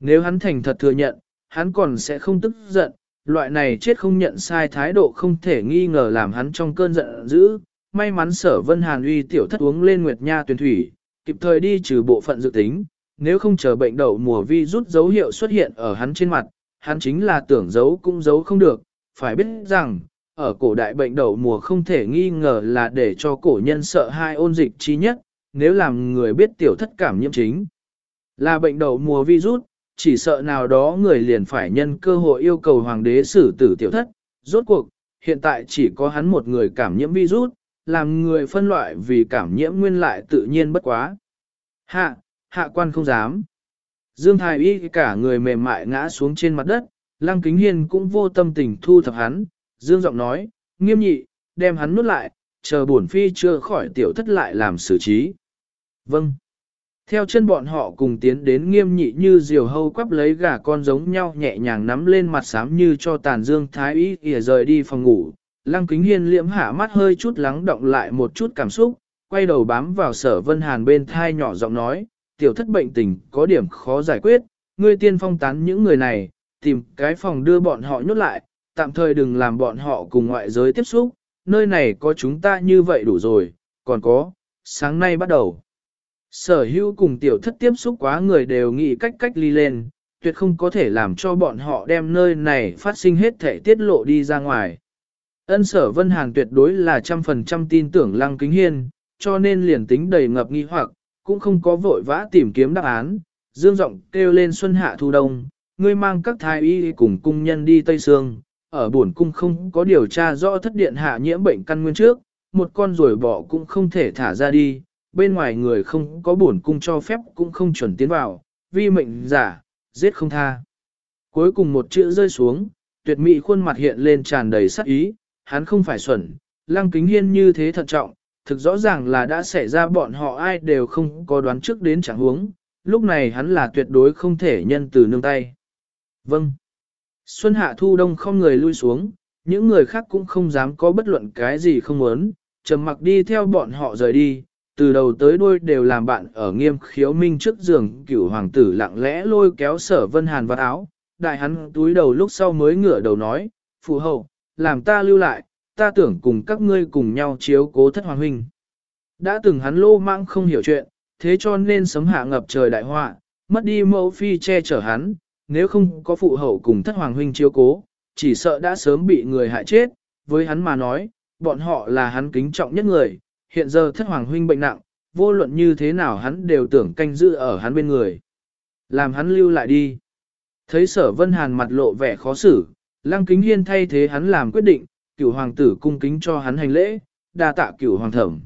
Nếu hắn thành thật thừa nhận, hắn còn sẽ không tức giận, loại này chết không nhận sai thái độ không thể nghi ngờ làm hắn trong cơn giận dữ. May mắn sở vân hàn uy tiểu thất uống lên nguyệt nha tuyển thủy, kịp thời đi trừ bộ phận dự tính, nếu không chờ bệnh đậu mùa vi rút dấu hiệu xuất hiện ở hắn trên mặt, hắn chính là tưởng giấu cũng giấu không được, phải biết rằng, ở cổ đại bệnh đậu mùa không thể nghi ngờ là để cho cổ nhân sợ hai ôn dịch chi nhất, nếu làm người biết tiểu thất cảm nhiễm chính. Là bệnh đậu mùa virus, chỉ sợ nào đó người liền phải nhân cơ hội yêu cầu hoàng đế xử tử tiểu thất. Rốt cuộc, hiện tại chỉ có hắn một người cảm nhiễm virus, làm người phân loại vì cảm nhiễm nguyên lại tự nhiên bất quá. Hạ, hạ quan không dám. Dương Thái Y cả người mềm mại ngã xuống trên mặt đất, Lăng Kính Hiên cũng vô tâm tình thu thập hắn, Dương giọng nói, nghiêm nhị, đem hắn nuốt lại, chờ bổn phi chưa khỏi tiểu thất lại làm xử trí. Vâng. Theo chân bọn họ cùng tiến đến nghiêm nhị như diều hâu quắp lấy gà con giống nhau nhẹ nhàng nắm lên mặt xám như cho tàn dương thái ý kìa rời đi phòng ngủ. Lăng kính hiên liễm hạ mắt hơi chút lắng động lại một chút cảm xúc, quay đầu bám vào sở vân hàn bên thai nhỏ giọng nói, tiểu thất bệnh tình có điểm khó giải quyết, ngươi tiên phong tán những người này, tìm cái phòng đưa bọn họ nhốt lại, tạm thời đừng làm bọn họ cùng ngoại giới tiếp xúc, nơi này có chúng ta như vậy đủ rồi, còn có, sáng nay bắt đầu. Sở hữu cùng tiểu thất tiếp xúc quá người đều nghĩ cách cách ly lên, tuyệt không có thể làm cho bọn họ đem nơi này phát sinh hết thể tiết lộ đi ra ngoài. Ân sở Vân Hàn tuyệt đối là trăm phần trăm tin tưởng Lăng Kính Hiên, cho nên liền tính đầy ngập nghi hoặc, cũng không có vội vã tìm kiếm đáp án. Dương giọng kêu lên xuân hạ thu đông, ngươi mang các thái y cùng cung nhân đi Tây Sương, ở buồn cung không có điều tra rõ thất điện hạ nhiễm bệnh căn nguyên trước, một con rồi bỏ cũng không thể thả ra đi, bên ngoài người không có bổn cung cho phép cũng không chuẩn tiến vào, vi mệnh giả, giết không tha. Cuối cùng một chữ rơi xuống, tuyệt mỹ khuôn mặt hiện lên tràn đầy sắc ý, hắn không phải xuẩn, lăng kính hiên như thế thận trọng, thực rõ ràng là đã xảy ra bọn họ ai đều không có đoán trước đến chẳng huống, lúc này hắn là tuyệt đối không thể nhân từ nương tay. Vâng. Xuân hạ thu đông không người lui xuống, những người khác cũng không dám có bất luận cái gì không muốn, trầm mặc đi theo bọn họ rời đi, từ đầu tới đuôi đều làm bạn ở nghiêm khiếu minh trước giường cửu hoàng tử lặng lẽ lôi kéo sở vân hàn vào áo, đại hắn túi đầu lúc sau mới ngửa đầu nói, phù hậu, làm ta lưu lại, ta tưởng cùng các ngươi cùng nhau chiếu cố thất hoàng huynh. Đã từng hắn lô mang không hiểu chuyện, thế cho nên sấm hạ ngập trời đại họa, mất đi mẫu phi che chở hắn, nếu không có phụ hậu cùng thất hoàng huynh chiếu cố, chỉ sợ đã sớm bị người hại chết, với hắn mà nói, bọn họ là hắn kính trọng nhất người, hiện giờ thất hoàng huynh bệnh nặng, vô luận như thế nào hắn đều tưởng canh giữ ở hắn bên người. Làm hắn lưu lại đi. Thấy sở vân hàn mặt lộ vẻ khó xử, lăng kính hiên thay thế hắn làm quyết định, cửu hoàng tử cung kính cho hắn hành lễ, đa tạ cửu hoàng thẩm.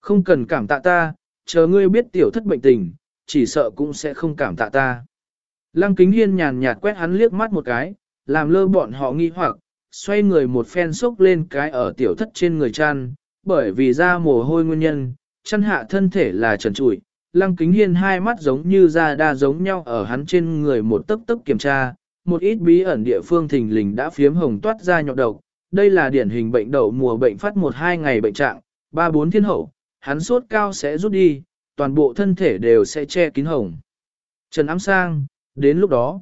Không cần cảm tạ ta, chờ ngươi biết tiểu thất bệnh tình, chỉ sợ cũng sẽ không cảm tạ ta. Lăng kính hiên nhàn nhạt quét hắn liếc mắt một cái, làm lơ bọn họ nghi hoặc, xoay người một phen sốc lên cái ở tiểu thất trên người chăn, bởi vì ra mồ hôi nguyên nhân, chăn hạ thân thể là trần trụi. Lăng kính hiên hai mắt giống như da đa giống nhau ở hắn trên người một tấc tấc kiểm tra, một ít bí ẩn địa phương thình lình đã phiếm hồng toát ra nhọc độc. Đây là điển hình bệnh đậu mùa bệnh phát một hai ngày bệnh trạng, ba bốn thiên hậu, hắn sốt cao sẽ rút đi, toàn bộ thân thể đều sẽ che kín hồng. Trần ám sang, đến lúc đó,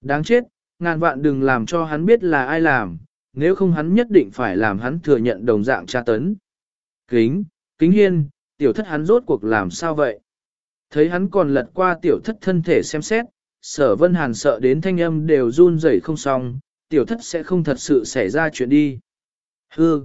đáng chết, ngàn vạn đừng làm cho hắn biết là ai làm, nếu không hắn nhất định phải làm hắn thừa nhận đồng dạng tra tấn. Kính, kính hiên, tiểu thất hắn rốt cuộc làm sao vậy? Thấy hắn còn lật qua tiểu thất thân thể xem xét, sở vân hàn sợ đến thanh âm đều run rẩy không xong, tiểu thất sẽ không thật sự xảy ra chuyện đi. Hư!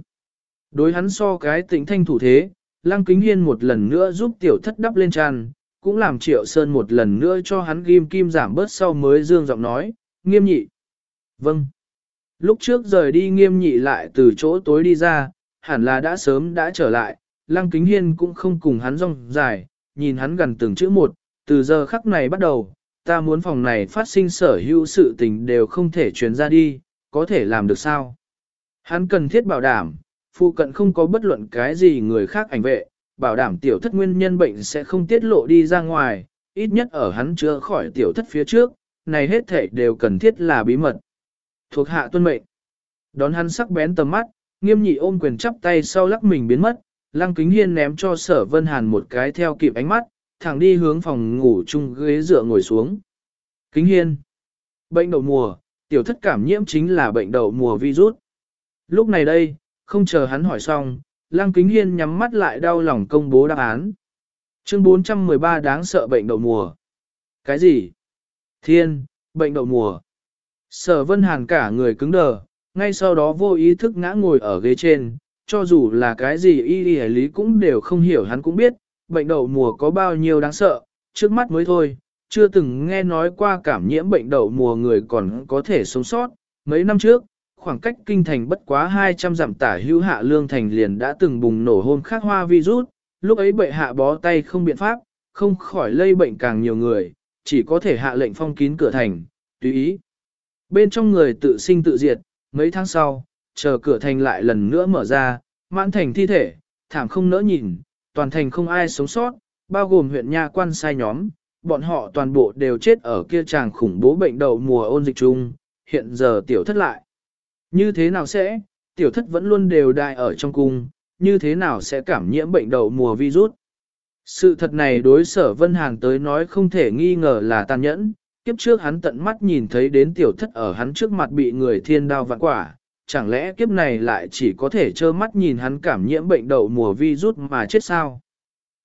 Đối hắn so cái tĩnh thanh thủ thế, lăng kính hiên một lần nữa giúp tiểu thất đắp lên tràn, cũng làm triệu sơn một lần nữa cho hắn ghim kim giảm bớt sau mới dương giọng nói, nghiêm nhị. Vâng. Lúc trước rời đi nghiêm nhị lại từ chỗ tối đi ra, hẳn là đã sớm đã trở lại, lăng kính hiên cũng không cùng hắn rong dài, nhìn hắn gần từng chữ một, từ giờ khắc này bắt đầu, ta muốn phòng này phát sinh sở hữu sự tình đều không thể truyền ra đi, có thể làm được sao? Hắn cần thiết bảo đảm, phụ cận không có bất luận cái gì người khác ảnh vệ, bảo đảm tiểu thất nguyên nhân bệnh sẽ không tiết lộ đi ra ngoài, ít nhất ở hắn chưa khỏi tiểu thất phía trước, này hết thể đều cần thiết là bí mật. Thuộc hạ tuân mệnh. Đón hắn sắc bén tầm mắt, nghiêm nhị ôm quyền chắp tay sau lắc mình biến mất, lăng kính hiên ném cho sở vân hàn một cái theo kịp ánh mắt, thẳng đi hướng phòng ngủ chung ghế dựa ngồi xuống. Kính hiên. Bệnh đậu mùa, tiểu thất cảm nhiễm chính là bệnh đậu mùa virus. Lúc này đây, không chờ hắn hỏi xong, lăng kính hiên nhắm mắt lại đau lòng công bố đáp án. Chương 413 đáng sợ bệnh đậu mùa. Cái gì? Thiên, bệnh đậu mùa. Sở vân hàn cả người cứng đờ, ngay sau đó vô ý thức ngã ngồi ở ghế trên, cho dù là cái gì y y lý cũng đều không hiểu hắn cũng biết, bệnh đậu mùa có bao nhiêu đáng sợ, trước mắt mới thôi, chưa từng nghe nói qua cảm nhiễm bệnh đậu mùa người còn có thể sống sót. Mấy năm trước, khoảng cách kinh thành bất quá 200 dặm tả hữu hạ lương thành liền đã từng bùng nổ hôn khắc hoa virus, lúc ấy bệ hạ bó tay không biện pháp, không khỏi lây bệnh càng nhiều người, chỉ có thể hạ lệnh phong kín cửa thành, tùy ý. Bên trong người tự sinh tự diệt, mấy tháng sau, chờ cửa thành lại lần nữa mở ra, mãn thành thi thể, thảm không nỡ nhìn, toàn thành không ai sống sót, bao gồm huyện nha quan sai nhóm, bọn họ toàn bộ đều chết ở kia tràng khủng bố bệnh đậu mùa ôn dịch chung, hiện giờ tiểu thất lại. Như thế nào sẽ, tiểu thất vẫn luôn đều đại ở trong cung, như thế nào sẽ cảm nhiễm bệnh đậu mùa virus. Sự thật này đối sở Vân Hàn tới nói không thể nghi ngờ là tàn nhẫn, kiếp trước hắn tận mắt nhìn thấy đến tiểu thất ở hắn trước mặt bị người thiên đao vạn quả, chẳng lẽ kiếp này lại chỉ có thể trơ mắt nhìn hắn cảm nhiễm bệnh đậu mùa virus mà chết sao?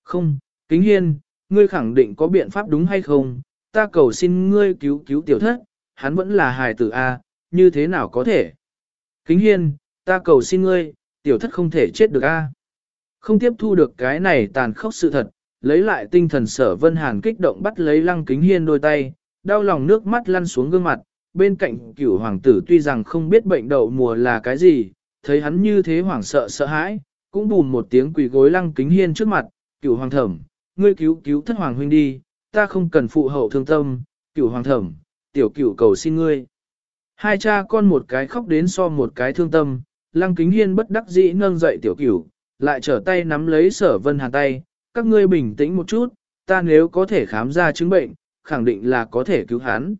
Không, kính hiên, ngươi khẳng định có biện pháp đúng hay không, ta cầu xin ngươi cứu cứu tiểu thất, hắn vẫn là hài tử A, như thế nào có thể? Kính hiên, ta cầu xin ngươi, tiểu thất không thể chết được A. Không tiếp thu được cái này tàn khốc sự thật, lấy lại tinh thần sở vân hàn kích động bắt lấy lăng kính hiên đôi tay, đau lòng nước mắt lăn xuống gương mặt, bên cạnh cửu hoàng tử tuy rằng không biết bệnh đậu mùa là cái gì, thấy hắn như thế hoảng sợ sợ hãi, cũng bùn một tiếng quỳ gối lăng kính hiên trước mặt, cửu hoàng thẩm, ngươi cứu cứu thất hoàng huynh đi, ta không cần phụ hậu thương tâm, cửu hoàng thẩm, tiểu cửu cầu xin ngươi. Hai cha con một cái khóc đến so một cái thương tâm, lăng kính hiên bất đắc dĩ nâng dậy tiểu cửu, lại trở tay nắm lấy sở vân hàn tay, các ngươi bình tĩnh một chút, ta nếu có thể khám ra chứng bệnh, khẳng định là có thể cứu hắn.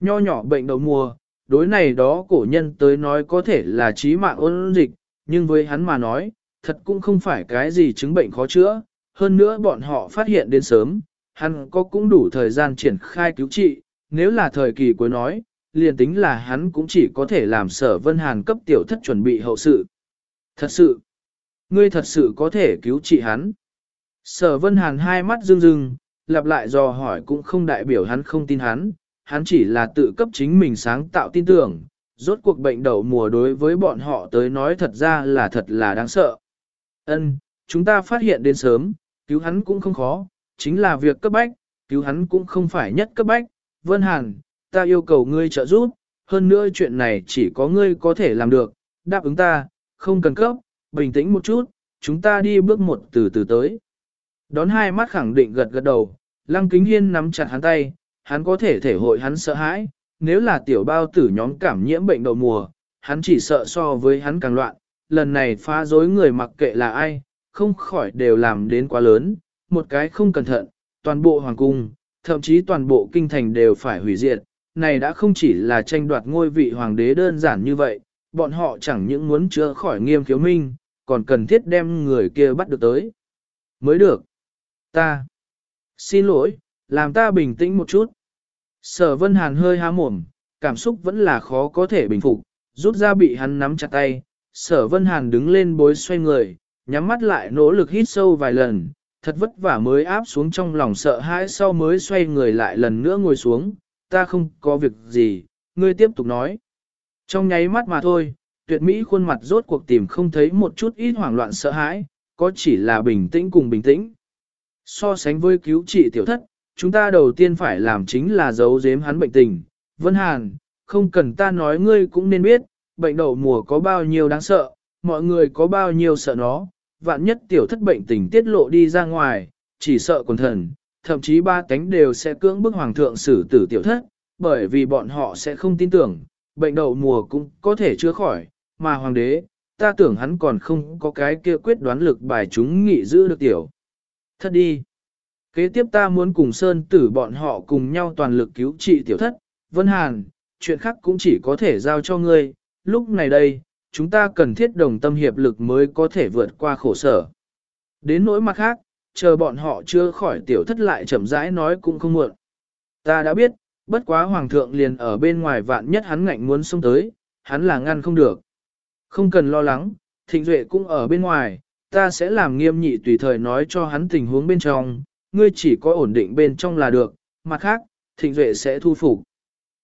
Nho nhỏ bệnh đầu mùa, đối này đó cổ nhân tới nói có thể là trí mạng ôn dịch, nhưng với hắn mà nói, thật cũng không phải cái gì chứng bệnh khó chữa, hơn nữa bọn họ phát hiện đến sớm, hắn có cũng đủ thời gian triển khai cứu trị, nếu là thời kỳ cuối nói, liền tính là hắn cũng chỉ có thể làm sở vân hàn cấp tiểu thất chuẩn bị hậu sự. Thật sự, ngươi thật sự có thể cứu trị hắn. Sở vân hàn hai mắt rưng rưng, lặp lại dò hỏi cũng không đại biểu hắn không tin hắn, hắn chỉ là tự cấp chính mình sáng tạo tin tưởng, rốt cuộc bệnh đầu mùa đối với bọn họ tới nói thật ra là thật là đáng sợ. Ân, chúng ta phát hiện đến sớm, cứu hắn cũng không khó, chính là việc cấp bách, cứu hắn cũng không phải nhất cấp bách. Vân Hàn, ta yêu cầu ngươi trợ giúp, hơn nữa chuyện này chỉ có ngươi có thể làm được, đáp ứng ta, không cần cấp, bình tĩnh một chút, chúng ta đi bước một từ từ tới. Đón hai mắt khẳng định gật gật đầu, Lăng Kính Hiên nắm chặt hắn tay, hắn có thể thể hội hắn sợ hãi, nếu là tiểu bao tử nhóm cảm nhiễm bệnh đậu mùa, hắn chỉ sợ so với hắn càng loạn, lần này phá rối người mặc kệ là ai, không khỏi đều làm đến quá lớn, một cái không cẩn thận, toàn bộ hoàng cung, thậm chí toàn bộ kinh thành đều phải hủy diệt, này đã không chỉ là tranh đoạt ngôi vị hoàng đế đơn giản như vậy, bọn họ chẳng những muốn chữa khỏi nghiêm khiếu minh, còn cần thiết đem người kia bắt được tới. Mới được. Ta. Xin lỗi, làm ta bình tĩnh một chút. Sở Vân Hàn hơi há mồm, cảm xúc vẫn là khó có thể bình phục, rút ra bị hắn nắm chặt tay. Sở Vân Hàn đứng lên bối xoay người, nhắm mắt lại nỗ lực hít sâu vài lần, thật vất vả mới áp xuống trong lòng sợ hãi sau mới xoay người lại lần nữa ngồi xuống, ta không có việc gì, ngươi tiếp tục nói. Trong nháy mắt mà thôi, tuyệt mỹ khuôn mặt rốt cuộc tìm không thấy một chút ít hoảng loạn sợ hãi, có chỉ là bình tĩnh cùng bình tĩnh. So sánh với cứu trị tiểu thất, chúng ta đầu tiên phải làm chính là giấu giếm hắn bệnh tình. Vân Hàn, không cần ta nói ngươi cũng nên biết, bệnh đậu mùa có bao nhiêu đáng sợ, mọi người có bao nhiêu sợ nó, vạn nhất tiểu thất bệnh tình tiết lộ đi ra ngoài, chỉ sợ quần thần, thậm chí ba cánh đều sẽ cưỡng bức hoàng thượng xử tử tiểu thất, bởi vì bọn họ sẽ không tin tưởng, bệnh đậu mùa cũng có thể chữa khỏi, mà hoàng đế, ta tưởng hắn còn không có cái kia quyết đoán lực bài chúng nghị giữ được tiểu. Thất đi. Kế tiếp ta muốn cùng Sơn tử bọn họ cùng nhau toàn lực cứu trị tiểu thất, Vân Hàn, chuyện khác cũng chỉ có thể giao cho ngươi, lúc này đây, chúng ta cần thiết đồng tâm hiệp lực mới có thể vượt qua khổ sở. Đến nỗi mặt khác, chờ bọn họ chưa khỏi tiểu thất lại chậm rãi nói cũng không muộn. Ta đã biết, bất quá hoàng thượng liền ở bên ngoài vạn nhất hắn ngạnh muốn xông tới, hắn là ngăn không được. Không cần lo lắng, thịnh duệ cũng ở bên ngoài, ta sẽ làm nghiêm nhị tùy thời nói cho hắn tình huống bên trong, ngươi chỉ có ổn định bên trong là được, mặt khác, thịnh duệ sẽ thu phục.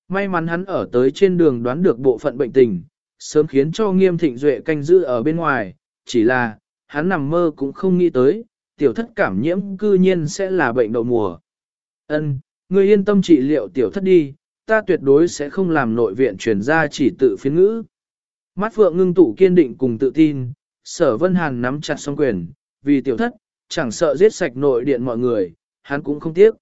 May mắn hắn ở tới trên đường đoán được bộ phận bệnh tình, sớm khiến cho nghiêm thịnh duệ canh giữ ở bên ngoài, chỉ là, hắn nằm mơ cũng không nghĩ tới, tiểu thất cảm nhiễm cư nhiên sẽ là bệnh đậu mùa. Ân, ngươi yên tâm trị liệu tiểu thất đi, ta tuyệt đối sẽ không làm nội viện truyền ra chỉ tự phiến ngữ. Mắt phượng ngưng tụ kiên định cùng tự tin, sở vân hàn nắm chặt song quyền, vì tiểu thất, chẳng sợ giết sạch nội điện mọi người, hắn cũng không tiếc.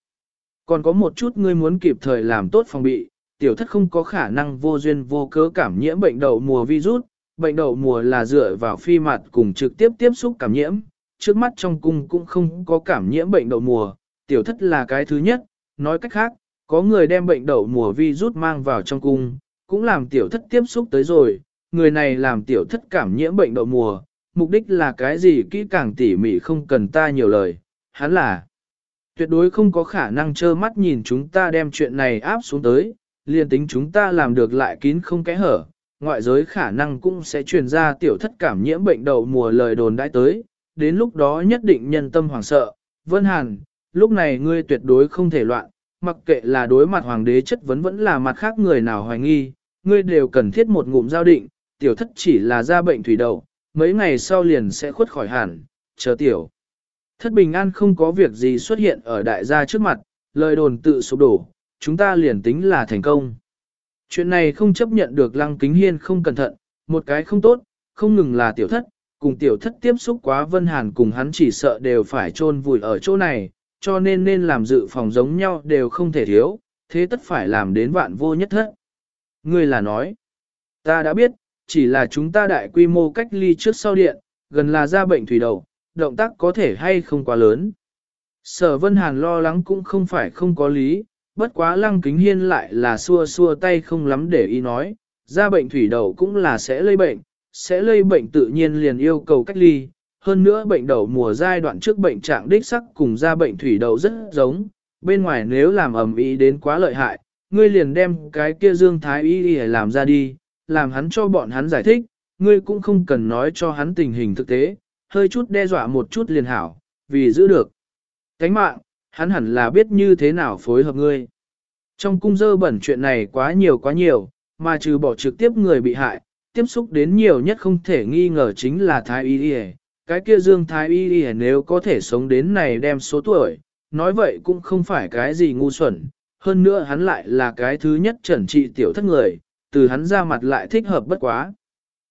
Còn có một chút ngươi muốn kịp thời làm tốt phòng bị, tiểu thất không có khả năng vô duyên vô cớ cảm nhiễm bệnh đậu mùa virus, bệnh đậu mùa là dựa vào phi mặt cùng trực tiếp tiếp xúc cảm nhiễm, trước mắt trong cung cũng không có cảm nhiễm bệnh đậu mùa, tiểu thất là cái thứ nhất, nói cách khác, có người đem bệnh đậu mùa virus mang vào trong cung, cũng làm tiểu thất tiếp xúc tới rồi, người này làm tiểu thất cảm nhiễm bệnh đậu mùa, mục đích là cái gì kỹ càng tỉ mỉ không cần ta nhiều lời, hắn là tuyệt đối không có khả năng trơ mắt nhìn chúng ta đem chuyện này áp xuống tới, liền tính chúng ta làm được lại kín không kẽ hở, ngoại giới khả năng cũng sẽ truyền ra tiểu thất cảm nhiễm bệnh đậu mùa lời đồn đãi tới, đến lúc đó nhất định nhân tâm hoảng sợ. Vân Hàn, lúc này ngươi tuyệt đối không thể loạn, mặc kệ là đối mặt hoàng đế chất vấn vẫn là mặt khác người nào hoài nghi, ngươi đều cần thiết một ngụm giao định, tiểu thất chỉ là ra bệnh thủy đậu, mấy ngày sau liền sẽ khuất khỏi hẳn, chờ tiểu. Thất bình an không có việc gì xuất hiện ở đại gia trước mặt, lời đồn tự sụp đổ, chúng ta liền tính là thành công. Chuyện này không chấp nhận được lăng kính hiên không cẩn thận, một cái không tốt, không ngừng là tiểu thất, cùng tiểu thất tiếp xúc quá Vân Hàn cùng hắn chỉ sợ đều phải chôn vùi ở chỗ này, cho nên nên làm dự phòng giống nhau đều không thể thiếu, thế tất phải làm đến vạn vô nhất thất. Ngươi là nói, ta đã biết, chỉ là chúng ta đại quy mô cách ly trước sau điện, gần là ra bệnh thủy đầu, động tác có thể hay không quá lớn. Sở Vân Hàn lo lắng cũng không phải không có lý, bất quá lăng kính hiên lại là xua xua tay không lắm để ý nói, ra bệnh thủy đầu cũng là sẽ lây bệnh, sẽ lây bệnh tự nhiên liền yêu cầu cách ly. Hơn nữa bệnh đầu mùa giai đoạn trước bệnh trạng đích sắc cùng ra bệnh thủy đầu rất giống, bên ngoài nếu làm ẩm ý đến quá lợi hại, ngươi liền đem cái kia dương thái y y làm ra đi, làm hắn cho bọn hắn giải thích, ngươi cũng không cần nói cho hắn tình hình thực tế, hơi chút đe dọa một chút liền hảo, vì giữ được. Cánh mạng, hắn hẳn là biết như thế nào phối hợp ngươi. Trong cung dơ bẩn chuyện này quá nhiều quá nhiều, mà trừ bỏ trực tiếp người bị hại, tiếp xúc đến nhiều nhất không thể nghi ngờ chính là Thái Y Y. Cái kia Dương Thái Y Y nếu có thể sống đến này đem số tuổi, nói vậy cũng không phải cái gì ngu xuẩn, hơn nữa hắn lại là cái thứ nhất trần trị tiểu thất người, từ hắn ra mặt lại thích hợp bất quá.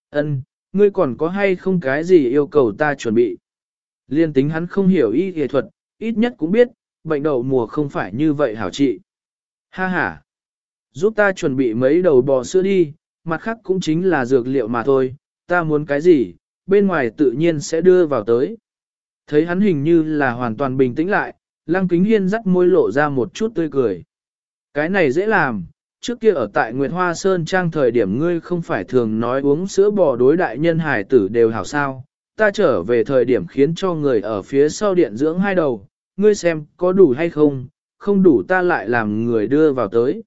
Ân, ngươi còn có hay không cái gì yêu cầu ta chuẩn bị? Liên tính hắn không hiểu y y thuật, ít nhất cũng biết, bệnh đậu mùa không phải như vậy hảo trị. Ha ha! Giúp ta chuẩn bị mấy đầu bò sữa đi, mặt khác cũng chính là dược liệu mà thôi, ta muốn cái gì, bên ngoài tự nhiên sẽ đưa vào tới. Thấy hắn hình như là hoàn toàn bình tĩnh lại, lăng kính hiên dắt môi lộ ra một chút tươi cười. Cái này dễ làm, trước kia ở tại Nguyệt Hoa Sơn Trang thời điểm ngươi không phải thường nói uống sữa bò đối đại nhân hải tử đều hảo sao, ta trở về thời điểm khiến cho người ở phía sau điện dưỡng hai đầu, ngươi xem có đủ hay không, không đủ ta lại làm người đưa vào tới.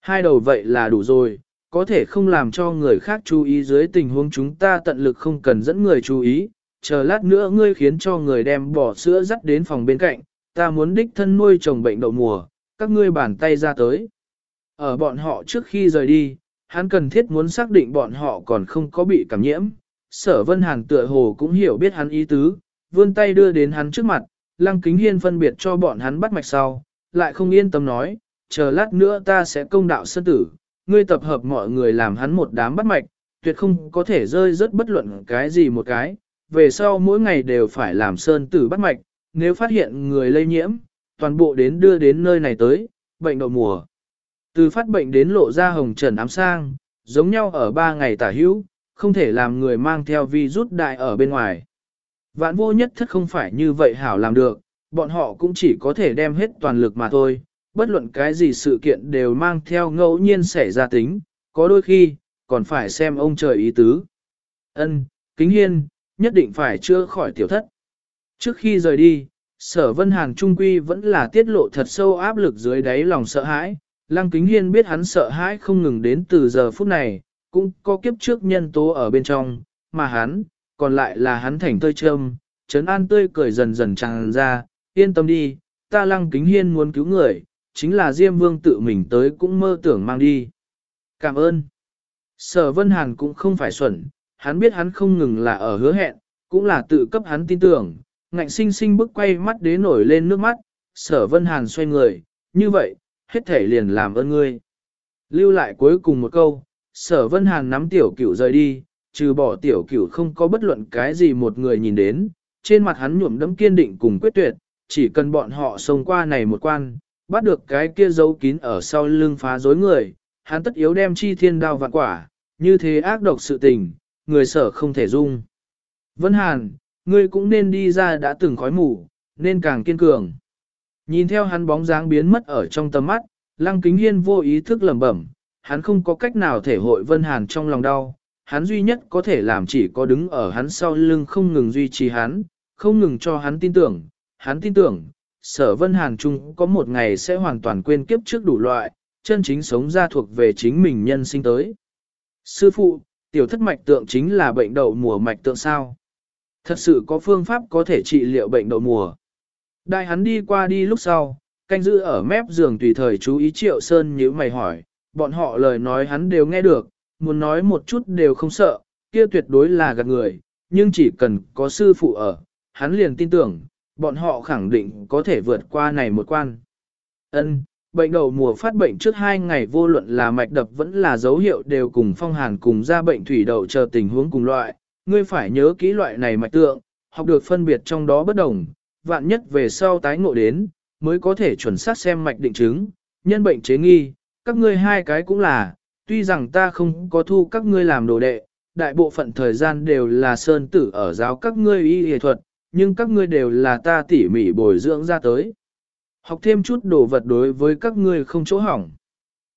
Hai đầu vậy là đủ rồi, có thể không làm cho người khác chú ý dưới tình huống chúng ta tận lực không cần dẫn người chú ý, chờ lát nữa ngươi khiến cho người đem bỏ sữa dắt đến phòng bên cạnh, ta muốn đích thân nuôi chồng bệnh đậu mùa, các ngươi bàn tay ra tới. Ở bọn họ trước khi rời đi, hắn cần thiết muốn xác định bọn họ còn không có bị cảm nhiễm. Sở Vân Hàn tựa hồ cũng hiểu biết hắn ý tứ, vươn tay đưa đến hắn trước mặt, Lăng Kính Hiên phân biệt cho bọn hắn bắt mạch sau, lại không yên tâm nói, chờ lát nữa ta sẽ công đạo sơn tử, ngươi tập hợp mọi người làm hắn một đám bắt mạch, tuyệt không có thể rơi rớt bất luận cái gì một cái, về sau mỗi ngày đều phải làm sơn tử bắt mạch, nếu phát hiện người lây nhiễm, toàn bộ đến đưa đến nơi này tới, bệnh đậu mùa. Từ phát bệnh đến lộ ra hồng trần ám sang, giống nhau ở ba ngày tả hữu, không thể làm người mang theo vi rút đại ở bên ngoài. Vạn vô nhất thất không phải như vậy hảo làm được, bọn họ cũng chỉ có thể đem hết toàn lực mà thôi, bất luận cái gì sự kiện đều mang theo ngẫu nhiên xảy ra tính, có đôi khi, còn phải xem ông trời ý tứ. Ân, kính hiên, nhất định phải chữa khỏi tiểu thất. Trước khi rời đi, sở vân hàng trung quy vẫn là tiết lộ thật sâu áp lực dưới đáy lòng sợ hãi. Lăng kính hiên biết hắn sợ hãi không ngừng đến từ giờ phút này, cũng có kiếp trước nhân tố ở bên trong, mà hắn, còn lại là hắn thành tơi trơm, trấn an tươi cười dần dần tràn ra, yên tâm đi, ta lăng kính hiên muốn cứu người, chính là Diêm Vương tự mình tới cũng mơ tưởng mang đi. Cảm ơn. Sở Vân Hàn cũng không phải xuẩn, hắn biết hắn không ngừng là ở hứa hẹn, cũng là tự cấp hắn tin tưởng, ngạnh sinh sinh bước quay mắt đến nổi lên nước mắt, sở Vân Hàn xoay người, như vậy, hết thể liền làm ơn ngươi. Lưu lại cuối cùng một câu, sở Vân Hàn nắm tiểu cửu rời đi, trừ bỏ tiểu cửu không có bất luận cái gì một người nhìn đến, trên mặt hắn nhuộm đẫm kiên định cùng quyết tuyệt, chỉ cần bọn họ xông qua này một quan, bắt được cái kia giấu kín ở sau lưng phá rối người, hắn tất yếu đem chi thiên đao vạn quả, như thế ác độc sự tình, người sở không thể dung. Vân Hàn, ngươi cũng nên đi ra đã từng khói mù, nên càng kiên cường. Nhìn theo hắn bóng dáng biến mất ở trong tầm mắt, Lăng Kính Hiên vô ý thức lẩm bẩm, hắn không có cách nào thể hội Vân Hàn trong lòng đau, hắn duy nhất có thể làm chỉ có đứng ở hắn sau lưng không ngừng duy trì hắn, không ngừng cho hắn tin tưởng, hắn tin tưởng, sở vân hàn trung có một ngày sẽ hoàn toàn quên kiếp trước đủ loại, chân chính sống ra thuộc về chính mình nhân sinh tới. Sư phụ, tiểu thất mạch tượng chính là bệnh đậu mùa mạch tượng sao? Thật sự có phương pháp có thể trị liệu bệnh đậu mùa. Đại hắn đi qua đi lúc sau, canh giữ ở mép giường tùy thời chú ý triệu sơn như mày hỏi, bọn họ lời nói hắn đều nghe được, muốn nói một chút đều không sợ, kia tuyệt đối là gạt người, nhưng chỉ cần có sư phụ ở, hắn liền tin tưởng, bọn họ khẳng định có thể vượt qua này một quan. Ân, bệnh đầu mùa phát bệnh trước hai ngày vô luận là mạch đập vẫn là dấu hiệu đều cùng phong hàn cùng ra bệnh thủy đậu chờ tình huống cùng loại, ngươi phải nhớ kỹ loại này mạch tượng, học được phân biệt trong đó bất đồng, vạn nhất về sau tái ngộ đến, mới có thể chuẩn xác xem mạch định chứng, nhân bệnh chế nghi, các ngươi hai cái cũng là, tuy rằng ta không có thu các ngươi làm đồ đệ, đại bộ phận thời gian đều là sơn tử ở giáo các ngươi y y thuật, nhưng các ngươi đều là ta tỉ mỉ bồi dưỡng ra tới. Học thêm chút đồ vật đối với các ngươi không chỗ hỏng.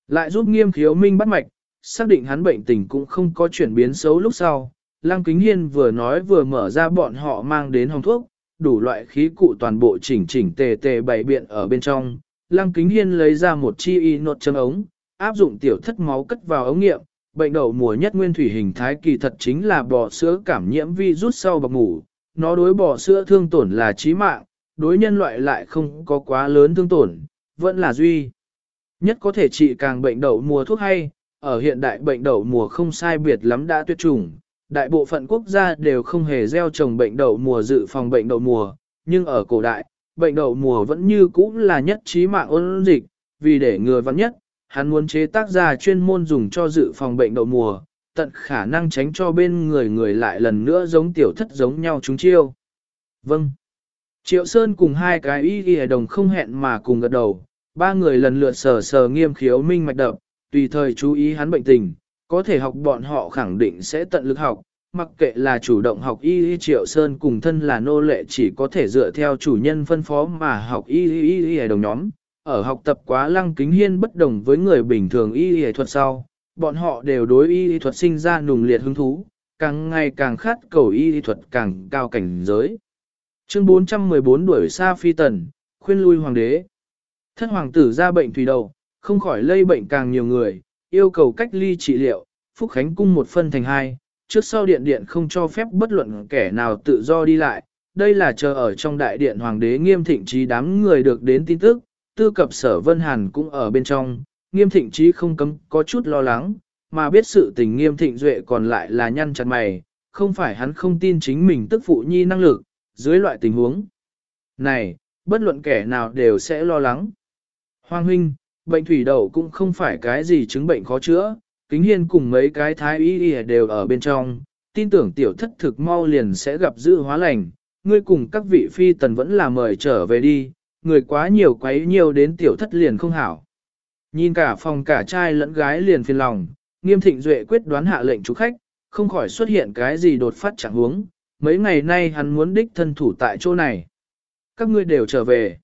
Lại giúp nghiêm khiếu minh bắt mạch, xác định hắn bệnh tình cũng không có chuyển biến xấu lúc sau. Lăng Kính Hiên vừa nói vừa mở ra bọn họ mang đến hồng thuốc, đủ loại khí cụ toàn bộ chỉnh chỉnh tề tề bày biện ở bên trong. Lăng Kính Hiên lấy ra một chi y nốt châm ống, áp dụng tiểu thất máu cất vào ống nghiệm. Bệnh đậu mùa nhất nguyên thủy hình thái kỳ thật chính là bò sữa cảm nhiễm vi rút sau bọc ngủ, nó đối bò sữa thương tổn là chí mạng, đối nhân loại lại không có quá lớn thương tổn, vẫn là duy. Nhất có thể trị càng bệnh đậu mùa thuốc hay, ở hiện đại bệnh đậu mùa không sai biệt lắm đã tuyệt chủng, đại bộ phận quốc gia đều không hề gieo trồng bệnh đậu mùa dự phòng bệnh đậu mùa, nhưng ở cổ đại, bệnh đậu mùa vẫn như cũ là nhất trí mạng ôn dịch, vì để ngừa vắng nhất, hắn muốn chế tác ra chuyên môn dùng cho dự phòng bệnh đậu mùa, tận khả năng tránh cho bên người người lại lần nữa giống tiểu thất giống nhau chúng chiêu. Vâng. Triệu Sơn cùng hai cái y y đồng không hẹn mà cùng gật đầu, ba người lần lượt sờ sờ nghiêm khiếu minh mạch đập, tùy thời chú ý hắn bệnh tình, có thể học bọn họ khẳng định sẽ tận lực học, mặc kệ là chủ động học y y Triệu Sơn cùng thân là nô lệ chỉ có thể dựa theo chủ nhân phân phó mà học y y y y đồng nhóm, ở học tập quá lăng kính hiên bất đồng với người bình thường y y thuật sau, bọn họ đều đối y y thuật sinh ra nùng liệt hứng thú, càng ngày càng khát cầu y y thuật càng cao cảnh giới. Chương 414 đuổi xa phi tần, khuyên lui hoàng đế. Thất hoàng tử ra bệnh thủy đầu, không khỏi lây bệnh càng nhiều người, yêu cầu cách ly trị liệu, Phúc Khánh cung một phân thành hai, trước sau điện điện không cho phép bất luận kẻ nào tự do đi lại. Đây là chờ ở trong đại điện hoàng đế nghiêm thịnh trí đám người được đến tin tức, tư cập sở Vân Hàn cũng ở bên trong, nghiêm thịnh trí không cấm có chút lo lắng, mà biết sự tình nghiêm thịnh duệ còn lại là nhăn chặt mày, không phải hắn không tin chính mình tức phụ nhi năng lực, dưới loại tình huống này, bất luận kẻ nào đều sẽ lo lắng. Hoàng huynh, bệnh thủy đậu cũng không phải cái gì chứng bệnh khó chữa, kính hiên cùng mấy cái thái y đều ở bên trong, tin tưởng tiểu thất thực mau liền sẽ gặp dự hóa lành, ngươi cùng các vị phi tần vẫn là mời trở về đi, người quá nhiều quấy nhiều đến tiểu thất liền không hảo. Nhìn cả phòng cả trai lẫn gái liền phiền lòng, nghiêm thịnh duệ quyết đoán hạ lệnh chủ khách, không khỏi xuất hiện cái gì đột phát chẳng huống, mấy ngày nay hắn muốn đích thân thủ tại chỗ này. Các ngươi đều trở về.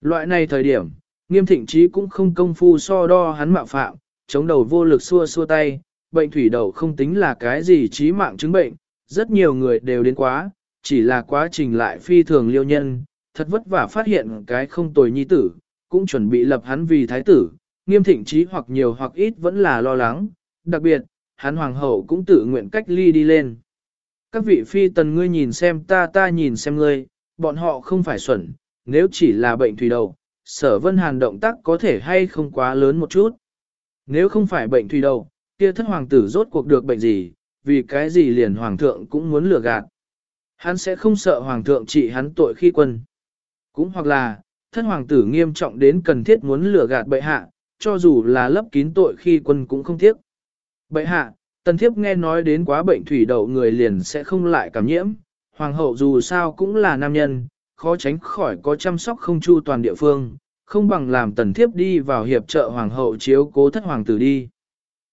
Loại này thời điểm, nghiêm thịnh trí cũng không công phu so đo hắn mạo phạm, chống đầu vô lực xua xua tay, bệnh thủy đậu không tính là cái gì trí mạng chứng bệnh, rất nhiều người đều đến quá, chỉ là quá trình lại phi thường liêu nhân, thật vất vả phát hiện cái không tồi nhi tử, cũng chuẩn bị lập hắn vì thái tử, nghiêm thịnh trí hoặc nhiều hoặc ít vẫn là lo lắng, đặc biệt, hắn hoàng hậu cũng tự nguyện cách ly đi lên. Các vị phi tần ngươi nhìn xem ta ta nhìn xem ngươi, bọn họ không phải xuẩn, nếu chỉ là bệnh thủy đầu, sở vân hàn động tác có thể hay không quá lớn một chút. Nếu không phải bệnh thủy đầu, kia thất hoàng tử rốt cuộc được bệnh gì, vì cái gì liền hoàng thượng cũng muốn lừa gạt. Hắn sẽ không sợ hoàng thượng trị hắn tội khi quân. Cũng hoặc là, thất hoàng tử nghiêm trọng đến cần thiết muốn lừa gạt bệ hạ, cho dù là lấp kín tội khi quân cũng không tiếc. Bệ hạ, tần thiếp nghe nói đến quá bệnh thủy đậu người liền sẽ không lại cảm nhiễm, hoàng hậu dù sao cũng là nam nhân, khó tránh khỏi có chăm sóc không chu toàn địa phương, không bằng làm tần thiếp đi vào hiệp trợ hoàng hậu chiếu cố thất hoàng tử đi.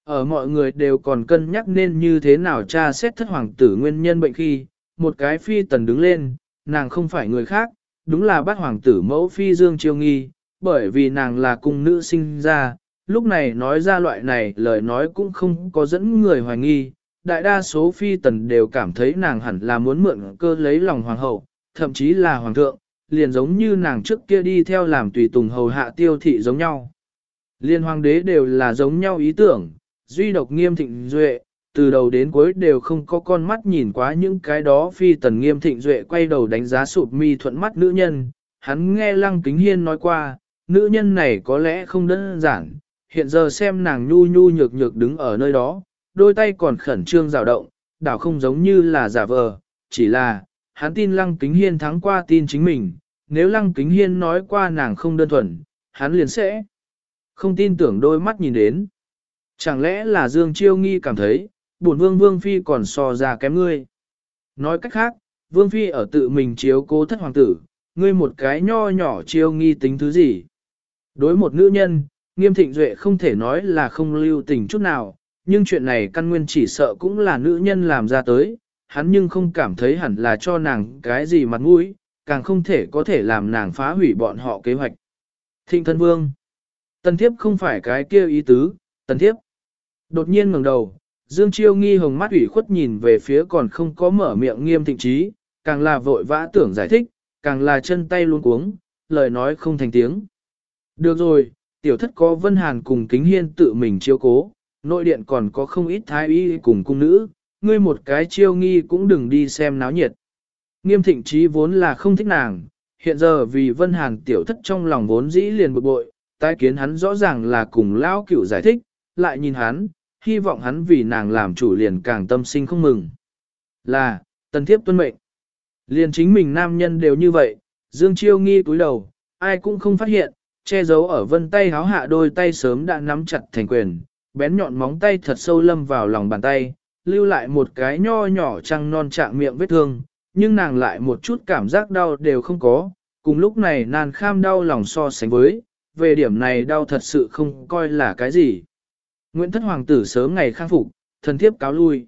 Ở mọi người đều còn cân nhắc nên như thế nào tra xét thất hoàng tử nguyên nhân bệnh khi, một cái phi tần đứng lên, nàng không phải người khác, đúng là bát hoàng tử mẫu phi Dương Chiêu Nghi, bởi vì nàng là cung nữ sinh ra, lúc này nói ra loại này lời nói cũng không có dẫn người hoài nghi, đại đa số phi tần đều cảm thấy nàng hẳn là muốn mượn cơ lấy lòng hoàng hậu, thậm chí là hoàng thượng, liền giống như nàng trước kia đi theo làm tùy tùng hầu hạ tiêu thị giống nhau. Liên hoàng đế đều là giống nhau ý tưởng, duy độc nghiêm thịnh duệ, từ đầu đến cuối đều không có con mắt nhìn quá những cái đó phi tần nghiêm thịnh duệ quay đầu đánh giá sụp mi thuận mắt nữ nhân. Hắn nghe lăng kính hiên nói qua, nữ nhân này có lẽ không đơn giản, hiện giờ xem nàng nhu nhu nhược nhược đứng ở nơi đó, đôi tay còn khẩn trương rào động, đảo không giống như là giả vờ, chỉ là, hắn tin lăng kính hiên thắng qua tin chính mình, nếu lăng kính hiên nói qua nàng không đơn thuần, hắn liền sẽ không tin tưởng đôi mắt nhìn đến. Chẳng lẽ là Dương Chiêu Nghi cảm thấy, bổn vương vương phi còn so ra kém ngươi. Nói cách khác, vương phi ở tự mình chiếu cố thất hoàng tử, ngươi một cái nho nhỏ chiêu nghi tính thứ gì. Đối một nữ nhân, nghiêm thịnh duệ không thể nói là không lưu tình chút nào, nhưng chuyện này căn nguyên chỉ sợ cũng là nữ nhân làm ra tới, hắn nhưng không cảm thấy hẳn là cho nàng cái gì mặt mũi, càng không thể có thể làm nàng phá hủy bọn họ kế hoạch. Thịnh thân vương, tần thiếp không phải cái kia ý tứ, tần thiếp. Đột nhiên ngẩng đầu, Dương Chiêu nghi hồng mắt ủy khuất nhìn về phía còn không có mở miệng nghiêm thịnh trí, càng là vội vã tưởng giải thích, càng là chân tay luôn cuống, lời nói không thành tiếng. Được rồi, tiểu thất có Vân Hàn cùng kính hiên tự mình chiêu cố, nội điện còn có không ít thái y cùng cung nữ, ngươi một cái chiêu nghi cũng đừng đi xem náo nhiệt. Nghiêm thịnh trí vốn là không thích nàng, hiện giờ vì Vân Hàn tiểu thất trong lòng vốn dĩ liền bực bội, tái kiến hắn rõ ràng là cùng lão cửu giải thích, lại nhìn hắn, hy vọng hắn vì nàng làm chủ liền càng tâm sinh không mừng. Là, tần thiếp tuân mệnh. Liền chính mình nam nhân đều như vậy, Dương Chiêu nghi cúi đầu, ai cũng không phát hiện, che giấu ở vân tay háo hạ đôi tay sớm đã nắm chặt thành quyền, bén nhọn móng tay thật sâu lâm vào lòng bàn tay, lưu lại một cái nho nhỏ trăng non trạng miệng vết thương, nhưng nàng lại một chút cảm giác đau đều không có, cùng lúc này nàng kham đau lòng so sánh với, về điểm này đau thật sự không coi là cái gì. Nguyễn Thất Hoàng tử sớm ngày khang phục, thần thiếp cáo lui.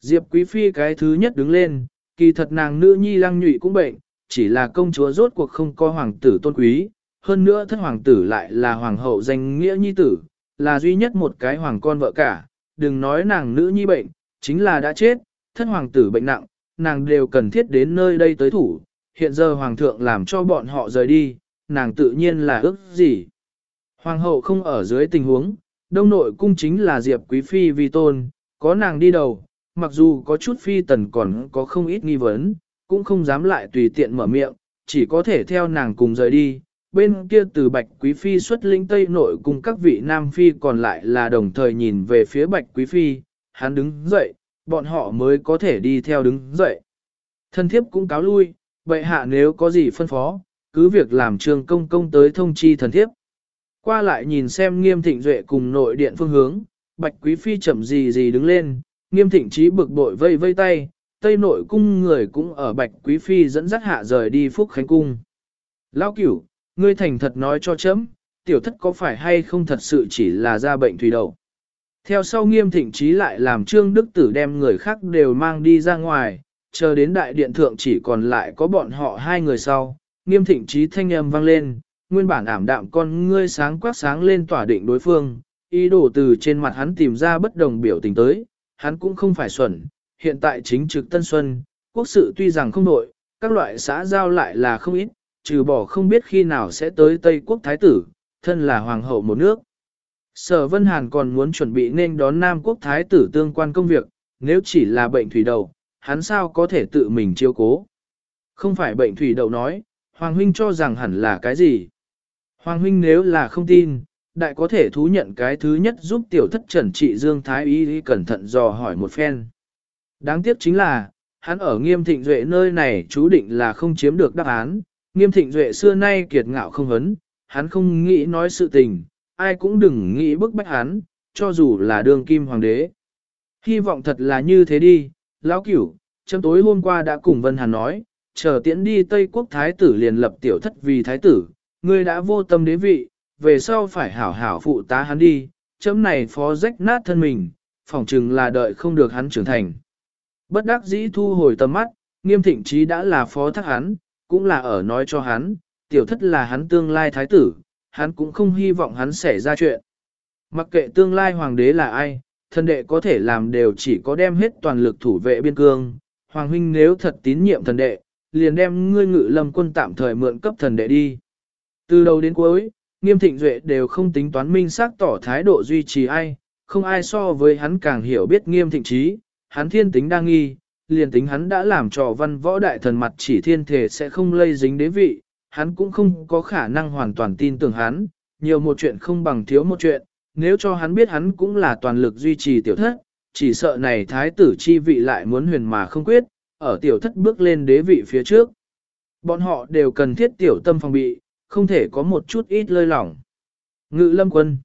Diệp Quý Phi cái thứ nhất đứng lên, kỳ thật nàng nữ nhi lăng nhụy cũng bệnh, chỉ là công chúa rốt cuộc không có hoàng tử tôn quý, hơn nữa thất hoàng tử lại là hoàng hậu danh nghĩa nhi tử, là duy nhất một cái hoàng con vợ cả, đừng nói nàng nữ nhi bệnh, chính là đã chết, thân hoàng tử bệnh nặng, nàng đều cần thiết đến nơi đây tới thủ, hiện giờ hoàng thượng làm cho bọn họ rời đi, nàng tự nhiên là ước gì. Hoàng hậu không ở dưới tình huống, đông nội cung chính là Diệp Quý Phi vi tôn, có nàng đi đầu, mặc dù có chút phi tần còn có không ít nghi vấn, cũng không dám lại tùy tiện mở miệng, chỉ có thể theo nàng cùng rời đi. Bên kia từ Bạch Quý Phi xuất lĩnh Tây nội cùng các vị Nam Phi còn lại là đồng thời nhìn về phía Bạch Quý Phi, hắn đứng dậy, bọn họ mới có thể đi theo đứng dậy. Thân thiếp cũng cáo lui, bệ hạ nếu có gì phân phó, cứ việc làm trường công công tới thông chi thần thiếp. Qua lại nhìn xem nghiêm thịnh duệ cùng nội điện phương hướng, Bạch Quý Phi chậm gì gì đứng lên, nghiêm thịnh trí bực bội vây vây tay, Tây nội cung người cũng ở Bạch Quý Phi dẫn dắt hạ rời đi Phúc Khánh Cung. Lão cửu, ngươi thành thật nói cho chấm, tiểu thất có phải hay không thật sự chỉ là ra bệnh thủy đậu. Theo sau nghiêm thịnh trí lại làm trương đức tử đem người khác đều mang đi ra ngoài, chờ đến đại điện thượng chỉ còn lại có bọn họ hai người sau, nghiêm thịnh trí thanh âm vang lên, nguyên bản ảm đạm con ngươi sáng quắc sáng lên tỏa định đối phương, ý đồ từ trên mặt hắn tìm ra bất đồng biểu tình tới, hắn cũng không phải xuẩn, hiện tại chính trực Tân Xuân, quốc sự tuy rằng không nội, các loại xã giao lại là không ít, trừ bỏ không biết khi nào sẽ tới Tây Quốc Thái tử, thân là hoàng hậu một nước. Sở Vân Hàn còn muốn chuẩn bị nên đón Nam Quốc Thái tử tương quan công việc, nếu chỉ là bệnh thủy đậu, hắn sao có thể tự mình chiêu cố. Không phải bệnh thủy đậu nói, Hoàng Huynh cho rằng hẳn là cái gì. Hoàng Huynh nếu là không tin, đại có thể thú nhận cái thứ nhất giúp tiểu thất trần trị Dương Thái Y cẩn thận dò hỏi một phen. Đáng tiếc chính là, hắn ở nghiêm thịnh duệ nơi này chú định là không chiếm được đáp án, nghiêm thịnh duệ xưa nay kiệt ngạo không vấn, hắn không nghĩ nói sự tình, ai cũng đừng nghĩ bức bách hắn, cho dù là Đường kim hoàng đế. Hy vọng thật là như thế đi, lão cửu, chấm tối hôm qua đã cùng Vân Hàn nói, chờ tiễn đi Tây Quốc Thái tử liền lập tiểu thất vì Thái tử, ngươi đã vô tâm đế vị, về sau phải hảo hảo phụ tá hắn đi, chấm này phó rách nát thân mình, phỏng chừng là đợi không được hắn trưởng thành. Bất đắc dĩ thu hồi tầm mắt, nghiêm thịnh trí đã là phó thác hắn, cũng là ở nói cho hắn, tiểu thất là hắn tương lai thái tử, hắn cũng không hy vọng hắn xảy ra chuyện. Mặc kệ tương lai hoàng đế là ai, thân đệ có thể làm đều chỉ có đem hết toàn lực thủ vệ biên cương. Hoàng huynh nếu thật tín nhiệm thần đệ, liền đem ngươi ngự lâm quân tạm thời mượn cấp thần đệ đi. Từ đầu đến cuối, nghiêm thịnh duệ đều không tính toán minh xác tỏ thái độ duy trì ai, không ai so với hắn càng hiểu biết nghiêm thịnh trí, hắn thiên tính đang nghi, liền tính hắn đã làm trò văn võ đại thần mặt chỉ thiên thể sẽ không lây dính đế vị, hắn cũng không có khả năng hoàn toàn tin tưởng hắn, nhiều một chuyện không bằng thiếu một chuyện, nếu cho hắn biết hắn cũng là toàn lực duy trì tiểu thất, chỉ sợ này thái tử chi vị lại muốn huyền mà không quyết, ở tiểu thất bước lên đế vị phía trước. Bọn họ đều cần thiết tiểu tâm phòng bị, không thể có một chút ít lơi lỏng. Ngự lâm quân.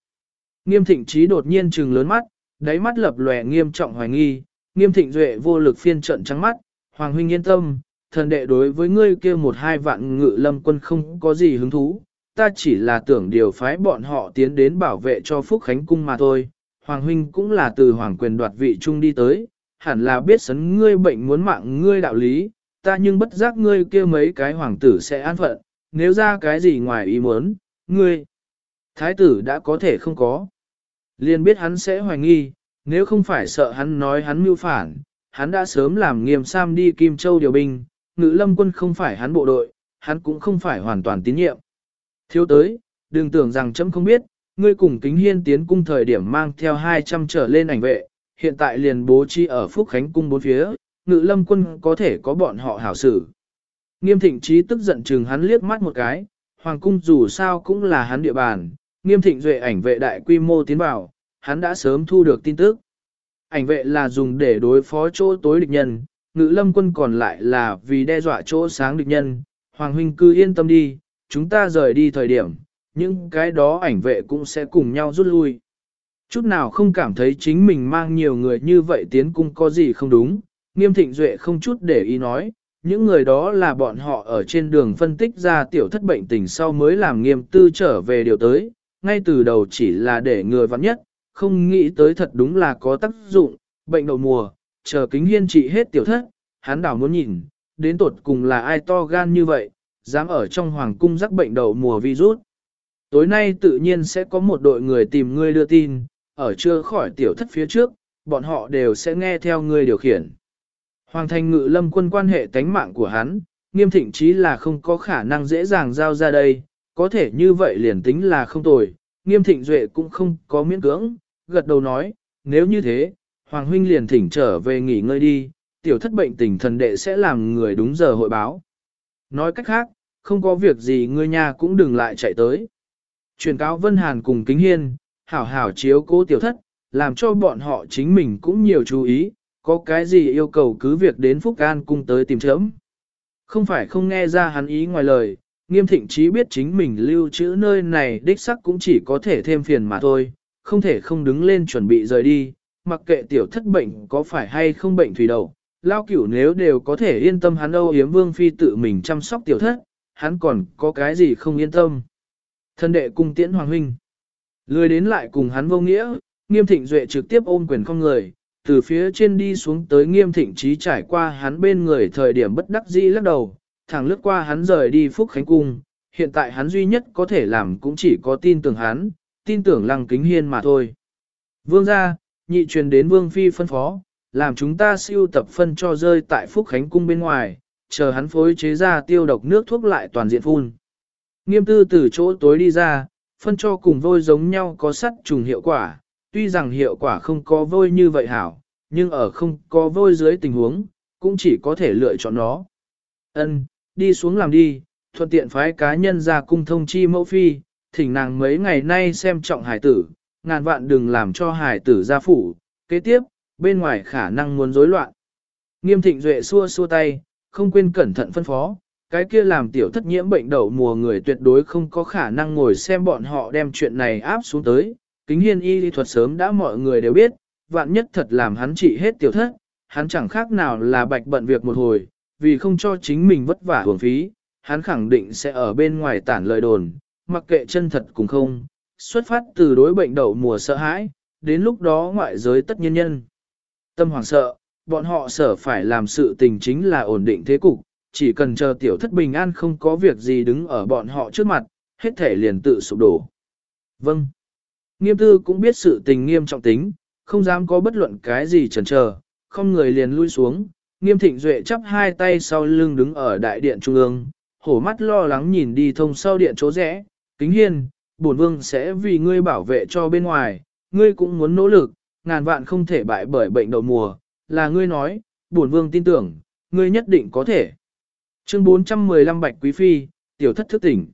Nghiêm thịnh trí đột nhiên trừng lớn mắt, đáy mắt lập lòe nghiêm trọng hoài nghi, nghiêm thịnh duệ vô lực phiên trận trắng mắt, Hoàng huynh yên tâm, thần đệ đối với ngươi kia một hai vạn ngự lâm quân không có gì hứng thú, ta chỉ là tưởng điều phái bọn họ tiến đến bảo vệ cho Phúc Khánh Cung mà thôi. Hoàng huynh cũng là từ hoàng quyền đoạt vị trung đi tới, hẳn là biết sấn ngươi bệnh muốn mạng ngươi đạo lý, ta nhưng bất giác ngươi kia mấy cái hoàng tử sẽ an phận, nếu ra cái gì ngoài ý muốn, ngươi, thái tử đã có thể không có. Liền biết hắn sẽ hoài nghi, nếu không phải sợ hắn nói hắn mưu phản, hắn đã sớm làm nghiêm sam đi Kim Châu điều binh, ngự lâm quân không phải hắn bộ đội, hắn cũng không phải hoàn toàn tín nhiệm. Thiếu tới, đừng tưởng rằng chấm không biết, ngươi cùng kính hiên tiến cung thời điểm mang theo 200 trở lên ảnh vệ, hiện tại liền bố trí ở Phúc Khánh cung bốn phía, ngự lâm quân có thể có bọn họ hảo xử. Nghiêm thịnh trí tức giận chừng hắn liếc mắt một cái, hoàng cung dù sao cũng là hắn địa bàn, nghiêm thịnh duệ ảnh vệ đại quy mô tiến vào, hắn đã sớm thu được tin tức. Ảnh vệ là dùng để đối phó chỗ tối địch nhân, ngự lâm quân còn lại là vì đe dọa chỗ sáng địch nhân, Hoàng huynh cứ yên tâm đi, chúng ta rời đi thời điểm, những cái đó ảnh vệ cũng sẽ cùng nhau rút lui. Chút nào không cảm thấy chính mình mang nhiều người như vậy tiến cung có gì không đúng, nghiêm thịnh duệ không chút để ý nói, những người đó là bọn họ ở trên đường phân tích ra tiểu thất bệnh tình sau mới làm nghiêm tư trở về điều tới, ngay từ đầu chỉ là để người vắng nhất, không nghĩ tới thật đúng là có tác dụng, bệnh đầu mùa, chờ kính hiên trị hết tiểu thất, hắn đảo muốn nhìn, đến tột cùng là ai to gan như vậy, dám ở trong hoàng cung rắc bệnh đầu mùa virus. Tối nay tự nhiên sẽ có một đội người tìm ngươi đưa tin, ở chưa khỏi tiểu thất phía trước, bọn họ đều sẽ nghe theo ngươi điều khiển. Hoàng thành ngự lâm quân quan hệ tánh mạng của hắn, nghiêm thịnh chí là không có khả năng dễ dàng giao ra đây, có thể như vậy liền tính là không tồi, nghiêm thịnh duệ cũng không có miễn cưỡng, gật đầu nói, nếu như thế, Hoàng huynh liền thỉnh trở về nghỉ ngơi đi, tiểu thất bệnh tình thần đệ sẽ làm người đúng giờ hội báo. Nói cách khác, không có việc gì ngươi nhà cũng đừng lại chạy tới. Truyền cáo Vân Hàn cùng Kính Hiên, hảo hảo chiếu cố tiểu thất, làm cho bọn họ chính mình cũng nhiều chú ý, có cái gì yêu cầu cứ việc đến Phúc An cung tới tìm chấm. Không phải không nghe ra hắn ý ngoài lời, nghiêm thịnh trí biết chính mình lưu trữ nơi này đích sắc cũng chỉ có thể thêm phiền mà thôi, không thể không đứng lên chuẩn bị rời đi, mặc kệ tiểu thất bệnh có phải hay không bệnh thủy đầu, lao cửu nếu đều có thể yên tâm hắn âu yếm vương phi tự mình chăm sóc tiểu thất, hắn còn có cái gì không yên tâm. Thân đệ cung tiễn hoàng huynh. Lười đến lại cùng hắn vô nghĩa, nghiêm thịnh duệ trực tiếp ôm quyền không người, từ phía trên đi xuống tới nghiêm thịnh trí trải qua hắn bên người thời điểm bất đắc dĩ lắc đầu, thẳng lướt qua hắn rời đi Phúc Khánh Cung, hiện tại hắn duy nhất có thể làm cũng chỉ có tin tưởng hắn, tin tưởng lăng kính hiên mà thôi. Vương gia, nhị truyền đến Vương Phi phân phó, làm chúng ta siêu tập phân cho rơi tại Phúc Khánh Cung bên ngoài, chờ hắn phối chế ra tiêu độc nước thuốc lại toàn diện phun. Nghiêm tư từ chỗ tối đi ra, phân cho cùng vôi giống nhau có sắt trùng hiệu quả, tuy rằng hiệu quả không có vôi như vậy hảo, nhưng ở không có vôi dưới tình huống, cũng chỉ có thể lựa chọn nó. Ân, đi xuống làm đi, thuận tiện phái cá nhân ra cung thông chi mẫu phi, thỉnh nàng mấy ngày nay xem trọng hải tử, ngàn vạn đừng làm cho hải tử gia phủ, kế tiếp, bên ngoài khả năng muốn rối loạn. Nghiêm thịnh duệ xua xua tay, không quên cẩn thận phân phó, cái kia làm tiểu thất nhiễm bệnh đậu mùa người tuyệt đối không có khả năng ngồi xem bọn họ đem chuyện này áp xuống tới. Kính hiên y lý thuật sớm đã mọi người đều biết, vạn nhất thật làm hắn trị hết tiểu thất, hắn chẳng khác nào là bạch bận việc một hồi, vì không cho chính mình vất vả hưởng phí, hắn khẳng định sẽ ở bên ngoài tản lời đồn, mặc kệ chân thật cũng không, xuất phát từ đối bệnh đậu mùa sợ hãi, đến lúc đó ngoại giới tất nhiên nhân. Tâm hoàng sợ, bọn họ sở phải làm sự tình chính là ổn định thế cục, chỉ cần chờ tiểu thất bình an không có việc gì đứng ở bọn họ trước mặt, hết thể liền tự sụp đổ. Vâng. Nghiêm tư cũng biết sự tình nghiêm trọng tính, không dám có bất luận cái gì chần chờ, không người liền lui xuống. Nghiêm thịnh duệ chắp hai tay sau lưng đứng ở đại điện trung ương, hổ mắt lo lắng nhìn đi thông sau điện chỗ rẽ, kính hiên, bổn vương sẽ vì ngươi bảo vệ cho bên ngoài, ngươi cũng muốn nỗ lực, ngàn vạn không thể bại bởi bệnh đậu mùa, là ngươi nói, bổn vương tin tưởng, ngươi nhất định có thể. Chương 415 Bạch Quý Phi, tiểu thất thức tỉnh.